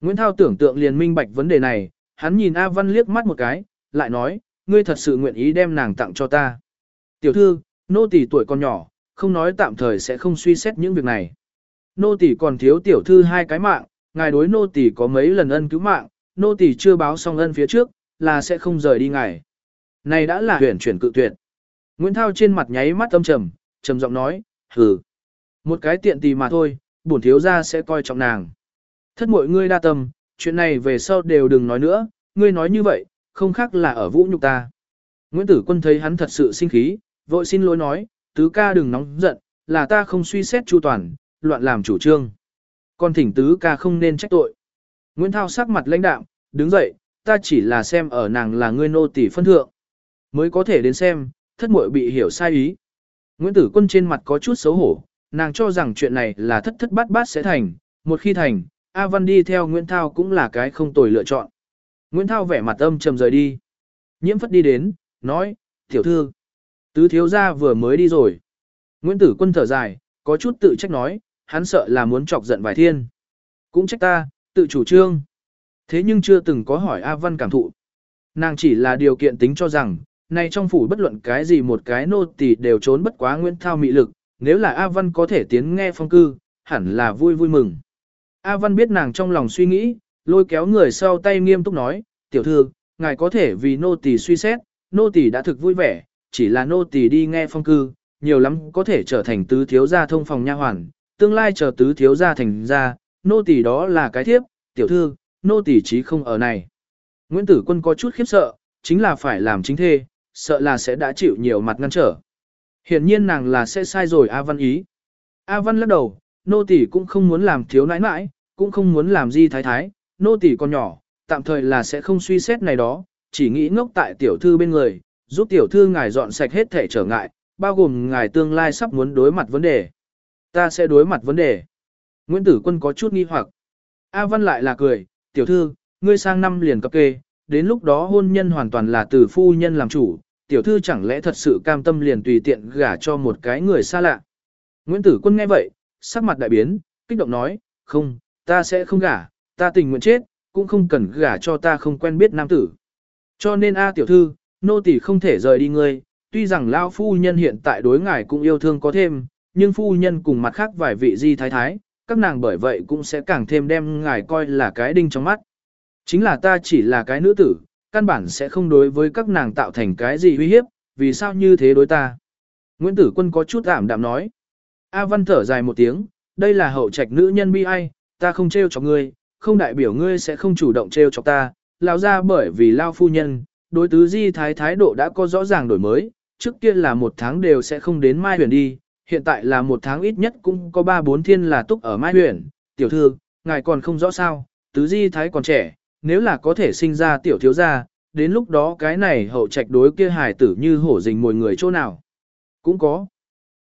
Nguyễn Thao tưởng tượng liền minh bạch vấn đề này, hắn nhìn A Văn liếc mắt một cái, lại nói, ngươi thật sự nguyện ý đem nàng tặng cho ta. Tiểu thư, nô tỳ tuổi còn nhỏ, không nói tạm thời sẽ không suy xét những việc này. Nô tỳ còn thiếu tiểu thư hai cái mạng, ngài đối nô tỳ có mấy lần ân cứu mạng, nô tỳ chưa báo xong ân phía trước, là sẽ không rời đi ngài. Này đã là huyền chuyển cự tuyệt. Nguyễn Thao trên mặt nháy mắt âm trầm, trầm giọng nói, hừ. Một cái tiện tì mà thôi, bổn thiếu gia sẽ coi trọng nàng. Thất mọi ngươi đa tâm, chuyện này về sau đều đừng nói nữa, ngươi nói như vậy, không khác là ở vũ nhục ta. Nguyễn Tử Quân thấy hắn thật sự sinh khí, vội xin lỗi nói, tứ ca đừng nóng giận, là ta không suy xét chu toàn, loạn làm chủ trương. Còn thỉnh tứ ca không nên trách tội. Nguyễn Thao sắc mặt lãnh đạm, đứng dậy, ta chỉ là xem ở nàng là ngươi nô tỳ phân thượng. Mới có thể đến xem, thất muội bị hiểu sai ý. Nguyễn Tử Quân trên mặt có chút xấu hổ, nàng cho rằng chuyện này là thất thất bát bát sẽ thành, một khi thành, A Văn đi theo Nguyễn Thao cũng là cái không tồi lựa chọn. Nguyễn Thao vẻ mặt âm trầm rời đi. Nhiễm phất đi đến, nói, tiểu thư, tứ thiếu gia vừa mới đi rồi. Nguyễn Tử Quân thở dài, có chút tự trách nói, hắn sợ là muốn chọc giận vài thiên. Cũng trách ta, tự chủ trương. Thế nhưng chưa từng có hỏi A Văn cảm thụ. Nàng chỉ là điều kiện tính cho rằng, nay trong phủ bất luận cái gì một cái nô tỳ đều trốn bất quá Nguyễn Thao mị lực, nếu là A Văn có thể tiến nghe phong cư, hẳn là vui vui mừng. A Văn biết nàng trong lòng suy nghĩ, lôi kéo người sau tay nghiêm túc nói, tiểu thư, ngài có thể vì nô tỳ suy xét, nô tỳ đã thực vui vẻ, chỉ là nô tỳ đi nghe phong cư, nhiều lắm có thể trở thành tứ thiếu gia thông phòng nha hoàn, tương lai chờ tứ thiếu gia thành ra, nô tỳ đó là cái thiếp, tiểu thư, nô tỳ chí không ở này. Nguyễn Tử Quân có chút khiếp sợ, chính là phải làm chính thê, sợ là sẽ đã chịu nhiều mặt ngăn trở. Hiển nhiên nàng là sẽ sai rồi A Văn ý. A Văn lắc đầu, nô tỳ cũng không muốn làm thiếu nãi nãi, cũng không muốn làm gì thái thái, nô tỳ còn nhỏ, tạm thời là sẽ không suy xét này đó, chỉ nghĩ ngốc tại tiểu thư bên người, giúp tiểu thư ngài dọn sạch hết thể trở ngại, bao gồm ngài tương lai sắp muốn đối mặt vấn đề. Ta sẽ đối mặt vấn đề. Nguyễn Tử Quân có chút nghi hoặc. A Văn lại là cười, tiểu thư, ngươi sang năm liền cấp kê, đến lúc đó hôn nhân hoàn toàn là từ phu nhân làm chủ, tiểu thư chẳng lẽ thật sự cam tâm liền tùy tiện gả cho một cái người xa lạ. Nguyễn Tử Quân nghe vậy, sắc mặt đại biến, kích động nói, không, ta sẽ không gả, ta tình nguyện chết, cũng không cần gả cho ta không quen biết nam tử. Cho nên A tiểu thư, nô tỳ không thể rời đi ngươi, tuy rằng lao phu nhân hiện tại đối ngài cũng yêu thương có thêm, nhưng phu nhân cùng mặt khác vài vị di thái thái, các nàng bởi vậy cũng sẽ càng thêm đem ngài coi là cái đinh trong mắt. Chính là ta chỉ là cái nữ tử, căn bản sẽ không đối với các nàng tạo thành cái gì uy hiếp, vì sao như thế đối ta. Nguyễn Tử Quân có chút ảm đạm nói. A Văn thở dài một tiếng, đây là hậu trạch nữ nhân bi ai, ta không trêu chọc ngươi, không đại biểu ngươi sẽ không chủ động trêu chọc ta, lão ra bởi vì lao phu nhân, đối tứ di thái thái độ đã có rõ ràng đổi mới, trước kia là một tháng đều sẽ không đến Mai Huyền đi, hiện tại là một tháng ít nhất cũng có ba bốn thiên là túc ở Mai Huyền, tiểu thư, ngài còn không rõ sao, tứ di thái còn trẻ, nếu là có thể sinh ra tiểu thiếu gia, đến lúc đó cái này hậu trạch đối kia hài tử như hổ rình mồi người chỗ nào. Cũng có.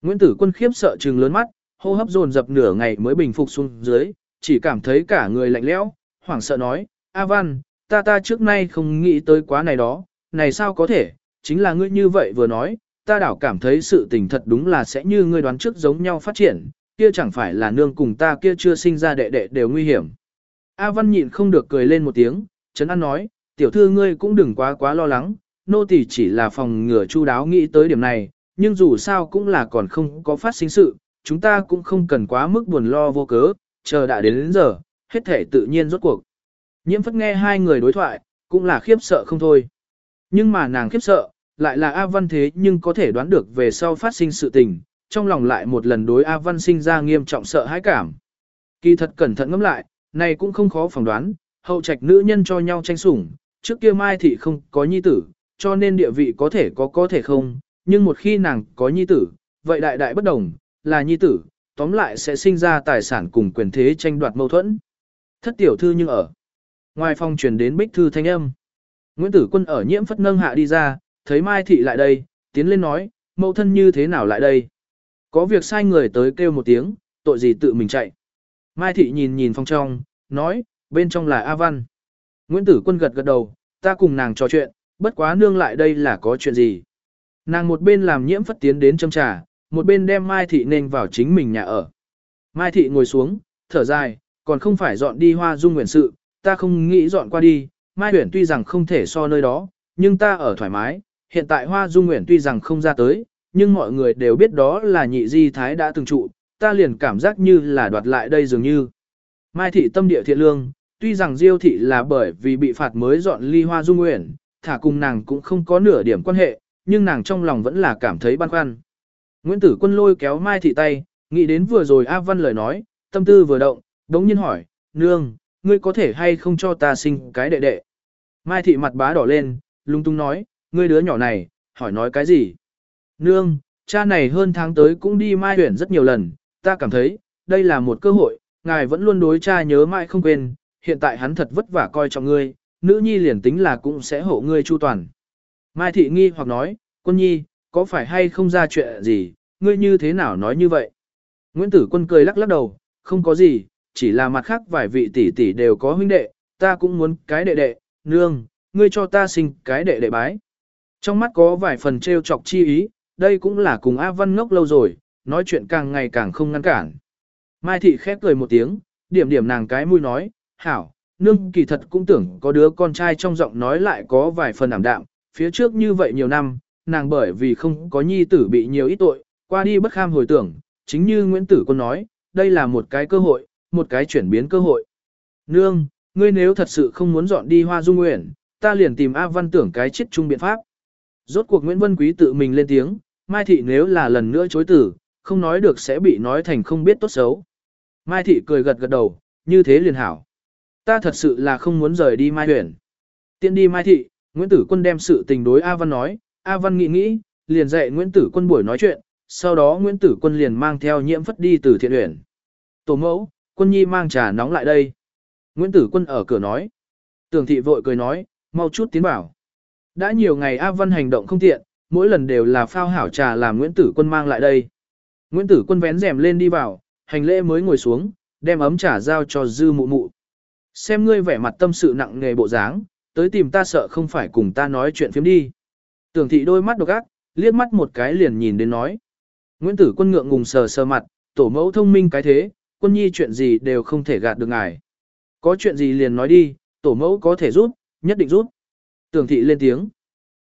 Nguyễn Tử Quân khiếp sợ trừng lớn mắt, hô hấp dồn dập nửa ngày mới bình phục xuống dưới, chỉ cảm thấy cả người lạnh lẽo, hoảng sợ nói, A Văn, ta ta trước nay không nghĩ tới quá này đó, này sao có thể, chính là ngươi như vậy vừa nói, ta đảo cảm thấy sự tình thật đúng là sẽ như ngươi đoán trước giống nhau phát triển, kia chẳng phải là nương cùng ta kia chưa sinh ra đệ đệ đều nguy hiểm. A Văn nhịn không được cười lên một tiếng, Trấn An nói, tiểu thư ngươi cũng đừng quá quá lo lắng, nô tỳ chỉ là phòng ngừa chu đáo nghĩ tới điểm này, nhưng dù sao cũng là còn không có phát sinh sự, chúng ta cũng không cần quá mức buồn lo vô cớ, chờ đã đến, đến giờ, hết thể tự nhiên rốt cuộc. Nhiễm phất nghe hai người đối thoại, cũng là khiếp sợ không thôi. Nhưng mà nàng khiếp sợ, lại là A Văn thế nhưng có thể đoán được về sau phát sinh sự tình, trong lòng lại một lần đối A Văn sinh ra nghiêm trọng sợ hãi cảm. Kỳ thật cẩn thận ngẫm lại, này cũng không khó phỏng đoán, hậu trạch nữ nhân cho nhau tranh sủng, trước kia Mai Thị không có nhi tử, cho nên địa vị có thể có có thể không, nhưng một khi nàng có nhi tử, vậy đại đại bất đồng, là nhi tử, tóm lại sẽ sinh ra tài sản cùng quyền thế tranh đoạt mâu thuẫn. Thất tiểu thư nhưng ở. Ngoài phòng truyền đến bích thư thanh âm. Nguyễn Tử Quân ở nhiễm phất nâng hạ đi ra, thấy Mai Thị lại đây, tiến lên nói, mẫu thân như thế nào lại đây? Có việc sai người tới kêu một tiếng, tội gì tự mình chạy. Mai Thị nhìn nhìn phòng trong, nói, bên trong là A Văn. Nguyễn Tử Quân gật gật đầu, ta cùng nàng trò chuyện, bất quá nương lại đây là có chuyện gì. Nàng một bên làm nhiễm phất tiến đến châm trà, một bên đem Mai Thị nên vào chính mình nhà ở. Mai Thị ngồi xuống, thở dài, còn không phải dọn đi hoa dung nguyện sự, ta không nghĩ dọn qua đi, Mai uyển tuy rằng không thể so nơi đó, nhưng ta ở thoải mái, hiện tại hoa dung uyển tuy rằng không ra tới, nhưng mọi người đều biết đó là nhị di thái đã từng trụ, ta liền cảm giác như là đoạt lại đây dường như. Mai Thị tâm địa thiện lương, tuy rằng Diêu Thị là bởi vì bị phạt mới dọn ly hoa dung uyển, thả cùng nàng cũng không có nửa điểm quan hệ, nhưng nàng trong lòng vẫn là cảm thấy băn khoăn. Nguyễn Tử Quân lôi kéo Mai Thị tay, nghĩ đến vừa rồi A Văn lời nói, tâm tư vừa động, đống nhiên hỏi, nương, ngươi có thể hay không cho ta sinh cái đệ đệ. Mai Thị mặt bá đỏ lên, lung tung nói, ngươi đứa nhỏ này, hỏi nói cái gì. Nương, cha này hơn tháng tới cũng đi Mai huyển rất nhiều lần, ta cảm thấy, đây là một cơ hội, ngài vẫn luôn đối cha nhớ mãi không quên, hiện tại hắn thật vất vả coi trọng ngươi, nữ nhi liền tính là cũng sẽ hộ ngươi chu toàn. Mai thị nghi hoặc nói, quân nhi, có phải hay không ra chuyện gì, ngươi như thế nào nói như vậy? Nguyễn Tử Quân cười lắc lắc đầu, không có gì, chỉ là mặt khác vài vị tỷ tỷ đều có huynh đệ, ta cũng muốn cái đệ đệ, nương, ngươi cho ta sinh cái đệ đệ bái. Trong mắt có vài phần trêu chọc chi ý, đây cũng là cùng A Văn ngốc lâu rồi, nói chuyện càng ngày càng không ngăn cản. Mai thị khép cười một tiếng, điểm điểm nàng cái mũi nói, hảo, nương kỳ thật cũng tưởng có đứa con trai trong giọng nói lại có vài phần ảm đạm, phía trước như vậy nhiều năm, nàng bởi vì không có nhi tử bị nhiều ít tội, qua đi bất kham hồi tưởng, chính như Nguyễn Tử Quân nói, đây là một cái cơ hội, một cái chuyển biến cơ hội. Nương, ngươi nếu thật sự không muốn dọn đi hoa dung nguyện, ta liền tìm A Văn tưởng cái chết chung biện pháp. Rốt cuộc Nguyễn Vân Quý tự mình lên tiếng, Mai Thị nếu là lần nữa chối tử, không nói được sẽ bị nói thành không biết tốt xấu. Mai Thị cười gật gật đầu, như thế liền hảo. Ta thật sự là không muốn rời đi Mai Huyền. Tiện đi Mai Thị, Nguyễn Tử Quân đem sự tình đối A Văn nói, A Văn nghĩ nghĩ, liền dạy Nguyễn Tử Quân buổi nói chuyện, sau đó Nguyễn Tử Quân liền mang theo nhiễm phất đi từ thiện huyền. Tổ mẫu, quân nhi mang trà nóng lại đây. Nguyễn Tử Quân ở cửa nói. Tưởng thị vội cười nói, mau chút tiến bảo. Đã nhiều ngày A Văn hành động không tiện, mỗi lần đều là phao hảo trà làm Nguyễn Tử Quân mang lại đây. Nguyễn Tử Quân vén rèm lên đi vào, hành lễ mới ngồi xuống, đem ấm trà giao cho dư mụ mụ. Xem ngươi vẻ mặt tâm sự nặng nghề bộ dáng, tới tìm ta sợ không phải cùng ta nói chuyện phiếm đi. Tưởng thị đôi mắt độc ác, liếc mắt một cái liền nhìn đến nói. Nguyễn Tử Quân ngượng ngùng sờ sờ mặt, tổ mẫu thông minh cái thế, quân nhi chuyện gì đều không thể gạt được ngài. Có chuyện gì liền nói đi, tổ mẫu có thể rút, nhất định rút. Tưởng thị lên tiếng.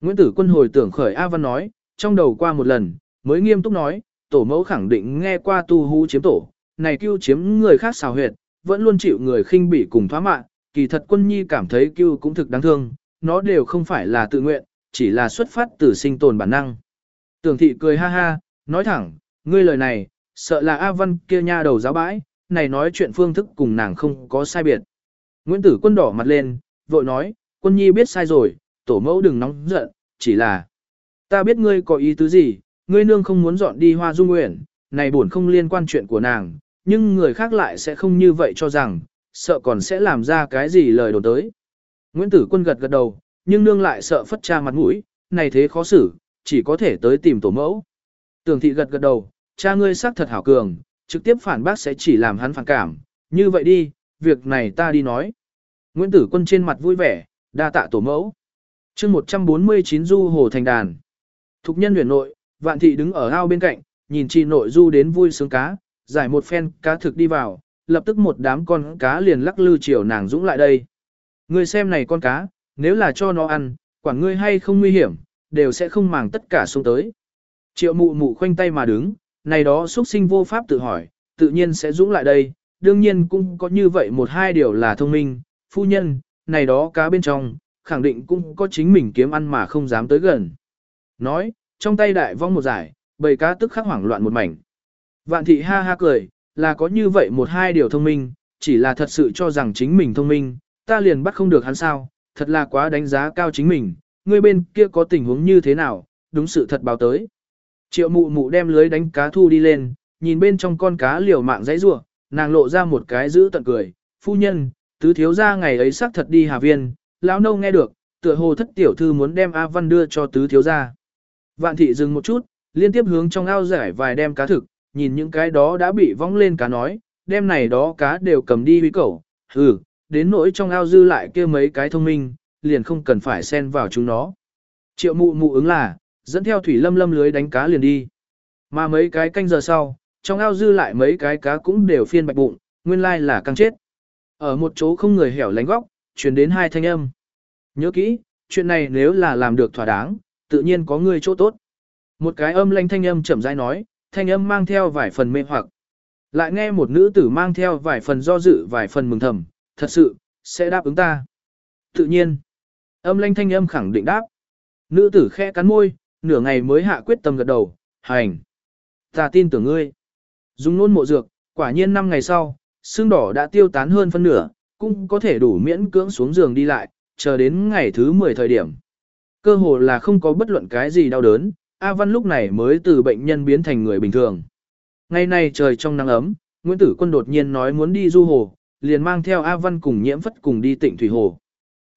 Nguyễn Tử Quân hồi tưởng khởi A Văn nói, trong đầu qua một lần, mới nghiêm túc nói, tổ mẫu khẳng định nghe qua tu hú chiếm tổ, này kêu chiếm người khác xào huyệt, vẫn luôn chịu người khinh bỉ cùng thoá mạng, kỳ thật quân nhi cảm thấy kêu cũng thực đáng thương, nó đều không phải là tự nguyện, chỉ là xuất phát từ sinh tồn bản năng. Tưởng thị cười ha ha, nói thẳng, ngươi lời này, sợ là A Văn kia nha đầu giáo bãi, này nói chuyện phương thức cùng nàng không có sai biệt. Nguyễn Tử quân đỏ mặt lên, vội nói, quân nhi biết sai rồi, tổ mẫu đừng nóng giận, chỉ là, ta biết ngươi có ý tứ gì, ngươi nương không muốn dọn đi hoa dung nguyện, này buồn không liên quan chuyện của nàng, nhưng người khác lại sẽ không như vậy cho rằng, sợ còn sẽ làm ra cái gì lời đồn tới. Nguyễn Tử Quân gật gật đầu, nhưng nương lại sợ phất cha mặt mũi, này thế khó xử, chỉ có thể tới tìm tổ mẫu. Tường thị gật gật đầu, cha ngươi xác thật hảo cường, trực tiếp phản bác sẽ chỉ làm hắn phản cảm, như vậy đi, việc này ta đi nói. Nguyễn Tử Quân trên mặt vui vẻ, đa tạ tổ mẫu. chương 149 du hồ thành đàn. Thục nhân huyền nội, vạn thị đứng ở ao bên cạnh, nhìn chị nội du đến vui sướng cá, giải một phen cá thực đi vào, lập tức một đám con cá liền lắc lư chiều nàng dũng lại đây. Ngươi xem này con cá, nếu là cho nó ăn, quản ngươi hay không nguy hiểm, đều sẽ không màng tất cả xuống tới. Triệu mụ mụ khoanh tay mà đứng, này đó xuất sinh vô pháp tự hỏi, tự nhiên sẽ dũng lại đây, đương nhiên cũng có như vậy một hai điều là thông minh, phu nhân, này đó cá bên trong, khẳng định cũng có chính mình kiếm ăn mà không dám tới gần. Nói, trong tay đại vong một giải, bầy cá tức khắc hoảng loạn một mảnh. Vạn thị ha ha cười, là có như vậy một hai điều thông minh, chỉ là thật sự cho rằng chính mình thông minh, ta liền bắt không được hắn sao, thật là quá đánh giá cao chính mình, người bên kia có tình huống như thế nào, đúng sự thật báo tới. Triệu mụ mụ đem lưới đánh cá thu đi lên, nhìn bên trong con cá liều mạng dãy rủa, nàng lộ ra một cái giữ tận cười, phu nhân, tứ thiếu ra ngày ấy xác thật đi Hà Viên, lão nâu nghe được, tựa hồ thất tiểu thư muốn đem A Văn đưa cho tứ thiếu ra. Vạn thị dừng một chút, liên tiếp hướng trong ao giải vài đem cá thực, nhìn những cái đó đã bị vong lên cá nói, đem này đó cá đều cầm đi huy cẩu, Ừ, đến nỗi trong ao dư lại kia mấy cái thông minh, liền không cần phải xen vào chúng nó. Triệu mụ mụ ứng là, dẫn theo thủy lâm lâm lưới đánh cá liền đi. Mà mấy cái canh giờ sau, trong ao dư lại mấy cái cá cũng đều phiên bạch bụng, nguyên lai là căng chết. Ở một chỗ không người hẻo lánh góc, truyền đến hai thanh âm. Nhớ kỹ, chuyện này nếu là làm được thỏa đáng, tự nhiên có người chỗ tốt. Một cái âm lanh thanh âm chậm rãi nói, thanh âm mang theo vài phần mê hoặc. Lại nghe một nữ tử mang theo vài phần do dự vài phần mừng thầm, thật sự, sẽ đáp ứng ta. Tự nhiên, Âm lanh thanh âm khẳng định đáp. Nữ tử khẽ cắn môi, nửa ngày mới hạ quyết tâm gật đầu, hành. Ta tin tưởng ngươi. Dùng nôn mộ dược, quả nhiên năm ngày sau, xương đỏ đã tiêu tán hơn phân nửa, cũng có thể đủ miễn cưỡng xuống giường đi lại, chờ đến ngày thứ 10 thời điểm. Cơ hồ là không có bất luận cái gì đau đớn, A Văn lúc này mới từ bệnh nhân biến thành người bình thường. Ngày nay trời trong nắng ấm, Nguyễn Tử Quân đột nhiên nói muốn đi du hồ, liền mang theo A Văn cùng nhiễm phất cùng đi tịnh Thủy Hồ.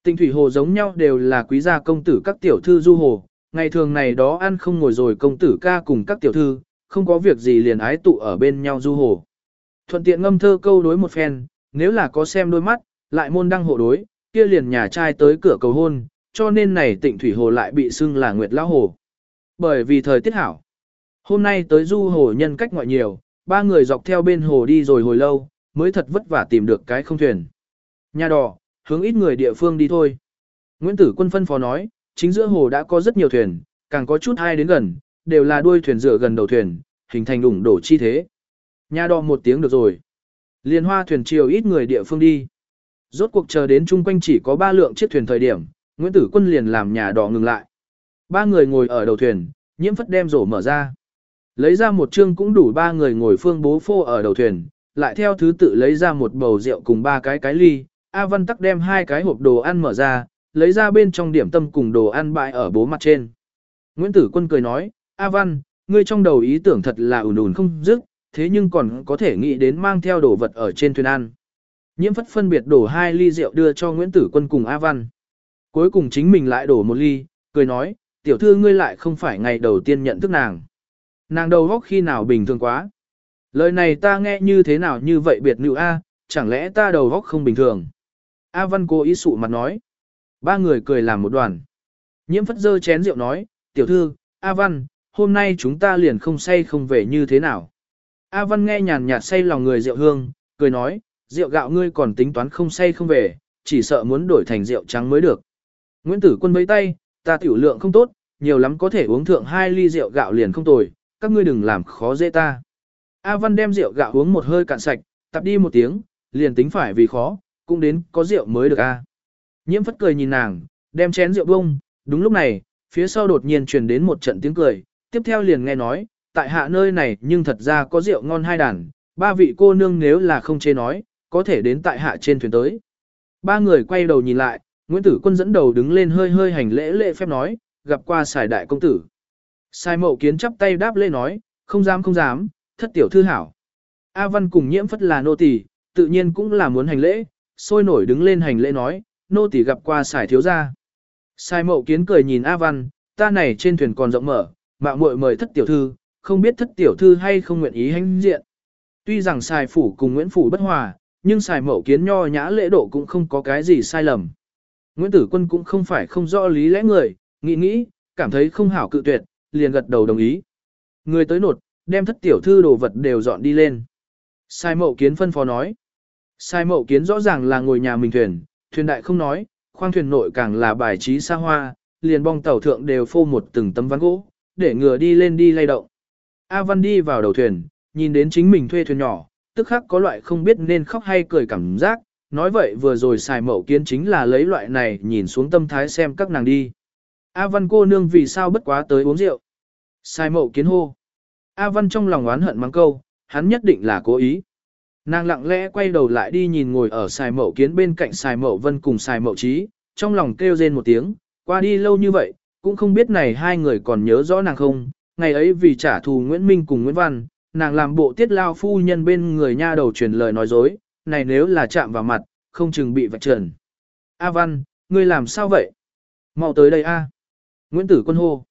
Tịnh Thủy Hồ giống nhau đều là quý gia công tử các tiểu thư du hồ, ngày thường này đó ăn không ngồi rồi công tử ca cùng các tiểu thư, không có việc gì liền ái tụ ở bên nhau du hồ. Thuận tiện ngâm thơ câu đối một phen, nếu là có xem đôi mắt, lại môn đăng hộ đối, kia liền nhà trai tới cửa cầu hôn, cho nên này tịnh thủy hồ lại bị xưng là Nguyệt Lão Hồ. Bởi vì thời tiết hảo. Hôm nay tới du hồ nhân cách ngoại nhiều, ba người dọc theo bên hồ đi rồi hồi lâu, mới thật vất vả tìm được cái không thuyền. Nhà đỏ, hướng ít người địa phương đi thôi. Nguyễn Tử Quân phân phó nói, chính giữa hồ đã có rất nhiều thuyền, càng có chút hai đến gần, đều là đuôi thuyền dựa gần đầu thuyền, hình thành ủng đổ chi thế. Nhà đo một tiếng được rồi. Liên hoa thuyền chiều ít người địa phương đi. Rốt cuộc chờ đến chung quanh chỉ có ba lượng chiếc thuyền thời điểm, Nguyễn Tử Quân liền làm nhà đỏ ngừng lại. Ba người ngồi ở đầu thuyền, nhiễm phất đem rổ mở ra. Lấy ra một chương cũng đủ ba người ngồi phương bố phô ở đầu thuyền, lại theo thứ tự lấy ra một bầu rượu cùng ba cái cái ly. A Văn tắc đem hai cái hộp đồ ăn mở ra, lấy ra bên trong điểm tâm cùng đồ ăn bại ở bố mặt trên. Nguyễn Tử Quân cười nói, A Văn, ngươi trong đầu ý tưởng thật là ủn ủn không dứt, thế nhưng còn có thể nghĩ đến mang theo đồ vật ở trên thuyền ăn. Nhiễm phất phân biệt đổ hai ly rượu đưa cho Nguyễn Tử Quân cùng A Văn. Cuối cùng chính mình lại đổ một ly, cười nói, tiểu thư ngươi lại không phải ngày đầu tiên nhận thức nàng. Nàng đầu góc khi nào bình thường quá. Lời này ta nghe như thế nào như vậy biệt nữ A, chẳng lẽ ta đầu góc không bình thường. A Văn cố ý sụ mặt nói. Ba người cười làm một đoàn. Nhiễm phất dơ chén rượu nói, tiểu thư, A Văn, hôm nay chúng ta liền không say không về như thế nào. A Văn nghe nhàn nhạt say lòng người rượu hương, cười nói, rượu gạo ngươi còn tính toán không say không về, chỉ sợ muốn đổi thành rượu trắng mới được. Nguyễn Tử Quân mấy tay, ta tiểu lượng không tốt, nhiều lắm có thể uống thượng hai ly rượu gạo liền không tồi, các ngươi đừng làm khó dễ ta. A Văn đem rượu gạo uống một hơi cạn sạch, tập đi một tiếng, liền tính phải vì khó, cũng đến có rượu mới được a. Nhiễm phất cười nhìn nàng, đem chén rượu bông, đúng lúc này, phía sau đột nhiên truyền đến một trận tiếng cười, tiếp theo liền nghe nói, tại hạ nơi này nhưng thật ra có rượu ngon hai đàn, ba vị cô nương nếu là không chê nói, có thể đến tại hạ trên thuyền tới. Ba người quay đầu nhìn lại, Nguyễn Tử Quân dẫn đầu đứng lên hơi hơi hành lễ lễ phép nói, gặp qua xài đại công tử. Sai mậu kiến chắp tay đáp lễ nói, không dám không dám, thất tiểu thư hảo. A Văn cùng nhiễm phất là nô tỳ, tự nhiên cũng là muốn hành lễ, sôi nổi đứng lên hành lễ nói, nô tỳ gặp qua xài thiếu gia. Sai mậu kiến cười nhìn A Văn, ta này trên thuyền còn rộng mở, mạo muội mời thất tiểu thư, không biết thất tiểu thư hay không nguyện ý hãnh diện. Tuy rằng xài phủ cùng Nguyễn Phủ bất hòa, nhưng xài mậu kiến nho nhã lễ độ cũng không có cái gì sai lầm. Nguyễn Tử Quân cũng không phải không rõ lý lẽ người, nghĩ nghĩ, cảm thấy không hảo cự tuyệt, liền gật đầu đồng ý. Người tới nột, đem thất tiểu thư đồ vật đều dọn đi lên. Sai mậu kiến phân phó nói. Sai mậu kiến rõ ràng là ngồi nhà mình thuyền, thuyền đại không nói, khoang thuyền nội càng là bài trí xa hoa, liền bong tàu thượng đều phô một từng tấm ván gỗ, để ngừa đi lên đi lay động. A Văn đi vào đầu thuyền, nhìn đến chính mình thuê thuyền nhỏ, tức khắc có loại không biết nên khóc hay cười cảm giác, nói vậy vừa rồi xài mậu kiến chính là lấy loại này nhìn xuống tâm thái xem các nàng đi. A Văn cô nương vì sao bất quá tới uống rượu. Xài mậu kiến hô. A Văn trong lòng oán hận mắng câu, hắn nhất định là cố ý. Nàng lặng lẽ quay đầu lại đi nhìn ngồi ở xài mậu kiến bên cạnh xài mậu vân cùng xài mậu trí, trong lòng kêu rên một tiếng, qua đi lâu như vậy, cũng không biết này hai người còn nhớ rõ nàng không, ngày ấy vì trả thù Nguyễn Minh cùng Nguyễn Văn, nàng làm bộ tiết lao phu nhân bên người nha đầu truyền lời nói dối, này nếu là chạm vào mặt, không chừng bị vạch trần. A Văn, ngươi làm sao vậy? mau tới đây A. Nguyễn Tử Quân hô.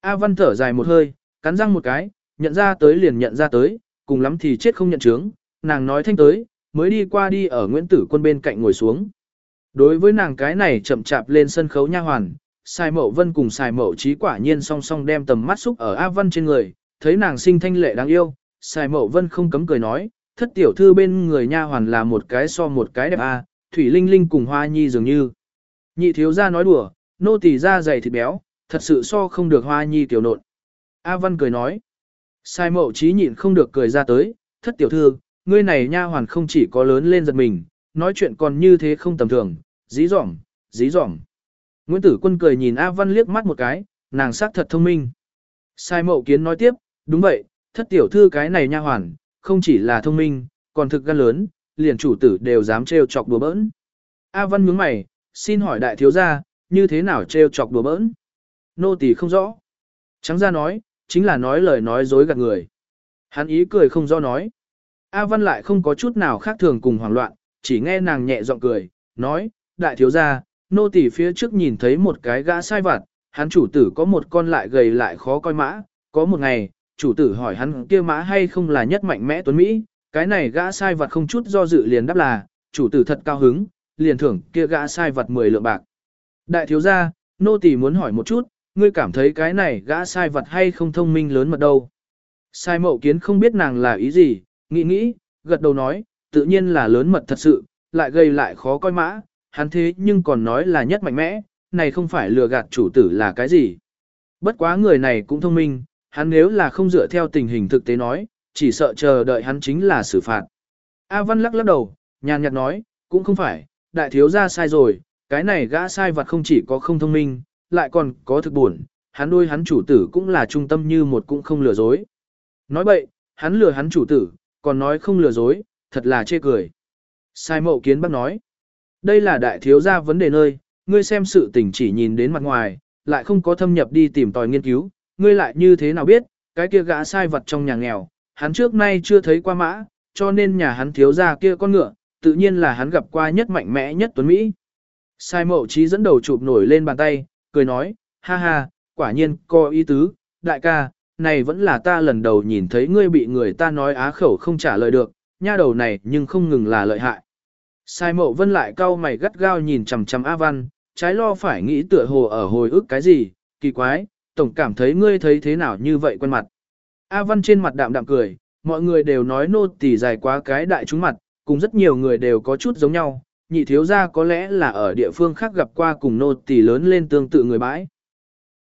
A Văn thở dài một hơi, cắn răng một cái, nhận ra tới liền nhận ra tới, cùng lắm thì chết không nhận chứng, nàng nói thanh tới, mới đi qua đi ở Nguyễn Tử Quân bên cạnh ngồi xuống. Đối với nàng cái này chậm chạp lên sân khấu nha hoàn, Sai Mậu Vân cùng Sai Mậu Trí quả nhiên song song đem tầm mắt xúc ở A Văn trên người, thấy nàng sinh thanh lệ đáng yêu, Sai Mậu Vân không cấm cười nói, thất tiểu thư bên người nha hoàn là một cái so một cái đẹp a, Thủy Linh Linh cùng Hoa Nhi dường như. Nhị thiếu gia nói đùa, nô tỳ da dày thịt béo, thật sự so không được Hoa Nhi tiểu nộn. A Văn cười nói. Sai Mậu Trí nhịn không được cười ra tới, thất tiểu thư, ngươi này nha hoàn không chỉ có lớn lên giật mình, nói chuyện còn như thế không tầm thường, dí dỏm, dí dỏm. Nguyễn Tử Quân cười nhìn A Văn liếc mắt một cái, nàng sắc thật thông minh. Sai mậu kiến nói tiếp, đúng vậy, thất tiểu thư cái này nha hoàn, không chỉ là thông minh, còn thực gan lớn, liền chủ tử đều dám trêu chọc đùa bỡn. A Văn nhướng mày, xin hỏi đại thiếu gia, như thế nào trêu chọc đùa bỡn? Nô tỳ không rõ. Trắng ra nói, chính là nói lời nói dối gạt người. Hắn ý cười không do nói. A Văn lại không có chút nào khác thường cùng hoảng loạn, chỉ nghe nàng nhẹ giọng cười, nói, đại thiếu gia, nô tỳ phía trước nhìn thấy một cái gã sai vặt, hắn chủ tử có một con lại gầy lại khó coi mã, có một ngày, chủ tử hỏi hắn kia mã hay không là nhất mạnh mẽ tuấn Mỹ, cái này gã sai vặt không chút do dự liền đáp là, chủ tử thật cao hứng, liền thưởng kia gã sai vặt 10 lượng bạc. Đại thiếu gia, nô tỳ muốn hỏi một chút, ngươi cảm thấy cái này gã sai vặt hay không thông minh lớn mật đâu. Sai mậu kiến không biết nàng là ý gì, nghĩ nghĩ, gật đầu nói, tự nhiên là lớn mật thật sự, lại gây lại khó coi mã, hắn thế nhưng còn nói là nhất mạnh mẽ, này không phải lừa gạt chủ tử là cái gì. Bất quá người này cũng thông minh, hắn nếu là không dựa theo tình hình thực tế nói, chỉ sợ chờ đợi hắn chính là xử phạt. A Văn lắc lắc đầu, nhàn nhạt nói, cũng không phải, đại thiếu gia sai rồi, cái này gã sai vật không chỉ có không thông minh, lại còn có thực buồn, hắn đôi hắn chủ tử cũng là trung tâm như một cũng không lừa dối. Nói vậy hắn lừa hắn chủ tử, còn nói không lừa dối, thật là chê cười. Sai mậu kiến bác nói, đây là đại thiếu gia vấn đề nơi, ngươi xem sự tình chỉ nhìn đến mặt ngoài, lại không có thâm nhập đi tìm tòi nghiên cứu, ngươi lại như thế nào biết, cái kia gã sai vật trong nhà nghèo, hắn trước nay chưa thấy qua mã, cho nên nhà hắn thiếu gia kia con ngựa, tự nhiên là hắn gặp qua nhất mạnh mẽ nhất tuấn Mỹ. Sai mậu trí dẫn đầu chụp nổi lên bàn tay, cười nói, ha ha, quả nhiên có ý tứ, đại ca, này vẫn là ta lần đầu nhìn thấy ngươi bị người ta nói á khẩu không trả lời được, nha đầu này nhưng không ngừng là lợi hại. Sai mậu vân lại cau mày gắt gao nhìn chằm chằm A Văn, trái lo phải nghĩ tựa hồ ở hồi ức cái gì, kỳ quái, tổng cảm thấy ngươi thấy thế nào như vậy quen mặt. A Văn trên mặt đạm đạm cười, mọi người đều nói nô tỳ dài quá cái đại chúng mặt, cùng rất nhiều người đều có chút giống nhau, nhị thiếu gia có lẽ là ở địa phương khác gặp qua cùng nô tỳ lớn lên tương tự người bãi.